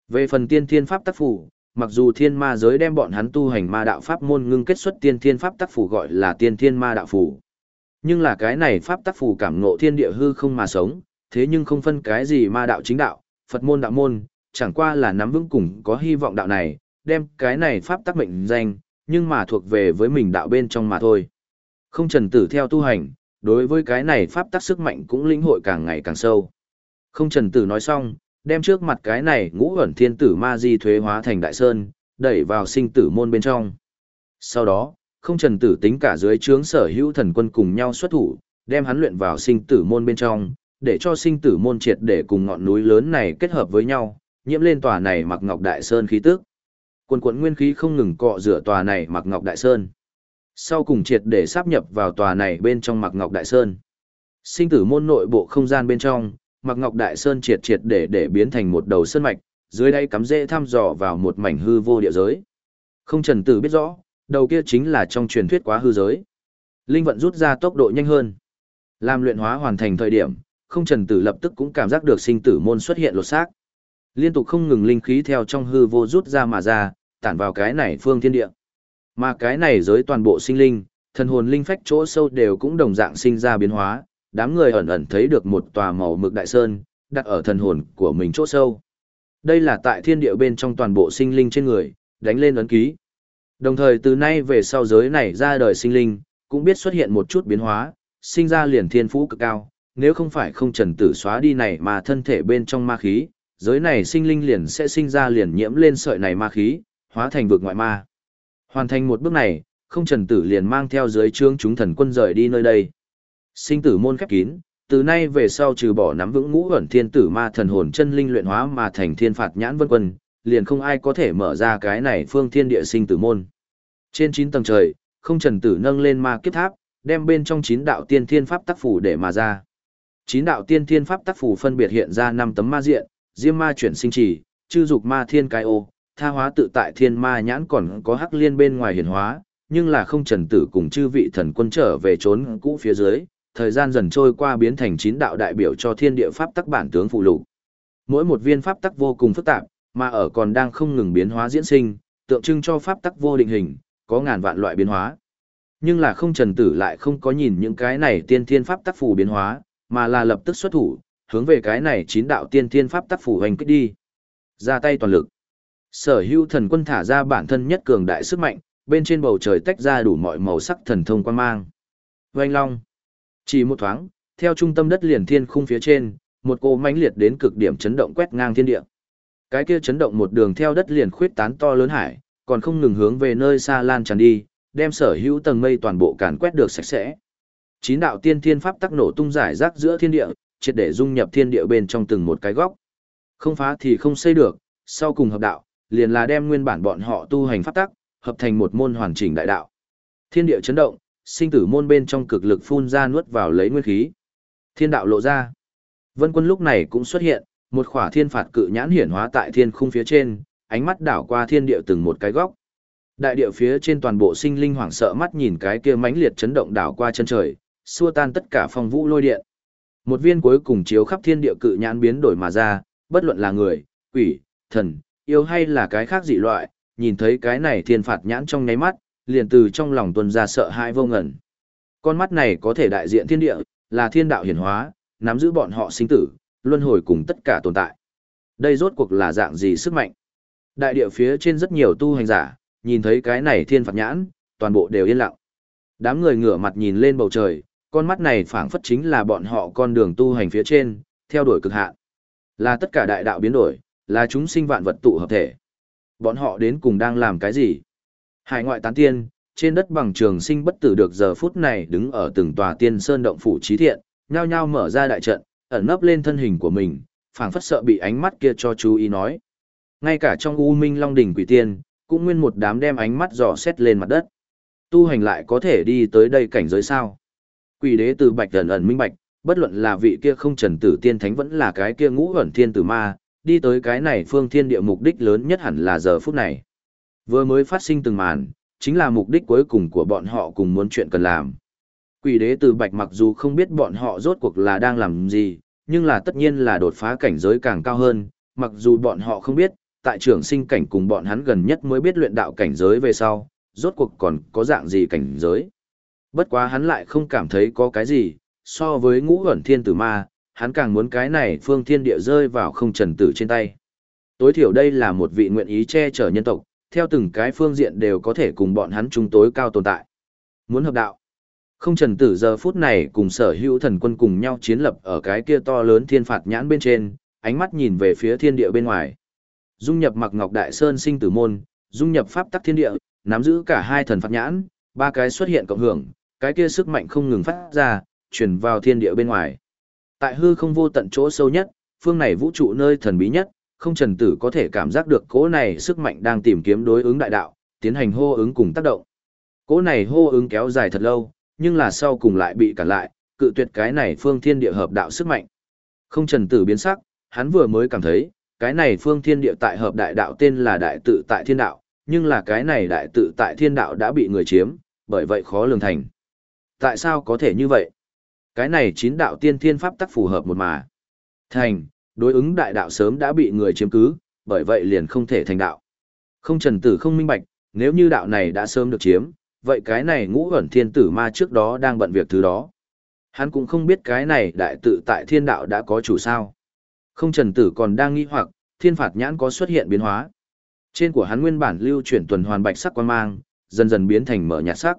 Về phần tiên thiên pháp tác phủ, mặc dù thiên ma giới đem bọn hắn tu hành ma đạo pháp môn ngưng kết xuất tiên thiên pháp tác phủ gọi là tiên thiên ma đạo phủ. Nhưng là cái này pháp tác phủ cảm ngộ thiên địa hư không mà sống, thế nhưng không phân cái gì ma đạo chính đạo, Phật môn đạo môn, chẳng qua là nắm vững cùng có hy vọng đạo này, đem cái này pháp tác mệnh danh, nhưng mà thuộc về với mình đạo bên trong mà thôi. Không trần tử theo tu hành, đối với cái này pháp tác sức mạnh cũng lĩnh hội càng ngày càng sâu. Không trần tử nói xong, đem trước mặt cái này ngũ ẩn thiên tử ma di thuế hóa thành đại sơn, đẩy vào sinh tử môn bên trong. Sau đó, không trần tử tính cả dưới trướng sở hữu thần quân cùng nhau xuất thủ, đem hắn luyện vào sinh tử môn bên trong, để cho sinh tử môn triệt để cùng ngọn núi lớn này kết hợp với nhau, nhiễm lên tòa này mặc ngọc đại sơn khí tức. Quần quận nguyên khí không ngừng cọ rửa tòa này mặc ngọc đại sơn. Sau cùng triệt để sáp nhập vào tòa này bên trong mặc ngọc đại sơn. Sinh tử môn nội bộ không gian bên trong, mặc ngọc đại sơn triệt triệt để để biến thành một đầu sơn mạch, dưới đây cắm rễ thăm dò vào một mảnh hư vô địa giới. Không trần tử biết rõ, đầu kia chính là trong truyền thuyết quá hư giới. Linh vận rút ra tốc độ nhanh hơn. Làm luyện hóa hoàn thành thời điểm, không trần tử lập tức cũng cảm giác được sinh tử môn xuất hiện lột xác. Liên tục không ngừng linh khí theo trong hư vô rút ra mà ra, tản vào cái này phương thiên địa. Mà cái này giới toàn bộ sinh linh, thần hồn linh phách chỗ sâu đều cũng đồng dạng sinh ra biến hóa, đám người ẩn ẩn thấy được một tòa màu mực đại sơn, đặt ở thần hồn của mình chỗ sâu. Đây là tại thiên địa bên trong toàn bộ sinh linh trên người, đánh lên ấn ký. Đồng thời từ nay về sau giới này ra đời sinh linh, cũng biết xuất hiện một chút biến hóa, sinh ra liền thiên phú cực cao, nếu không phải không trần tử xóa đi này mà thân thể bên trong ma khí, giới này sinh linh liền sẽ sinh ra liền nhiễm lên sợi này ma khí, hóa thành vực ngoại ma. Hoàn thành một bước này, không trần tử liền mang theo giới trương chúng thần quân rời đi nơi đây. Sinh tử môn khép kín, từ nay về sau trừ bỏ nắm vững ngũ ẩn thiên tử ma thần hồn chân linh luyện hóa mà thành thiên phạt nhãn vân quân, liền không ai có thể mở ra cái này phương thiên địa sinh tử môn. Trên 9 tầng trời, không trần tử nâng lên ma kiếp tháp, đem bên trong 9 đạo tiên thiên pháp tác phủ để mà ra. 9 đạo tiên thiên pháp tác phủ phân biệt hiện ra 5 tấm ma diện, diêm ma chuyển sinh trì, chư dục ma thiên cái ô, tha hóa tự tại thiên ma nhãn còn có hắc liên bên ngoài hiển hóa, nhưng là không trần tử cùng chư vị thần quân trở về trốn cũ phía dưới, thời gian dần trôi qua biến thành chín đạo đại biểu cho thiên địa pháp tắc bản tướng phụ lục. Mỗi một viên pháp tắc vô cùng phức tạp, mà ở còn đang không ngừng biến hóa diễn sinh, tượng trưng cho pháp tắc vô định hình, có ngàn vạn loại biến hóa. Nhưng là không trần tử lại không có nhìn những cái này tiên thiên pháp tắc phù biến hóa, mà là lập tức xuất thủ, hướng về cái này chín đạo tiên thiên pháp tắc phù hành kích đi. Ra tay toàn lực. Sở hữu thần quân thả ra bản thân nhất cường đại sức mạnh, bên trên bầu trời tách ra đủ mọi màu sắc thần thông quan mang. Vành long. Chỉ một thoáng, theo trung tâm đất liền thiên khung phía trên, một cô mãnh liệt đến cực điểm chấn động quét ngang thiên địa. Cái kia chấn động một đường theo đất liền khuyết tán to lớn hải, còn không ngừng hướng về nơi xa lan tràn đi, đem sở hữu tầng mây toàn bộ càn quét được sạch sẽ. Chín đạo tiên thiên pháp tắc nổ tung giải rác giữa thiên địa, triệt để dung nhập thiên địa bên trong từng một cái góc. Không phá thì không xây được, sau cùng hợp đạo, liền là đem nguyên bản bọn họ tu hành pháp tắc, hợp thành một môn hoàn chỉnh đại đạo. Thiên địa chấn động, sinh tử môn bên trong cực lực phun ra nuốt vào lấy nguyên khí. Thiên đạo lộ ra. Vân quân lúc này cũng xuất hiện, một khỏa thiên phạt cự nhãn hiển hóa tại thiên khung phía trên, ánh mắt đảo qua thiên địa từng một cái góc. Đại địa phía trên toàn bộ sinh linh hoảng sợ mắt nhìn cái kia mãnh liệt chấn động đảo qua chân trời, xua tan tất cả phong vũ lôi điện. Một viên cuối cùng chiếu khắp thiên địa cự nhãn biến đổi mà ra, bất luận là người, quỷ, thần, yêu hay là cái khác dị loại, nhìn thấy cái này thiên phạt nhãn trong nháy mắt, liền từ trong lòng tuân ra sợ hãi vô ngẩn. Con mắt này có thể đại diện thiên địa, là thiên đạo hiển hóa, nắm giữ bọn họ sinh tử, luân hồi cùng tất cả tồn tại. Đây rốt cuộc là dạng gì sức mạnh? Đại địa phía trên rất nhiều tu hành giả, nhìn thấy cái này thiên phạt nhãn, toàn bộ đều yên lặng. Đám người ngửa mặt nhìn lên bầu trời, con mắt này phảng phất chính là bọn họ con đường tu hành phía trên, theo đuổi cực hạn. Là tất cả đại đạo biến đổi, là chúng sinh vạn vật tụ hợp thể. Bọn họ đến cùng đang làm cái gì? Hải ngoại tán tiên, trên đất bằng trường sinh bất tử được giờ phút này đứng ở từng tòa tiên sơn động phủ trí thiện, nhao nhao mở ra đại trận, ẩn nấp lên thân hình của mình, phảng phất sợ bị ánh mắt kia cho chú ý nói. Ngay cả trong U Minh Long đỉnh quỷ tiên, cũng nguyên một đám đem ánh mắt dò xét lên mặt đất. Tu hành lại có thể đi tới đây cảnh giới sao? Quỷ đế từ bạch ẩn ẩn minh bạch, bất luận là vị kia không trần tử tiên thánh vẫn là cái kia ngũ ẩn thiên tử ma, đi tới cái này phương thiên địa mục đích lớn nhất hẳn là giờ phút này. Vừa mới phát sinh từng màn, chính là mục đích cuối cùng của bọn họ cùng muốn chuyện cần làm. Quỷ đế từ bạch mặc dù không biết bọn họ rốt cuộc là đang làm gì, nhưng là tất nhiên là đột phá cảnh giới càng cao hơn, mặc dù bọn họ không biết, tại trưởng sinh cảnh cùng bọn hắn gần nhất mới biết luyện đạo cảnh giới về sau, rốt cuộc còn có dạng gì cảnh giới. Bất quá hắn lại không cảm thấy có cái gì, so với ngũ ẩn thiên tử ma, hắn càng muốn cái này phương thiên địa rơi vào không trần tử trên tay. Tối thiểu đây là một vị nguyện ý che chở nhân tộc, theo từng cái phương diện đều có thể cùng bọn hắn chung tối cao tồn tại. Muốn hợp đạo. Không trần tử giờ phút này cùng sở hữu thần quân cùng nhau chiến lập ở cái kia to lớn thiên phạt nhãn bên trên, ánh mắt nhìn về phía thiên địa bên ngoài. Dung nhập mặc ngọc đại sơn sinh tử môn, dung nhập pháp tắc thiên địa, nắm giữ cả hai thần phạt nhãn, ba cái xuất hiện cộng hưởng, cái kia sức mạnh không ngừng phát ra, truyền vào thiên địa bên ngoài. Tại hư không vô tận chỗ sâu nhất, phương này vũ trụ nơi thần bí nhất, không trần tử có thể cảm giác được cỗ này sức mạnh đang tìm kiếm đối ứng đại đạo, tiến hành hô ứng cùng tác động. Cỗ này hô ứng kéo dài thật lâu, nhưng là sau cùng lại bị cản lại, cự tuyệt cái này phương thiên địa hợp đạo sức mạnh. Không trần tử biến sắc, hắn vừa mới cảm thấy, cái này phương thiên địa tại hợp đại đạo tên là đại tự tại thiên đạo, nhưng là cái này đại tự tại thiên đạo đã bị người chiếm, bởi vậy khó lường thành. Tại sao có thể như vậy? Cái này chín đạo tiên thiên pháp tắc phù hợp một mà. Thành, đối ứng đại đạo sớm đã bị người chiếm cứ, bởi vậy liền không thể thành đạo. Không trần tử không minh bạch, nếu như đạo này đã sớm được chiếm, vậy cái này ngũ ẩn thiên tử ma trước đó đang bận việc thứ đó. Hắn cũng không biết cái này đại tự tại thiên đạo đã có chủ sao. Không trần tử còn đang nghi hoặc, thiên phạt nhãn có xuất hiện biến hóa. Trên của hắn nguyên bản lưu chuyển tuần hoàn bạch sắc quan mang, dần dần biến thành mở nhạt sắc.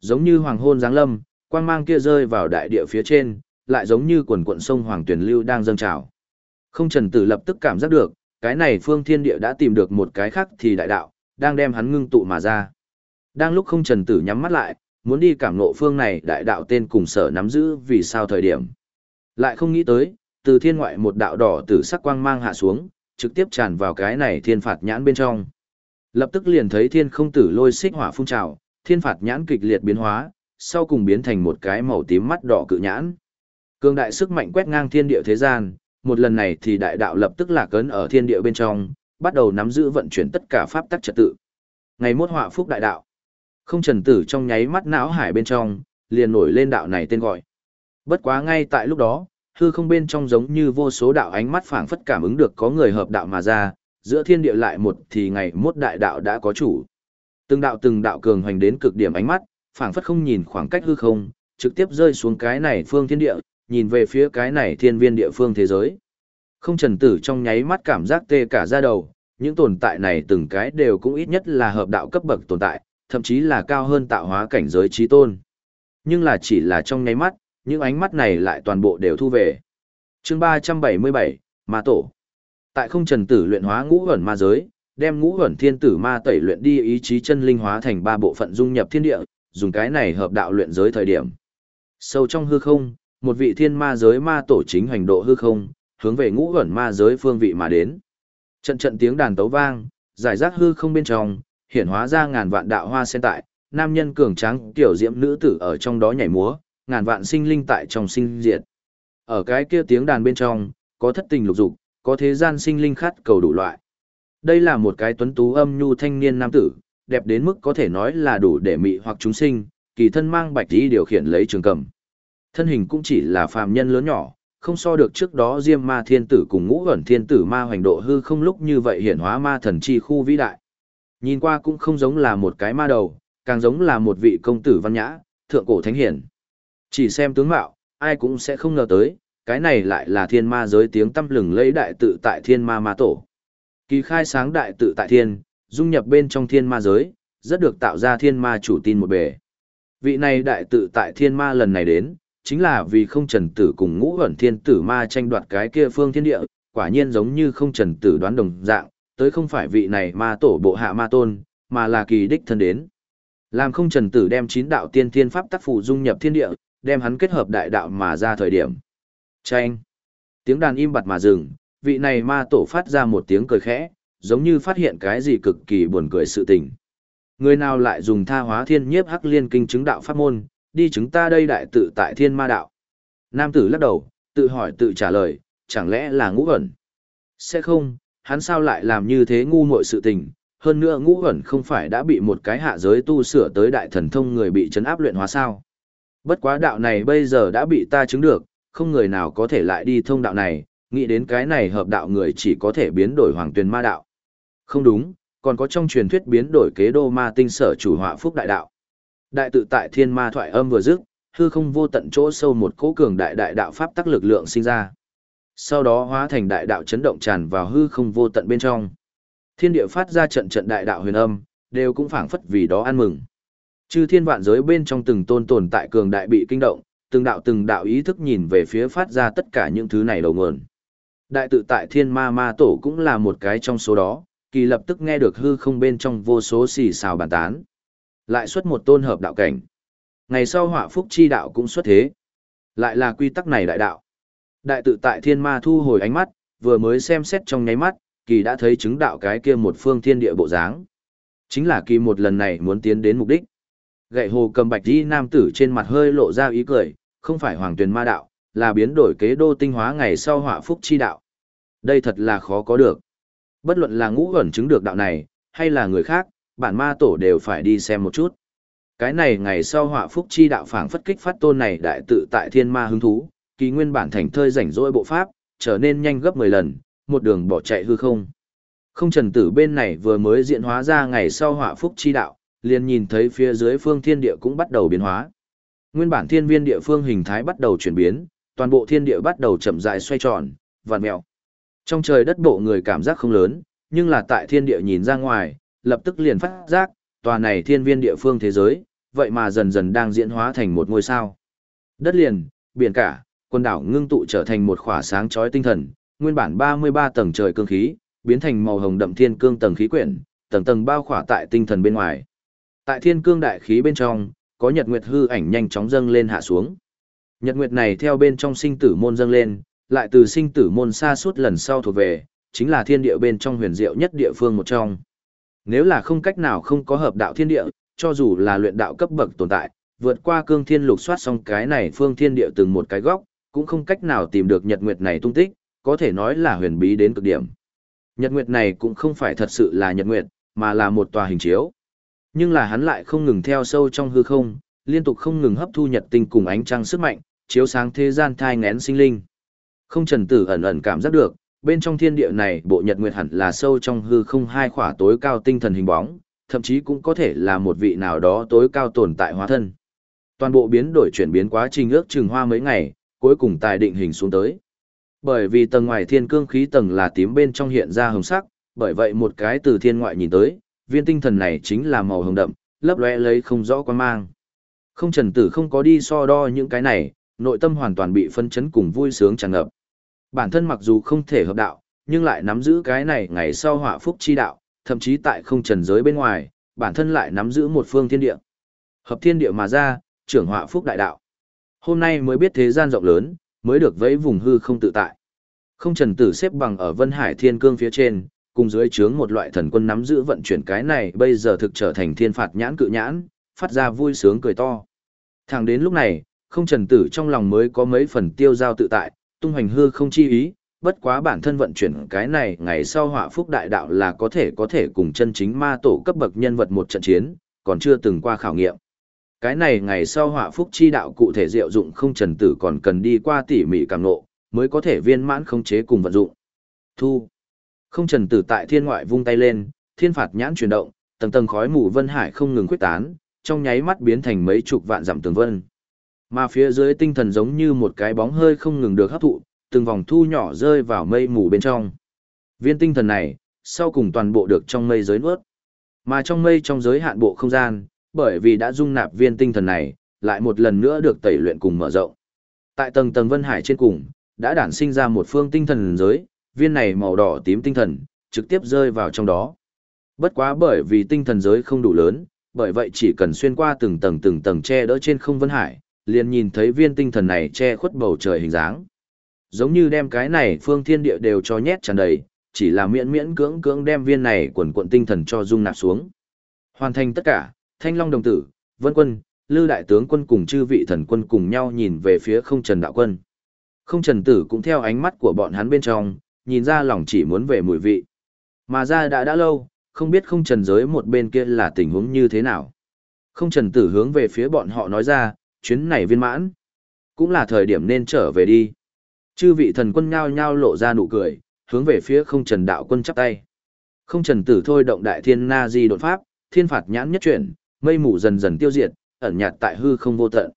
Giống như hoàng hôn giáng lâm, quang mang kia rơi vào đại địa phía trên, lại giống như quần quận sông hoàng tuyển lưu đang dâng trào. Không trần tử lập tức cảm giác được, cái này phương thiên địa đã tìm được một cái khác thì đại đạo, đang đem hắn ngưng tụ mà ra. Đang lúc không trần tử nhắm mắt lại, muốn đi cảm ngộ phương này đại đạo tên cùng sở nắm giữ vì sao thời điểm. Lại không nghĩ tới, từ thiên ngoại một đạo đỏ tử sắc quang mang hạ xuống, trực tiếp tràn vào cái này thiên phạt nhãn bên trong. Lập tức liền thấy thiên không tử lôi xích hỏa phun trào, thiên phạt nhãn kịch liệt biến hóa, sau cùng biến thành một cái màu tím mắt đỏ cự nhãn. Cương đại sức mạnh quét ngang thiên địa thế gian, một lần này thì đại đạo lập tức lạc ấn ở thiên địa bên trong, bắt đầu nắm giữ vận chuyển tất cả pháp tắc trật tự. Ngày mốt họa phúc đại đạo. Không trần tử trong nháy mắt não hải bên trong, liền nổi lên đạo này tên gọi. Bất quá ngay tại lúc đó, hư không bên trong giống như vô số đạo ánh mắt phảng phất cảm ứng được có người hợp đạo mà ra, giữa thiên địa lại một thì ngày mốt đại đạo đã có chủ. Từng đạo từng đạo cường hoành đến cực điểm ánh mắt, phảng phất không nhìn khoảng cách hư không, trực tiếp rơi xuống cái này phương thiên địa, nhìn về phía cái này thiên viên địa phương thế giới. Không trần tử trong nháy mắt cảm giác tê cả da đầu, những tồn tại này từng cái đều cũng ít nhất là hợp đạo cấp bậc tồn tại, thậm chí là cao hơn tạo hóa cảnh giới trí tôn. Nhưng là chỉ là trong nháy mắt, những ánh mắt này lại toàn bộ đều thu về. chương 377, Ma Tổ. Tại không trần tử luyện hóa ngũ ẩn ma giới, đem ngũ ẩn thiên tử ma tẩy luyện đi ý chí chân linh hóa thành ba bộ phận dung nhập thiên địa, dùng cái này hợp đạo luyện giới thời điểm. Sâu trong hư không, một vị thiên ma giới ma tổ chính hành độ hư không, hướng về ngũ ẩn ma giới phương vị mà đến. Trận trận tiếng đàn tấu vang, giải rác hư không bên trong, hiện hóa ra ngàn vạn đạo hoa sen tại, nam nhân cường tráng tiểu diễm nữ tử ở trong đó nhảy múa, ngàn vạn sinh linh tại trong sinh diệt. Ở cái kia tiếng đàn bên trong, có thất tình lục dục, có thế gian sinh linh khát cầu đủ loại. Đây là một cái tuấn tú âm nhu thanh niên nam tử, đẹp đến mức có thể nói là đủ để mị hoặc chúng sinh, kỳ thân mang bạch y điều khiển lấy trường cầm. Thân hình cũng chỉ là phàm nhân lớn nhỏ, không so được trước đó Diêm Ma Thiên Tử cùng Ngũ Ẩn Thiên Tử Ma hoành độ hư không lúc như vậy hiển hóa ma thần chi khu vĩ đại. Nhìn qua cũng không giống là một cái ma đầu, càng giống là một vị công tử văn nhã, thượng cổ thánh hiển. Chỉ xem tướng mạo, ai cũng sẽ không ngờ tới, cái này lại là thiên ma giới tiếng tâm lừng lấy đại tự tại thiên ma ma tổ. Kỳ khai sáng đại tự tại thiên, dung nhập bên trong thiên ma giới, rất được tạo ra thiên ma chủ tin một bề. Vị này đại tự tại thiên ma lần này đến, chính là vì không trần tử cùng ngũ ẩn thiên tử ma tranh đoạt cái kia phương thiên địa, quả nhiên giống như không trần tử đoán đồng dạng, tới không phải vị này ma tổ bộ hạ ma tôn, mà là kỳ đích thân đến. Làm không trần tử đem chín đạo tiên thiên pháp tác phụ dung nhập thiên địa, đem hắn kết hợp đại đạo mà ra thời điểm. Tranh. Tiếng đàn im bặt mà dừng, vị này ma tổ phát ra một tiếng cười khẽ, giống như phát hiện cái gì cực kỳ buồn cười sự tình. Người nào lại dùng tha hóa thiên nhiếp hắc liên kinh chứng đạo pháp môn, đi chứng ta đây đại tự tại thiên ma đạo. Nam tử lắc đầu, tự hỏi tự trả lời, chẳng lẽ là ngũ ẩn? Sẽ không, hắn sao lại làm như thế ngu muội sự tình, hơn nữa ngũ ẩn không phải đã bị một cái hạ giới tu sửa tới đại thần thông người bị chấn áp luyện hóa sao. Bất quá đạo này bây giờ đã bị ta chứng được, không người nào có thể lại đi thông đạo này, nghĩ đến cái này hợp đạo người chỉ có thể biến đổi hoàng tuyền ma đạo. Không đúng, còn có trong truyền thuyết biến đổi kế đô ma tinh sở chủ họa phúc đại đạo. Đại tự tại thiên ma thoại âm vừa dứt, hư không vô tận chỗ sâu một cỗ cường đại đại đạo pháp tắc lực lượng sinh ra. Sau đó hóa thành đại đạo chấn động tràn vào hư không vô tận bên trong. Thiên địa phát ra trận trận đại đạo huyền âm, đều cũng phảng phất vì đó ăn mừng. Chư thiên vạn giới bên trong từng tôn tồn tại cường đại bị kinh động, từng đạo từng đạo ý thức nhìn về phía phát ra tất cả những thứ này đầu nguồn. Đại tự tại thiên ma ma tổ cũng là một cái trong số đó, kỳ lập tức nghe được hư không bên trong vô số xì xào bàn tán. Lại xuất một tôn hợp đạo cảnh. Ngày sau họa phúc chi đạo cũng xuất thế. Lại là quy tắc này đại đạo. Đại tự tại thiên ma thu hồi ánh mắt, vừa mới xem xét trong nháy mắt, kỳ đã thấy chứng đạo cái kia một phương thiên địa bộ dáng. Chính là kỳ một lần này muốn tiến đến mục đích. Gậy hồ cầm bạch đi nam tử trên mặt hơi lộ ra ý cười, không phải hoàng tuyển ma đạo, là biến đổi kế đô tinh hóa ngày sau họa phúc chi đạo. Đây thật là khó có được. Bất luận là ngũ ẩn chứng được đạo này, hay là người khác, bản ma tổ đều phải đi xem một chút. Cái này ngày sau họa phúc chi đạo phảng phất kích phát tôn này đại tự tại thiên ma hứng thú, kỳ nguyên bản thành thơi rảnh rỗi bộ pháp, trở nên nhanh gấp 10 lần, một đường bỏ chạy hư không. Không trần tử bên này vừa mới diễn hóa ra ngày sau họa phúc chi đạo, liền nhìn thấy phía dưới phương thiên địa cũng bắt đầu biến hóa. Nguyên bản thiên viên địa phương hình thái bắt đầu chuyển biến, toàn bộ thiên địa bắt đầu chậm rãi xoay tròn, vặn mèo. Trong trời đất bộ người cảm giác không lớn, nhưng là tại thiên địa nhìn ra ngoài, lập tức liền phát giác, tòa này thiên viên địa phương thế giới, vậy mà dần dần đang diễn hóa thành một ngôi sao. Đất liền, biển cả, quần đảo ngưng tụ trở thành một khỏa sáng chói tinh thần, nguyên bản 33 tầng trời cương khí, biến thành màu hồng đậm thiên cương tầng khí quyển, tầng tầng bao khỏa tại tinh thần bên ngoài. Tại thiên cương đại khí bên trong, có nhật nguyệt hư ảnh nhanh chóng dâng lên hạ xuống. Nhật nguyệt này theo bên trong sinh tử môn dâng lên, lại từ sinh tử môn xa suốt lần sau thuộc về, chính là thiên địa bên trong huyền diệu nhất địa phương một trong. Nếu là không cách nào không có hợp đạo thiên địa, cho dù là luyện đạo cấp bậc tồn tại, vượt qua cương thiên lục soát xong cái này phương thiên địa từng một cái góc, cũng không cách nào tìm được nhật nguyệt này tung tích, có thể nói là huyền bí đến cực điểm. Nhật nguyệt này cũng không phải thật sự là nhật nguyệt, mà là một tòa hình chiếu. Nhưng là hắn lại không ngừng theo sâu trong hư không, liên tục không ngừng hấp thu nhật tinh cùng ánh trăng sức mạnh, chiếu sáng thế gian thai ngén sinh linh. Không trần tử ẩn ẩn cảm giác được, bên trong thiên địa này bộ nhật nguyệt hẳn là sâu trong hư không hai khỏa tối cao tinh thần hình bóng, thậm chí cũng có thể là một vị nào đó tối cao tồn tại hóa thân. Toàn bộ biến đổi chuyển biến quá trình ước chừng hoa mấy ngày, cuối cùng tài định hình xuống tới. Bởi vì tầng ngoài thiên cương khí tầng là tím bên trong hiện ra hồng sắc, bởi vậy một cái từ thiên ngoại nhìn tới, viên tinh thần này chính là màu hồng đậm, lấp lóe lấy không rõ quan mang. Không trần tử không có đi so đo những cái này, nội tâm hoàn toàn bị phân chấn cùng vui sướng tràn ngập. Bản thân mặc dù không thể hợp đạo, nhưng lại nắm giữ cái này ngày sau họa phúc chi đạo, thậm chí tại không trần giới bên ngoài, bản thân lại nắm giữ một phương thiên địa. Hợp thiên địa mà ra, trưởng họa phúc đại đạo. Hôm nay mới biết thế gian rộng lớn, mới được vẫy vùng hư không tự tại. Không trần tử xếp bằng ở Vân Hải Thiên Cương phía trên, cùng dưới trướng một loại thần quân nắm giữ vận chuyển cái này bây giờ thực trở thành thiên phạt nhãn cự nhãn, phát ra vui sướng cười to. Thẳng đến lúc này, không trần tử trong lòng mới có mấy phần tiêu giao tự tại, tung hoành hư không chi ý, bất quá bản thân vận chuyển cái này ngày sau họa phúc đại đạo là có thể có thể cùng chân chính ma tổ cấp bậc nhân vật một trận chiến, còn chưa từng qua khảo nghiệm. Cái này ngày sau họa phúc chi đạo cụ thể diệu dụng không trần tử còn cần đi qua tỉ mỉ càng nộ, mới có thể viên mãn khống chế cùng vận dụng. Thu. Không trần tử tại thiên ngoại vung tay lên, thiên phạt nhãn chuyển động, tầng tầng khói mù vân hải không ngừng quyết tán, trong nháy mắt biến thành mấy chục vạn dặm tường vân. Mà phía dưới tinh thần giống như một cái bóng hơi không ngừng được hấp thụ, từng vòng thu nhỏ rơi vào mây mù bên trong. Viên tinh thần này, sau cùng toàn bộ được trong mây giới nuốt. Mà trong mây trong giới hạn bộ không gian, bởi vì đã dung nạp viên tinh thần này, lại một lần nữa được tẩy luyện cùng mở rộng. Tại tầng tầng vân hải trên cùng, đã đản sinh ra một phương tinh thần giới, viên này màu đỏ tím tinh thần, trực tiếp rơi vào trong đó. Bất quá bởi vì tinh thần giới không đủ lớn, bởi vậy chỉ cần xuyên qua từng tầng từng tầng che đỡ trên không vân hải, liền nhìn thấy viên tinh thần này che khuất bầu trời hình dáng. Giống như đem cái này phương thiên địa đều cho nhét tràn đầy, chỉ là miễn miễn cưỡng cưỡng đem viên này quần quận tinh thần cho dung nạp xuống. Hoàn thành tất cả, Thanh Long đồng tử, Vân Quân, Lư đại tướng quân cùng chư vị thần quân cùng nhau nhìn về phía Không Trần đạo quân. Không Trần tử cũng theo ánh mắt của bọn hắn bên trong, nhìn ra lòng chỉ muốn về mùi vị. Mà ra đã đã lâu, không biết Không Trần giới một bên kia là tình huống như thế nào. Không Trần tử hướng về phía bọn họ nói ra, chuyến này viên mãn. Cũng là thời điểm nên trở về đi. Chư vị thần quân nhao nhao lộ ra nụ cười, hướng về phía không trần đạo quân chắp tay. Không trần tử thôi động đại thiên na di đột pháp, thiên phạt nhãn nhất chuyển, mây mù dần dần tiêu diệt, ẩn nhạt tại hư không vô tận.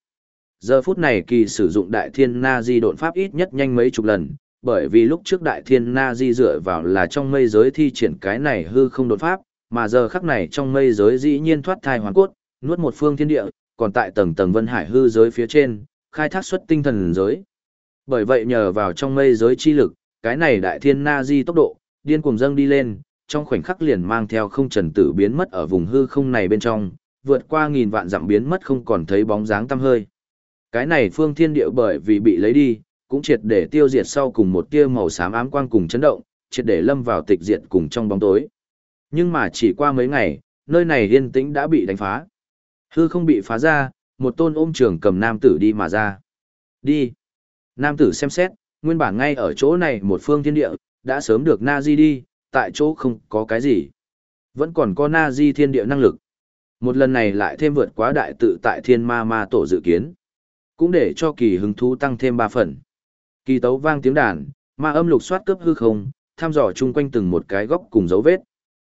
Giờ phút này kỳ sử dụng đại thiên na di đột pháp ít nhất nhanh mấy chục lần, bởi vì lúc trước đại thiên na di dựa vào là trong mây giới thi triển cái này hư không đột pháp, mà giờ khắc này trong mây giới dĩ nhiên thoát thai hoàn cốt, nuốt một phương thiên địa, còn tại tầng tầng vân hải hư giới phía trên, khai thác xuất tinh thần giới. Bởi vậy nhờ vào trong mây giới chi lực, cái này đại thiên na di tốc độ, điên cuồng dâng đi lên, trong khoảnh khắc liền mang theo không trần tử biến mất ở vùng hư không này bên trong, vượt qua nghìn vạn dặm biến mất không còn thấy bóng dáng tăm hơi. Cái này phương thiên địa bởi vì bị lấy đi, cũng triệt để tiêu diệt sau cùng một tia màu xám ám quang cùng chấn động, triệt để lâm vào tịch diệt cùng trong bóng tối. Nhưng mà chỉ qua mấy ngày, nơi này yên tĩnh đã bị đánh phá. Hư không bị phá ra, một tôn ôm trường cầm nam tử đi mà ra. Đi. Nam tử xem xét, nguyên bản ngay ở chỗ này một phương thiên địa, đã sớm được na di đi, tại chỗ không có cái gì. Vẫn còn có na di thiên địa năng lực. Một lần này lại thêm vượt quá đại tự tại thiên ma ma tổ dự kiến. Cũng để cho kỳ hứng thú tăng thêm ba phần. Kỳ tấu vang tiếng đàn, ma âm lục soát cướp hư không, thăm dò chung quanh từng một cái góc cùng dấu vết.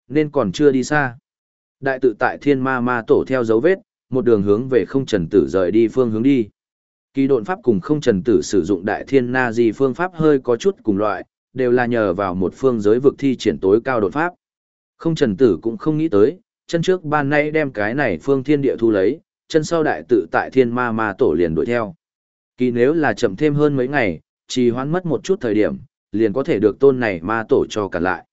Nên còn chưa đi xa. Đại tự tại thiên ma ma tổ theo dấu vết, một đường hướng về không trần tử rời đi phương hướng đi. Kỳ độn pháp cùng không trần tử sử dụng đại thiên na di phương pháp hơi có chút cùng loại, đều là nhờ vào một phương giới vực thi triển tối cao đột pháp. Không trần tử cũng không nghĩ tới, chân trước ban nay đem cái này phương thiên địa thu lấy, chân sau đại tự tại thiên ma ma tổ liền đuổi theo. Kỳ nếu là chậm thêm hơn mấy ngày, trì hoãn mất một chút thời điểm, liền có thể được tôn này ma tổ cho cả lại.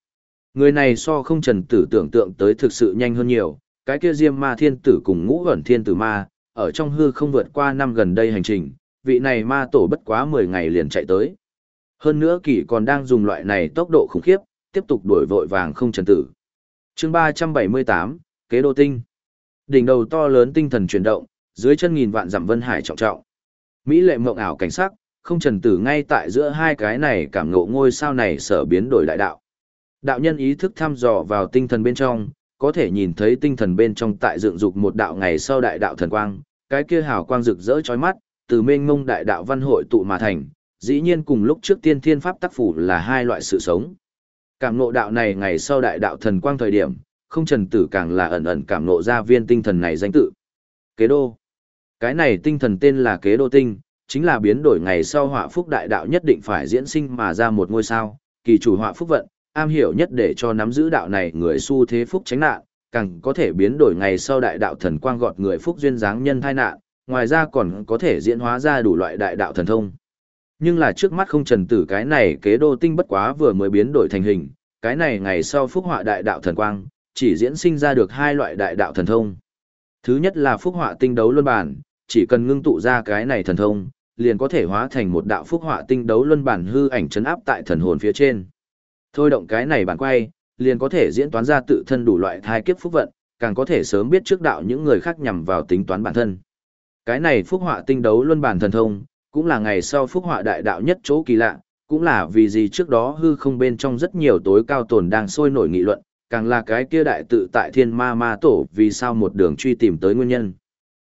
Người này so không trần tử tưởng tượng tới thực sự nhanh hơn nhiều, cái kia diêm ma thiên tử cùng ngũ ẩn thiên tử ma, ở trong hư không vượt qua năm gần đây hành trình, vị này ma tổ bất quá 10 ngày liền chạy tới. Hơn nữa kỳ còn đang dùng loại này tốc độ khủng khiếp, tiếp tục đuổi vội vàng không trần tử. chương 378, Kế Đô Tinh. Đỉnh đầu to lớn tinh thần chuyển động, dưới chân nghìn vạn dặm vân hải trọng trọng. Mỹ lệ mộng ảo cảnh sắc, không trần tử ngay tại giữa hai cái này cảm ngộ ngôi sao này sở biến đổi đại đạo. Đạo nhân ý thức thăm dò vào tinh thần bên trong, có thể nhìn thấy tinh thần bên trong tại dựng dục một đạo ngày sau đại đạo thần quang, cái kia hào quang rực rỡ chói mắt, từ mênh mông đại đạo văn hội tụ mà thành, dĩ nhiên cùng lúc trước tiên thiên pháp tác phủ là hai loại sự sống. Cảm ngộ đạo này ngày sau đại đạo thần quang thời điểm, không trần tử càng là ẩn ẩn cảm ngộ ra viên tinh thần này danh tự. Kế đô. Cái này tinh thần tên là kế đô tinh, chính là biến đổi ngày sau họa phúc đại đạo nhất định phải diễn sinh mà ra một ngôi sao, kỳ chủ họa phúc vận, am hiểu nhất để cho nắm giữ đạo này người su thế phúc tránh nạn, càng có thể biến đổi ngày sau đại đạo thần quang gọt người phúc duyên dáng nhân thai nạn, ngoài ra còn có thể diễn hóa ra đủ loại đại đạo thần thông. Nhưng là trước mắt không trần tử cái này kế đô tinh bất quá vừa mới biến đổi thành hình, cái này ngày sau phúc họa đại đạo thần quang, chỉ diễn sinh ra được hai loại đại đạo thần thông. Thứ nhất là phúc họa tinh đấu luân bản, chỉ cần ngưng tụ ra cái này thần thông, liền có thể hóa thành một đạo phúc họa tinh đấu luân bản hư ảnh chấn áp tại thần hồn phía trên. Thôi động cái này bản quay, liền có thể diễn toán ra tự thân đủ loại thai kiếp phúc vận, càng có thể sớm biết trước đạo những người khác nhằm vào tính toán bản thân. Cái này phúc họa tinh đấu luân bản thần thông, cũng là ngày sau phúc họa đại đạo nhất chỗ kỳ lạ, cũng là vì gì trước đó hư không bên trong rất nhiều tối cao tồn đang sôi nổi nghị luận, càng là cái kia đại tự tại thiên ma ma tổ vì sao một đường truy tìm tới nguyên nhân.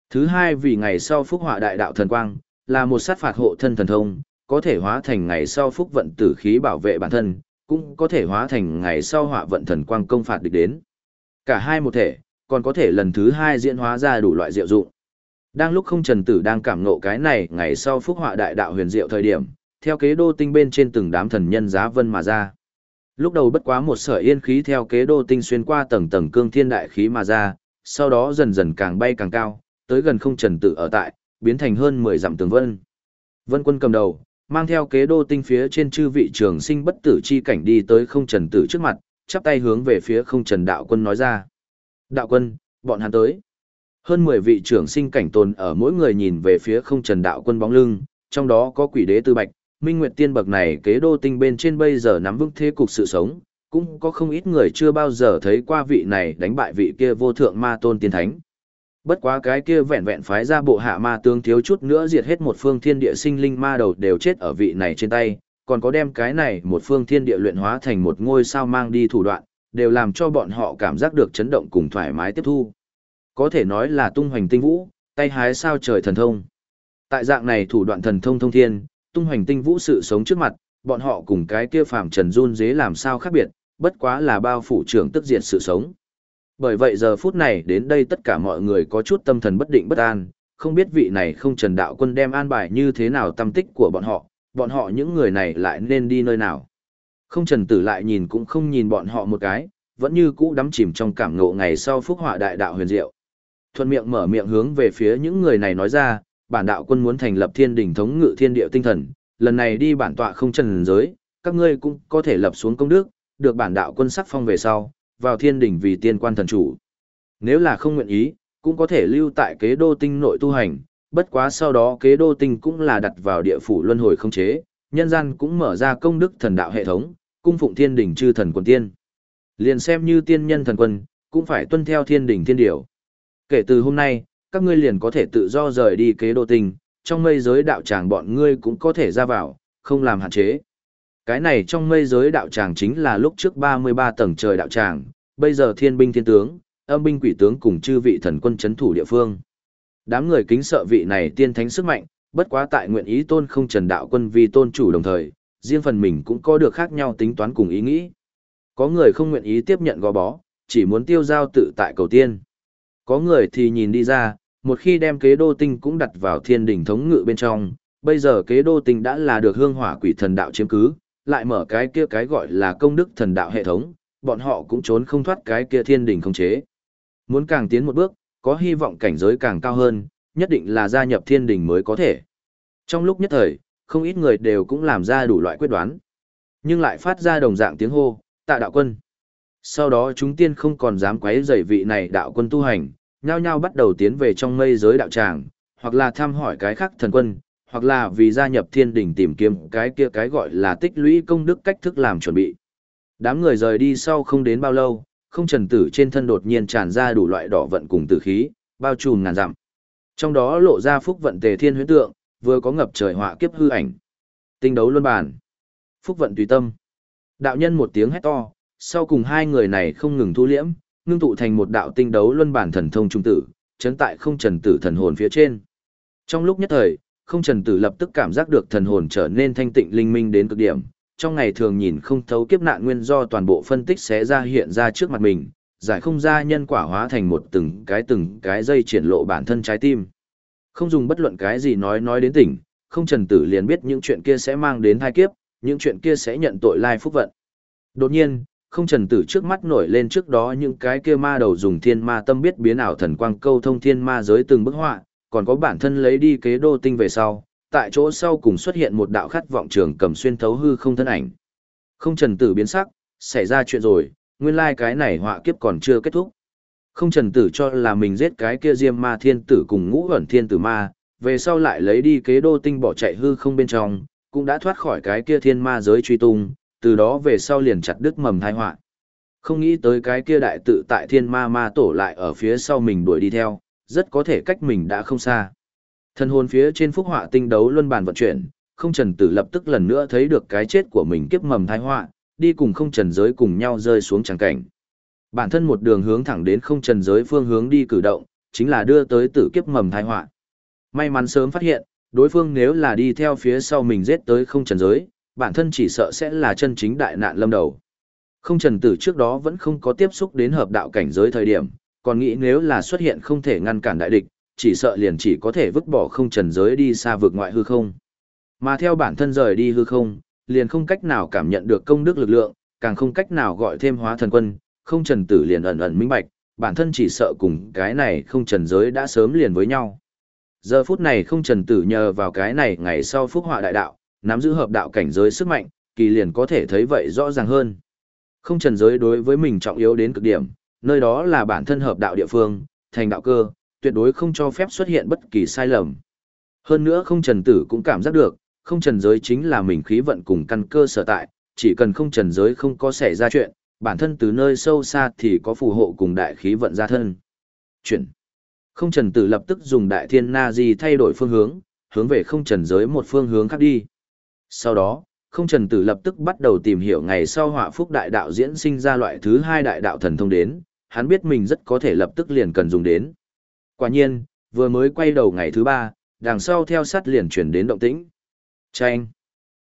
Thứ hai vì ngày sau phúc họa đại đạo thần quang, là một sát phạt hộ thân thần thông, có thể hóa thành ngày sau phúc vận tử khí bảo vệ bản thân, cũng có thể hóa thành ngày sau họa vận thần quang công phạt địch đến. Cả hai một thể, còn có thể lần thứ hai diễn hóa ra đủ loại diệu dụng. Đang lúc không trần tử đang cảm ngộ cái này ngày sau phúc họa đại đạo huyền diệu thời điểm, theo kế đô tinh bên trên từng đám thần nhân giá vân mà ra. Lúc đầu bất quá một sợi yên khí theo kế đô tinh xuyên qua tầng tầng cương thiên đại khí mà ra, sau đó dần dần càng bay càng cao, tới gần không trần tử ở tại, biến thành hơn 10 dặm tường vân. Vân quân cầm đầu, mang theo kế đô tinh phía trên chư vị trường sinh bất tử chi cảnh đi tới không trần tử trước mặt, chắp tay hướng về phía không trần đạo quân nói ra. Đạo quân, bọn hắn tới. Hơn 10 vị trưởng sinh cảnh tồn ở mỗi người nhìn về phía không trần đạo quân bóng lưng, trong đó có quỷ đế tư bạch, minh nguyệt tiên bậc này kế đô tinh bên trên bây giờ nắm vững thế cục sự sống, cũng có không ít người chưa bao giờ thấy qua vị này đánh bại vị kia vô thượng ma tôn tiên thánh. Bất quá cái kia vẹn vẹn phái ra bộ hạ ma tướng thiếu chút nữa diệt hết một phương thiên địa sinh linh ma đầu đều chết ở vị này trên tay, còn có đem cái này một phương thiên địa luyện hóa thành một ngôi sao mang đi thủ đoạn, đều làm cho bọn họ cảm giác được chấn động cùng thoải mái tiếp thu. Có thể nói là tung hoành tinh vũ, tay hái sao trời thần thông. Tại dạng này thủ đoạn thần thông thông thiên, tung hoành tinh vũ sự sống trước mặt, bọn họ cùng cái kia phàm trần run dế làm sao khác biệt, bất quá là bao phủ trưởng tức diện sự sống. Bởi vậy giờ phút này đến đây tất cả mọi người có chút tâm thần bất định bất an, không biết vị này không trần đạo quân đem an bài như thế nào tâm tích của bọn họ, bọn họ những người này lại nên đi nơi nào. Không trần tử lại nhìn cũng không nhìn bọn họ một cái, vẫn như cũ đắm chìm trong cảm ngộ ngày sau phúc họa đại đạo huyền diệu. Thuận miệng mở miệng hướng về phía những người này nói ra, bản đạo quân muốn thành lập thiên đỉnh thống ngự thiên địa tinh thần, lần này đi bản tọa không trần giới, các ngươi cũng có thể lập xuống công đức, được bản đạo quân sắc phong về sau, vào thiên đỉnh vì tiên quan thần chủ. Nếu là không nguyện ý, cũng có thể lưu tại kế đô tinh nội tu hành, bất quá sau đó kế đô tinh cũng là đặt vào địa phủ luân hồi không chế, nhân gian cũng mở ra công đức thần đạo hệ thống, cung phụng thiên đỉnh chư thần quân tiên. Liền xem như tiên nhân thần quân, cũng phải tuân theo thiên đỉnh thiên điều. Kể từ hôm nay, các ngươi liền có thể tự do rời đi kế đô tinh, trong mây giới đạo tràng bọn ngươi cũng có thể ra vào, không làm hạn chế. Cái này trong mây giới đạo tràng chính là lúc trước 33 tầng trời đạo tràng, bây giờ thiên binh thiên tướng, âm binh quỷ tướng cùng chư vị thần quân chấn thủ địa phương. Đám người kính sợ vị này tiên thánh sức mạnh, bất quá tại nguyện ý tôn không trần đạo quân vì tôn chủ đồng thời, riêng phần mình cũng có được khác nhau tính toán cùng ý nghĩ. Có người không nguyện ý tiếp nhận gò bó, chỉ muốn tiêu giao tự tại cầu tiên. Có người thì nhìn đi ra, một khi đem kế đô tinh cũng đặt vào thiên đỉnh thống ngự bên trong, bây giờ kế đô tinh đã là được hương hỏa quỷ thần đạo chiếm cứ, lại mở cái kia cái gọi là công đức thần đạo hệ thống, bọn họ cũng trốn không thoát cái kia thiên đỉnh không chế. Muốn càng tiến một bước, có hy vọng cảnh giới càng cao hơn, nhất định là gia nhập thiên đỉnh mới có thể. Trong lúc nhất thời, không ít người đều cũng làm ra đủ loại quyết đoán, nhưng lại phát ra đồng dạng tiếng hô, tạ đạo quân. Sau đó chúng tiên không còn dám quấy rầy vị này đạo quân tu hành, nhao nhao bắt đầu tiến về trong mây giới đạo tràng, hoặc là thăm hỏi cái khác thần quân, hoặc là vì gia nhập thiên đình tìm kiếm cái kia cái gọi là tích lũy công đức cách thức làm chuẩn bị. Đám người rời đi sau không đến bao lâu, không trần tử trên thân đột nhiên tràn ra đủ loại đỏ vận cùng tử khí, bao trùm ngàn dặm. Trong đó lộ ra phúc vận tề thiên huyễn tượng, vừa có ngập trời họa kiếp hư ảnh. Tinh đấu luân bản. Phúc vận tùy tâm. Đạo nhân một tiếng hét to, sau cùng hai người này không ngừng thu liễm, ngưng tụ thành một đạo tinh đấu luân bản thần thông trung tử, chấn tại không trần tử thần hồn phía trên. Trong lúc nhất thời, không trần tử lập tức cảm giác được thần hồn trở nên thanh tịnh linh minh đến cực điểm. Trong ngày thường nhìn không thấu kiếp nạn nguyên do toàn bộ phân tích sẽ ra hiện ra trước mặt mình, giải không ra nhân quả hóa thành một từng cái từng cái dây triển lộ bản thân trái tim. Không dùng bất luận cái gì nói nói đến tỉnh, không trần tử liền biết những chuyện kia sẽ mang đến thai kiếp, những chuyện kia sẽ nhận tội lai phúc vận. Đột nhiên, không trần tử trước mắt nổi lên trước đó những cái kia ma đầu dùng thiên ma tâm biết biến ảo thần quang câu thông thiên ma giới từng bức họa, còn có bản thân lấy đi kế đô tinh về sau, tại chỗ sau cùng xuất hiện một đạo khát vọng trường cầm xuyên thấu hư không thân ảnh. Không trần tử biến sắc, xảy ra chuyện rồi, nguyên lai cái này họa kiếp còn chưa kết thúc. Không trần tử cho là mình giết cái kia diêm ma thiên tử cùng ngũ ẩn thiên tử ma, về sau lại lấy đi kế đô tinh bỏ chạy hư không bên trong, cũng đã thoát khỏi cái kia thiên ma giới truy tung, từ đó về sau liền chặt đứt mầm thai họa. Không nghĩ tới cái kia đại tự tại thiên ma ma tổ lại ở phía sau mình đuổi đi theo, rất có thể cách mình đã không xa. Thân hồn phía trên phúc họa tinh đấu luân bàn vận chuyển, không trần tử lập tức lần nữa thấy được cái chết của mình kiếp mầm thai họa, đi cùng không trần giới cùng nhau rơi xuống tràng cảnh. Bản thân một đường hướng thẳng đến không trần giới phương hướng đi cử động, chính là đưa tới tử kiếp mầm thai họa. May mắn sớm phát hiện, đối phương nếu là đi theo phía sau mình giết tới không trần giới, bản thân chỉ sợ sẽ là chân chính đại nạn lâm đầu. Không trần tử trước đó vẫn không có tiếp xúc đến hợp đạo cảnh giới thời điểm, còn nghĩ nếu là xuất hiện không thể ngăn cản đại địch, chỉ sợ liền chỉ có thể vứt bỏ không trần giới đi xa vượt ngoại hư không. Mà theo bản thân rời đi hư không, liền không cách nào cảm nhận được công đức lực lượng, càng không cách nào gọi thêm hóa thần quân, không trần tử liền ẩn ẩn minh bạch, bản thân chỉ sợ cùng cái này không trần giới đã sớm liền với nhau. Giờ phút này không trần tử nhờ vào cái này ngày sau phúc họa đại đạo, nắm giữ hợp đạo cảnh giới sức mạnh, kỳ liền có thể thấy vậy rõ ràng hơn. Không trần giới đối với mình trọng yếu đến cực điểm, nơi đó là bản thân hợp đạo địa phương, thành đạo cơ, tuyệt đối không cho phép xuất hiện bất kỳ sai lầm. Hơn nữa không trần tử cũng cảm giác được, không trần giới chính là mình khí vận cùng căn cơ sở tại, chỉ cần không trần giới không có xảy ra chuyện, bản thân từ nơi sâu xa thì có phù hộ cùng đại khí vận ra thân. Chuyển. Không trần tử lập tức dùng đại thiên na di thay đổi phương hướng, hướng về không trần giới một phương hướng khác đi. Sau đó, không trần tử lập tức bắt đầu tìm hiểu ngày sau họa phúc đại đạo diễn sinh ra loại thứ hai đại đạo thần thông đến, hắn biết mình rất có thể lập tức liền cần dùng đến. Quả nhiên, vừa mới quay đầu ngày thứ ba, đằng sau theo sát liền chuyển đến động tĩnh. Chanh!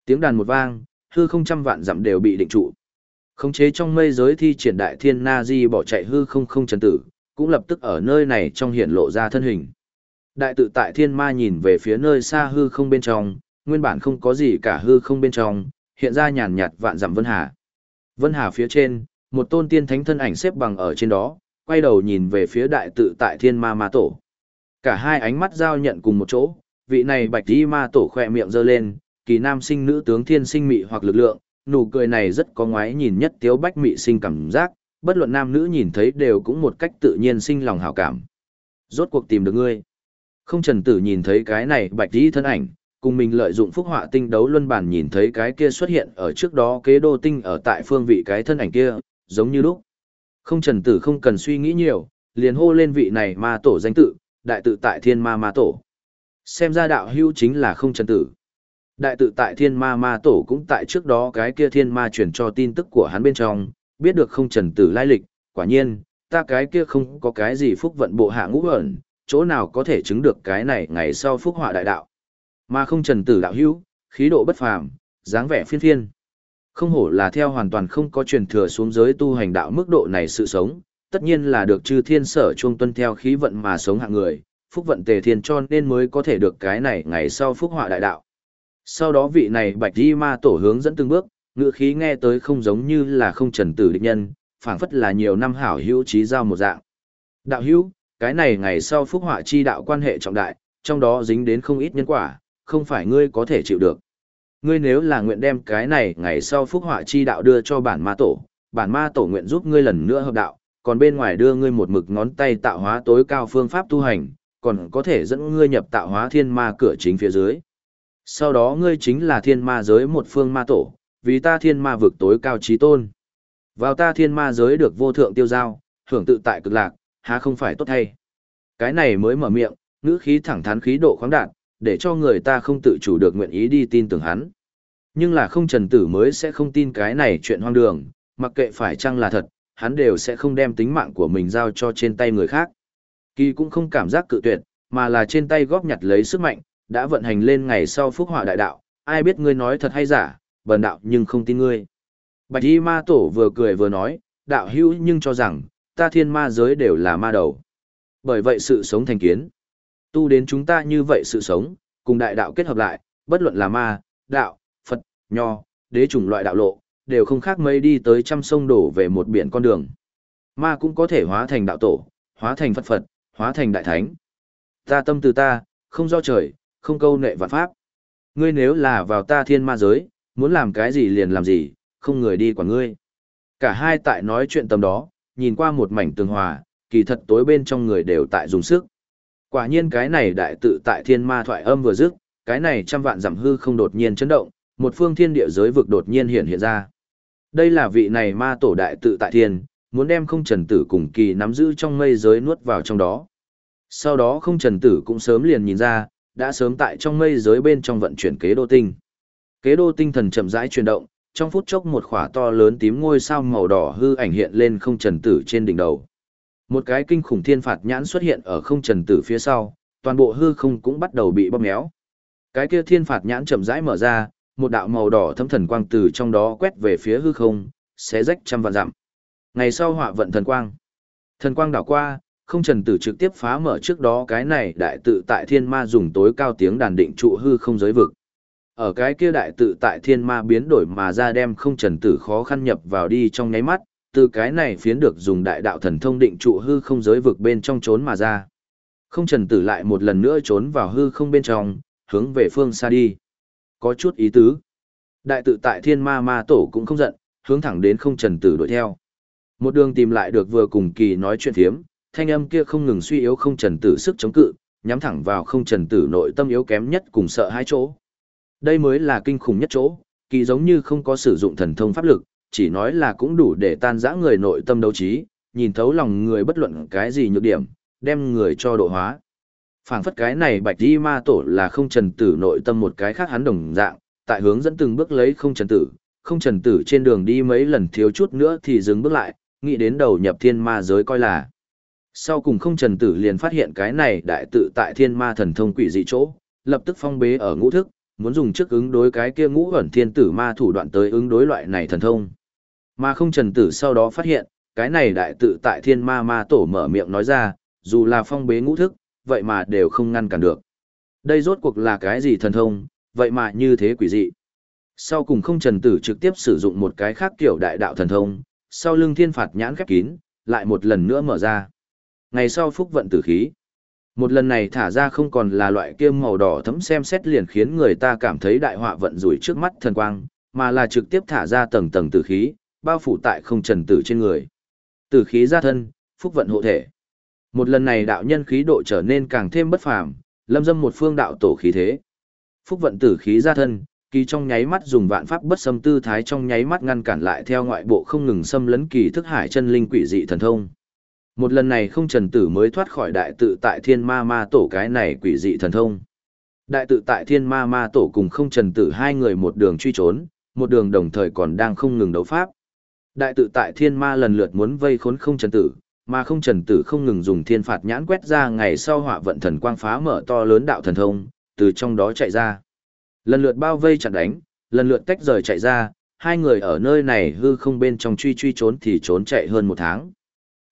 Tiếng đàn một vang, hư không trăm vạn dặm đều bị định trụ. Khống chế trong mây giới thi triển đại thiên na di bỏ chạy hư không không trần tử, cũng lập tức ở nơi này trong hiện lộ ra thân hình. Đại tự tại thiên ma nhìn về phía nơi xa hư không bên trong, nguyên bản không có gì cả hư không bên trong, hiện ra nhàn nhạt vạn dặm vân hà. Vân hà phía trên, một tôn tiên thánh thân ảnh xếp bằng ở trên đó, quay đầu nhìn về phía đại tự tại thiên ma ma tổ. Cả hai ánh mắt giao nhận cùng một chỗ, vị này bạch y ma tổ khỏe miệng giơ lên, kỳ nam sinh nữ tướng thiên sinh mị hoặc lực lượng, nụ cười này rất có ngoái nhìn nhất tiếu bách mị sinh cảm giác, bất luận nam nữ nhìn thấy đều cũng một cách tự nhiên sinh lòng hảo cảm. Rốt cuộc tìm được ngươi. Không trần tử nhìn thấy cái này bạch y thân ảnh, cùng mình lợi dụng phúc họa tinh đấu luân bản nhìn thấy cái kia xuất hiện ở trước đó kế đô tinh ở tại phương vị cái thân ảnh kia, giống như lúc. Không trần tử không cần suy nghĩ nhiều, liền hô lên vị này ma tổ danh tự, đại tự tại thiên ma ma tổ. Xem ra đạo hưu chính là không trần tử. Đại tự tại thiên ma ma tổ cũng tại trước đó cái kia thiên ma truyền cho tin tức của hắn bên trong, biết được không trần tử lai lịch, quả nhiên, ta cái kia không có cái gì phúc vận bộ hạ ngũ ẩn, chỗ nào có thể chứng được cái này ngày sau phúc họa đại đạo. Mà không trần tử đạo hữu, khí độ bất phàm, dáng vẻ phiên phiên. Không hổ là theo hoàn toàn không có truyền thừa xuống giới tu hành đạo mức độ này sự sống, tất nhiên là được chư thiên sở chuông tuân theo khí vận mà sống hạng người, phúc vận tề thiên cho nên mới có thể được cái này ngày sau phúc họa đại đạo. Sau đó vị này bạch di ma tổ hướng dẫn từng bước, ngựa khí nghe tới không giống như là không trần tử địch nhân, phảng phất là nhiều năm hảo hữu trí giao một dạng. Đạo hữu, cái này ngày sau phúc họa chi đạo quan hệ trọng đại, trong đó dính đến không ít nhân quả, không phải ngươi có thể chịu được. Ngươi nếu là nguyện đem cái này ngày sau phúc họa chi đạo đưa cho bản ma tổ, bản ma tổ nguyện giúp ngươi lần nữa hợp đạo, còn bên ngoài đưa ngươi một mực ngón tay tạo hóa tối cao phương pháp tu hành, còn có thể dẫn ngươi nhập tạo hóa thiên ma cửa chính phía dưới. Sau đó ngươi chính là thiên ma giới một phương ma tổ, vì ta thiên ma vực tối cao trí tôn. Vào ta thiên ma giới được vô thượng tiêu giao, hưởng tự tại cực lạc, há không phải tốt hay. Cái này mới mở miệng, ngữ khí thẳng thắn khí độ khoáng đạt, để cho người ta không tự chủ được nguyện ý đi tin tưởng hắn. Nhưng là không trần tử mới sẽ không tin cái này chuyện hoang đường, mặc kệ phải chăng là thật, hắn đều sẽ không đem tính mạng của mình giao cho trên tay người khác. Kỳ cũng không cảm giác cự tuyệt, mà là trên tay góp nhặt lấy sức mạnh, đã vận hành lên ngày sau phúc họa đại đạo, ai biết ngươi nói thật hay giả, bần đạo nhưng không tin ngươi. Bạch y ma tổ vừa cười vừa nói, đạo hữu nhưng cho rằng, ta thiên ma giới đều là ma đầu. Bởi vậy sự sống thành kiến. Tu đến chúng ta như vậy sự sống, cùng đại đạo kết hợp lại, bất luận là ma, đạo, Phật, Nho, đế chủng loại đạo lộ, đều không khác mấy đi tới trăm sông đổ về một biển con đường. Ma cũng có thể hóa thành đạo tổ, hóa thành Phật Phật, hóa thành đại thánh. Ta tâm từ ta, không do trời, không câu nệ vạn pháp. Ngươi nếu là vào ta thiên ma giới, muốn làm cái gì liền làm gì, không người đi quản ngươi. Cả hai tại nói chuyện tầm đó, nhìn qua một mảnh tường hòa, kỳ thật tối bên trong người đều tại dùng sức. Quả nhiên cái này đại tự tại thiên ma thoại âm vừa dứt, cái này trăm vạn giảm hư không đột nhiên chấn động, một phương thiên địa giới vực đột nhiên hiện hiện ra. Đây là vị này ma tổ đại tự tại thiên, muốn đem không trần tử cùng kỳ nắm giữ trong mây giới nuốt vào trong đó. Sau đó không trần tử cũng sớm liền nhìn ra, đã sớm tại trong mây giới bên trong vận chuyển kế đô tinh. Kế đô tinh thần chậm rãi chuyển động, trong phút chốc một khỏa to lớn tím ngôi sao màu đỏ hư ảnh hiện lên không trần tử trên đỉnh đầu. Một cái kinh khủng thiên phạt nhãn xuất hiện ở không trần tử phía sau, toàn bộ hư không cũng bắt đầu bị bóp méo. Cái kia thiên phạt nhãn chậm rãi mở ra, một đạo màu đỏ thâm thần quang từ trong đó quét về phía hư không, xé rách trăm vạn dặm. Ngày sau họa vận thần quang. Thần quang đảo qua, không trần tử trực tiếp phá mở trước đó cái này đại tự tại thiên ma dùng tối cao tiếng đàn định trụ hư không giới vực. Ở cái kia đại tự tại thiên ma biến đổi mà ra đem không trần tử khó khăn nhập vào đi trong nháy mắt, từ cái này phiến được dùng đại đạo thần thông định trụ hư không giới vực bên trong trốn mà ra. Không trần tử lại một lần nữa trốn vào hư không bên trong, hướng về phương xa đi. Có chút ý tứ. Đại tự tại thiên ma ma tổ cũng không giận, hướng thẳng đến không trần tử đuổi theo. Một đường tìm lại được vừa cùng kỳ nói chuyện thiếm, thanh âm kia không ngừng suy yếu không trần tử sức chống cự, nhắm thẳng vào không trần tử nội tâm yếu kém nhất cùng sợ hai chỗ. Đây mới là kinh khủng nhất chỗ, kỳ giống như không có sử dụng thần thông pháp lực, chỉ nói là cũng đủ để tan rã người nội tâm đấu trí, nhìn thấu lòng người bất luận cái gì nhược điểm, đem người cho độ hóa. phảng phất cái này bạch di ma tổ là không trần tử nội tâm một cái khác hắn đồng dạng, tại hướng dẫn từng bước lấy không trần tử, không trần tử trên đường đi mấy lần thiếu chút nữa thì dừng bước lại, nghĩ đến đầu nhập thiên ma giới coi là. Sau cùng không trần tử liền phát hiện cái này đại tự tại thiên ma thần thông quỷ dị chỗ, lập tức phong bế ở ngũ thức, muốn dùng trước ứng đối cái kia ngũ ẩn thiên tử ma thủ đoạn tới ứng đối loại này thần thông. Mà không trần tử sau đó phát hiện, cái này đại tự tại thiên ma ma tổ mở miệng nói ra, dù là phong bế ngũ thức, vậy mà đều không ngăn cản được. Đây rốt cuộc là cái gì thần thông, vậy mà như thế quỷ dị. Sau cùng không trần tử trực tiếp sử dụng một cái khác kiểu đại đạo thần thông, sau lưng thiên phạt nhãn khép kín, lại một lần nữa mở ra. Ngày sau phúc vận tử khí. Một lần này thả ra không còn là loại kiêm màu đỏ thấm xem xét liền khiến người ta cảm thấy đại họa vận rủi trước mắt thần quang, mà là trực tiếp thả ra tầng tầng tử khí, bao phủ tại không trần tử trên người. Tử khí ra thân, phúc vận hộ thể. Một lần này đạo nhân khí độ trở nên càng thêm bất phàm, lâm dâm một phương đạo tổ khí thế. Phúc vận tử khí ra thân, kỳ trong nháy mắt dùng vạn pháp bất xâm tư thái trong nháy mắt ngăn cản lại theo ngoại bộ không ngừng xâm lấn kỳ thức hải chân linh quỷ dị thần thông. Một lần này không trần tử mới thoát khỏi đại tự tại thiên ma ma tổ cái này quỷ dị thần thông. Đại tự tại thiên ma ma tổ cùng không trần tử hai người một đường truy trốn, một đường đồng thời còn đang không ngừng đấu pháp. Đại tự tại thiên ma lần lượt muốn vây khốn không trần tử, mà không trần tử không ngừng dùng thiên phạt nhãn quét ra ngày sau họa vận thần quang phá mở to lớn đạo thần thông, từ trong đó chạy ra. Lần lượt bao vây chặn đánh, lần lượt tách rời chạy ra, hai người ở nơi này hư không bên trong truy truy trốn thì trốn chạy hơn một tháng.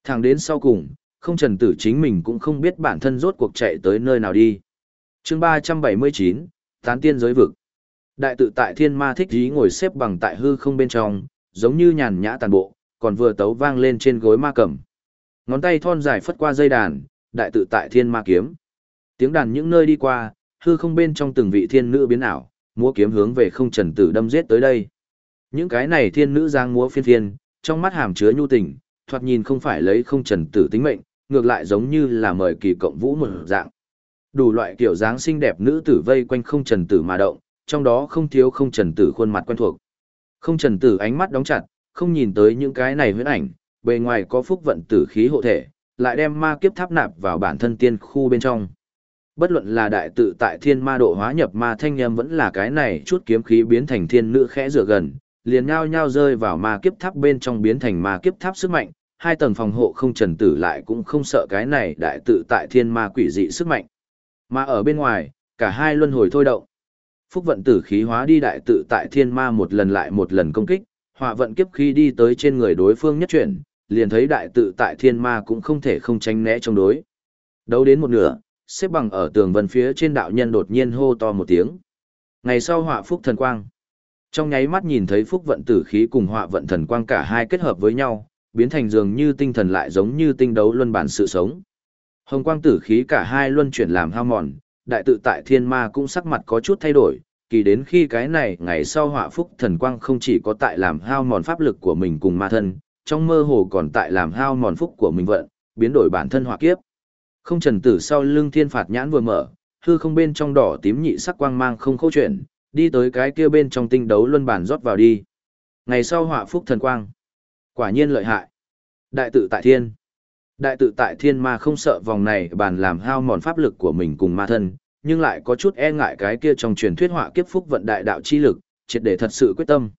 Thẳng đến sau cùng, không trần tử chính mình cũng không biết bản thân rốt cuộc chạy tới nơi nào đi. chương 379, Tán Tiên Giới Vực Đại tự tại thiên ma thích dí ngồi xếp bằng tại hư không bên trong, giống như nhàn nhã tàn bộ, còn vừa tấu vang lên trên gối ma cầm. Ngón tay thon dài phất qua dây đàn, đại tự tại thiên ma kiếm. Tiếng đàn những nơi đi qua, hư không bên trong từng vị thiên nữ biến ảo, múa kiếm hướng về không trần tử đâm giết tới đây. Những cái này thiên nữ giang múa phiên phiên, trong mắt hàm chứa nhu tình, thoạt nhìn không phải lấy không trần tử tính mệnh, ngược lại giống như là mời kỳ cộng vũ một dạng. Đủ loại kiểu dáng xinh đẹp nữ tử vây quanh không trần tử mà động, trong đó không thiếu không trần tử khuôn mặt quen thuộc. Không trần tử ánh mắt đóng chặt, không nhìn tới những cái này huyễn ảnh, bề ngoài có phúc vận tử khí hộ thể, lại đem ma kiếp tháp nạp vào bản thân tiên khu bên trong. Bất luận là đại tự tại thiên ma độ hóa nhập ma thanh nhâm vẫn là cái này chút kiếm khí biến thành thiên nữ khẽ rửa gần, liền nhao nhao rơi vào ma kiếp tháp bên trong biến thành ma kiếp tháp sức mạnh, hai tầng phòng hộ không trần tử lại cũng không sợ cái này đại tự tại thiên ma quỷ dị sức mạnh. Mà ở bên ngoài, cả hai luân hồi thôi động. Phúc vận tử khí hóa đi đại tự tại thiên ma một lần lại một lần công kích, hỏa vận kiếp khi đi tới trên người đối phương nhất chuyển, liền thấy đại tự tại thiên ma cũng không thể không tránh né trong đối. Đấu đến một nửa, xếp bằng ở tường vân phía trên đạo nhân đột nhiên hô to một tiếng. Ngày sau họa phúc thần quang. Trong nháy mắt nhìn thấy phúc vận tử khí cùng họa vận thần quang cả hai kết hợp với nhau, biến thành dường như tinh thần lại giống như tinh đấu luân bản sự sống. Hồng quang tử khí cả hai luân chuyển làm hao mòn, đại tự tại thiên ma cũng sắc mặt có chút thay đổi, kỳ đến khi cái này ngày sau họa phúc thần quang không chỉ có tại làm hao mòn pháp lực của mình cùng ma thân, trong mơ hồ còn tại làm hao mòn phúc của mình vận, biến đổi bản thân họa kiếp. Không trần tử sau lưng thiên phạt nhãn vừa mở, hư không bên trong đỏ tím nhị sắc quang mang không khâu chuyển, đi tới cái kia bên trong tinh đấu luân bản rót vào đi. Ngày sau họa phúc thần quang. Quả nhiên lợi hại. Đại tự tại thiên. Đại tự tại thiên ma không sợ vòng này bàn làm hao mòn pháp lực của mình cùng ma thân, nhưng lại có chút e ngại cái kia trong truyền thuyết họa kiếp phúc vận đại đạo chi lực, triệt để thật sự quyết tâm.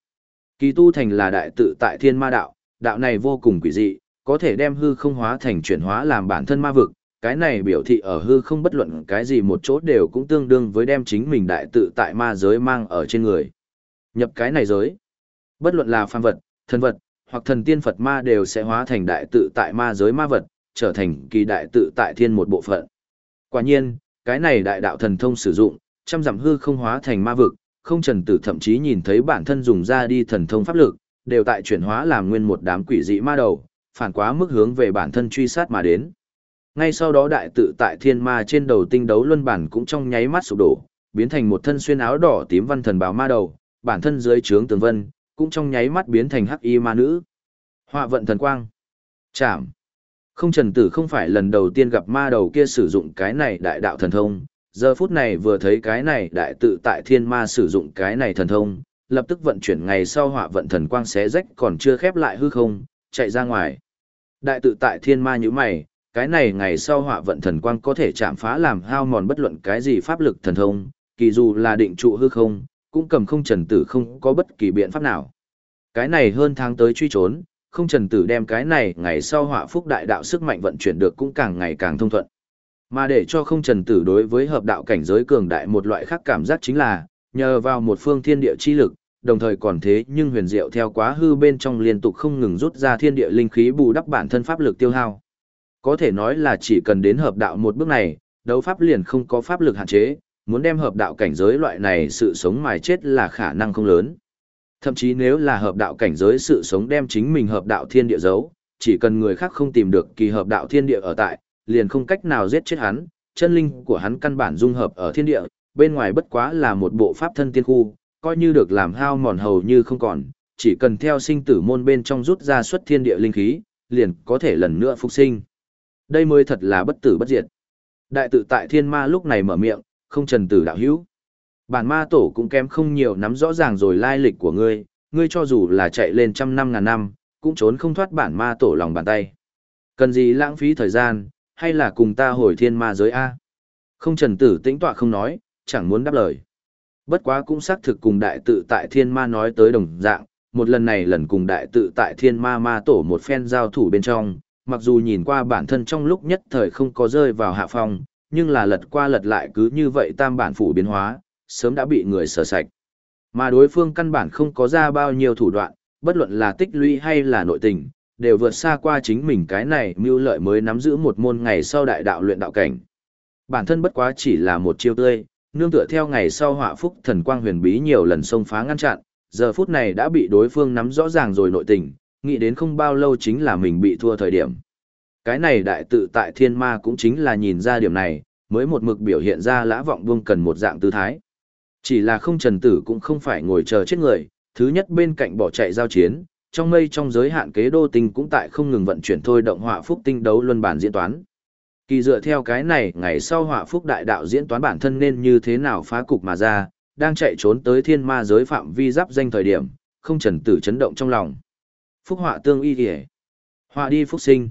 Kỳ tu thành là đại tự tại thiên ma đạo, đạo này vô cùng quỷ dị, có thể đem hư không hóa thành chuyển hóa làm bản thân ma vực, cái này biểu thị ở hư không bất luận cái gì một chỗ đều cũng tương đương với đem chính mình đại tự tại ma giới mang ở trên người. Nhập cái này giới, bất luận là phàm vật, thần vật, hoặc thần tiên Phật ma đều sẽ hóa thành đại tự tại ma giới ma vật, trở thành kỳ đại tự tại thiên một bộ phận. Quả nhiên, cái này đại đạo thần thông sử dụng, trăm dặm hư không hóa thành ma vực, không trần tử thậm chí nhìn thấy bản thân dùng ra đi thần thông pháp lực, đều tại chuyển hóa làm nguyên một đám quỷ dị ma đầu, phản quá mức hướng về bản thân truy sát mà đến. Ngay sau đó đại tự tại thiên ma trên đầu tinh đấu luân bản cũng trong nháy mắt sụp đổ, biến thành một thân xuyên áo đỏ tím văn thần báo ma đầu, bản thân dưới trướng tường vân, cũng trong nháy mắt biến thành hắc y ma nữ. Họa vận thần quang. Chạm. Không trần tử không phải lần đầu tiên gặp ma đầu kia sử dụng cái này đại đạo thần thông, giờ phút này vừa thấy cái này đại tự tại thiên ma sử dụng cái này thần thông, lập tức vận chuyển ngày sau họa vận thần quang xé rách còn chưa khép lại hư không, chạy ra ngoài. Đại tự tại thiên ma như mày, cái này ngày sau họa vận thần quang có thể chạm phá làm hao mòn bất luận cái gì pháp lực thần thông, kỳ dù là định trụ hư không, cũng cầm không trần tử không có bất kỳ biện pháp nào. Cái này hơn tháng tới truy trốn, không trần tử đem cái này ngày sau họa phúc đại đạo sức mạnh vận chuyển được cũng càng ngày càng thông thuận. Mà để cho không trần tử đối với hợp đạo cảnh giới cường đại một loại khác cảm giác chính là, nhờ vào một phương thiên địa chi lực, đồng thời còn thế nhưng huyền diệu theo quá hư bên trong liên tục không ngừng rút ra thiên địa linh khí bù đắp bản thân pháp lực tiêu hao. Có thể nói là chỉ cần đến hợp đạo một bước này, đấu pháp liền không có pháp lực hạn chế, muốn đem hợp đạo cảnh giới loại này sự sống mài chết là khả năng không lớn. Thậm chí nếu là hợp đạo cảnh giới sự sống đem chính mình hợp đạo thiên địa giấu, chỉ cần người khác không tìm được kỳ hợp đạo thiên địa ở tại, liền không cách nào giết chết hắn, chân linh của hắn căn bản dung hợp ở thiên địa, bên ngoài bất quá là một bộ pháp thân tiên khu, coi như được làm hao mòn hầu như không còn, chỉ cần theo sinh tử môn bên trong rút ra xuất thiên địa linh khí, liền có thể lần nữa phục sinh. Đây mới thật là bất tử bất diệt. Đại tự tại thiên ma lúc này mở miệng, không trần tử đạo hữu. Bản ma tổ cũng kém không nhiều nắm rõ ràng rồi lai lịch của ngươi, ngươi cho dù là chạy lên trăm năm ngàn năm, cũng trốn không thoát bản ma tổ lòng bàn tay. Cần gì lãng phí thời gian, hay là cùng ta hồi thiên ma giới A? Không trần tử tĩnh tọa không nói, chẳng muốn đáp lời. Bất quá cũng xác thực cùng đại tự tại thiên ma nói tới đồng dạng, một lần này lần cùng đại tự tại thiên ma ma tổ một phen giao thủ bên trong, mặc dù nhìn qua bản thân trong lúc nhất thời không có rơi vào hạ phong, nhưng là lật qua lật lại cứ như vậy tam bản phủ biến hóa, sớm đã bị người sở sạch. Mà đối phương căn bản không có ra bao nhiêu thủ đoạn, bất luận là tích lũy hay là nội tình, đều vượt xa qua chính mình cái này mưu lợi mới nắm giữ một môn ngày sau đại đạo luyện đạo cảnh. Bản thân bất quá chỉ là một chiêu tươi, nương tựa theo ngày sau họa phúc thần quang huyền bí nhiều lần xông phá ngăn chặn, giờ phút này đã bị đối phương nắm rõ ràng rồi nội tình, nghĩ đến không bao lâu chính là mình bị thua thời điểm. Cái này đại tự tại thiên ma cũng chính là nhìn ra điểm này, mới một mực biểu hiện ra lã vọng buông cần một dạng tư thái. Chỉ là không trần tử cũng không phải ngồi chờ chết người, thứ nhất bên cạnh bỏ chạy giao chiến, trong mây trong giới hạn kế đô tinh cũng tại không ngừng vận chuyển thôi động họa phúc tinh đấu luân bản diễn toán. Kỳ dựa theo cái này, ngày sau họa phúc đại đạo diễn toán bản thân nên như thế nào phá cục mà ra, đang chạy trốn tới thiên ma giới phạm vi giáp danh thời điểm, không trần tử chấn động trong lòng. Phúc họa tương y kể. Họa đi phúc sinh.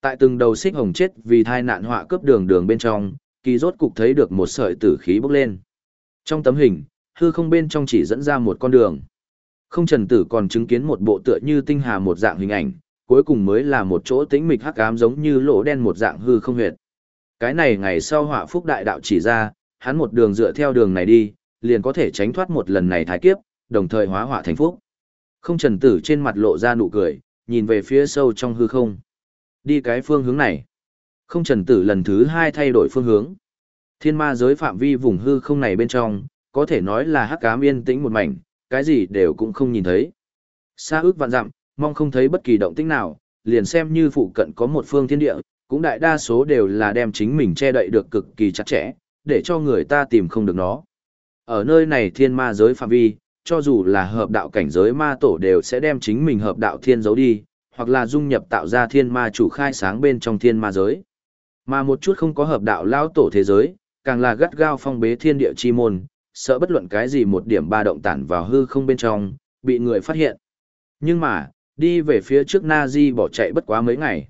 Tại từng đầu xích hồng chết vì thai nạn họa cướp đường đường bên trong, kỳ rốt cục thấy được một sợi tử khí bốc lên. Trong tấm hình, hư không bên trong chỉ dẫn ra một con đường. Không trần tử còn chứng kiến một bộ tựa như tinh hà một dạng hình ảnh, cuối cùng mới là một chỗ tĩnh mịch hắc ám giống như lỗ đen một dạng hư không huyệt. Cái này ngày sau họa phúc đại đạo chỉ ra, hắn một đường dựa theo đường này đi, liền có thể tránh thoát một lần này thái kiếp, đồng thời hóa họa thành phúc. Không trần tử trên mặt lộ ra nụ cười, nhìn về phía sâu trong hư không. Đi cái phương hướng này. Không trần tử lần thứ hai thay đổi phương hướng. Thiên ma giới phạm vi vùng hư không này bên trong, có thể nói là hắc ám yên tĩnh một mảnh, cái gì đều cũng không nhìn thấy. Xa ước vạn dặm, mong không thấy bất kỳ động tĩnh nào, liền xem như phụ cận có một phương thiên địa, cũng đại đa số đều là đem chính mình che đậy được cực kỳ chặt chẽ, để cho người ta tìm không được nó. Ở nơi này thiên ma giới phạm vi, cho dù là hợp đạo cảnh giới ma tổ đều sẽ đem chính mình hợp đạo thiên giấu đi, hoặc là dung nhập tạo ra thiên ma chủ khai sáng bên trong thiên ma giới. Mà một chút không có hợp đạo lao tổ thế giới, càng là gắt gao phong bế thiên địa chi môn, sợ bất luận cái gì một điểm ba động tản vào hư không bên trong, bị người phát hiện. Nhưng mà, đi về phía trước Na Di bỏ chạy bất quá mấy ngày.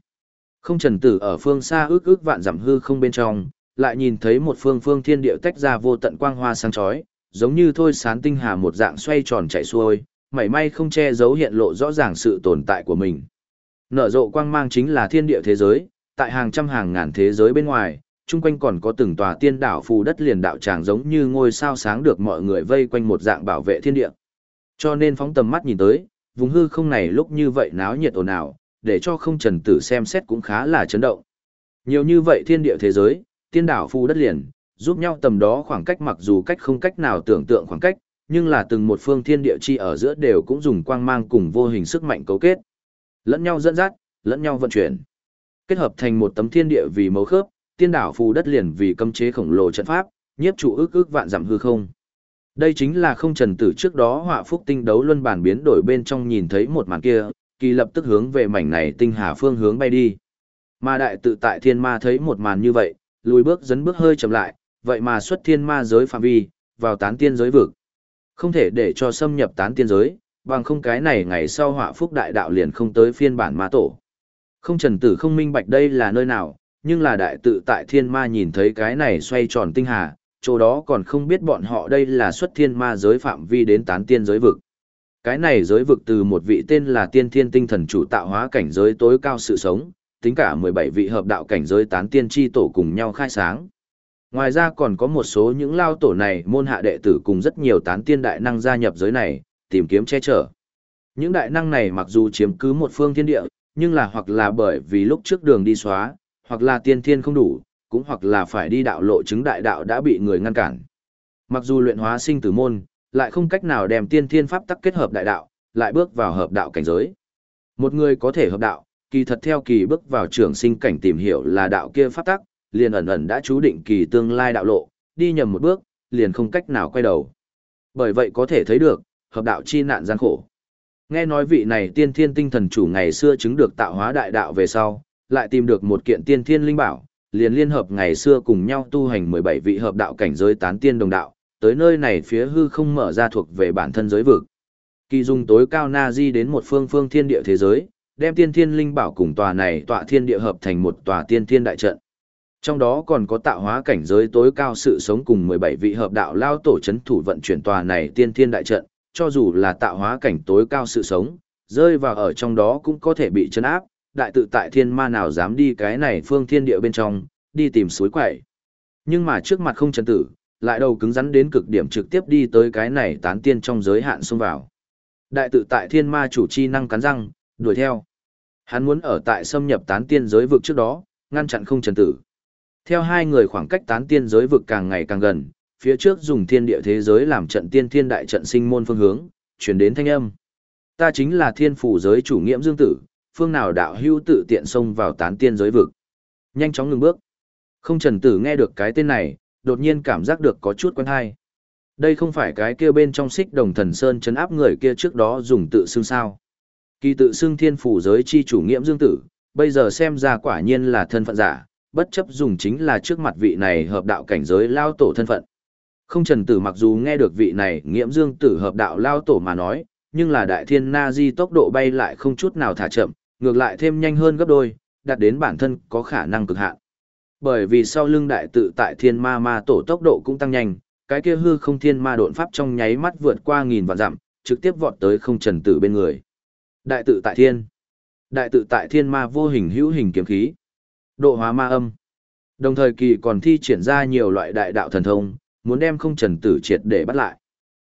Không trần tử ở phương xa ước ước vạn dặm hư không bên trong, lại nhìn thấy một phương phương thiên địa tách ra vô tận quang hoa sáng chói, giống như thôi sán tinh hà một dạng xoay tròn chạy xuôi, mảy may không che giấu hiện lộ rõ ràng sự tồn tại của mình. Nở rộ quang mang chính là thiên địa thế giới, tại hàng trăm hàng ngàn thế giới bên ngoài, chung quanh còn có từng tòa tiên đảo phù đất liền đạo tràng giống như ngôi sao sáng được mọi người vây quanh một dạng bảo vệ thiên địa. Cho nên phóng tầm mắt nhìn tới, vùng hư không này lúc như vậy náo nhiệt ồn ào, để cho không trần tử xem xét cũng khá là chấn động. Nhiều như vậy thiên địa thế giới, tiên đảo phù đất liền, giúp nhau tầm đó khoảng cách mặc dù cách không cách nào tưởng tượng khoảng cách, nhưng là từng một phương thiên địa chi ở giữa đều cũng dùng quang mang cùng vô hình sức mạnh cấu kết. Lẫn nhau dẫn dắt, lẫn nhau vận chuyển. Kết hợp thành một tấm thiên địa vì mấu khớp, tiên đảo phù đất liền vì cấm chế khổng lồ trận pháp, nhiếp trụ ước ước vạn giảm hư không. Đây chính là không trần tử trước đó họa phúc tinh đấu luân bản biến đổi bên trong nhìn thấy một màn kia, kỳ lập tức hướng về mảnh này tinh hà phương hướng bay đi. Ma đại tự tại thiên ma thấy một màn như vậy, lùi bước dấn bước hơi chậm lại, vậy mà xuất thiên ma giới phạm vi, vào tán tiên giới vực. Không thể để cho xâm nhập tán tiên giới, bằng không cái này ngày sau họa phúc đại đạo liền không tới phiên bản ma tổ. Không trần tử không minh bạch đây là nơi nào, nhưng là đại tự tại thiên ma nhìn thấy cái này xoay tròn tinh hà, chỗ đó còn không biết bọn họ đây là xuất thiên ma giới phạm vi đến tán tiên giới vực. Cái này giới vực từ một vị tên là tiên thiên tinh thần chủ tạo hóa cảnh giới tối cao sự sống, tính cả 17 vị hợp đạo cảnh giới tán tiên chi tổ cùng nhau khai sáng. Ngoài ra còn có một số những lao tổ này môn hạ đệ tử cùng rất nhiều tán tiên đại năng gia nhập giới này, tìm kiếm che chở. Những đại năng này mặc dù chiếm cứ một phương thiên địa, nhưng là hoặc là bởi vì lúc trước đường đi xóa, hoặc là tiên thiên không đủ, cũng hoặc là phải đi đạo lộ chứng đại đạo đã bị người ngăn cản. Mặc dù luyện hóa sinh tử môn, lại không cách nào đem tiên thiên pháp tắc kết hợp đại đạo, lại bước vào hợp đạo cảnh giới. Một người có thể hợp đạo, kỳ thật theo kỳ bước vào trường sinh cảnh tìm hiểu là đạo kia pháp tắc, liền ẩn ẩn đã chú định kỳ tương lai đạo lộ, đi nhầm một bước, liền không cách nào quay đầu. Bởi vậy có thể thấy được, hợp đạo chi nạn gian khổ. Nghe nói vị này tiên thiên tinh thần chủ ngày xưa chứng được tạo hóa đại đạo về sau, lại tìm được một kiện tiên thiên linh bảo, liền liên hợp ngày xưa cùng nhau tu hành 17 vị hợp đạo cảnh giới tán tiên đồng đạo, tới nơi này phía hư không mở ra thuộc về bản thân giới vực. Kỳ dung tối cao na di đến một phương phương thiên địa thế giới, đem tiên thiên linh bảo cùng tòa này tọa thiên địa hợp thành một tòa tiên thiên đại trận. Trong đó còn có tạo hóa cảnh giới tối cao sự sống cùng 17 vị hợp đạo lao tổ chấn thủ vận chuyển tòa này tiên thiên đại trận, cho dù là tạo hóa cảnh tối cao sự sống, rơi vào ở trong đó cũng có thể bị chấn áp, đại tự tại thiên ma nào dám đi cái này phương thiên địa bên trong, đi tìm suối quậy. Nhưng mà trước mặt không trần tử, lại đầu cứng rắn đến cực điểm trực tiếp đi tới cái này tán tiên trong giới hạn xông vào. Đại tự tại thiên ma chủ chi năng cắn răng, đuổi theo. Hắn muốn ở tại xâm nhập tán tiên giới vực trước đó, ngăn chặn không trần tử. Theo hai người khoảng cách tán tiên giới vực càng ngày càng gần, phía trước dùng thiên địa thế giới làm trận tiên thiên đại trận sinh môn phương hướng, chuyển đến thanh âm. Ta chính là thiên phủ giới chủ nghiễm dương tử, phương nào đạo hưu tự tiện xông vào tán tiên giới vực. Nhanh chóng ngừng bước. Không trần tử nghe được cái tên này, đột nhiên cảm giác được có chút quen hay. Đây không phải cái kia bên trong xích đồng thần sơn chấn áp người kia trước đó dùng tự xưng sao. Kỳ tự xưng thiên phủ giới chi chủ nghiễm dương tử, bây giờ xem ra quả nhiên là thân phận giả, bất chấp dùng chính là trước mặt vị này hợp đạo cảnh giới lao tổ thân phận. Không trần tử mặc dù nghe được vị này nghiễm dương tử hợp đạo lao tổ mà nói, nhưng là đại thiên na di tốc độ bay lại không chút nào thả chậm, ngược lại thêm nhanh hơn gấp đôi, đạt đến bản thân có khả năng cực hạn. Bởi vì sau lưng đại tự tại thiên ma ma tổ tốc độ cũng tăng nhanh, cái kia hư không thiên ma độn pháp trong nháy mắt vượt qua nghìn vạn dặm, trực tiếp vọt tới không trần tử bên người. Đại tự tại thiên. Đại tự tại thiên ma vô hình hữu hình kiếm khí. Độ hóa ma âm. Đồng thời kỳ còn thi triển ra nhiều loại đại đạo thần thông, muốn đem không trần tử triệt để bắt lại.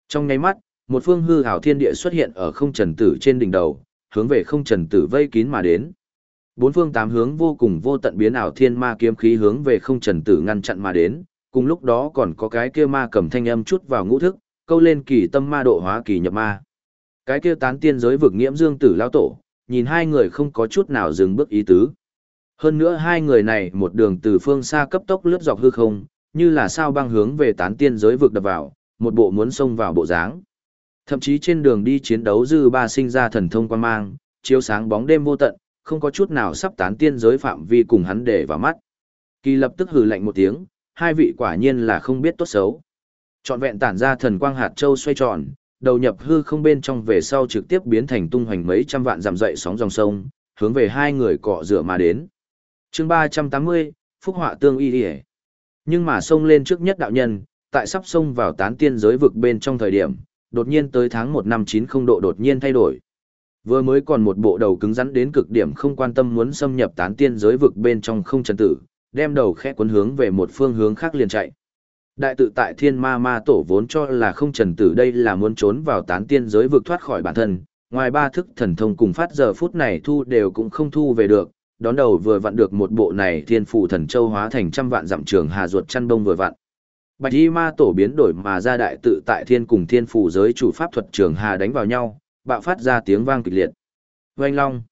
Trong nháy mắt, một phương hư hảo thiên địa xuất hiện ở không trần tử trên đỉnh đầu, hướng về không trần tử vây kín mà đến. Bốn phương tám hướng vô cùng vô tận biến ảo thiên ma kiếm khí hướng về không trần tử ngăn chặn mà đến, cùng lúc đó còn có cái kia ma cầm thanh âm chút vào ngũ thức, câu lên kỳ tâm ma độ hóa kỳ nhập ma. Cái kia tán tiên giới vực nghiễm dương tử lao tổ, nhìn hai người không có chút nào dừng bước ý tứ. Hơn nữa hai người này một đường từ phương xa cấp tốc lướt dọc hư không, như là sao băng hướng về tán tiên giới vực đập vào, một bộ muốn xông vào bộ dáng. Thậm chí trên đường đi chiến đấu dư ba sinh ra thần thông quan mang, chiếu sáng bóng đêm vô tận, không có chút nào sắp tán tiên giới phạm vi cùng hắn để vào mắt. Kỳ lập tức hừ lạnh một tiếng, hai vị quả nhiên là không biết tốt xấu. Trọn vẹn tản ra thần quang hạt châu xoay tròn, đầu nhập hư không bên trong về sau trực tiếp biến thành tung hoành mấy trăm vạn dặm dậy sóng dòng sông, hướng về hai người cọ rửa mà đến. Chương 380, Phúc họa tương y đi Nhưng mà sông lên trước nhất đạo nhân, tại sắp sông vào tán tiên giới vực bên trong thời điểm, đột nhiên tới tháng 1 năm 90 độ đột nhiên thay đổi. Vừa mới còn một bộ đầu cứng rắn đến cực điểm không quan tâm muốn xâm nhập tán tiên giới vực bên trong không trần tử, đem đầu khẽ cuốn hướng về một phương hướng khác liền chạy. Đại tự tại thiên ma ma tổ vốn cho là không trần tử đây là muốn trốn vào tán tiên giới vực thoát khỏi bản thân, ngoài ba thức thần thông cùng phát giờ phút này thu đều cũng không thu về được, đón đầu vừa vặn được một bộ này thiên phủ thần châu hóa thành trăm vạn dặm trường hà ruột chăn đông vừa vặn. Bạch y ma tổ biến đổi mà ra đại tự tại thiên cùng thiên phủ giới chủ pháp thuật trường hà đánh vào nhau, bạo phát ra tiếng vang kịch liệt. Oanh long.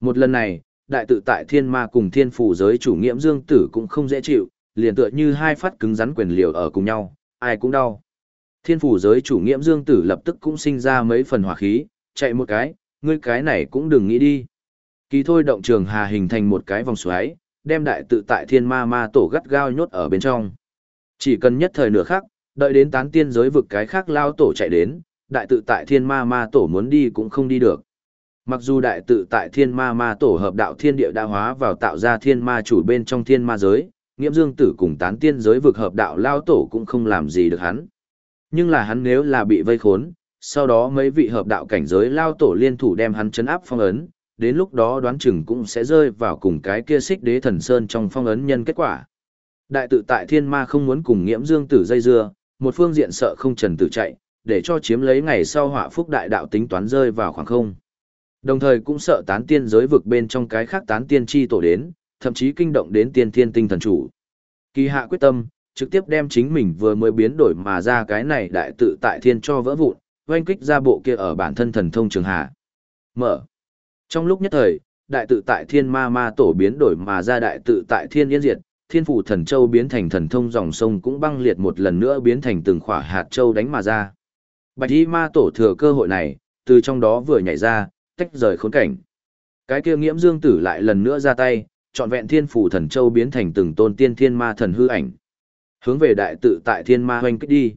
Một lần này, đại tự tại thiên ma cùng thiên phủ giới chủ nghiễm dương tử cũng không dễ chịu, liền tựa như hai phát cứng rắn quyền liều ở cùng nhau, ai cũng đau. Thiên phủ giới chủ nghiễm dương tử lập tức cũng sinh ra mấy phần hỏa khí, chạy một cái, ngươi cái này cũng đừng nghĩ đi. Kỳ thôi động trường hà hình thành một cái vòng xoáy, đem đại tự tại thiên ma ma tổ gắt gao nhốt ở bên trong. Chỉ cần nhất thời nửa khắc, đợi đến tán tiên giới vực cái khác lao tổ chạy đến, đại tự tại thiên ma ma tổ muốn đi cũng không đi được. Mặc dù đại tự tại thiên ma ma tổ hợp đạo thiên địa đã hóa vào tạo ra thiên ma chủ bên trong thiên ma giới, nghiễm dương tử cùng tán tiên giới vực hợp đạo lao tổ cũng không làm gì được hắn. Nhưng là hắn nếu là bị vây khốn, sau đó mấy vị hợp đạo cảnh giới lao tổ liên thủ đem hắn chấn áp phong ấn, đến lúc đó đoán chừng cũng sẽ rơi vào cùng cái kia xích đế thần sơn trong phong ấn nhân kết quả. Đại tự tại thiên ma không muốn cùng nghiễm dương tử dây dưa, một phương diện sợ không trần tử chạy, để cho chiếm lấy ngày sau họa phúc đại đạo tính toán rơi vào khoảng không. Đồng thời cũng sợ tán tiên giới vực bên trong cái khác tán tiên chi tổ đến, thậm chí kinh động đến tiên thiên tinh thần chủ. Kỳ hạ quyết tâm, trực tiếp đem chính mình vừa mới biến đổi mà ra cái này đại tự tại thiên cho vỡ vụn, oanh kích ra bộ kia ở bản thân thần thông trường hạ. Mở. Trong lúc nhất thời, đại tự tại thiên ma ma tổ biến đổi mà ra đại tự tại thiên yên diệt, thiên phủ thần châu biến thành thần thông dòng sông cũng băng liệt một lần nữa biến thành từng khỏa hạt châu đánh mà ra. Bạch y ma tổ thừa cơ hội này, từ trong đó vừa nhảy ra, tách rời khốn cảnh. Cái kia nghiễm dương tử lại lần nữa ra tay, trọn vẹn thiên phủ thần châu biến thành từng tôn tiên thiên ma thần hư ảnh. Hướng về đại tự tại thiên ma hoanh kích đi.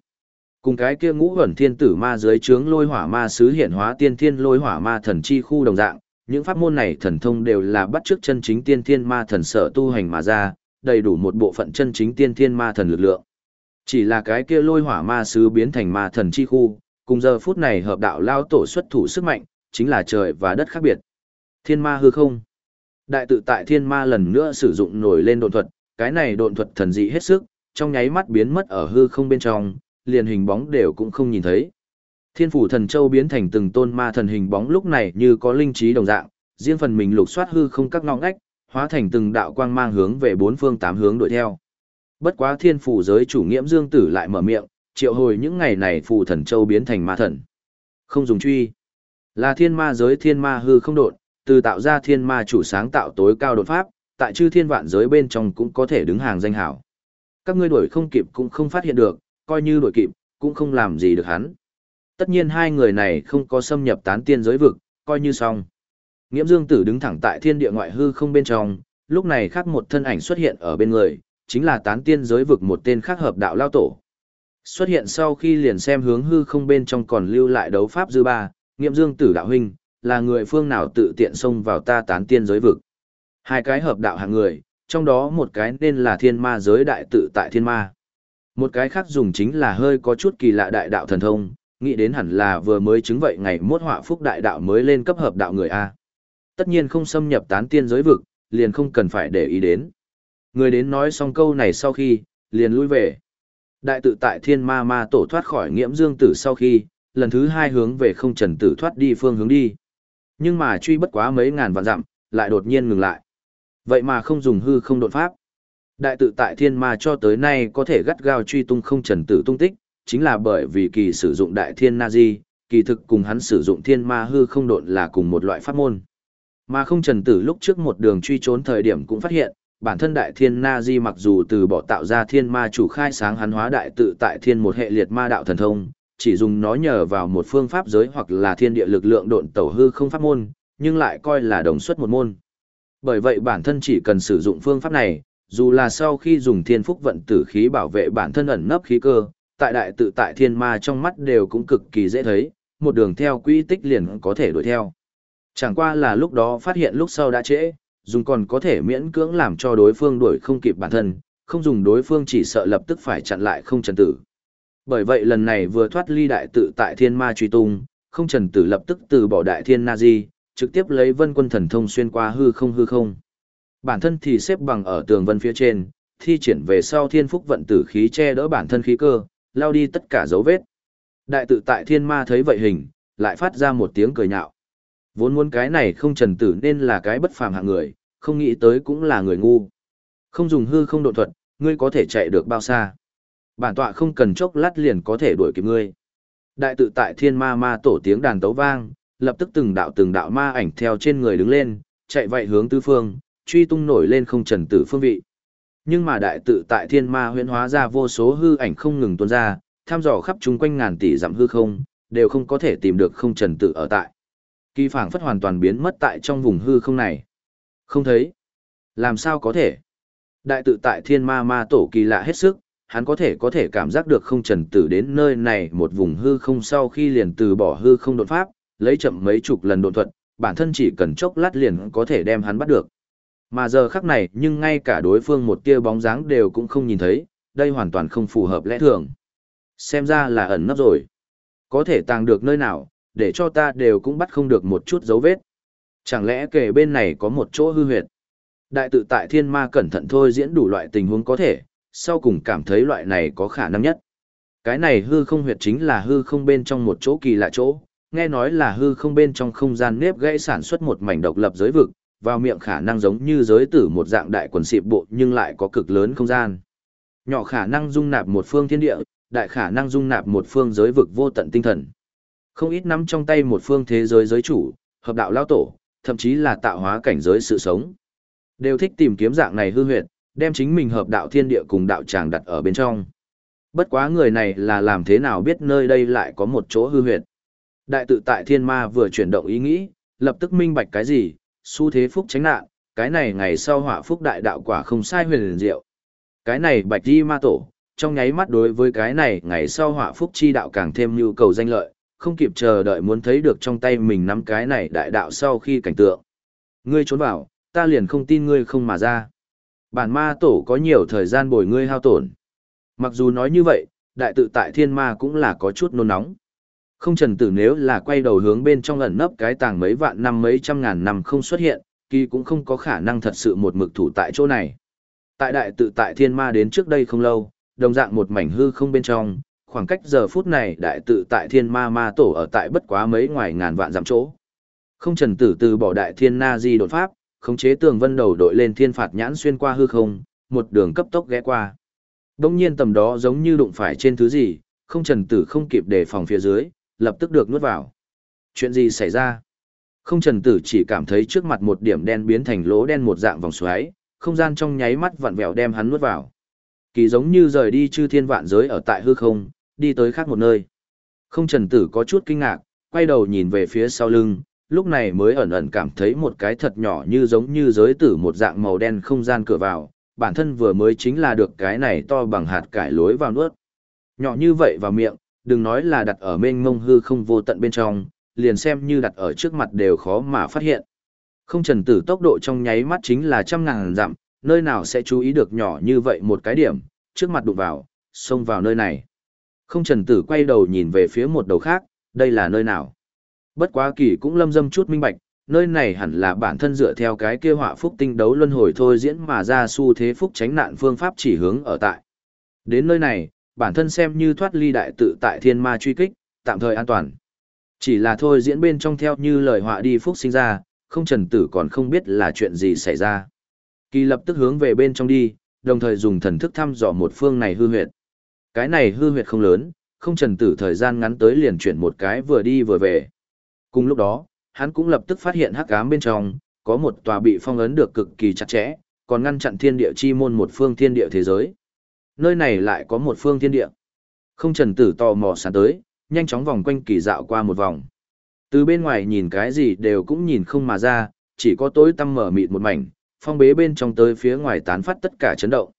Cùng cái kia ngũ ẩn thiên tử ma dưới trướng lôi hỏa ma sứ hiện hóa tiên thiên lôi hỏa ma thần chi khu đồng dạng, những pháp môn này thần thông đều là bắt chước chân chính tiên thiên ma thần sở tu hành mà ra, đầy đủ một bộ phận chân chính tiên thiên ma thần lực lượng. Chỉ là cái kia lôi hỏa ma sứ biến thành ma thần chi khu, cùng giờ phút này hợp đạo lao tổ xuất thủ sức mạnh, chính là trời và đất khác biệt. Thiên ma hư không. Đại tự tại thiên ma lần nữa sử dụng nổi lên độn thuật, cái này độn thuật thần dị hết sức, trong nháy mắt biến mất ở hư không bên trong, liền hình bóng đều cũng không nhìn thấy. Thiên phủ thần châu biến thành từng tôn ma thần hình bóng lúc này như có linh trí đồng dạng, riêng phần mình lục soát hư không các ngõ ngách, hóa thành từng đạo quang mang hướng về bốn phương tám hướng đuổi theo. Bất quá thiên phủ giới chủ nghiễm dương tử lại mở miệng, triệu hồi những ngày này phù thần châu biến thành ma thần. Không dùng truy. Là thiên ma giới thiên ma hư không đột, từ tạo ra thiên ma chủ sáng tạo tối cao đột pháp, tại chư thiên vạn giới bên trong cũng có thể đứng hàng danh hảo. Các ngươi đuổi không kịp cũng không phát hiện được, coi như đuổi kịp, cũng không làm gì được hắn. Tất nhiên hai người này không có xâm nhập tán tiên giới vực, coi như xong. Nghiễm Dương Tử đứng thẳng tại thiên địa ngoại hư không bên trong, lúc này khác một thân ảnh xuất hiện ở bên người, chính là tán tiên giới vực một tên khác hợp đạo lao tổ. Xuất hiện sau khi liền xem hướng hư không bên trong còn lưu lại đấu pháp dư ba, Nghiễm Dương Tử đạo huynh, là người phương nào tự tiện xông vào ta tán tiên giới vực. Hai cái hợp đạo hạng người, trong đó một cái nên là thiên ma giới đại tự tại thiên ma. Một cái khác dùng chính là hơi có chút kỳ lạ đại đạo thần thông, nghĩ đến hẳn là vừa mới chứng vậy ngày mốt họa phúc đại đạo mới lên cấp hợp đạo người A. Tất nhiên không xâm nhập tán tiên giới vực, liền không cần phải để ý đến. Người đến nói xong câu này sau khi, liền lui về. Đại tự tại thiên ma ma tổ thoát khỏi nghiễm dương tử sau khi, lần thứ hai hướng về không trần tử thoát đi phương hướng đi. Nhưng mà truy bất quá mấy ngàn vạn dặm, lại đột nhiên ngừng lại. Vậy mà không dùng hư không đột pháp. Đại tự tại thiên ma cho tới nay có thể gắt gao truy tung không trần tử tung tích, chính là bởi vì kỳ sử dụng đại thiên na di, kỳ thực cùng hắn sử dụng thiên ma hư không độn là cùng một loại pháp môn. Mà không trần tử lúc trước một đường truy trốn thời điểm cũng phát hiện, bản thân đại thiên na di mặc dù từ bỏ tạo ra thiên ma chủ khai sáng hắn hóa đại tự tại thiên một hệ liệt ma đạo thần thông, chỉ dùng nó nhờ vào một phương pháp giới hoặc là thiên địa lực lượng độn tẩu hư không pháp môn, nhưng lại coi là đồng xuất một môn. Bởi vậy bản thân chỉ cần sử dụng phương pháp này, dù là sau khi dùng thiên phúc vận tử khí bảo vệ bản thân ẩn nấp khí cơ, tại đại tự tại thiên ma trong mắt đều cũng cực kỳ dễ thấy, một đường theo quỹ tích liền có thể đuổi theo. Chẳng qua là lúc đó phát hiện lúc sau đã trễ, dùng còn có thể miễn cưỡng làm cho đối phương đuổi không kịp bản thân, không dùng đối phương chỉ sợ lập tức phải chặn lại không trần tử. Bởi vậy lần này vừa thoát ly đại tự tại thiên ma truy tung, không trần tử lập tức từ bỏ đại thiên na di, trực tiếp lấy vân quân thần thông xuyên qua hư không hư không. Bản thân thì xếp bằng ở tường vân phía trên, thi triển về sau thiên phúc vận tử khí che đỡ bản thân khí cơ, lao đi tất cả dấu vết. Đại tự tại thiên ma thấy vậy hình, lại phát ra một tiếng cười nhạo. Vốn muốn cái này không trần tử nên là cái bất phàm hạng người, không nghĩ tới cũng là người ngu. Không dùng hư không độ thuật, ngươi có thể chạy được bao xa. Bản tọa không cần chốc lát liền có thể đuổi kịp ngươi. Đại tự tại thiên ma ma tổ tiếng đàn tấu vang, lập tức từng đạo từng đạo ma ảnh theo trên người đứng lên, chạy vậy hướng tứ phương, truy tung nổi lên không trần tử phương vị. Nhưng mà đại tự tại thiên ma huyễn hóa ra vô số hư ảnh không ngừng tuôn ra, tham dò khắp chúng quanh ngàn tỷ dặm hư không, đều không có thể tìm được không trần tử ở tại. Kỳ phảng phất hoàn toàn biến mất tại trong vùng hư không này. Không thấy. Làm sao có thể? Đại tự tại thiên ma ma tổ kỳ lạ hết sức, hắn có thể có thể cảm giác được không trần tử đến nơi này một vùng hư không sau khi liền từ bỏ hư không đột pháp, lấy chậm mấy chục lần đột thuật, bản thân chỉ cần chốc lát liền có thể đem hắn bắt được. Mà giờ khắc này nhưng ngay cả đối phương một tia bóng dáng đều cũng không nhìn thấy, đây hoàn toàn không phù hợp lẽ thường. Xem ra là ẩn nấp rồi. Có thể tàng được nơi nào, để cho ta đều cũng bắt không được một chút dấu vết. Chẳng lẽ kể bên này có một chỗ hư huyệt? Đại tự tại thiên ma cẩn thận thôi diễn đủ loại tình huống có thể, sau cùng cảm thấy loại này có khả năng nhất. Cái này hư không huyệt chính là hư không bên trong một chỗ kỳ lạ chỗ, nghe nói là hư không bên trong không gian nếp gãy sản xuất một mảnh độc lập giới vực, vào miệng khả năng giống như giới tử một dạng đại quần xịp bộ nhưng lại có cực lớn không gian. Nhỏ khả năng dung nạp một phương thiên địa, đại khả năng dung nạp một phương giới vực vô tận tinh thần. Không ít nắm trong tay một phương thế giới giới chủ, hợp đạo lao tổ, thậm chí là tạo hóa cảnh giới sự sống. Đều thích tìm kiếm dạng này hư huyệt, đem chính mình hợp đạo thiên địa cùng đạo tràng đặt ở bên trong. Bất quá người này là làm thế nào biết nơi đây lại có một chỗ hư huyệt. Đại tự tại thiên ma vừa chuyển động ý nghĩ, lập tức minh bạch cái gì, xu thế phúc tránh nạn, cái này ngày sau họa phúc đại đạo quả không sai huyền liền diệu. Cái này bạch di ma tổ, trong nháy mắt đối với cái này ngày sau họa phúc chi đạo càng thêm nhu cầu danh lợi, không kịp chờ đợi muốn thấy được trong tay mình nắm cái này đại đạo sau khi cảnh tượng. Ngươi trốn vào, ta liền không tin ngươi không mà ra. Bản ma tổ có nhiều thời gian bồi ngươi hao tổn. Mặc dù nói như vậy, đại tự tại thiên ma cũng là có chút nôn nóng. Không trần tử nếu là quay đầu hướng bên trong ẩn nấp cái tàng mấy vạn năm mấy trăm ngàn năm không xuất hiện, kỳ cũng không có khả năng thật sự một mực thủ tại chỗ này. Tại đại tự tại thiên ma đến trước đây không lâu, đồng dạng một mảnh hư không bên trong, khoảng cách giờ phút này đại tự tại thiên ma ma tổ ở tại bất quá mấy ngoài ngàn vạn dặm chỗ. Không trần tử từ bỏ đại thiên na di đột pháp, khống chế tường vân đầu đội lên thiên phạt nhãn xuyên qua hư không, một đường cấp tốc ghé qua. Đông nhiên tầm đó giống như đụng phải trên thứ gì, không trần tử không kịp đề phòng phía dưới, lập tức được nuốt vào. Chuyện gì xảy ra? Không trần tử chỉ cảm thấy trước mặt một điểm đen biến thành lỗ đen một dạng vòng xoáy, không gian trong nháy mắt vặn vẹo đem hắn nuốt vào. Kỳ giống như rời đi chư thiên vạn giới ở tại hư không, đi tới khác một nơi. Không trần tử có chút kinh ngạc, quay đầu nhìn về phía sau lưng, lúc này mới ẩn ẩn cảm thấy một cái thật nhỏ như giống như giới tử một dạng màu đen không gian cửa vào, bản thân vừa mới chính là được cái này to bằng hạt cải lối vào nuốt. Nhỏ như vậy vào miệng, đừng nói là đặt ở mênh mông hư không vô tận bên trong, liền xem như đặt ở trước mặt đều khó mà phát hiện. Không trần tử tốc độ trong nháy mắt chính là trăm ngàn dặm, nơi nào sẽ chú ý được nhỏ như vậy một cái điểm, trước mặt đụng vào, xông vào nơi này. Không trần tử quay đầu nhìn về phía một đầu khác, đây là nơi nào? Bất quá kỳ cũng lâm dâm chút minh bạch, nơi này hẳn là bản thân dựa theo cái kia họa phúc tinh đấu luân hồi thôi diễn mà ra xu thế phúc tránh nạn phương pháp chỉ hướng ở tại. Đến nơi này, bản thân xem như thoát ly đại tự tại thiên ma truy kích, tạm thời an toàn. Chỉ là thôi diễn bên trong theo như lời họa đi phúc sinh ra, không trần tử còn không biết là chuyện gì xảy ra. Kỳ lập tức hướng về bên trong đi, đồng thời dùng thần thức thăm dò một phương này hư huyệt. Cái này hư huyệt không lớn, không trần tử thời gian ngắn tới liền chuyển một cái vừa đi vừa về. Cùng lúc đó, hắn cũng lập tức phát hiện hắc ám bên trong, có một tòa bị phong ấn được cực kỳ chặt chẽ, còn ngăn chặn thiên địa chi môn một phương thiên địa thế giới. Nơi này lại có một phương thiên địa. Không trần tử tò mò sán tới, nhanh chóng vòng quanh kỳ dạo qua một vòng. Từ bên ngoài nhìn cái gì đều cũng nhìn không mà ra, chỉ có tối tăm mở mịt một mảnh, phong bế bên trong tới phía ngoài tán phát tất cả chấn động.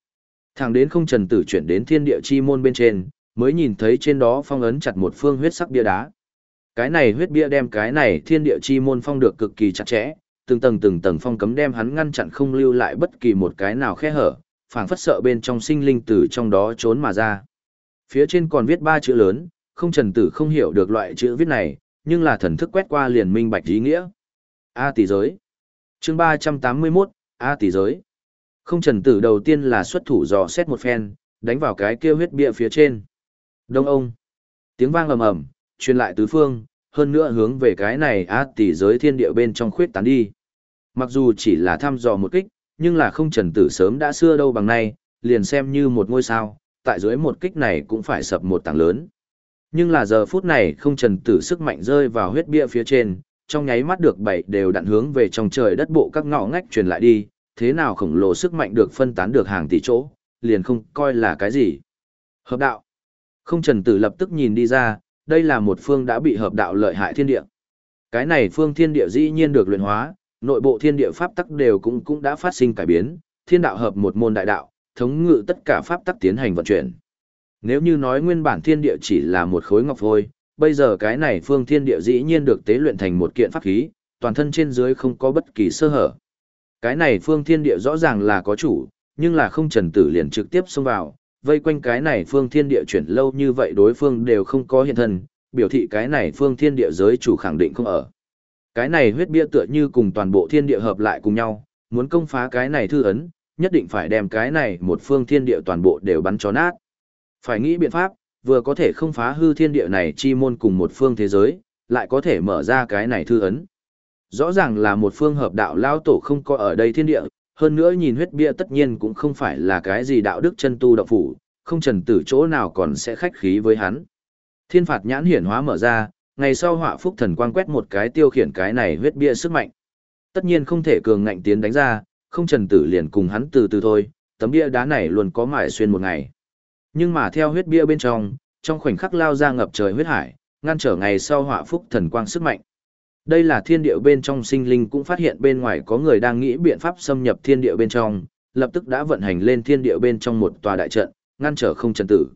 Thẳng đến không trần tử chuyển đến thiên địa chi môn bên trên, mới nhìn thấy trên đó phong ấn chặt một phương huyết sắc bia đá. Cái này huyết bia đem cái này thiên địa chi môn phong được cực kỳ chặt chẽ, từng tầng từng tầng phong cấm đem hắn ngăn chặn không lưu lại bất kỳ một cái nào khe hở, phảng phất sợ bên trong sinh linh tử trong đó trốn mà ra. Phía trên còn viết ba chữ lớn, không trần tử không hiểu được loại chữ viết này, nhưng là thần thức quét qua liền minh bạch ý nghĩa. A tỷ giới. Chương 381, A tỷ giới. Không trần tử đầu tiên là xuất thủ dò xét một phen, đánh vào cái kia huyết bia phía trên. Đông ông. Tiếng vang ầm ầm, truyền lại tứ phương, hơn nữa hướng về cái này A tỷ giới thiên địa bên trong khuyết tán đi. Mặc dù chỉ là thăm dò một kích, nhưng là không trần tử sớm đã xưa đâu bằng nay, liền xem như một ngôi sao, tại dưới một kích này cũng phải sập một tảng lớn. Nhưng là giờ phút này không trần tử sức mạnh rơi vào huyết bia phía trên, trong nháy mắt được bảy đều đặn hướng về trong trời đất bộ các ngõ ngách truyền lại đi, thế nào khổng lồ sức mạnh được phân tán được hàng tỷ chỗ, liền không coi là cái gì. Hợp đạo. Không trần tử lập tức nhìn đi ra, đây là một phương đã bị hợp đạo lợi hại thiên địa. Cái này phương thiên địa dĩ nhiên được luyện hóa, nội bộ thiên địa pháp tắc đều cũng cũng đã phát sinh cải biến, thiên đạo hợp một môn đại đạo, thống ngự tất cả pháp tắc tiến hành vận chuyển. Nếu như nói nguyên bản thiên địa chỉ là một khối ngọc vôi, bây giờ cái này phương thiên địa dĩ nhiên được tế luyện thành một kiện pháp khí, toàn thân trên dưới không có bất kỳ sơ hở. Cái này phương thiên địa rõ ràng là có chủ, nhưng là không trần tử liền trực tiếp xông vào, vây quanh cái này phương thiên địa chuyển lâu như vậy đối phương đều không có hiện thân, biểu thị cái này phương thiên địa giới chủ khẳng định không ở. Cái này huyết bia tựa như cùng toàn bộ thiên địa hợp lại cùng nhau, muốn công phá cái này thư ấn, nhất định phải đem cái này một phương thiên địa toàn bộ đều bắn cho nát. Phải nghĩ biện pháp, vừa có thể không phá hư thiên địa này chi môn cùng một phương thế giới, lại có thể mở ra cái này thư ấn. Rõ ràng là một phương hợp đạo lao tổ không có ở đây thiên địa, hơn nữa nhìn huyết bia tất nhiên cũng không phải là cái gì đạo đức chân tu đạo phủ, không trần tử chỗ nào còn sẽ khách khí với hắn. Thiên phạt nhãn hiển hóa mở ra, ngày sau họa phúc thần quang quét một cái tiêu khiển cái này huyết bia sức mạnh. Tất nhiên không thể cường ngạnh tiến đánh ra, không trần tử liền cùng hắn từ từ thôi, tấm bia đá này luôn có mải xuyên một ngày. Nhưng mà theo huyết bia bên trong, trong khoảnh khắc lao ra ngập trời huyết hải, ngăn trở ngày sau họa phúc thần quang sức mạnh. Đây là thiên địa bên trong sinh linh cũng phát hiện bên ngoài có người đang nghĩ biện pháp xâm nhập thiên địa bên trong, lập tức đã vận hành lên thiên địa bên trong một tòa đại trận, ngăn trở không trần tử.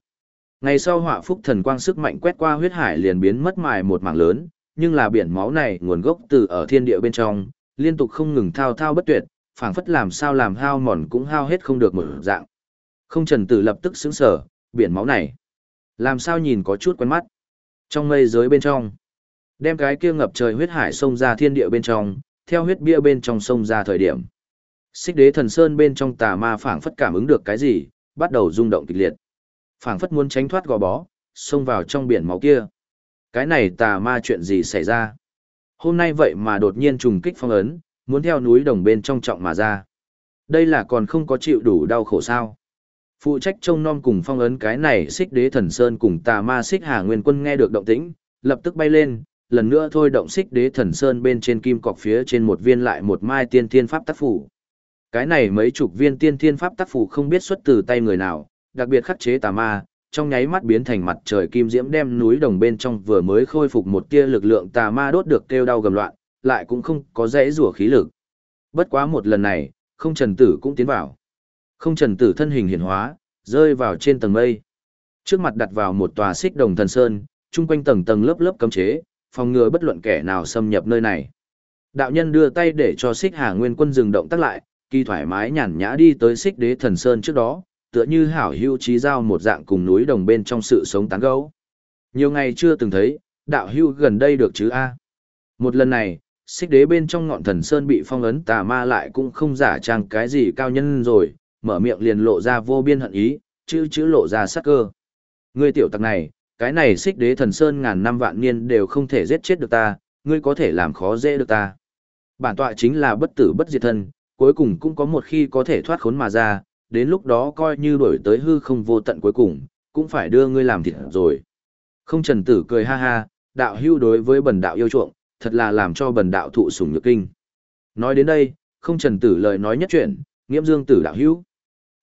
Ngày sau họa phúc thần quang sức mạnh quét qua huyết hải liền biến mất mài một mảng lớn, nhưng là biển máu này nguồn gốc từ ở thiên địa bên trong, liên tục không ngừng thao thao bất tuyệt, phảng phất làm sao làm hao mòn cũng hao hết không được một dạng. Không trần tử lập tức sững sở, biển máu này. Làm sao nhìn có chút quen mắt. Trong mây giới bên trong, đem cái kia ngập trời huyết hải xông ra thiên địa bên trong, theo huyết bia bên trong sông ra thời điểm. Xích đế thần sơn bên trong tà ma phảng phất cảm ứng được cái gì, bắt đầu rung động kịch liệt. Phảng phất muốn tránh thoát gò bó, xông vào trong biển máu kia. Cái này tà ma chuyện gì xảy ra? Hôm nay vậy mà đột nhiên trùng kích phong ấn, muốn theo núi đồng bên trong trọng mà ra. Đây là còn không có chịu đủ đau khổ sao. Phụ trách trông non cùng phong ấn cái này xích đế thần sơn cùng tà ma xích hà nguyên quân nghe được động tĩnh, lập tức bay lên, lần nữa thôi động xích đế thần sơn bên trên kim cọc phía trên một viên lại một mai tiên thiên pháp tác phủ. Cái này mấy chục viên tiên thiên pháp tác phủ không biết xuất từ tay người nào, đặc biệt khắc chế tà ma, trong nháy mắt biến thành mặt trời kim diễm đem núi đồng bên trong vừa mới khôi phục một tia lực lượng tà ma đốt được kêu đau gầm loạn, lại cũng không có dễ rủa khí lực. Bất quá một lần này, không trần tử cũng tiến vào. Không trần tử thân hình hiển hóa, rơi vào trên tầng mây. Trước mặt đặt vào một tòa xích đồng thần sơn, chung quanh tầng tầng lớp lớp cấm chế, phòng ngừa bất luận kẻ nào xâm nhập nơi này. Đạo nhân đưa tay để cho xích hà nguyên quân dừng động tác lại, kỳ thoải mái nhàn nhã đi tới xích đế thần sơn trước đó, tựa như hảo hưu trí giao một dạng cùng núi đồng bên trong sự sống tán gấu. Nhiều ngày chưa từng thấy, đạo hưu gần đây được chứ a Một lần này, xích đế bên trong ngọn thần sơn bị phong ấn tà ma lại cũng không giả trang cái gì cao nhân rồi, mở miệng liền lộ ra vô biên hận ý, chữ chữ lộ ra sắc cơ. Ngươi tiểu tặc này, cái này xích đế thần sơn ngàn năm vạn niên đều không thể giết chết được ta, ngươi có thể làm khó dễ được ta. Bản tọa chính là bất tử bất diệt thân, cuối cùng cũng có một khi có thể thoát khốn mà ra, đến lúc đó coi như đổi tới hư không vô tận cuối cùng, cũng phải đưa ngươi làm thịt rồi. Không trần tử cười ha ha, đạo hưu đối với bần đạo yêu chuộng, thật là làm cho bần đạo thụ sủng nhược kinh. Nói đến đây, không trần tử lời nói nhất chuyện, nghiễm dương tử đạo hưu.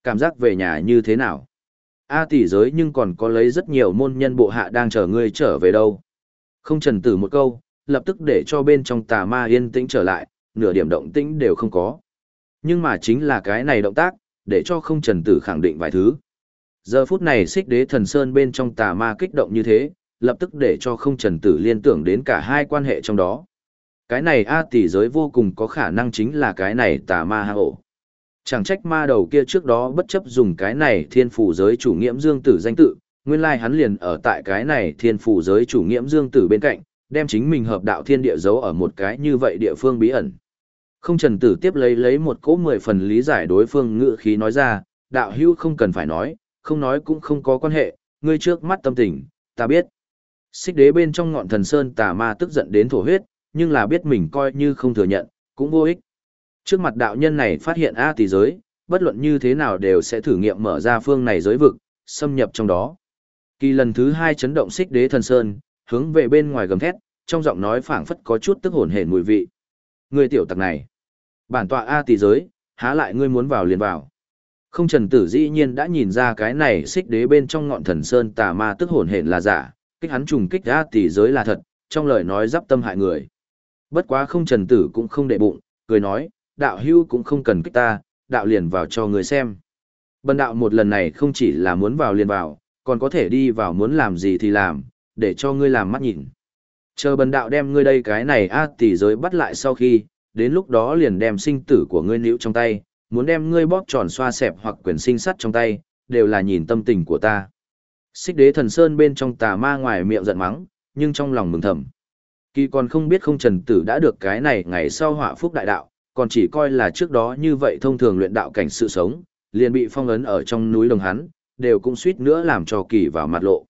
Cảm giác về nhà như thế nào? A tỷ giới nhưng còn có lấy rất nhiều môn nhân bộ hạ đang chờ ngươi trở về đâu. Không trần tử một câu, lập tức để cho bên trong tà ma yên tĩnh trở lại, nửa điểm động tĩnh đều không có. Nhưng mà chính là cái này động tác, để cho không trần tử khẳng định vài thứ. Giờ phút này xích đế thần sơn bên trong tà ma kích động như thế, lập tức để cho không trần tử liên tưởng đến cả hai quan hệ trong đó. Cái này A tỷ giới vô cùng có khả năng chính là cái này tà ma hạ ổ. Chẳng trách ma đầu kia trước đó bất chấp dùng cái này thiên phủ giới chủ nghiễm dương tử danh tự, nguyên lai hắn liền ở tại cái này thiên phủ giới chủ nghiễm dương tử bên cạnh, đem chính mình hợp đạo thiên địa giấu ở một cái như vậy địa phương bí ẩn. Không trần tử tiếp lấy lấy một cỗ mười phần lý giải đối phương ngự khí nói ra, đạo hữu không cần phải nói, không nói cũng không có quan hệ, ngươi trước mắt tâm tình, ta biết. Xích đế bên trong ngọn thần sơn tà ma tức giận đến thổ huyết, nhưng là biết mình coi như không thừa nhận, cũng vô ích. Trước mặt đạo nhân này phát hiện A tỷ giới, bất luận như thế nào đều sẽ thử nghiệm mở ra phương này giới vực, xâm nhập trong đó. Kỳ lần thứ hai chấn động xích đế thần sơn, hướng về bên ngoài gầm thét, trong giọng nói phảng phất có chút tức hồn hển mùi vị. Ngươi tiểu tặc này, bản tọa A tỷ giới, há lại ngươi muốn vào liền vào. Không trần tử dĩ nhiên đã nhìn ra cái này xích đế bên trong ngọn thần sơn tà ma tức hồn hển là giả, kích hắn trùng kích A tỷ giới là thật, trong lời nói giáp tâm hại người. Bất quá không trần tử cũng không đệ bụng, cười nói, đạo hưu cũng không cần kích ta, đạo liền vào cho người xem. Bần đạo một lần này không chỉ là muốn vào liền vào, còn có thể đi vào muốn làm gì thì làm, để cho ngươi làm mắt nhìn. Chờ bần đạo đem ngươi đây cái này a tỷ giới bắt lại sau khi, đến lúc đó liền đem sinh tử của ngươi níu trong tay, muốn đem ngươi bóp tròn xoa xẹp hoặc quyền sinh sắt trong tay, đều là nhìn tâm tình của ta. Xích đế thần sơn bên trong tà ma ngoài miệng giận mắng, nhưng trong lòng mừng thầm. Kỳ còn không biết không trần tử đã được cái này ngày sau họa phúc đại đạo, còn chỉ coi là trước đó như vậy thông thường luyện đạo cảnh sự sống, liền bị phong ấn ở trong núi đồng hắn, đều cũng suýt nữa làm cho kỳ vào mặt lộ.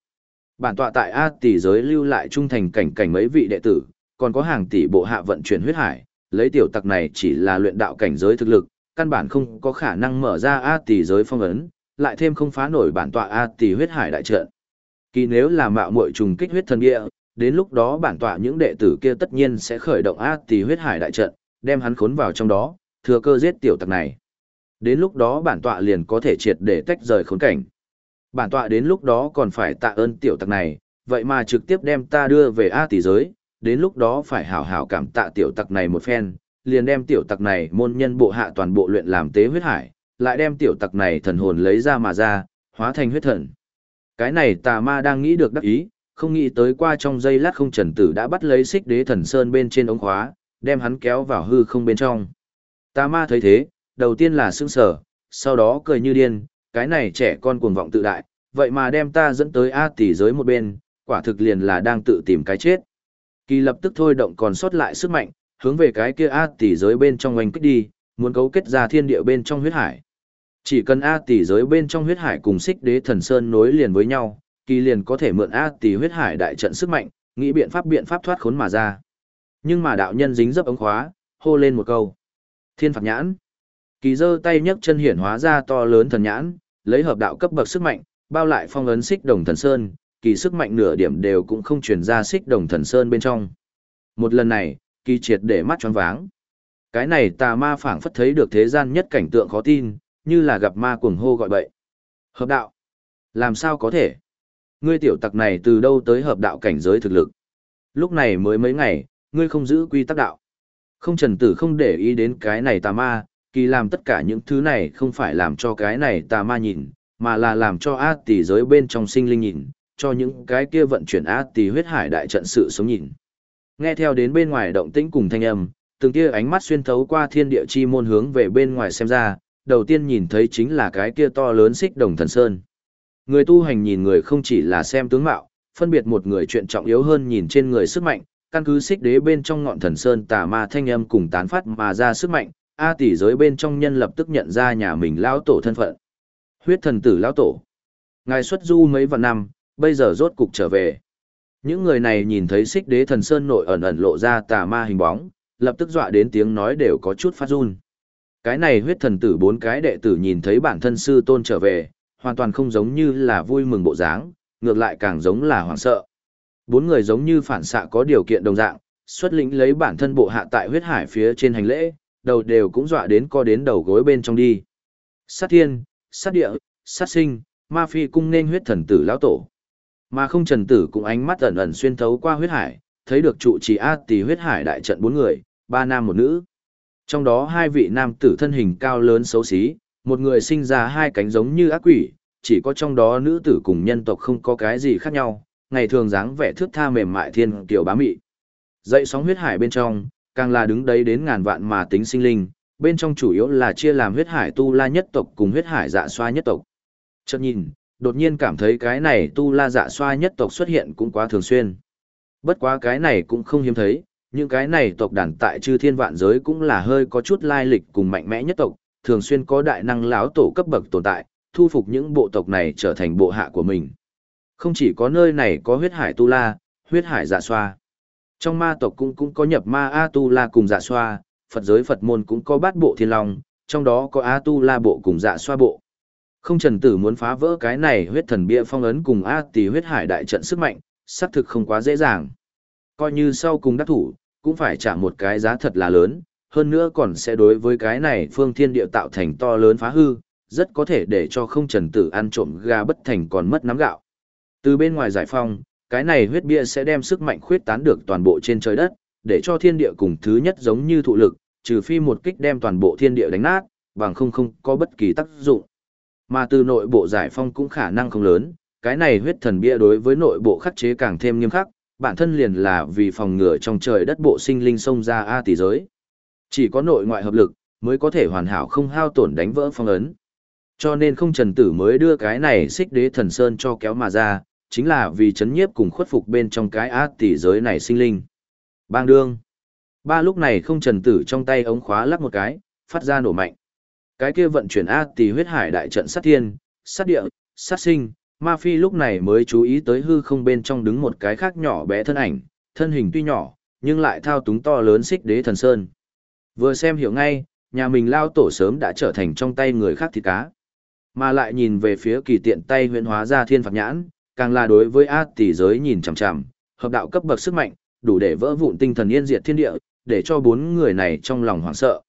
Bản tọa tại A tỷ giới lưu lại trung thành cảnh cảnh mấy vị đệ tử, còn có hàng tỷ bộ hạ vận chuyển huyết hải, lấy tiểu tặc này chỉ là luyện đạo cảnh giới thực lực, căn bản không có khả năng mở ra A tỷ giới phong ấn, lại thêm không phá nổi bản tọa A tỷ huyết hải đại trận. Kỳ nếu là mạo muội trùng kích huyết thần địa, đến lúc đó bản tọa những đệ tử kia tất nhiên sẽ khởi động A tỷ huyết hải đại trận, đem hắn khốn vào trong đó, thừa cơ giết tiểu tặc này. Đến lúc đó bản tọa liền có thể triệt để tách rời khốn cảnh. Bản tọa đến lúc đó còn phải tạ ơn tiểu tặc này, vậy mà trực tiếp đem ta đưa về A tỷ giới, đến lúc đó phải hảo hảo cảm tạ tiểu tặc này một phen, liền đem tiểu tặc này môn nhân bộ hạ toàn bộ luyện làm tế huyết hải, lại đem tiểu tặc này thần hồn lấy ra mà ra, hóa thành huyết thần. Cái này tà ma đang nghĩ được đắc ý, không nghĩ tới qua trong giây lát không trần tử đã bắt lấy xích đế thần sơn bên trên ống khóa, đem hắn kéo vào hư không bên trong. Tà ma thấy thế, đầu tiên là sững sờ, sau đó cười như điên, cái này trẻ con cuồng vọng tự đại, vậy mà đem ta dẫn tới A tỷ giới một bên, quả thực liền là đang tự tìm cái chết. Kỳ lập tức thôi động còn sót lại sức mạnh, hướng về cái kia A tỷ giới bên trong oanh kích đi, muốn cấu kết ra thiên địa bên trong huyết hải. Chỉ cần A tỷ giới bên trong huyết hải cùng xích đế thần sơn nối liền với nhau, kỳ liền có thể mượn A tỷ huyết hải đại trận sức mạnh, nghĩ biện pháp biện pháp thoát khốn mà ra. Nhưng mà đạo nhân dính dấp ống khóa, hô lên một câu. Thiên phạt nhãn. Kỳ giơ tay nhấc chân hiển hóa ra to lớn thần nhãn, lấy hợp đạo cấp bậc sức mạnh, bao lại phong ấn xích đồng thần sơn, kỳ sức mạnh nửa điểm đều cũng không truyền ra xích đồng thần sơn bên trong. Một lần này, kỳ triệt để mắt choáng váng. Cái này tà ma phảng phất thấy được thế gian nhất cảnh tượng khó tin, như là gặp ma cuồng hô gọi bậy. Hợp đạo? Làm sao có thể? Ngươi tiểu tặc này từ đâu tới hợp đạo cảnh giới thực lực? Lúc này mới mấy ngày, ngươi không giữ quy tắc đạo. Không trần tử không để ý đến cái này tà ma, kỳ làm tất cả những thứ này không phải làm cho cái này tà ma nhìn, mà là làm cho A tỷ giới bên trong sinh linh nhìn, cho những cái kia vận chuyển A tỷ huyết hải đại trận sự sống nhìn. Nghe theo đến bên ngoài động tĩnh cùng thanh âm, từng kia ánh mắt xuyên thấu qua thiên địa chi môn hướng về bên ngoài xem ra, đầu tiên nhìn thấy chính là cái kia to lớn xích đồng thần sơn. Người tu hành nhìn người không chỉ là xem tướng mạo, phân biệt một người chuyện trọng yếu hơn nhìn trên người sức mạnh, căn cứ xích đế bên trong ngọn thần sơn tà ma thanh âm cùng tán phát mà ra sức mạnh, A tỷ giới bên trong nhân lập tức nhận ra nhà mình lão tổ thân phận. Huyết thần tử lão tổ. Ngài xuất du mấy vạn năm, bây giờ rốt cục trở về. Những người này nhìn thấy xích đế thần sơn nội ẩn ẩn lộ ra tà ma hình bóng, lập tức dọa đến tiếng nói đều có chút phát run. Cái này huyết thần tử bốn cái đệ tử nhìn thấy bản thân sư tôn trở về, hoàn toàn không giống như là vui mừng bộ dáng, ngược lại càng giống là hoảng sợ. Bốn người giống như phản xạ có điều kiện đồng dạng, xuất lĩnh lấy bản thân bộ hạ tại huyết hải phía trên hành lễ, đầu đều cũng dọa đến co đến đầu gối bên trong đi. Sát thiên, sát địa, sát sinh, ma phi cung nên huyết thần tử lão tổ. Mà không trần tử cũng ánh mắt ẩn ẩn xuyên thấu qua huyết hải, thấy được trụ trì A tỷ huyết hải đại trận bốn người, ba nam một nữ. Trong đó hai vị nam tử thân hình cao lớn xấu xí, một người sinh ra hai cánh giống như ác quỷ, chỉ có trong đó nữ tử cùng nhân tộc không có cái gì khác nhau, ngày thường dáng vẻ thước tha mềm mại thiên tiểu bá mị. Dậy sóng huyết hải bên trong, càng là đứng đấy đến ngàn vạn mà tính sinh linh, bên trong chủ yếu là chia làm huyết hải tu la nhất tộc cùng huyết hải dạ xoa nhất tộc. Chợt nhìn, đột nhiên cảm thấy cái này tu la dạ xoa nhất tộc xuất hiện cũng quá thường xuyên. Bất quá cái này cũng không hiếm thấy, những cái này tộc đàn tại chư thiên vạn giới cũng là hơi có chút lai lịch cùng mạnh mẽ nhất tộc, thường xuyên có đại năng lão tổ cấp bậc tồn tại, thu phục những bộ tộc này trở thành bộ hạ của mình. Không chỉ có nơi này có huyết hải tu la, huyết hải dạ xoa. Trong ma tộc cũng cũng có nhập ma A tu la cùng dạ xoa, Phật giới Phật môn cũng có bát bộ thiên long, trong đó có A tu la bộ cùng dạ xoa bộ. Không trần tử muốn phá vỡ cái này huyết thần bia phong ấn cùng A tỷ huyết hải đại trận sức mạnh, xác thực không quá dễ dàng. Coi như sau cùng đắc thủ, cũng phải trả một cái giá thật là lớn, hơn nữa còn sẽ đối với cái này phương thiên địa tạo thành to lớn phá hư, rất có thể để cho không trần tử ăn trộm gà bất thành còn mất nắm gạo. Từ bên ngoài giải phong, cái này huyết bia sẽ đem sức mạnh khuyết tán được toàn bộ trên trời đất, để cho thiên địa cùng thứ nhất giống như thụ lực, trừ phi một kích đem toàn bộ thiên địa đánh nát, bằng không không có bất kỳ tác dụng. Mà từ nội bộ giải phong cũng khả năng không lớn, cái này huyết thần bia đối với nội bộ khắc chế càng thêm nghiêm khắc, bản thân liền là vì phòng ngừa trong trời đất bộ sinh linh xông ra A tỷ giới. Chỉ có nội ngoại hợp lực, mới có thể hoàn hảo không hao tổn đánh vỡ phong ấn. Cho nên không trần tử mới đưa cái này xích đế thần sơn cho kéo mà ra, chính là vì chấn nhiếp cùng khuất phục bên trong cái ác tỷ giới này sinh linh. Bang đương. Ba lúc này không trần tử trong tay ống khóa lắc một cái, phát ra nổ mạnh. Cái kia vận chuyển ác tỷ huyết hải đại trận sát thiên, sát địa, sát sinh, ma phi lúc này mới chú ý tới hư không bên trong đứng một cái khác nhỏ bé thân ảnh, thân hình tuy nhỏ, nhưng lại thao túng to lớn xích đế thần sơn. Vừa xem hiểu ngay, nhà mình lao tổ sớm đã trở thành trong tay người khác thịt cá. Mà lại nhìn về phía kỳ tiện tay huyện hóa ra thiên phạt nhãn, càng là đối với A tỷ giới nhìn chằm chằm, hợp đạo cấp bậc sức mạnh, đủ để vỡ vụn tinh thần yên diệt thiên địa, để cho bốn người này trong lòng hoảng sợ.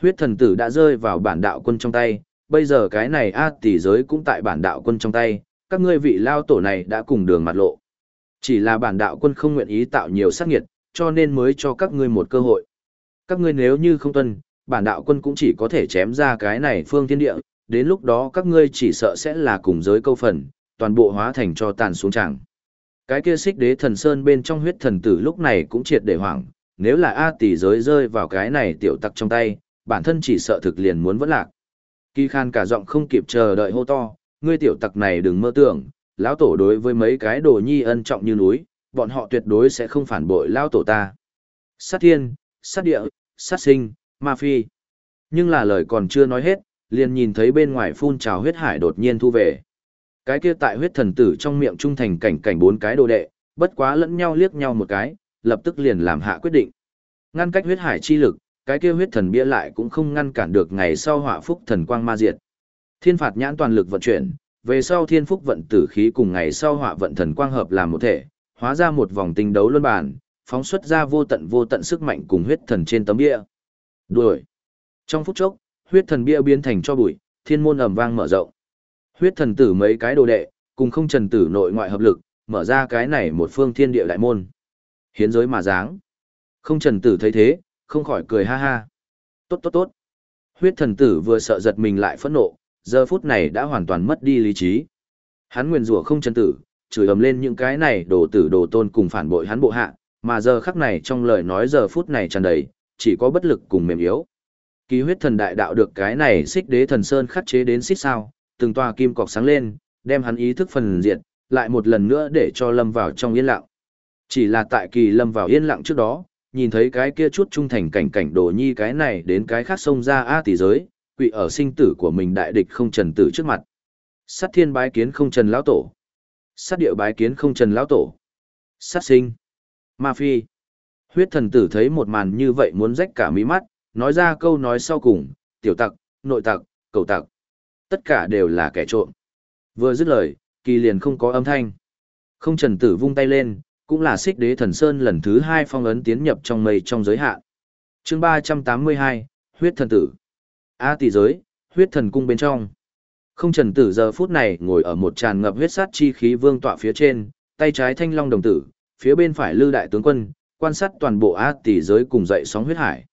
Huyết thần tử đã rơi vào bản đạo quân trong tay, bây giờ cái này A tỷ giới cũng tại bản đạo quân trong tay, các ngươi vị lao tổ này đã cùng đường mặt lộ. Chỉ là bản đạo quân không nguyện ý tạo nhiều sát nghiệt, cho nên mới cho các ngươi một cơ hội. Các ngươi nếu như không tuân, bản đạo quân cũng chỉ có thể chém ra cái này phương thiên địa, đến lúc đó các ngươi chỉ sợ sẽ là cùng giới câu phần, toàn bộ hóa thành cho tàn xuống chẳng. Cái kia xích đế thần sơn bên trong huyết thần tử lúc này cũng triệt để hoảng, nếu là A tỷ giới rơi vào cái này tiểu tặc trong tay, bản thân chỉ sợ thực liền muốn vẫn lạc. Kỳ khan cả giọng không kịp chờ đợi hô to, ngươi tiểu tặc này đừng mơ tưởng, lão tổ đối với mấy cái đồ nhi ân trọng như núi, bọn họ tuyệt đối sẽ không phản bội lão tổ ta. Sát thiên, sát địa, sát sinh, ma phi. Nhưng là lời còn chưa nói hết, liền nhìn thấy bên ngoài phun trào huyết hải đột nhiên thu về. Cái kia tại huyết thần tử trong miệng trung thành cảnh cảnh bốn cái đồ đệ, bất quá lẫn nhau liếc nhau một cái, lập tức liền làm hạ quyết định. Ngăn cách huyết hải chi lực, cái kia huyết thần bia lại cũng không ngăn cản được ngày sau họa phúc thần quang ma diệt. Thiên phạt nhãn toàn lực vận chuyển, về sau thiên phúc vận tử khí cùng ngày sau họa vận thần quang hợp làm một thể, hóa ra một vòng tinh đấu luân bản, phóng xuất ra vô tận vô tận sức mạnh cùng huyết thần trên tấm bia. Đuổi. Trong phút chốc, huyết thần bia biến thành cho bụi, thiên môn ầm vang mở rộng. Huyết thần tử mấy cái đồ đệ, cùng không trần tử nội ngoại hợp lực, mở ra cái này một phương thiên địa đại môn. Hiến giới mà dáng. Không trần tử thấy thế, không khỏi cười ha ha. Tốt tốt tốt. Huyết thần tử vừa sợ giật mình lại phẫn nộ, giờ phút này đã hoàn toàn mất đi lý trí. Hắn nguyền rủa không trần tử, chửi ầm lên những cái này đồ tử đồ tôn cùng phản bội hắn bộ hạ, mà giờ khắc này trong lời nói giờ phút này tràn đầy, chỉ có bất lực cùng mềm yếu. Kỳ huyết thần đại đạo được cái này xích đế thần sơn khắc chế đến xích sao, từng tòa kim cọc sáng lên, đem hắn ý thức phần diệt lại một lần nữa để cho lâm vào trong yên lặng. Chỉ là tại kỳ lâm vào yên lặng trước đó, nhìn thấy cái kia chút trung thành cảnh cảnh đồ nhi cái này đến cái khác xông ra a tỷ giới, quỷ ở sinh tử của mình đại địch không trần tử trước mặt. Sát thiên bái kiến không trần lão tổ. Sát địa bái kiến không trần lão tổ. Sát sinh. Ma phi. Huyết thần tử thấy một màn như vậy muốn rách cả mí mắt, nói ra câu nói sau cùng, tiểu tặc, nội tặc, cầu tặc. Tất cả đều là kẻ trộm. Vừa dứt lời, kỳ liền không có âm thanh. Không trần tử vung tay lên, cũng là xích đế thần sơn lần thứ hai phong ấn tiến nhập trong mây trong giới hạn. chương ba trăm tám mươi hai huyết thần tử. A tỷ giới, huyết thần cung bên trong. Không trần tử giờ phút này ngồi ở một tràn ngập huyết sát chi khí vương tọa phía trên, tay trái thanh long đồng tử, phía bên phải lư đại tướng quân, quan sát toàn bộ A tỷ giới cùng dậy sóng huyết hải.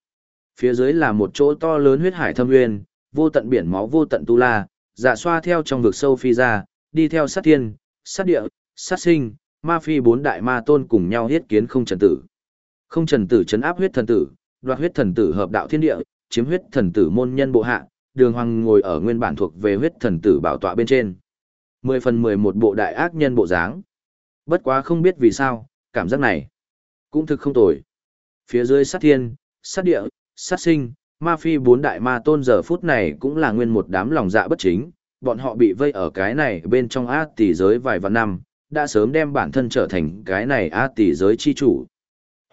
Phía dưới là một chỗ to lớn huyết hải thâm nguyên, vô tận biển máu vô tận tu la, dạ xoa theo trong vực sâu phi ra, đi theo sát thiên, sát địa, sát sinh, ma phi bốn đại ma tôn cùng nhau hiết kiến không trần tử. Không trần tử chấn áp huyết thần tử, đoạt huyết thần tử hợp đạo thiên địa, chiếm huyết thần tử môn nhân bộ hạ, đường hoàng ngồi ở nguyên bản thuộc về huyết thần tử bảo tọa bên trên. Mười phần mười một bộ đại ác nhân bộ dáng. Bất quá không biết vì sao, cảm giác này cũng thực không tồi. Phía dưới sát thiên, sát địa, sát sinh, ma phi bốn đại ma tôn giờ phút này cũng là nguyên một đám lòng dạ bất chính, bọn họ bị vây ở cái này bên trong ác tỷ giới vài vạn năm, đã sớm đem bản thân trở thành cái này ác tỷ giới chi chủ.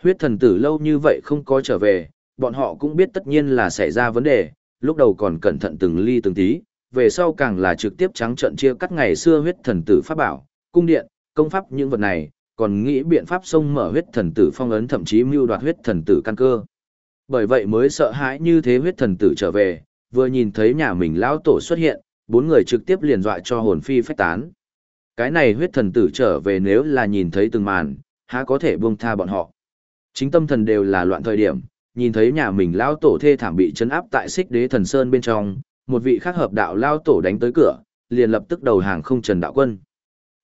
Huyết thần tử lâu như vậy không có trở về, bọn họ cũng biết tất nhiên là xảy ra vấn đề, lúc đầu còn cẩn thận từng ly từng tí, về sau càng là trực tiếp trắng trận chia cắt ngày xưa huyết thần tử pháp bảo, cung điện, công pháp những vật này, còn nghĩ biện pháp xông mở huyết thần tử phong ấn thậm chí mưu đoạt huyết thần tử căn cơ. Bởi vậy mới sợ hãi như thế huyết thần tử trở về, vừa nhìn thấy nhà mình lão tổ xuất hiện, bốn người trực tiếp liền dọa cho hồn phi phách tán. Cái này huyết thần tử trở về nếu là nhìn thấy từng màn, há có thể buông tha bọn họ. Chính tâm thần đều là loạn thời điểm, nhìn thấy nhà mình lão tổ thê thảm bị chấn áp tại xích đế thần sơn bên trong, một vị khác hợp đạo lao tổ đánh tới cửa, liền lập tức đầu hàng không trần đạo quân.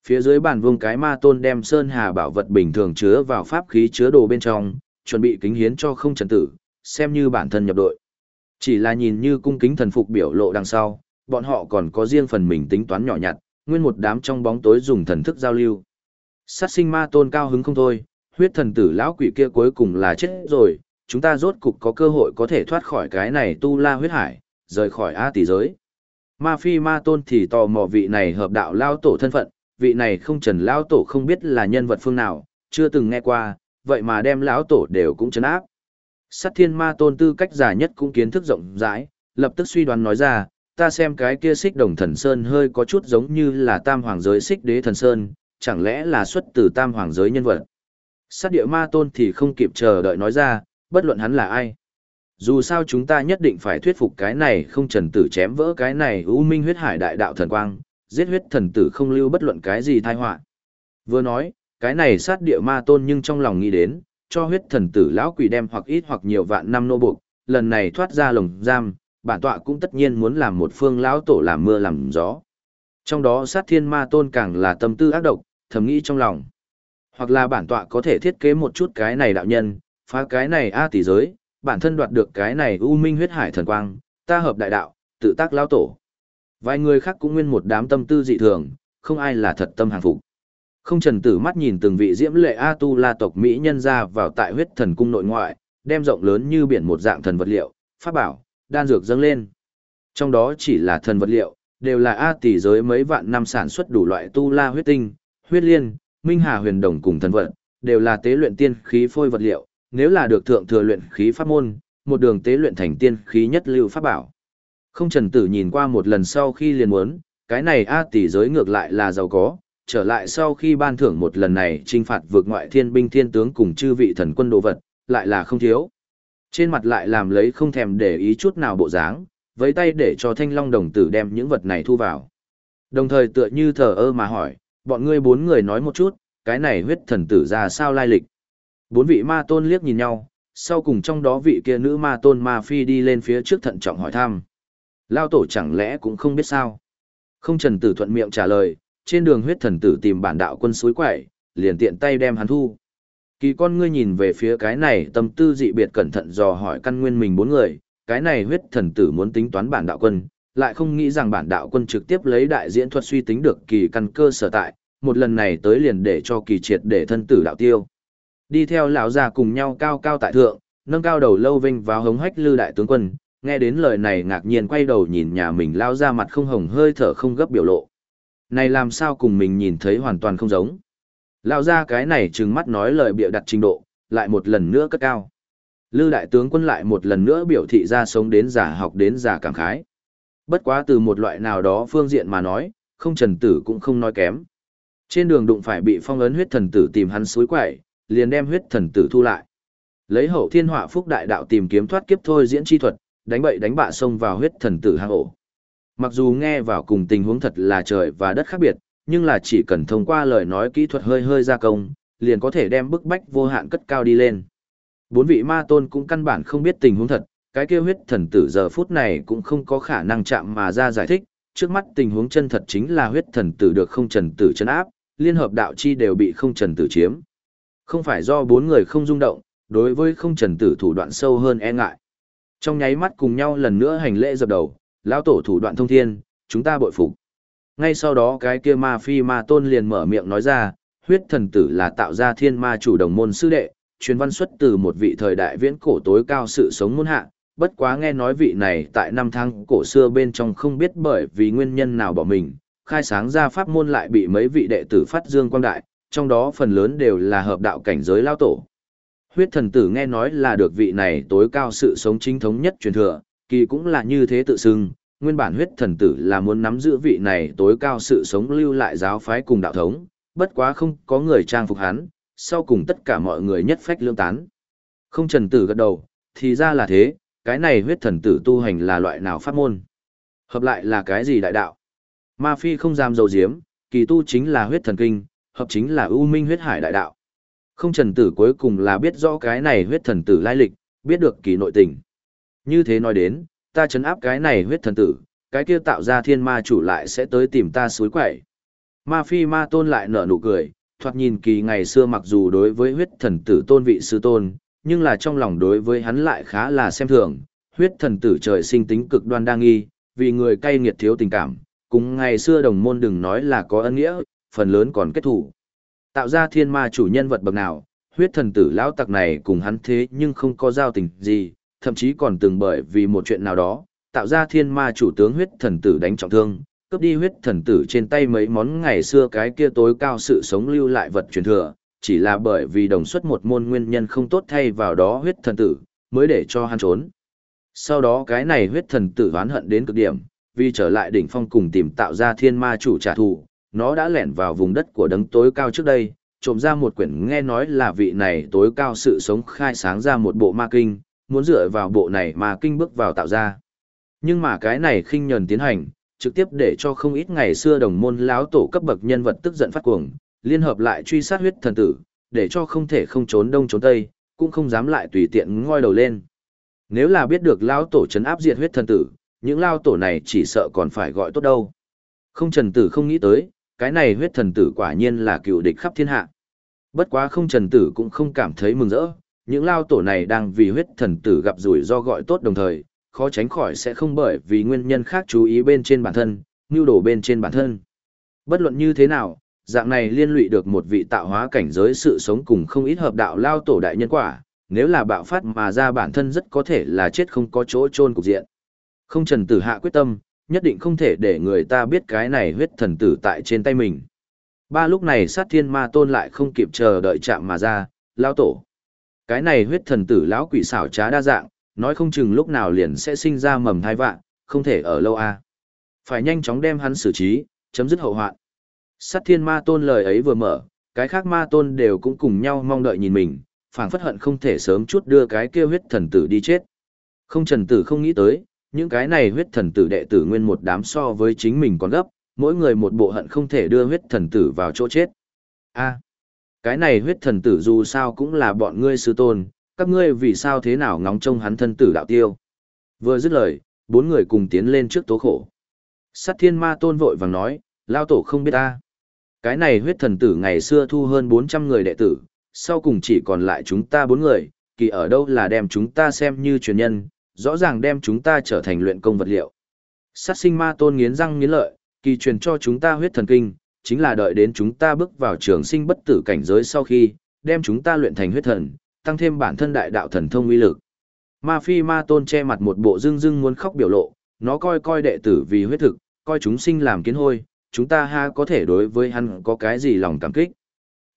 Phía dưới bàn vương cái ma tôn đem sơn hà bảo vật bình thường chứa vào pháp khí chứa đồ bên trong, chuẩn bị kính hiến cho không trần tử, xem như bản thân nhập đội. Chỉ là nhìn như cung kính thần phục biểu lộ đằng sau, bọn họ còn có riêng phần mình tính toán nhỏ nhặt, nguyên một đám trong bóng tối dùng thần thức giao lưu. Sát sinh ma tôn cao hứng không thôi, huyết thần tử lão quỷ kia cuối cùng là chết rồi, chúng ta rốt cục có cơ hội có thể thoát khỏi cái này tu la huyết hải, rời khỏi A tỷ giới. Ma phi ma tôn thì tò mò vị này hợp đạo lao tổ thân phận, vị này không trần lao tổ không biết là nhân vật phương nào, chưa từng nghe qua, vậy mà đem lão tổ đều cũng chấn áp. Sát thiên ma tôn tư cách giả nhất cũng kiến thức rộng rãi, lập tức suy đoán nói ra, ta xem cái kia xích đồng thần sơn hơi có chút giống như là tam hoàng giới xích đế thần sơn, chẳng lẽ là xuất từ tam hoàng giới nhân vật. Sát địa ma tôn thì không kịp chờ đợi nói ra, bất luận hắn là ai. Dù sao chúng ta nhất định phải thuyết phục cái này không trần tử chém vỡ cái này u minh huyết hải đại đạo thần quang, giết huyết thần tử không lưu bất luận cái gì thai họa Vừa nói, cái này sát địa ma tôn nhưng trong lòng nghĩ đến, cho huyết thần tử lão quỷ đem hoặc ít hoặc nhiều vạn năm nô buộc, lần này thoát ra lồng giam, bản tọa cũng tất nhiên muốn làm một phương lão tổ làm mưa làm gió. Trong đó sát thiên ma tôn càng là tâm tư ác độc, thầm nghĩ trong lòng. Hoặc là bản tọa có thể thiết kế một chút cái này đạo nhân, phá cái này A tỷ giới, bản thân đoạt được cái này U Minh huyết hải thần quang, ta hợp đại đạo, tự tác lão tổ. Vài người khác cũng nguyên một đám tâm tư dị thường, không ai là thật tâm hàng phục. Không trần tử mắt nhìn từng vị diễm lệ A tu la tộc Mỹ nhân ra vào tại huyết thần cung nội ngoại, đem rộng lớn như biển một dạng thần vật liệu, pháp bảo, đan dược dâng lên. Trong đó chỉ là thần vật liệu, đều là A tỷ giới mấy vạn năm sản xuất đủ loại tu la huyết tinh, huyết liên, minh hà huyền đồng cùng thần vật, đều là tế luyện tiên khí phôi vật liệu, nếu là được thượng thừa luyện khí pháp môn, một đường tế luyện thành tiên khí nhất lưu pháp bảo. Không Trần Tử nhìn qua một lần sau khi liền muốn, cái này A tỷ giới ngược lại là giàu có, trở lại sau khi ban thưởng một lần này trinh phạt vượt ngoại thiên binh thiên tướng cùng chư vị thần quân đồ vật, lại là không thiếu. Trên mặt lại làm lấy không thèm để ý chút nào bộ dáng, với tay để cho thanh long đồng tử đem những vật này thu vào. Đồng thời tựa như thờ ơ mà hỏi, bọn ngươi bốn người nói một chút, cái này huyết thần tử ra sao lai lịch. Bốn vị ma tôn liếc nhìn nhau, sau cùng trong đó vị kia nữ ma tôn ma phi đi lên phía trước thận trọng hỏi thăm. Lao tổ chẳng lẽ cũng không biết sao. Không trần tử thuận miệng trả lời, trên đường huyết thần tử tìm bản đạo quân suối quậy, liền tiện tay đem hắn thu. Kỳ con ngươi nhìn về phía cái này tâm tư dị biệt cẩn thận dò hỏi căn nguyên mình bốn người, cái này huyết thần tử muốn tính toán bản đạo quân, lại không nghĩ rằng bản đạo quân trực tiếp lấy đại diễn thuật suy tính được kỳ căn cơ sở tại, một lần này tới liền để cho kỳ triệt để thân tử đạo tiêu. Đi theo lão già cùng nhau cao cao tại thượng, nâng cao đầu lâu vinh vào hống hách lư đại tướng quân, nghe đến lời này ngạc nhiên quay đầu nhìn nhà mình lao ra mặt không hồng hơi thở không gấp biểu lộ. Này làm sao cùng mình nhìn thấy hoàn toàn không giống. Lao ra cái này trừng mắt nói lời bịa đặt trình độ, lại một lần nữa cất cao. Lư đại tướng quân lại một lần nữa biểu thị ra sống đến giả học đến giả cảm khái. Bất quá từ một loại nào đó phương diện mà nói, không trần tử cũng không nói kém. Trên đường đụng phải bị phong ấn huyết thần tử tìm hắn suối quẩy, liền đem huyết thần tử thu lại. Lấy hậu thiên họa phúc đại đạo tìm kiếm thoát kiếp thôi diễn chi thuật, đánh bậy đánh bạ xông vào huyết thần tử hang ổ. Mặc dù nghe vào cùng tình huống thật là trời và đất khác biệt, nhưng là chỉ cần thông qua lời nói kỹ thuật hơi hơi gia công, liền có thể đem bức bách vô hạn cất cao đi lên. Bốn vị ma tôn cũng căn bản không biết tình huống thật, cái kêu huyết thần tử giờ phút này cũng không có khả năng chạm mà ra giải thích, trước mắt tình huống chân thật chính là huyết thần tử được không trần tử chấn áp, liên hợp đạo chi đều bị không trần tử chiếm. Không phải do bốn người không rung động, đối với không trần tử thủ đoạn sâu hơn e ngại. Trong nháy mắt cùng nhau lần nữa hành lễ dập đầu, lão tổ thủ đoạn thông thiên, chúng ta bội phục. Ngay sau đó cái kia ma phi ma tôn liền mở miệng nói ra, huyết thần tử là tạo ra thiên ma chủ đồng môn sư đệ, truyền văn xuất từ một vị thời đại viễn cổ tối cao sự sống môn hạ, bất quá nghe nói vị này tại năm tháng cổ xưa bên trong không biết bởi vì nguyên nhân nào bỏ mình, khai sáng ra pháp môn lại bị mấy vị đệ tử phát dương quang đại, trong đó phần lớn đều là hợp đạo cảnh giới lao tổ. Huyết thần tử nghe nói là được vị này tối cao sự sống chính thống nhất truyền thừa, kỳ cũng là như thế tự xưng, nguyên bản huyết thần tử là muốn nắm giữ vị này tối cao sự sống lưu lại giáo phái cùng đạo thống, bất quá không có người trang phục hắn, sau cùng tất cả mọi người nhất phách lương tán. Không trần tử gật đầu, thì ra là thế, cái này huyết thần tử tu hành là loại nào pháp môn? Hợp lại là cái gì đại đạo? Ma phi không dám dầu diếm, kỳ tu chính là huyết thần kinh, hợp chính là ưu minh huyết hải đại đạo. Không trần tử cuối cùng là biết rõ cái này huyết thần tử lai lịch, biết được kỳ nội tình. Như thế nói đến, ta chấn áp cái này huyết thần tử, cái kia tạo ra thiên ma chủ lại sẽ tới tìm ta suối quẩy. Ma phi ma tôn lại nở nụ cười, thoạt nhìn kỳ ngày xưa mặc dù đối với huyết thần tử tôn vị sư tôn, nhưng là trong lòng đối với hắn lại khá là xem thường, huyết thần tử trời sinh tính cực đoan đa nghi, vì người cay nghiệt thiếu tình cảm, cùng ngày xưa đồng môn đừng nói là có ân nghĩa, phần lớn còn kết thủ. Tạo ra thiên ma chủ nhân vật bậc nào, huyết thần tử lão tặc này cùng hắn thế nhưng không có giao tình gì, thậm chí còn từng bởi vì một chuyện nào đó, tạo ra thiên ma chủ tướng huyết thần tử đánh trọng thương, cướp đi huyết thần tử trên tay mấy món ngày xưa cái kia tối cao sự sống lưu lại vật truyền thừa, chỉ là bởi vì đồng xuất một môn nguyên nhân không tốt thay vào đó huyết thần tử, mới để cho hắn trốn. Sau đó cái này huyết thần tử oán hận đến cực điểm, vì trở lại đỉnh phong cùng tìm tạo ra thiên ma chủ trả thù, nó đã lẻn vào vùng đất của đấng tối cao trước đây, trộm ra một quyển nghe nói là vị này tối cao sự sống khai sáng ra một bộ ma kinh, muốn dựa vào bộ này mà kinh bước vào tạo ra. Nhưng mà cái này khinh nhờn tiến hành, trực tiếp để cho không ít ngày xưa đồng môn láo tổ cấp bậc nhân vật tức giận phát cuồng, liên hợp lại truy sát huyết thần tử, để cho không thể không trốn đông trốn tây, cũng không dám lại tùy tiện ngoi đầu lên. Nếu là biết được lão tổ trấn áp diệt huyết thần tử, những lao tổ này chỉ sợ còn phải gọi tốt đâu. Không trần tử không nghĩ tới, cái này huyết thần tử quả nhiên là cựu địch khắp thiên hạ. Bất quá không trần tử cũng không cảm thấy mừng rỡ, những lao tổ này đang vì huyết thần tử gặp rủi do gọi tốt đồng thời, khó tránh khỏi sẽ không bởi vì nguyên nhân khác chú ý bên trên bản thân, nưu đổ bên trên bản thân. Bất luận như thế nào, dạng này liên lụy được một vị tạo hóa cảnh giới sự sống cùng không ít hợp đạo lao tổ đại nhân quả, nếu là bạo phát mà ra bản thân rất có thể là chết không có chỗ chôn cục diện. Không trần tử hạ quyết tâm, nhất định không thể để người ta biết cái này huyết thần tử tại trên tay mình. Ba lúc này sát thiên ma tôn lại không kịp chờ đợi chạm mà ra, lao tổ. Cái này huyết thần tử lão quỷ xảo trá đa dạng, nói không chừng lúc nào liền sẽ sinh ra mầm thai vạn, không thể ở lâu a. Phải nhanh chóng đem hắn xử trí, chấm dứt hậu hoạn. Sát thiên ma tôn lời ấy vừa mở, cái khác ma tôn đều cũng cùng nhau mong đợi nhìn mình, phảng phất hận không thể sớm chút đưa cái kia huyết thần tử đi chết. Không trần tử không nghĩ tới, những cái này huyết thần tử đệ tử nguyên một đám so với chính mình còn gấp, mỗi người một bộ hận không thể đưa huyết thần tử vào chỗ chết. A, cái này huyết thần tử dù sao cũng là bọn ngươi sư tôn, các ngươi vì sao thế nào ngóng trông hắn thân tử đạo tiêu. Vừa dứt lời, bốn người cùng tiến lên trước tố khổ. Sát thiên ma tôn vội vàng nói, lao tổ không biết ta. Cái này huyết thần tử ngày xưa thu hơn 400 người đệ tử, sau cùng chỉ còn lại chúng ta bốn người, kỳ ở đâu là đem chúng ta xem như truyền nhân, rõ ràng đem chúng ta trở thành luyện công vật liệu. Sát sinh ma tôn nghiến răng nghiến lợi, kỳ truyền cho chúng ta huyết thần kinh, chính là đợi đến chúng ta bước vào trường sinh bất tử cảnh giới sau khi, đem chúng ta luyện thành huyết thần, tăng thêm bản thân đại đạo thần thông uy lực. Ma phi ma tôn che mặt một bộ dưng dưng muốn khóc biểu lộ, nó coi coi đệ tử vì huyết thực, coi chúng sinh làm kiến hôi, chúng ta ha có thể đối với hắn có cái gì lòng cảm kích.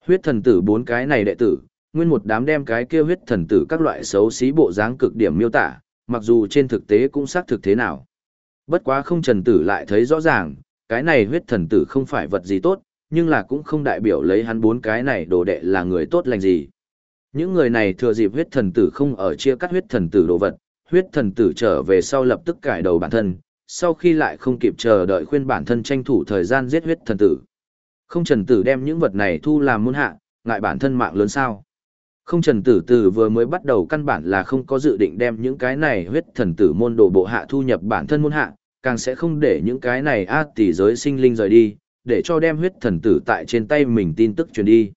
Huyết thần tử bốn cái này đệ tử, nguyên một đám đem cái kia huyết thần tử các loại xấu xí bộ dáng cực điểm miêu tả, mặc dù trên thực tế cũng xác thực thế nào. Bất quá không trần tử lại thấy rõ ràng, cái này huyết thần tử không phải vật gì tốt, nhưng là cũng không đại biểu lấy hắn bốn cái này đồ đệ là người tốt lành gì. Những người này thừa dịp huyết thần tử không ở chia cắt huyết thần tử đồ vật, huyết thần tử trở về sau lập tức cải đầu bản thân, sau khi lại không kịp chờ đợi khuyên bản thân tranh thủ thời gian giết huyết thần tử. Không trần tử đem những vật này thu làm môn hạ, ngại bản thân mạng lớn sao. Không trần tử tử vừa mới bắt đầu căn bản là không có dự định đem những cái này huyết thần tử môn đồ bộ hạ thu nhập bản thân môn hạ, càng sẽ không để những cái này a tỷ giới sinh linh rời đi, để cho đem huyết thần tử tại trên tay mình tin tức truyền đi.